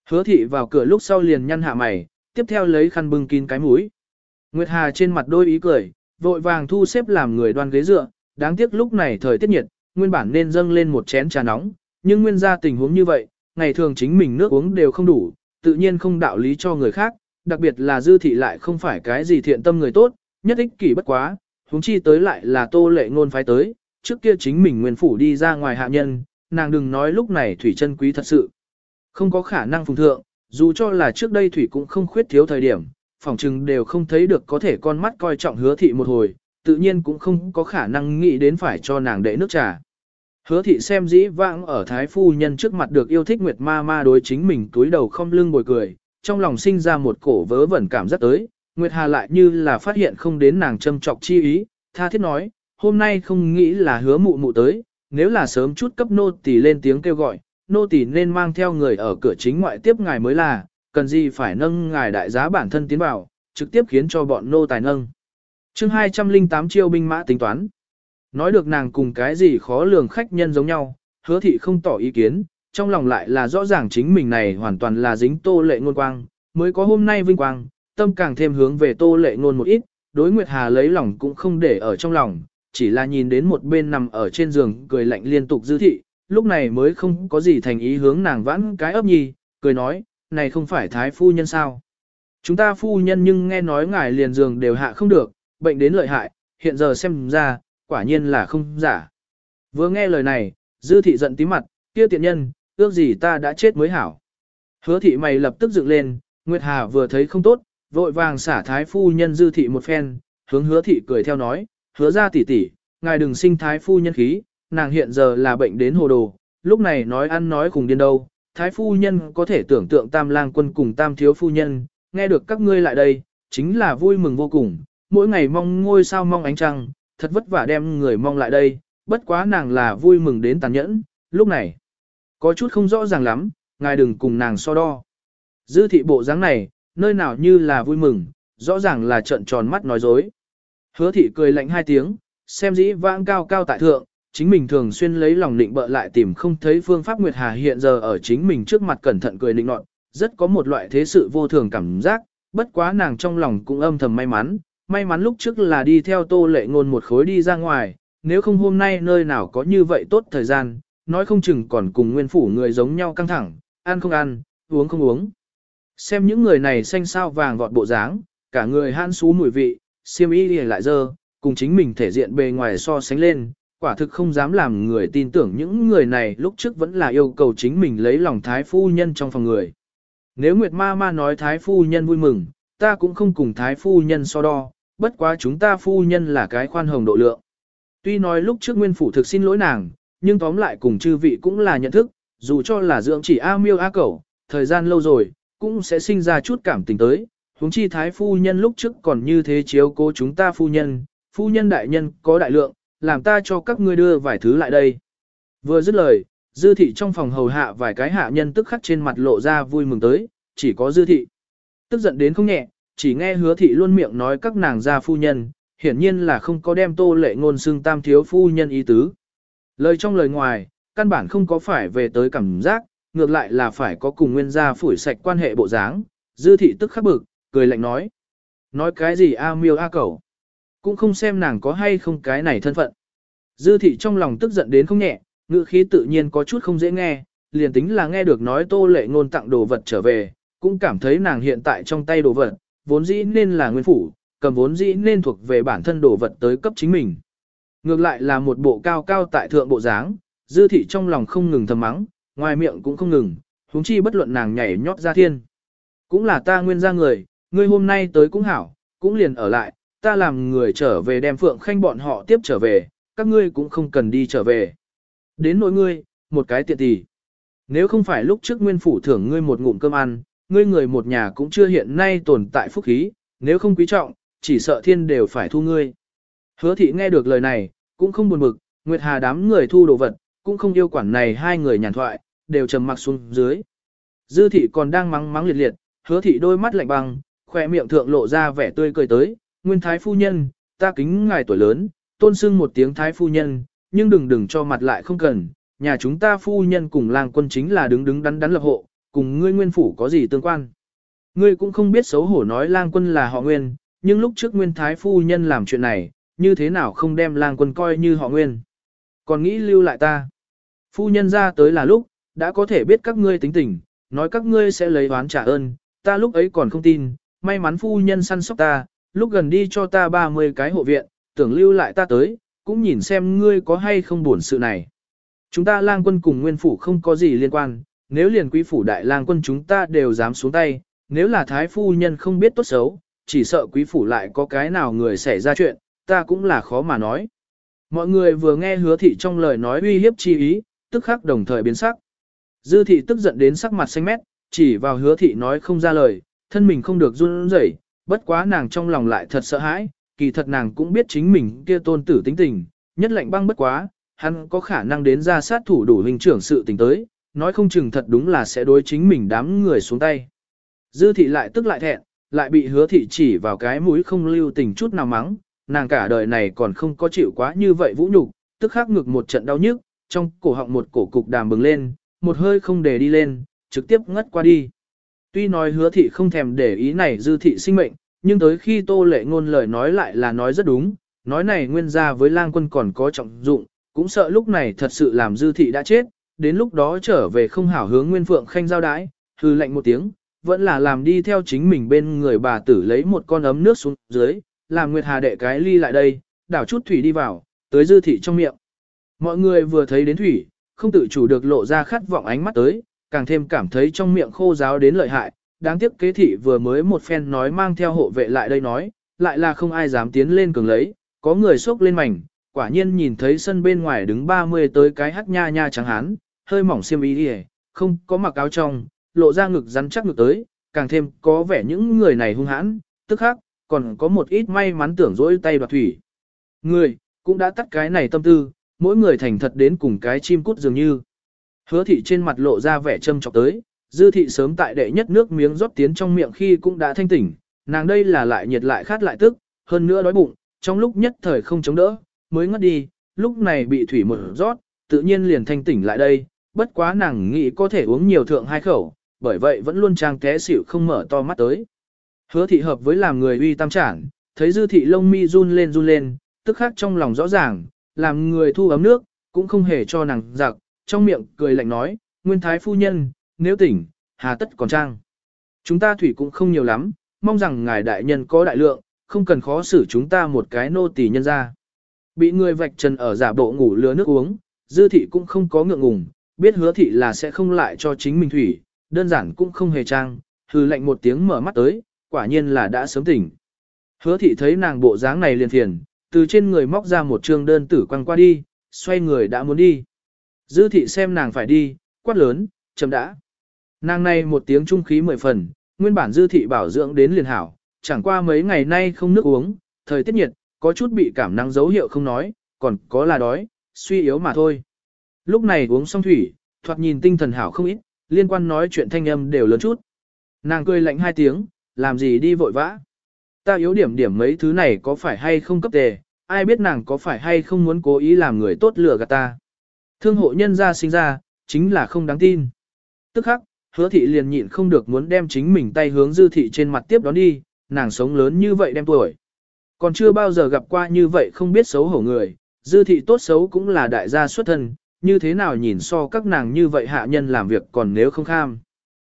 Hứa thị vào cửa lúc sau liền nhăn hạ mày, tiếp theo lấy khăn bưng kín cái mũi. Nguyệt Hà trên mặt đôi ý cười, vội vàng thu xếp làm người đoan ghế dựa, đáng tiếc lúc này thời tiết nhiệt, nguyên bản nên dâng lên một chén trà nóng, nhưng nguyên ra tình huống như vậy, ngày thường chính mình nước uống đều không đủ, tự nhiên không đạo lý cho người khác, đặc biệt là dư thị lại không phải cái gì thiện tâm người tốt, nhất ích kỷ bất quá, huống chi tới lại là tô lệ ngôn phái tới, trước kia chính mình nguyên phủ đi ra ngoài hạ nhân, nàng đừng nói lúc này thủy chân quý thật sự. Không có khả năng phùng thượng, dù cho là trước đây thủy cũng không khuyết thiếu thời điểm, phòng trừng đều không thấy được có thể con mắt coi trọng hứa thị một hồi, tự nhiên cũng không có khả năng nghĩ đến phải cho nàng đệ nước trà. Hứa thị xem dĩ vãng ở thái phu nhân trước mặt được yêu thích nguyệt ma ma đối chính mình túi đầu không lưng bồi cười, trong lòng sinh ra một cổ vớ vẩn cảm giác tới, Nguyệt Hà lại như là phát hiện không đến nàng châm trọc chi ý, tha thiết nói, hôm nay không nghĩ là hứa mụ mụ tới, nếu là sớm chút cấp nô tỳ lên tiếng kêu gọi, nô tỳ nên mang theo người ở cửa chính ngoại tiếp ngài mới là, cần gì phải nâng ngài đại giá bản thân tiến vào, trực tiếp khiến cho bọn nô tài nâng. chương 208 chiêu binh mã tính toán. Nói được nàng cùng cái gì khó lường khách nhân giống nhau, hứa thị không tỏ ý kiến, trong lòng lại là rõ ràng chính mình này hoàn toàn là dính tô lệ ngôn quang, mới có hôm nay vinh quang, tâm càng thêm hướng về tô lệ ngôn một ít, đối Nguyệt Hà lấy lòng cũng không để ở trong lòng, chỉ là nhìn đến một bên nằm ở trên giường cười lạnh liên tục dư thị, lúc này mới không có gì thành ý hướng nàng vãn cái ấp nhi, cười nói, này không phải thái phu nhân sao. Chúng ta phu nhân nhưng nghe nói ngài liền giường đều hạ không được, bệnh đến lợi hại, hiện giờ xem ra, quả nhiên là không giả. Vừa nghe lời này, dư thị giận tí mặt, kia tiện nhân, ước gì ta đã chết mới hảo. Hứa thị mày lập tức dựng lên, Nguyệt Hà vừa thấy không tốt, vội vàng xả thái phu nhân dư thị một phen, hướng hứa thị cười theo nói, hứa ra tỷ tỷ, ngài đừng sinh thái phu nhân khí, nàng hiện giờ là bệnh đến hồ đồ, lúc này nói ăn nói cùng điên đâu, thái phu nhân có thể tưởng tượng tam lang quân cùng tam thiếu phu nhân, nghe được các ngươi lại đây, chính là vui mừng vô cùng, mỗi ngày mong ngôi sao mong ánh trăng, thật vất vả đem người mong lại đây, bất quá nàng là vui mừng đến tàn nhẫn, lúc này, có chút không rõ ràng lắm, ngài đừng cùng nàng so đo. Dư thị bộ dáng này, nơi nào như là vui mừng, rõ ràng là trận tròn mắt nói dối. Hứa thị cười lạnh hai tiếng, xem dĩ vãng cao cao tại thượng, chính mình thường xuyên lấy lòng định bợ lại tìm không thấy phương pháp Nguyệt Hà hiện giờ ở chính mình trước mặt cẩn thận cười định nọt, rất có một loại thế sự vô thường cảm giác, bất quá nàng trong lòng cũng âm thầm may mắn, may mắn lúc trước là đi theo tô lệ ngôn một khối đi ra ngoài, nếu không hôm nay nơi nào có như vậy tốt thời gian, nói không chừng còn cùng nguyên phủ người giống nhau căng thẳng, ăn không ăn, uống không uống. Xem những người này xanh sao vàng vọt bộ dáng, cả người han xú mùi vị, siêm y lại dơ, cùng chính mình thể diện bề ngoài so sánh lên, quả thực không dám làm người tin tưởng những người này lúc trước vẫn là yêu cầu chính mình lấy lòng thái phu nhân trong phòng người. Nếu Nguyệt Ma Ma nói thái phu nhân vui mừng, ta cũng không cùng thái phu nhân so đo, bất quá chúng ta phu nhân là cái khoan hồng độ lượng. Tuy nói lúc trước nguyên phủ thực xin lỗi nàng, nhưng tóm lại cùng chư vị cũng là nhận thức, dù cho là dưỡng chỉ A miêu A cẩu, thời gian lâu rồi, cũng sẽ sinh ra chút cảm tình tới. Huống chi thái phu nhân lúc trước còn như thế chiếu cố chúng ta phu nhân, phu nhân đại nhân có đại lượng, làm ta cho các ngươi đưa vài thứ lại đây. Vừa dứt lời, dư thị trong phòng hầu hạ vài cái hạ nhân tức khắc trên mặt lộ ra vui mừng tới, chỉ có dư thị. Tức giận đến không nhẹ, chỉ nghe hứa thị luôn miệng nói các nàng gia phu nhân, hiển nhiên là không có đem tô lệ ngôn xương tam thiếu phu nhân ý tứ. Lời trong lời ngoài, căn bản không có phải về tới cảm giác, ngược lại là phải có cùng nguyên gia phủi sạch quan hệ bộ dáng, dư thị tức khắc bực, cười lạnh nói. Nói cái gì a miêu a cẩu cũng không xem nàng có hay không cái này thân phận. Dư thị trong lòng tức giận đến không nhẹ, ngữ khí tự nhiên có chút không dễ nghe, liền tính là nghe được nói tô lệ ngôn tặng đồ vật trở về, cũng cảm thấy nàng hiện tại trong tay đồ vật, vốn dĩ nên là nguyên phủ, cầm vốn dĩ nên thuộc về bản thân đồ vật tới cấp chính mình. Ngược lại là một bộ cao cao tại thượng bộ dáng, dư thị trong lòng không ngừng thầm mắng, ngoài miệng cũng không ngừng, huống chi bất luận nàng nhảy nhót ra thiên. Cũng là ta nguyên ra người, ngươi hôm nay tới cũng hảo, cũng liền ở lại, ta làm người trở về đem phượng khanh bọn họ tiếp trở về, các ngươi cũng không cần đi trở về. Đến nỗi ngươi, một cái tiện tỷ. Nếu không phải lúc trước nguyên phủ thưởng ngươi một ngụm cơm ăn, ngươi người một nhà cũng chưa hiện nay tồn tại phúc khí, nếu không quý trọng, chỉ sợ thiên đều phải thu ngươi. Hứa thị nghe được lời này, cũng không buồn bực, Nguyệt Hà đám người thu đồ vật, cũng không yêu quản này hai người nhàn thoại, đều trầm mặc xuống dưới. Dư thị còn đang mắng mắng liệt liệt, hứa thị đôi mắt lạnh băng, khỏe miệng thượng lộ ra vẻ tươi cười tới, nguyên thái phu nhân, ta kính ngài tuổi lớn, tôn sưng một tiếng thái phu nhân, nhưng đừng đừng cho mặt lại không cần, nhà chúng ta phu nhân cùng làng quân chính là đứng đứng đắn đắn lập hộ, cùng ngươi nguyên phủ có gì tương quan. Ngươi cũng không biết xấu hổ nói lang quân là họ nguyên, nhưng lúc trước nguyên thái phu nhân làm chuyện này, như thế nào không đem lang quân coi như họ nguyên. Còn nghĩ lưu lại ta. Phu nhân ra tới là lúc, đã có thể biết các ngươi tính tình, nói các ngươi sẽ lấy oán trả ơn, ta lúc ấy còn không tin, may mắn phu nhân săn sóc ta, lúc gần đi cho ta 30 cái hộ viện, tưởng lưu lại ta tới, cũng nhìn xem ngươi có hay không buồn sự này. Chúng ta lang quân cùng nguyên phủ không có gì liên quan, nếu liền quý phủ đại lang quân chúng ta đều dám xuống tay, nếu là thái phu nhân không biết tốt xấu, chỉ sợ quý phủ lại có cái nào người xảy ra chuyện, ta cũng là khó mà nói. Mọi người vừa nghe hứa thị trong lời nói uy hiếp chi ý, tức khắc đồng thời biến sắc. Dư thị tức giận đến sắc mặt xanh mét, chỉ vào hứa thị nói không ra lời, thân mình không được run rẩy, bất quá nàng trong lòng lại thật sợ hãi, kỳ thật nàng cũng biết chính mình kia tôn tử tính tình, nhất lạnh băng bất quá, hắn có khả năng đến ra sát thủ đủ hình trưởng sự tình tới, nói không chừng thật đúng là sẽ đối chính mình đám người xuống tay. Dư thị lại tức lại thẹn, lại bị hứa thị chỉ vào cái mũi không lưu tình chút nào mắng, nàng cả đời này còn không có chịu quá như vậy vũ nhục, tức khắc ngực một trận đau nhức, trong cổ họng một cổ cục đàm bừng lên, một hơi không để đi lên, trực tiếp ngất qua đi. Tuy nói hứa thị không thèm để ý này dư thị sinh mệnh, nhưng tới khi tô lệ ngôn lời nói lại là nói rất đúng, nói này nguyên ra với lang quân còn có trọng dụng, cũng sợ lúc này thật sự làm dư thị đã chết, đến lúc đó trở về không hảo hướng nguyên phượng khanh giao đái, hư lệnh một tiếng, vẫn là làm đi theo chính mình bên người bà tử lấy một con ấm nước xuống dưới, làm Nguyệt Hà đệ cái ly lại đây, đảo chút thủy đi vào, tới dư thị trong miệng. Mọi người vừa thấy đến thủy, không tự chủ được lộ ra khát vọng ánh mắt tới, càng thêm cảm thấy trong miệng khô giáo đến lợi hại, đáng tiếc kế thị vừa mới một phen nói mang theo hộ vệ lại đây nói, lại là không ai dám tiến lên cường lấy, có người xốc lên mảnh, quả nhiên nhìn thấy sân bên ngoài đứng 30 tới cái hắc nha nha trắng hán, hơi mỏng xiêm y đi không có mặc áo trong, lộ ra ngực rắn chắc ngực tới, càng thêm có vẻ những người này hung hãn, tức khác, còn có một ít may mắn tưởng dỗi tay đoạt thủy. Người, cũng đã tắt cái này tâm tư, mỗi người thành thật đến cùng cái chim cút dường như. Hứa thị trên mặt lộ ra vẻ châm chọc tới, dư thị sớm tại đệ nhất nước miếng rót tiến trong miệng khi cũng đã thanh tỉnh, nàng đây là lại nhiệt lại khát lại tức, hơn nữa đói bụng, trong lúc nhất thời không chống đỡ, mới ngất đi, lúc này bị thủy mở rót, tự nhiên liền thanh tỉnh lại đây, bất quá nàng nghĩ có thể uống nhiều thượng hai khẩu, bởi vậy vẫn luôn trang té xỉu không mở to mắt tới. Hứa thị hợp với làm người uy tam trản, thấy dư thị lông mi run lên run lên, tức khắc trong lòng rõ ràng, làm người thu ấm nước, cũng không hề cho nàng giặc, trong miệng cười lạnh nói, nguyên thái phu nhân, nếu tỉnh, hà tất còn trang. Chúng ta thủy cũng không nhiều lắm, mong rằng ngài đại nhân có đại lượng, không cần khó xử chúng ta một cái nô tỳ nhân ra. Bị người vạch trần ở giả bộ ngủ lứa nước uống, dư thị cũng không có ngượng ngùng, biết hứa thị là sẽ không lại cho chính mình thủy, đơn giản cũng không hề trang, hừ lạnh một tiếng mở mắt tới, quả nhiên là đã sớm tỉnh. Hứa thị thấy nàng bộ dáng này liền thiền, từ trên người móc ra một trương đơn tử quăng qua đi, xoay người đã muốn đi. Dư thị xem nàng phải đi, quát lớn, chấm đã. Nàng này một tiếng trung khí mười phần, nguyên bản dư thị bảo dưỡng đến liền hảo, chẳng qua mấy ngày nay không nước uống, thời tiết nhiệt, có chút bị cảm nắng dấu hiệu không nói, còn có là đói, suy yếu mà thôi. Lúc này uống xong thủy, thoạt nhìn tinh thần hảo không ít, liên quan nói chuyện thanh âm đều lớn chút. Nàng cười lạnh hai tiếng, làm gì đi vội vã. Ta yếu điểm điểm mấy thứ này có phải hay không cấp tề, ai biết nàng có phải hay không muốn cố ý làm người tốt lừa gạt ta. Thương hộ nhân ra sinh ra, chính là không đáng tin. Tức khắc, hứa thị liền nhịn không được muốn đem chính mình tay hướng dư thị trên mặt tiếp đón đi, nàng sống lớn như vậy đem tuổi. Còn chưa bao giờ gặp qua như vậy không biết xấu hổ người, dư thị tốt xấu cũng là đại gia xuất thân, như thế nào nhìn so các nàng như vậy hạ nhân làm việc còn nếu không kham.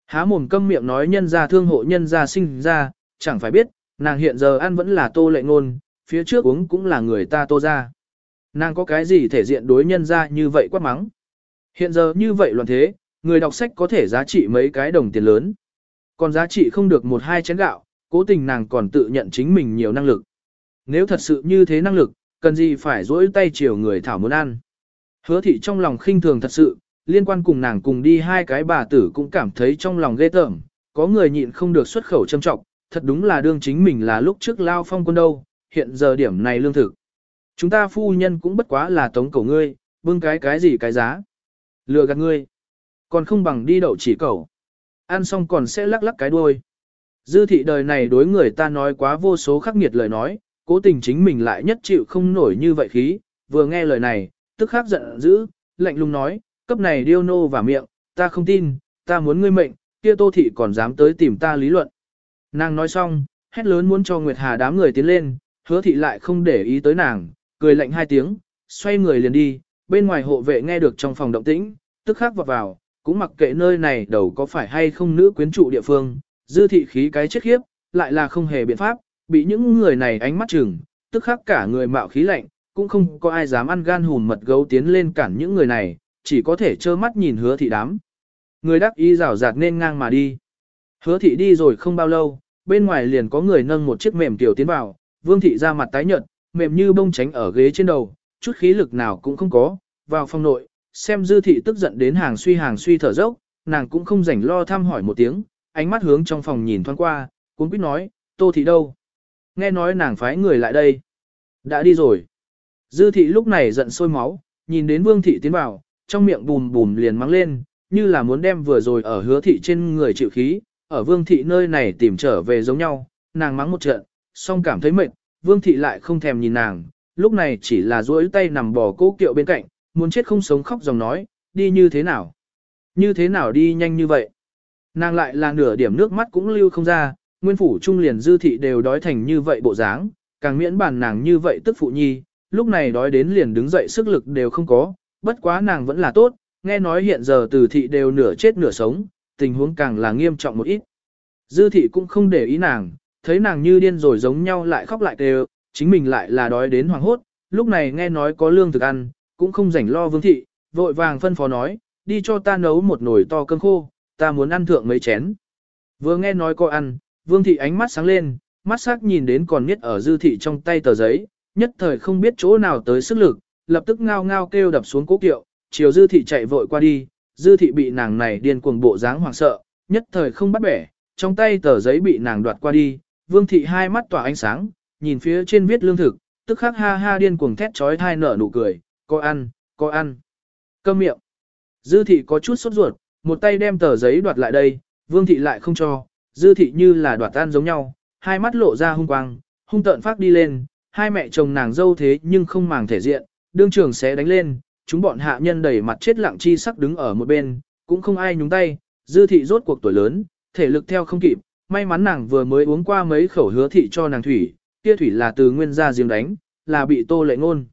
Há mồm câm miệng nói nhân ra thương hộ nhân ra sinh ra, chẳng phải biết, nàng hiện giờ ăn vẫn là tô lệ ngôn, phía trước uống cũng là người ta tô ra. Nàng có cái gì thể diện đối nhân ra như vậy quát mắng. Hiện giờ như vậy loạn thế, người đọc sách có thể giá trị mấy cái đồng tiền lớn. Còn giá trị không được một hai chén gạo, cố tình nàng còn tự nhận chính mình nhiều năng lực. Nếu thật sự như thế năng lực, cần gì phải dỗi tay chiều người thảo muốn ăn. Hứa thị trong lòng khinh thường thật sự, liên quan cùng nàng cùng đi hai cái bà tử cũng cảm thấy trong lòng ghê tởm, có người nhịn không được xuất khẩu châm trọng, thật đúng là đương chính mình là lúc trước lao phong quân đâu, hiện giờ điểm này lương thực. Chúng ta phu nhân cũng bất quá là tống cầu ngươi, bưng cái cái gì cái giá. Lừa gạt ngươi. Còn không bằng đi đậu chỉ cầu. Ăn xong còn sẽ lắc lắc cái đuôi. Dư thị đời này đối người ta nói quá vô số khắc nghiệt lời nói, cố tình chính mình lại nhất chịu không nổi như vậy khí, vừa nghe lời này, tức khắc giận dữ, lạnh lùng nói, cấp này điêu nô và miệng, ta không tin, ta muốn ngươi mệnh, kia tô thị còn dám tới tìm ta lý luận. Nàng nói xong, hét lớn muốn cho Nguyệt Hà đám người tiến lên, hứa thị lại không để ý tới nàng, cười lạnh hai tiếng, xoay người liền đi, bên ngoài hộ vệ nghe được trong phòng động tĩnh, tức khắc vọt vào, cũng mặc kệ nơi này đầu có phải hay không nữ quyến trụ địa phương, dư thị khí cái chết khiếp, lại là không hề biện pháp, bị những người này ánh mắt chừng, tức khắc cả người mạo khí lạnh, cũng không có ai dám ăn gan hùn mật gấu tiến lên cản những người này, chỉ có thể trơ mắt nhìn hứa thị đám. Người đắc ý rào rạt nên ngang mà đi. Hứa thị đi rồi không bao lâu, bên ngoài liền có người nâng một chiếc mềm tiểu tiến vào, vương thị ra mặt tái nhợt, mềm như bông tránh ở ghế trên đầu, chút khí lực nào cũng không có, vào phòng nội, xem dư thị tức giận đến hàng suy hàng suy thở dốc, nàng cũng không rảnh lo thăm hỏi một tiếng, ánh mắt hướng trong phòng nhìn thoáng qua, cũng biết nói, tô thị đâu? Nghe nói nàng phái người lại đây. Đã đi rồi. Dư thị lúc này giận sôi máu, nhìn đến vương thị tiến vào, trong miệng bùm bùm liền mắng lên, như là muốn đem vừa rồi ở hứa thị trên người chịu khí, ở vương thị nơi này tìm trở về giống nhau, nàng mắng một trận, xong cảm thấy mệt, vương thị lại không thèm nhìn nàng, lúc này chỉ là duỗi tay nằm bò cố kiệu bên cạnh, muốn chết không sống khóc dòng nói, đi như thế nào? Như thế nào đi nhanh như vậy? Nàng lại là nửa điểm nước mắt cũng lưu không ra, nguyên phủ trung liền dư thị đều đói thành như vậy bộ dáng, càng miễn bàn nàng như vậy tức phụ nhi, lúc này đói đến liền đứng dậy sức lực đều không có, bất quá nàng vẫn là tốt, nghe nói hiện giờ từ thị đều nửa chết nửa sống, tình huống càng là nghiêm trọng một ít. Dư thị cũng không để ý nàng, thấy nàng như điên rồi giống nhau lại khóc lại kêu, chính mình lại là đói đến hoàng hốt, lúc này nghe nói có lương thực ăn, cũng không rảnh lo vương thị, vội vàng phân phó nói, đi cho ta nấu một nồi to cơm khô, ta muốn ăn thượng mấy chén. Vừa nghe nói có ăn, vương thị ánh mắt sáng lên, mắt sắc nhìn đến còn miết ở dư thị trong tay tờ giấy, nhất thời không biết chỗ nào tới sức lực, lập tức ngao ngao kêu đập xuống cố kiệu, chiều dư thị chạy vội qua đi, dư thị bị nàng này điên cuồng bộ dáng hoảng sợ, nhất thời không bắt bẻ, trong tay tờ giấy bị nàng đoạt qua đi, vương thị hai mắt tỏa ánh sáng, nhìn phía trên viết lương thực, tức khắc ha ha điên cuồng thét trói thai nở nụ cười, có ăn, có ăn. Cơm miệng. Dư thị có chút sốt ruột, một tay đem tờ giấy đoạt lại đây, vương thị lại không cho, dư thị như là đoạt tan giống nhau, hai mắt lộ ra hung quang, hung tợn phát đi lên, hai mẹ chồng nàng dâu thế nhưng không màng thể diện, đương trường sẽ đánh lên, chúng bọn hạ nhân đẩy mặt chết lặng chi sắc đứng ở một bên, cũng không ai nhúng tay, dư thị rốt cuộc tuổi lớn, thể lực theo không kịp, may mắn nàng vừa mới uống qua mấy khẩu hứa thị cho nàng thủy, kia thủy là từ nguyên gia giếng đánh, là bị tô lệ ngôn.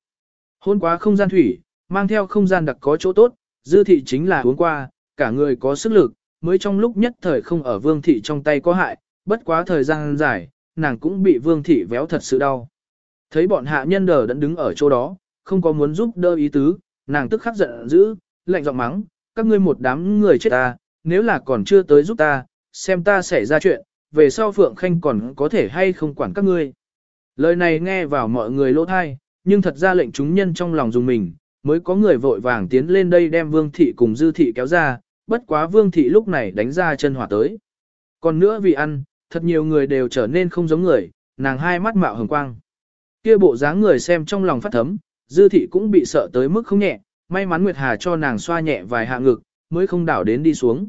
Hôn quá không gian thủy, mang theo không gian đặc có chỗ tốt, dư thị chính là uống qua, cả người có sức lực, mới trong lúc nhất thời không ở vương thị trong tay có hại, bất quá thời gian dài, nàng cũng bị vương thị véo thật sự đau. Thấy bọn hạ nhân đờ đẫn đứng ở chỗ đó, không có muốn giúp đỡ ý tứ, nàng tức khắc giận dữ, lạnh giọng mắng, các ngươi một đám người chết ta, nếu là còn chưa tới giúp ta, xem ta xảy ra chuyện, về sau Phượng Khanh còn có thể hay không quản các ngươi. Lời này nghe vào mọi người lỗ thai, nhưng thật ra lệnh chúng nhân trong lòng dùng mình, mới có người vội vàng tiến lên đây đem Vương Thị cùng Dư Thị kéo ra, bất quá Vương Thị lúc này đánh ra chân hỏa tới. Còn nữa vì ăn, thật nhiều người đều trở nên không giống người, nàng hai mắt mạo hồng quang. Kia bộ dáng người xem trong lòng phát thấm, Dư Thị cũng bị sợ tới mức không nhẹ, may mắn Nguyệt Hà cho nàng xoa nhẹ vài hạ ngực, mới không đảo đến đi xuống.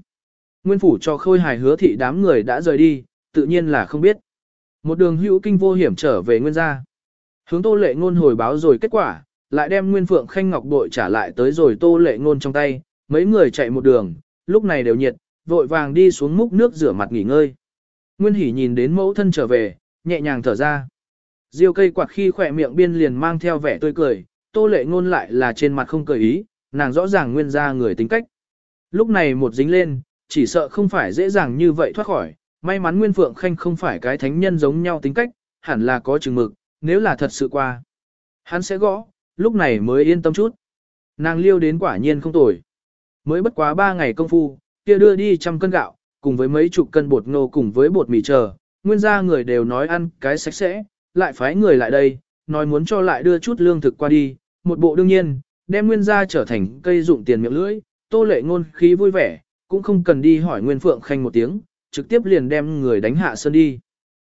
Nguyên phủ cho khôi hài hứa thị đám người đã rời đi, tự nhiên là không biết. Một đường hữu kinh vô hiểm trở về nguyên gia. Hướng tô lệ ngôn hồi báo rồi kết quả, lại đem nguyên phượng khanh ngọc bội trả lại tới rồi tô lệ ngôn trong tay, mấy người chạy một đường, lúc này đều nhiệt, vội vàng đi xuống múc nước rửa mặt nghỉ ngơi. Nguyên hỉ nhìn đến mẫu thân trở về, nhẹ nhàng thở ra. Diêu cây quạt khi khỏe miệng biên liền mang theo vẻ tươi cười, tô lệ ngôn lại là trên mặt không cười ý, nàng rõ ràng nguyên ra người tính cách. Lúc này một dính lên, chỉ sợ không phải dễ dàng như vậy thoát khỏi, may mắn Nguyên Phượng Khanh không phải cái thánh nhân giống nhau tính cách, hẳn là có chừng mực, nếu là thật sự qua. Hắn sẽ gõ, lúc này mới yên tâm chút. Nàng liêu đến quả nhiên không tồi. Mới bất quá 3 ngày công phu, kia đưa đi trăm cân gạo, cùng với mấy chục cân bột ngô cùng với bột mì chờ, nguyên gia người đều nói ăn cái sạch sẽ, lại phái người lại đây, nói muốn cho lại đưa chút lương thực qua đi, một bộ đương nhiên, đem nguyên gia trở thành cây dụng tiền miệng lưỡi, tô lệ ngôn khí vui vẻ, cũng không cần đi hỏi nguyên phượng khanh một tiếng, trực tiếp liền đem người đánh hạ sơn đi.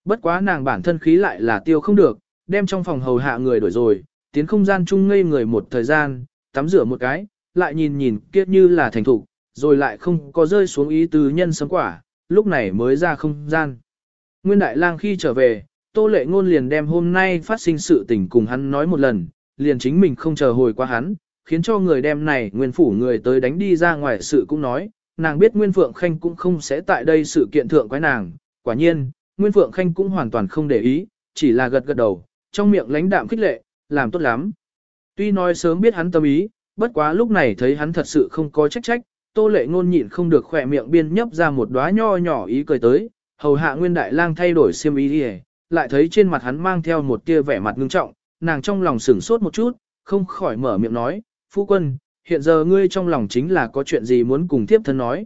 Bất quá nàng bản thân khí lại là tiêu không được, đem trong phòng hầu hạ người đổi rồi, tiến không gian chung ngây người một thời gian, tắm rửa một cái, lại nhìn nhìn kia như là thành thục, rồi lại không có rơi xuống ý tứ nhân sấm quả, lúc này mới ra không gian. Nguyên Đại Lang khi trở về, Tô Lệ Ngôn liền đem hôm nay phát sinh sự tình cùng hắn nói một lần, liền chính mình không chờ hồi qua hắn, khiến cho người đem này nguyên phủ người tới đánh đi ra ngoài sự cũng nói, nàng biết Nguyên Phượng Khanh cũng không sẽ tại đây sự kiện thượng quái nàng, quả nhiên, Nguyên Phượng Khanh cũng hoàn toàn không để ý, chỉ là gật gật đầu, trong miệng lãnh đạm khích lệ, làm tốt lắm. Tuy nói sớm biết hắn tâm ý, bất quá lúc này thấy hắn thật sự không có trách trách, Tô Lệ Ngôn nhịn không được khỏe miệng biên nhấp ra một đóa nho nhỏ ý cười tới, hầu hạ Nguyên Đại Lang thay đổi xiêm y đi, lại thấy trên mặt hắn mang theo một tia vẻ mặt ngưng trọng, nàng trong lòng sửng sốt một chút, không khỏi mở miệng nói, "Phu quân, hiện giờ ngươi trong lòng chính là có chuyện gì muốn cùng tiếp thân nói?"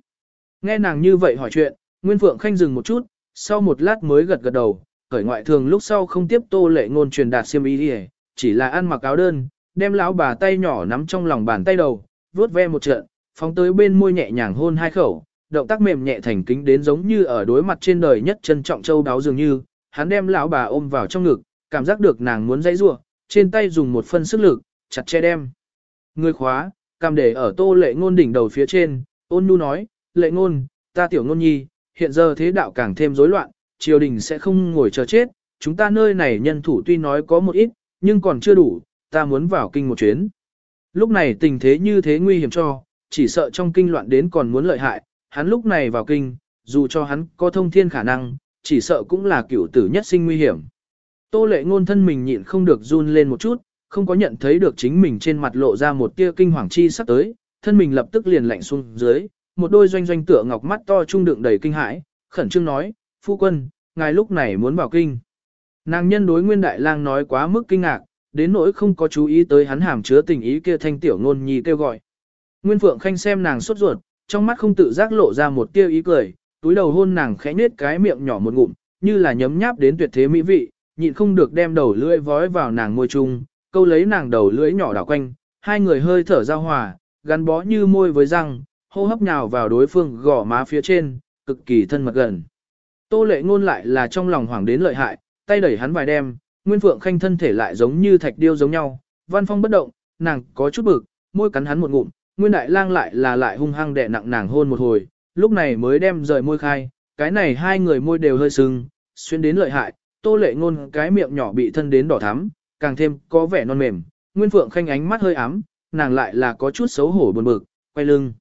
Nghe nàng như vậy hỏi chuyện, Nguyên Phượng Khanh dừng một chút, sau một lát mới gật gật đầu, khởi ngoại thường lúc sau không tiếp Tô Lệ Ngôn truyền đạt xiêm ý đi, chỉ là ăn mặc áo đơn, đem lão bà tay nhỏ nắm trong lòng bàn tay đầu, vuốt ve một trận, phóng tới bên môi nhẹ nhàng hôn hai khẩu, động tác mềm nhẹ thành kính đến giống như ở đối mặt trên đời nhất trân trọng châu đáo dường như, hắn đem lão bà ôm vào trong ngực, cảm giác được nàng muốn dãy rủa, trên tay dùng một phân sức lực, chặt che đem. Người khóa, Cằm để ở tô lệ ngôn đỉnh đầu phía trên, ôn nhu nói, lệ ngôn, ta tiểu ngôn nhi, hiện giờ thế đạo càng thêm rối loạn, triều đình sẽ không ngồi chờ chết, chúng ta nơi này nhân thủ tuy nói có một ít, nhưng còn chưa đủ, ta muốn vào kinh một chuyến. Lúc này tình thế như thế nguy hiểm cho, chỉ sợ trong kinh loạn đến còn muốn lợi hại, hắn lúc này vào kinh, dù cho hắn có thông thiên khả năng, chỉ sợ cũng là cửu tử nhất sinh nguy hiểm. Tô lệ ngôn thân mình nhịn không được run lên một chút, không có nhận thấy được chính mình trên mặt lộ ra một tia kinh hoàng chi sắp tới, thân mình lập tức liền lạnh xuống dưới, một đôi doanh doanh tựa ngọc mắt to trung đựng đầy kinh hãi, khẩn trương nói, phu quân, ngài lúc này muốn vào kinh. Nàng nhân đối nguyên đại lang nói quá mức kinh ngạc, đến nỗi không có chú ý tới hắn hàm chứa tình ý kia thanh tiểu ngôn nhi kêu gọi. Nguyên Phượng Khanh xem nàng sốt ruột, trong mắt không tự giác lộ ra một tia ý cười, túi đầu hôn nàng khẽ nết cái miệng nhỏ một ngụm, như là nhấm nháp đến tuyệt thế mỹ vị, nhịn không được đem đầu lưỡi vói vào nàng môi trung câu lấy nàng đầu lưỡi nhỏ đảo quanh, hai người hơi thở giao hòa, gắn bó như môi với răng, hô hấp nhào vào đối phương gò má phía trên, cực kỳ thân mật gần. Tô lệ ngôn lại là trong lòng hoảng đến lợi hại, tay đẩy hắn vài đêm, Nguyên Phượng Khanh thân thể lại giống như thạch điêu giống nhau, văn phong bất động, nàng có chút bực, môi cắn hắn một ngụm, Nguyên Đại Lang lại là lại hung hăng đè nặng nàng hôn một hồi, lúc này mới đem rời môi khai, cái này hai người môi đều hơi sưng, xuyên đến lợi hại, tô lệ ngôn cái miệng nhỏ bị thân đến đỏ thắm, càng thêm có vẻ non mềm, Nguyên Phượng Khanh ánh mắt hơi ám, nàng lại là có chút xấu hổ buồn bực, quay lưng.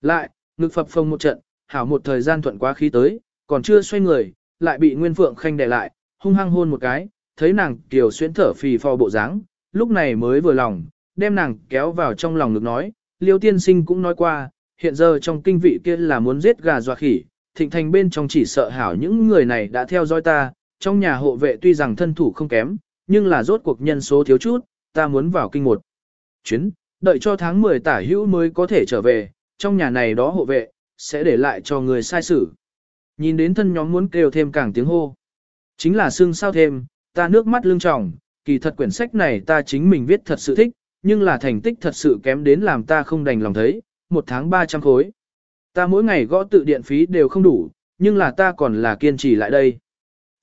Lại, ngực phập phồng một trận, hảo một thời gian thuận quá khí tới, còn chưa xoay người, lại bị Nguyên Phượng Khanh đè lại, hung hăng hôn một cái, thấy nàng tiểu xuyên thở phì phò bộ dáng, lúc này mới vừa lòng, đem nàng kéo vào trong lòng ngực nói, Liêu tiên sinh cũng nói qua, hiện giờ trong kinh vị kia là muốn giết gà dọa khỉ, thịnh thành bên trong chỉ sợ hảo những người này đã theo dõi ta, trong nhà hộ vệ tuy rằng thân thủ không kém, nhưng là rốt cuộc nhân số thiếu chút, ta muốn vào kinh một chuyến, đợi cho tháng 10 tả hữu mới có thể trở về, trong nhà này đó hộ vệ, sẽ để lại cho người sai xử. Nhìn đến thân nhóm muốn kêu thêm càng tiếng hô. Chính là xương sao thêm, ta nước mắt lưng tròng, kỳ thật quyển sách này ta chính mình viết thật sự thích, nhưng là thành tích thật sự kém đến làm ta không đành lòng thấy, một tháng 300 khối. Ta mỗi ngày gõ tự điện phí đều không đủ, nhưng là ta còn là kiên trì lại đây.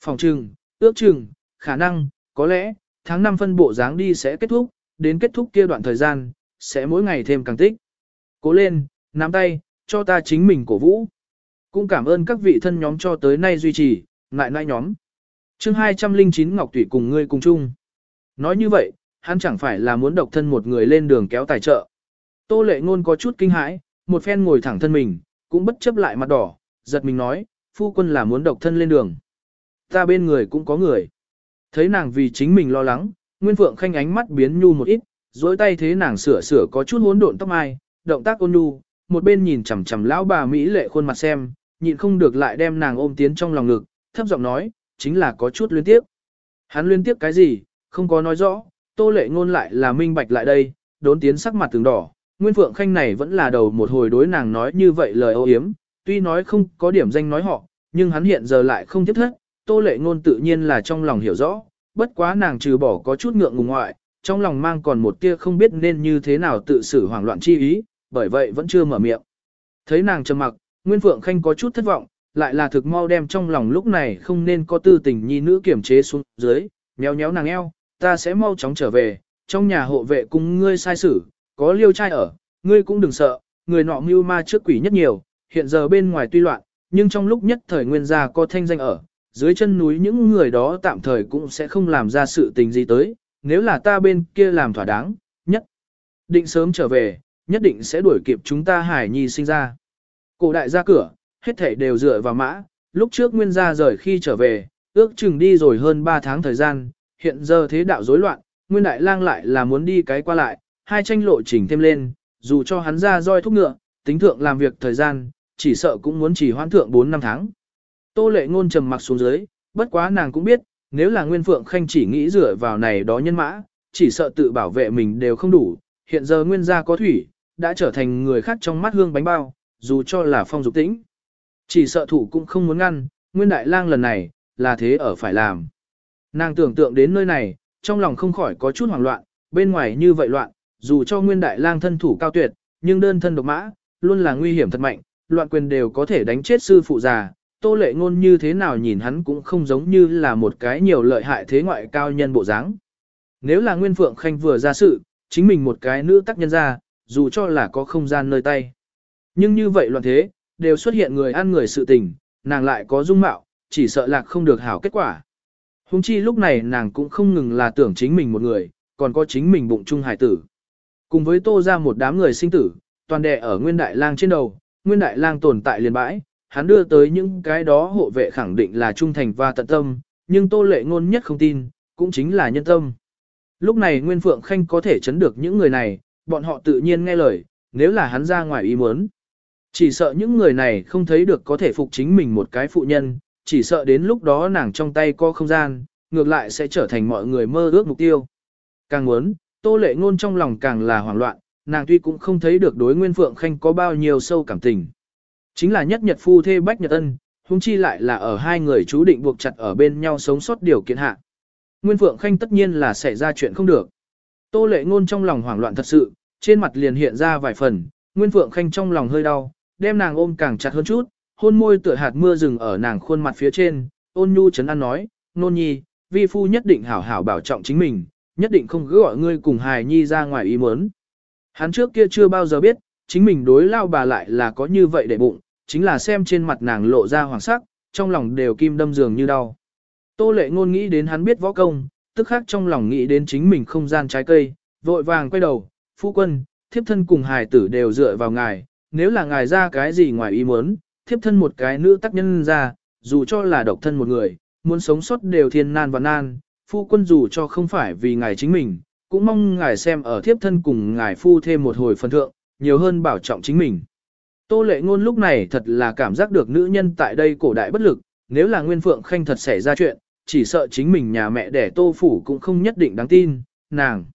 Phòng trừng, ước trừng, khả năng, có lẽ, tháng 5 phân bộ dáng đi sẽ kết thúc, đến kết thúc kia đoạn thời gian, sẽ mỗi ngày thêm càng tích. Cố lên, nắm tay, cho ta chính mình cổ vũ. Cũng cảm ơn các vị thân nhóm cho tới nay duy trì, ngại nãi nhóm. chương 209 Ngọc Thủy cùng ngươi cùng chung. Nói như vậy, hắn chẳng phải là muốn độc thân một người lên đường kéo tài trợ. Tô lệ ngôn có chút kinh hãi, một phen ngồi thẳng thân mình, cũng bất chấp lại mặt đỏ, giật mình nói, phu quân là muốn độc thân lên đường. Ta bên người cũng có người. Thấy nàng vì chính mình lo lắng, Nguyên Phượng khanh ánh mắt biến nhu một ít, dối tay thế nàng sửa sửa có chút hỗn độn tóc mai, động tác ôn nhu, một bên nhìn chằm chằm lão bà mỹ lệ khuôn mặt xem, nhịn không được lại đem nàng ôm tiến trong lòng ngực, thấp giọng nói, chính là có chút liên tiếc. Hắn liên tiếc cái gì, không có nói rõ, tô lệ ngôn lại là minh bạch lại đây, đốn tiến sắc mặt từng đỏ, Nguyên Phượng Khanh này vẫn là đầu một hồi đối nàng nói như vậy lời ô hiếm, tuy nói không có điểm danh nói họ, nhưng hắn hiện giờ lại không tiếp thất, tô lệ ngôn tự nhiên là trong lòng hiểu rõ, bất quá nàng trừ bỏ có chút ngượng ngùng ngoại, trong lòng mang còn một tia không biết nên như thế nào tự xử hoảng loạn chi ý, bởi vậy vẫn chưa mở miệng. Thấy nàng trầm mặc, Nguyên Phượng Khanh có chút thất vọng, lại là thực mau đem trong lòng lúc này không nên có tư tình nhi nữ kiểm chế xuống dưới, nhéo nhéo nàng eo, ta sẽ mau chóng trở về, trong nhà hộ vệ cùng ngươi sai xử, có liêu trai ở, ngươi cũng đừng sợ, người nọ mưu ma trước quỷ nhất nhiều, hiện giờ bên ngoài tuy loạn, nhưng trong lúc nhất thời nguyên gia có thanh danh ở, dưới chân núi những người đó tạm thời cũng sẽ không làm ra sự tình gì tới, nếu là ta bên kia làm thỏa đáng, nhất định sớm trở về, nhất định sẽ đuổi kịp chúng ta hải nhi sinh ra. Cổ đại ra cửa, hết thảy đều dựa vào mã, lúc trước nguyên gia rời khi trở về, ước chừng đi rồi hơn 3 tháng thời gian, hiện giờ thế đạo rối loạn, nguyên đại lang lại là muốn đi cái qua lại, hai tranh lộ trình thêm lên, dù cho hắn ra roi thúc ngựa, tính thượng làm việc thời gian, chỉ sợ cũng muốn chỉ hoãn thượng 4 năm tháng. Tô lệ ngôn trầm mặc xuống dưới, bất quá nàng cũng biết, nếu là Nguyên Phượng Khanh chỉ nghĩ dựa vào này đó nhân mã, chỉ sợ tự bảo vệ mình đều không đủ, hiện giờ Nguyên gia có thủy, đã trở thành người khác trong mắt hương bánh bao, dù cho là phong dục tĩnh. Chỉ sợ thủ cũng không muốn ngăn, Nguyên Đại Lang lần này, là thế ở phải làm. Nàng tưởng tượng đến nơi này, trong lòng không khỏi có chút hoảng loạn, bên ngoài như vậy loạn, dù cho Nguyên Đại Lang thân thủ cao tuyệt, nhưng đơn thân độc mã, luôn là nguy hiểm thật mạnh, loạn quyền đều có thể đánh chết sư phụ già. Tô lệ ngôn như thế nào nhìn hắn cũng không giống như là một cái nhiều lợi hại thế ngoại cao nhân bộ dáng. Nếu là Nguyên Phượng Khanh vừa ra sự, chính mình một cái nữ tác nhân ra, dù cho là có không gian nơi tay. Nhưng như vậy loạn thế, đều xuất hiện người ăn người sự tình, nàng lại có dung mạo, chỉ sợ lạc không được hảo kết quả. Hùng chi lúc này nàng cũng không ngừng là tưởng chính mình một người, còn có chính mình bụng trung hải tử. Cùng với tô ra một đám người sinh tử, toàn đè ở nguyên đại lang trên đầu, nguyên đại lang tồn tại liền bãi, hắn đưa tới những cái đó hộ vệ khẳng định là trung thành và tận tâm, nhưng tô lệ ngôn nhất không tin, cũng chính là nhân tâm. Lúc này Nguyên Phượng Khanh có thể chấn được những người này, bọn họ tự nhiên nghe lời, nếu là hắn ra ngoài ý muốn. Chỉ sợ những người này không thấy được có thể phục chính mình một cái phụ nhân, chỉ sợ đến lúc đó nàng trong tay có không gian, ngược lại sẽ trở thành mọi người mơ ước mục tiêu. Càng muốn, tô lệ ngôn trong lòng càng là hoảng loạn, nàng tuy cũng không thấy được đối Nguyên Phượng Khanh có bao nhiêu sâu cảm tình. Chính là nhất nhật phu thê bách nhật ân, huống chi lại là ở hai người chú định buộc chặt ở bên nhau sống sót điều kiện hạ. Nguyên Phượng Khanh tất nhiên là xảy ra chuyện không được. Tô lệ ngôn trong lòng hoảng loạn thật sự, trên mặt liền hiện ra vài phần, Nguyên Phượng Khanh trong lòng hơi đau, đem nàng ôm càng chặt hơn chút, hôn môi tựa hạt mưa rừng ở nàng khuôn mặt phía trên, ôn nhu chấn an nói, nôn nhi, vi phu nhất định hảo hảo bảo trọng chính mình, nhất định không cứ gọi ngươi cùng hài nhi ra ngoài ý muốn. Hắn trước kia chưa bao giờ biết, chính mình đối lao bà lại là có như vậy để bụng, chính là xem trên mặt nàng lộ ra hoàng sắc, trong lòng đều kim đâm dường như đau. Tô lệ ngôn nghĩ đến hắn biết võ công, tức khác trong lòng nghĩ đến chính mình không gian trái cây, vội vàng quay đầu, phu quân, thiếp thân cùng hài tử đều dựa vào ngài, nếu là ngài ra cái gì ngoài ý muốn, thiếp thân một cái nữ tác nhân ra, dù cho là độc thân một người, muốn sống sót đều thiên nan và nan, phu quân dù cho không phải vì ngài chính mình, cũng mong ngài xem ở thiếp thân cùng ngài phu thêm một hồi phần thượng, nhiều hơn bảo trọng chính mình. Tô lệ ngôn lúc này thật là cảm giác được nữ nhân tại đây cổ đại bất lực, nếu là Nguyên Phượng Khanh thật xảy ra chuyện, chỉ sợ chính mình nhà mẹ đẻ tô phủ cũng không nhất định đáng tin, nàng.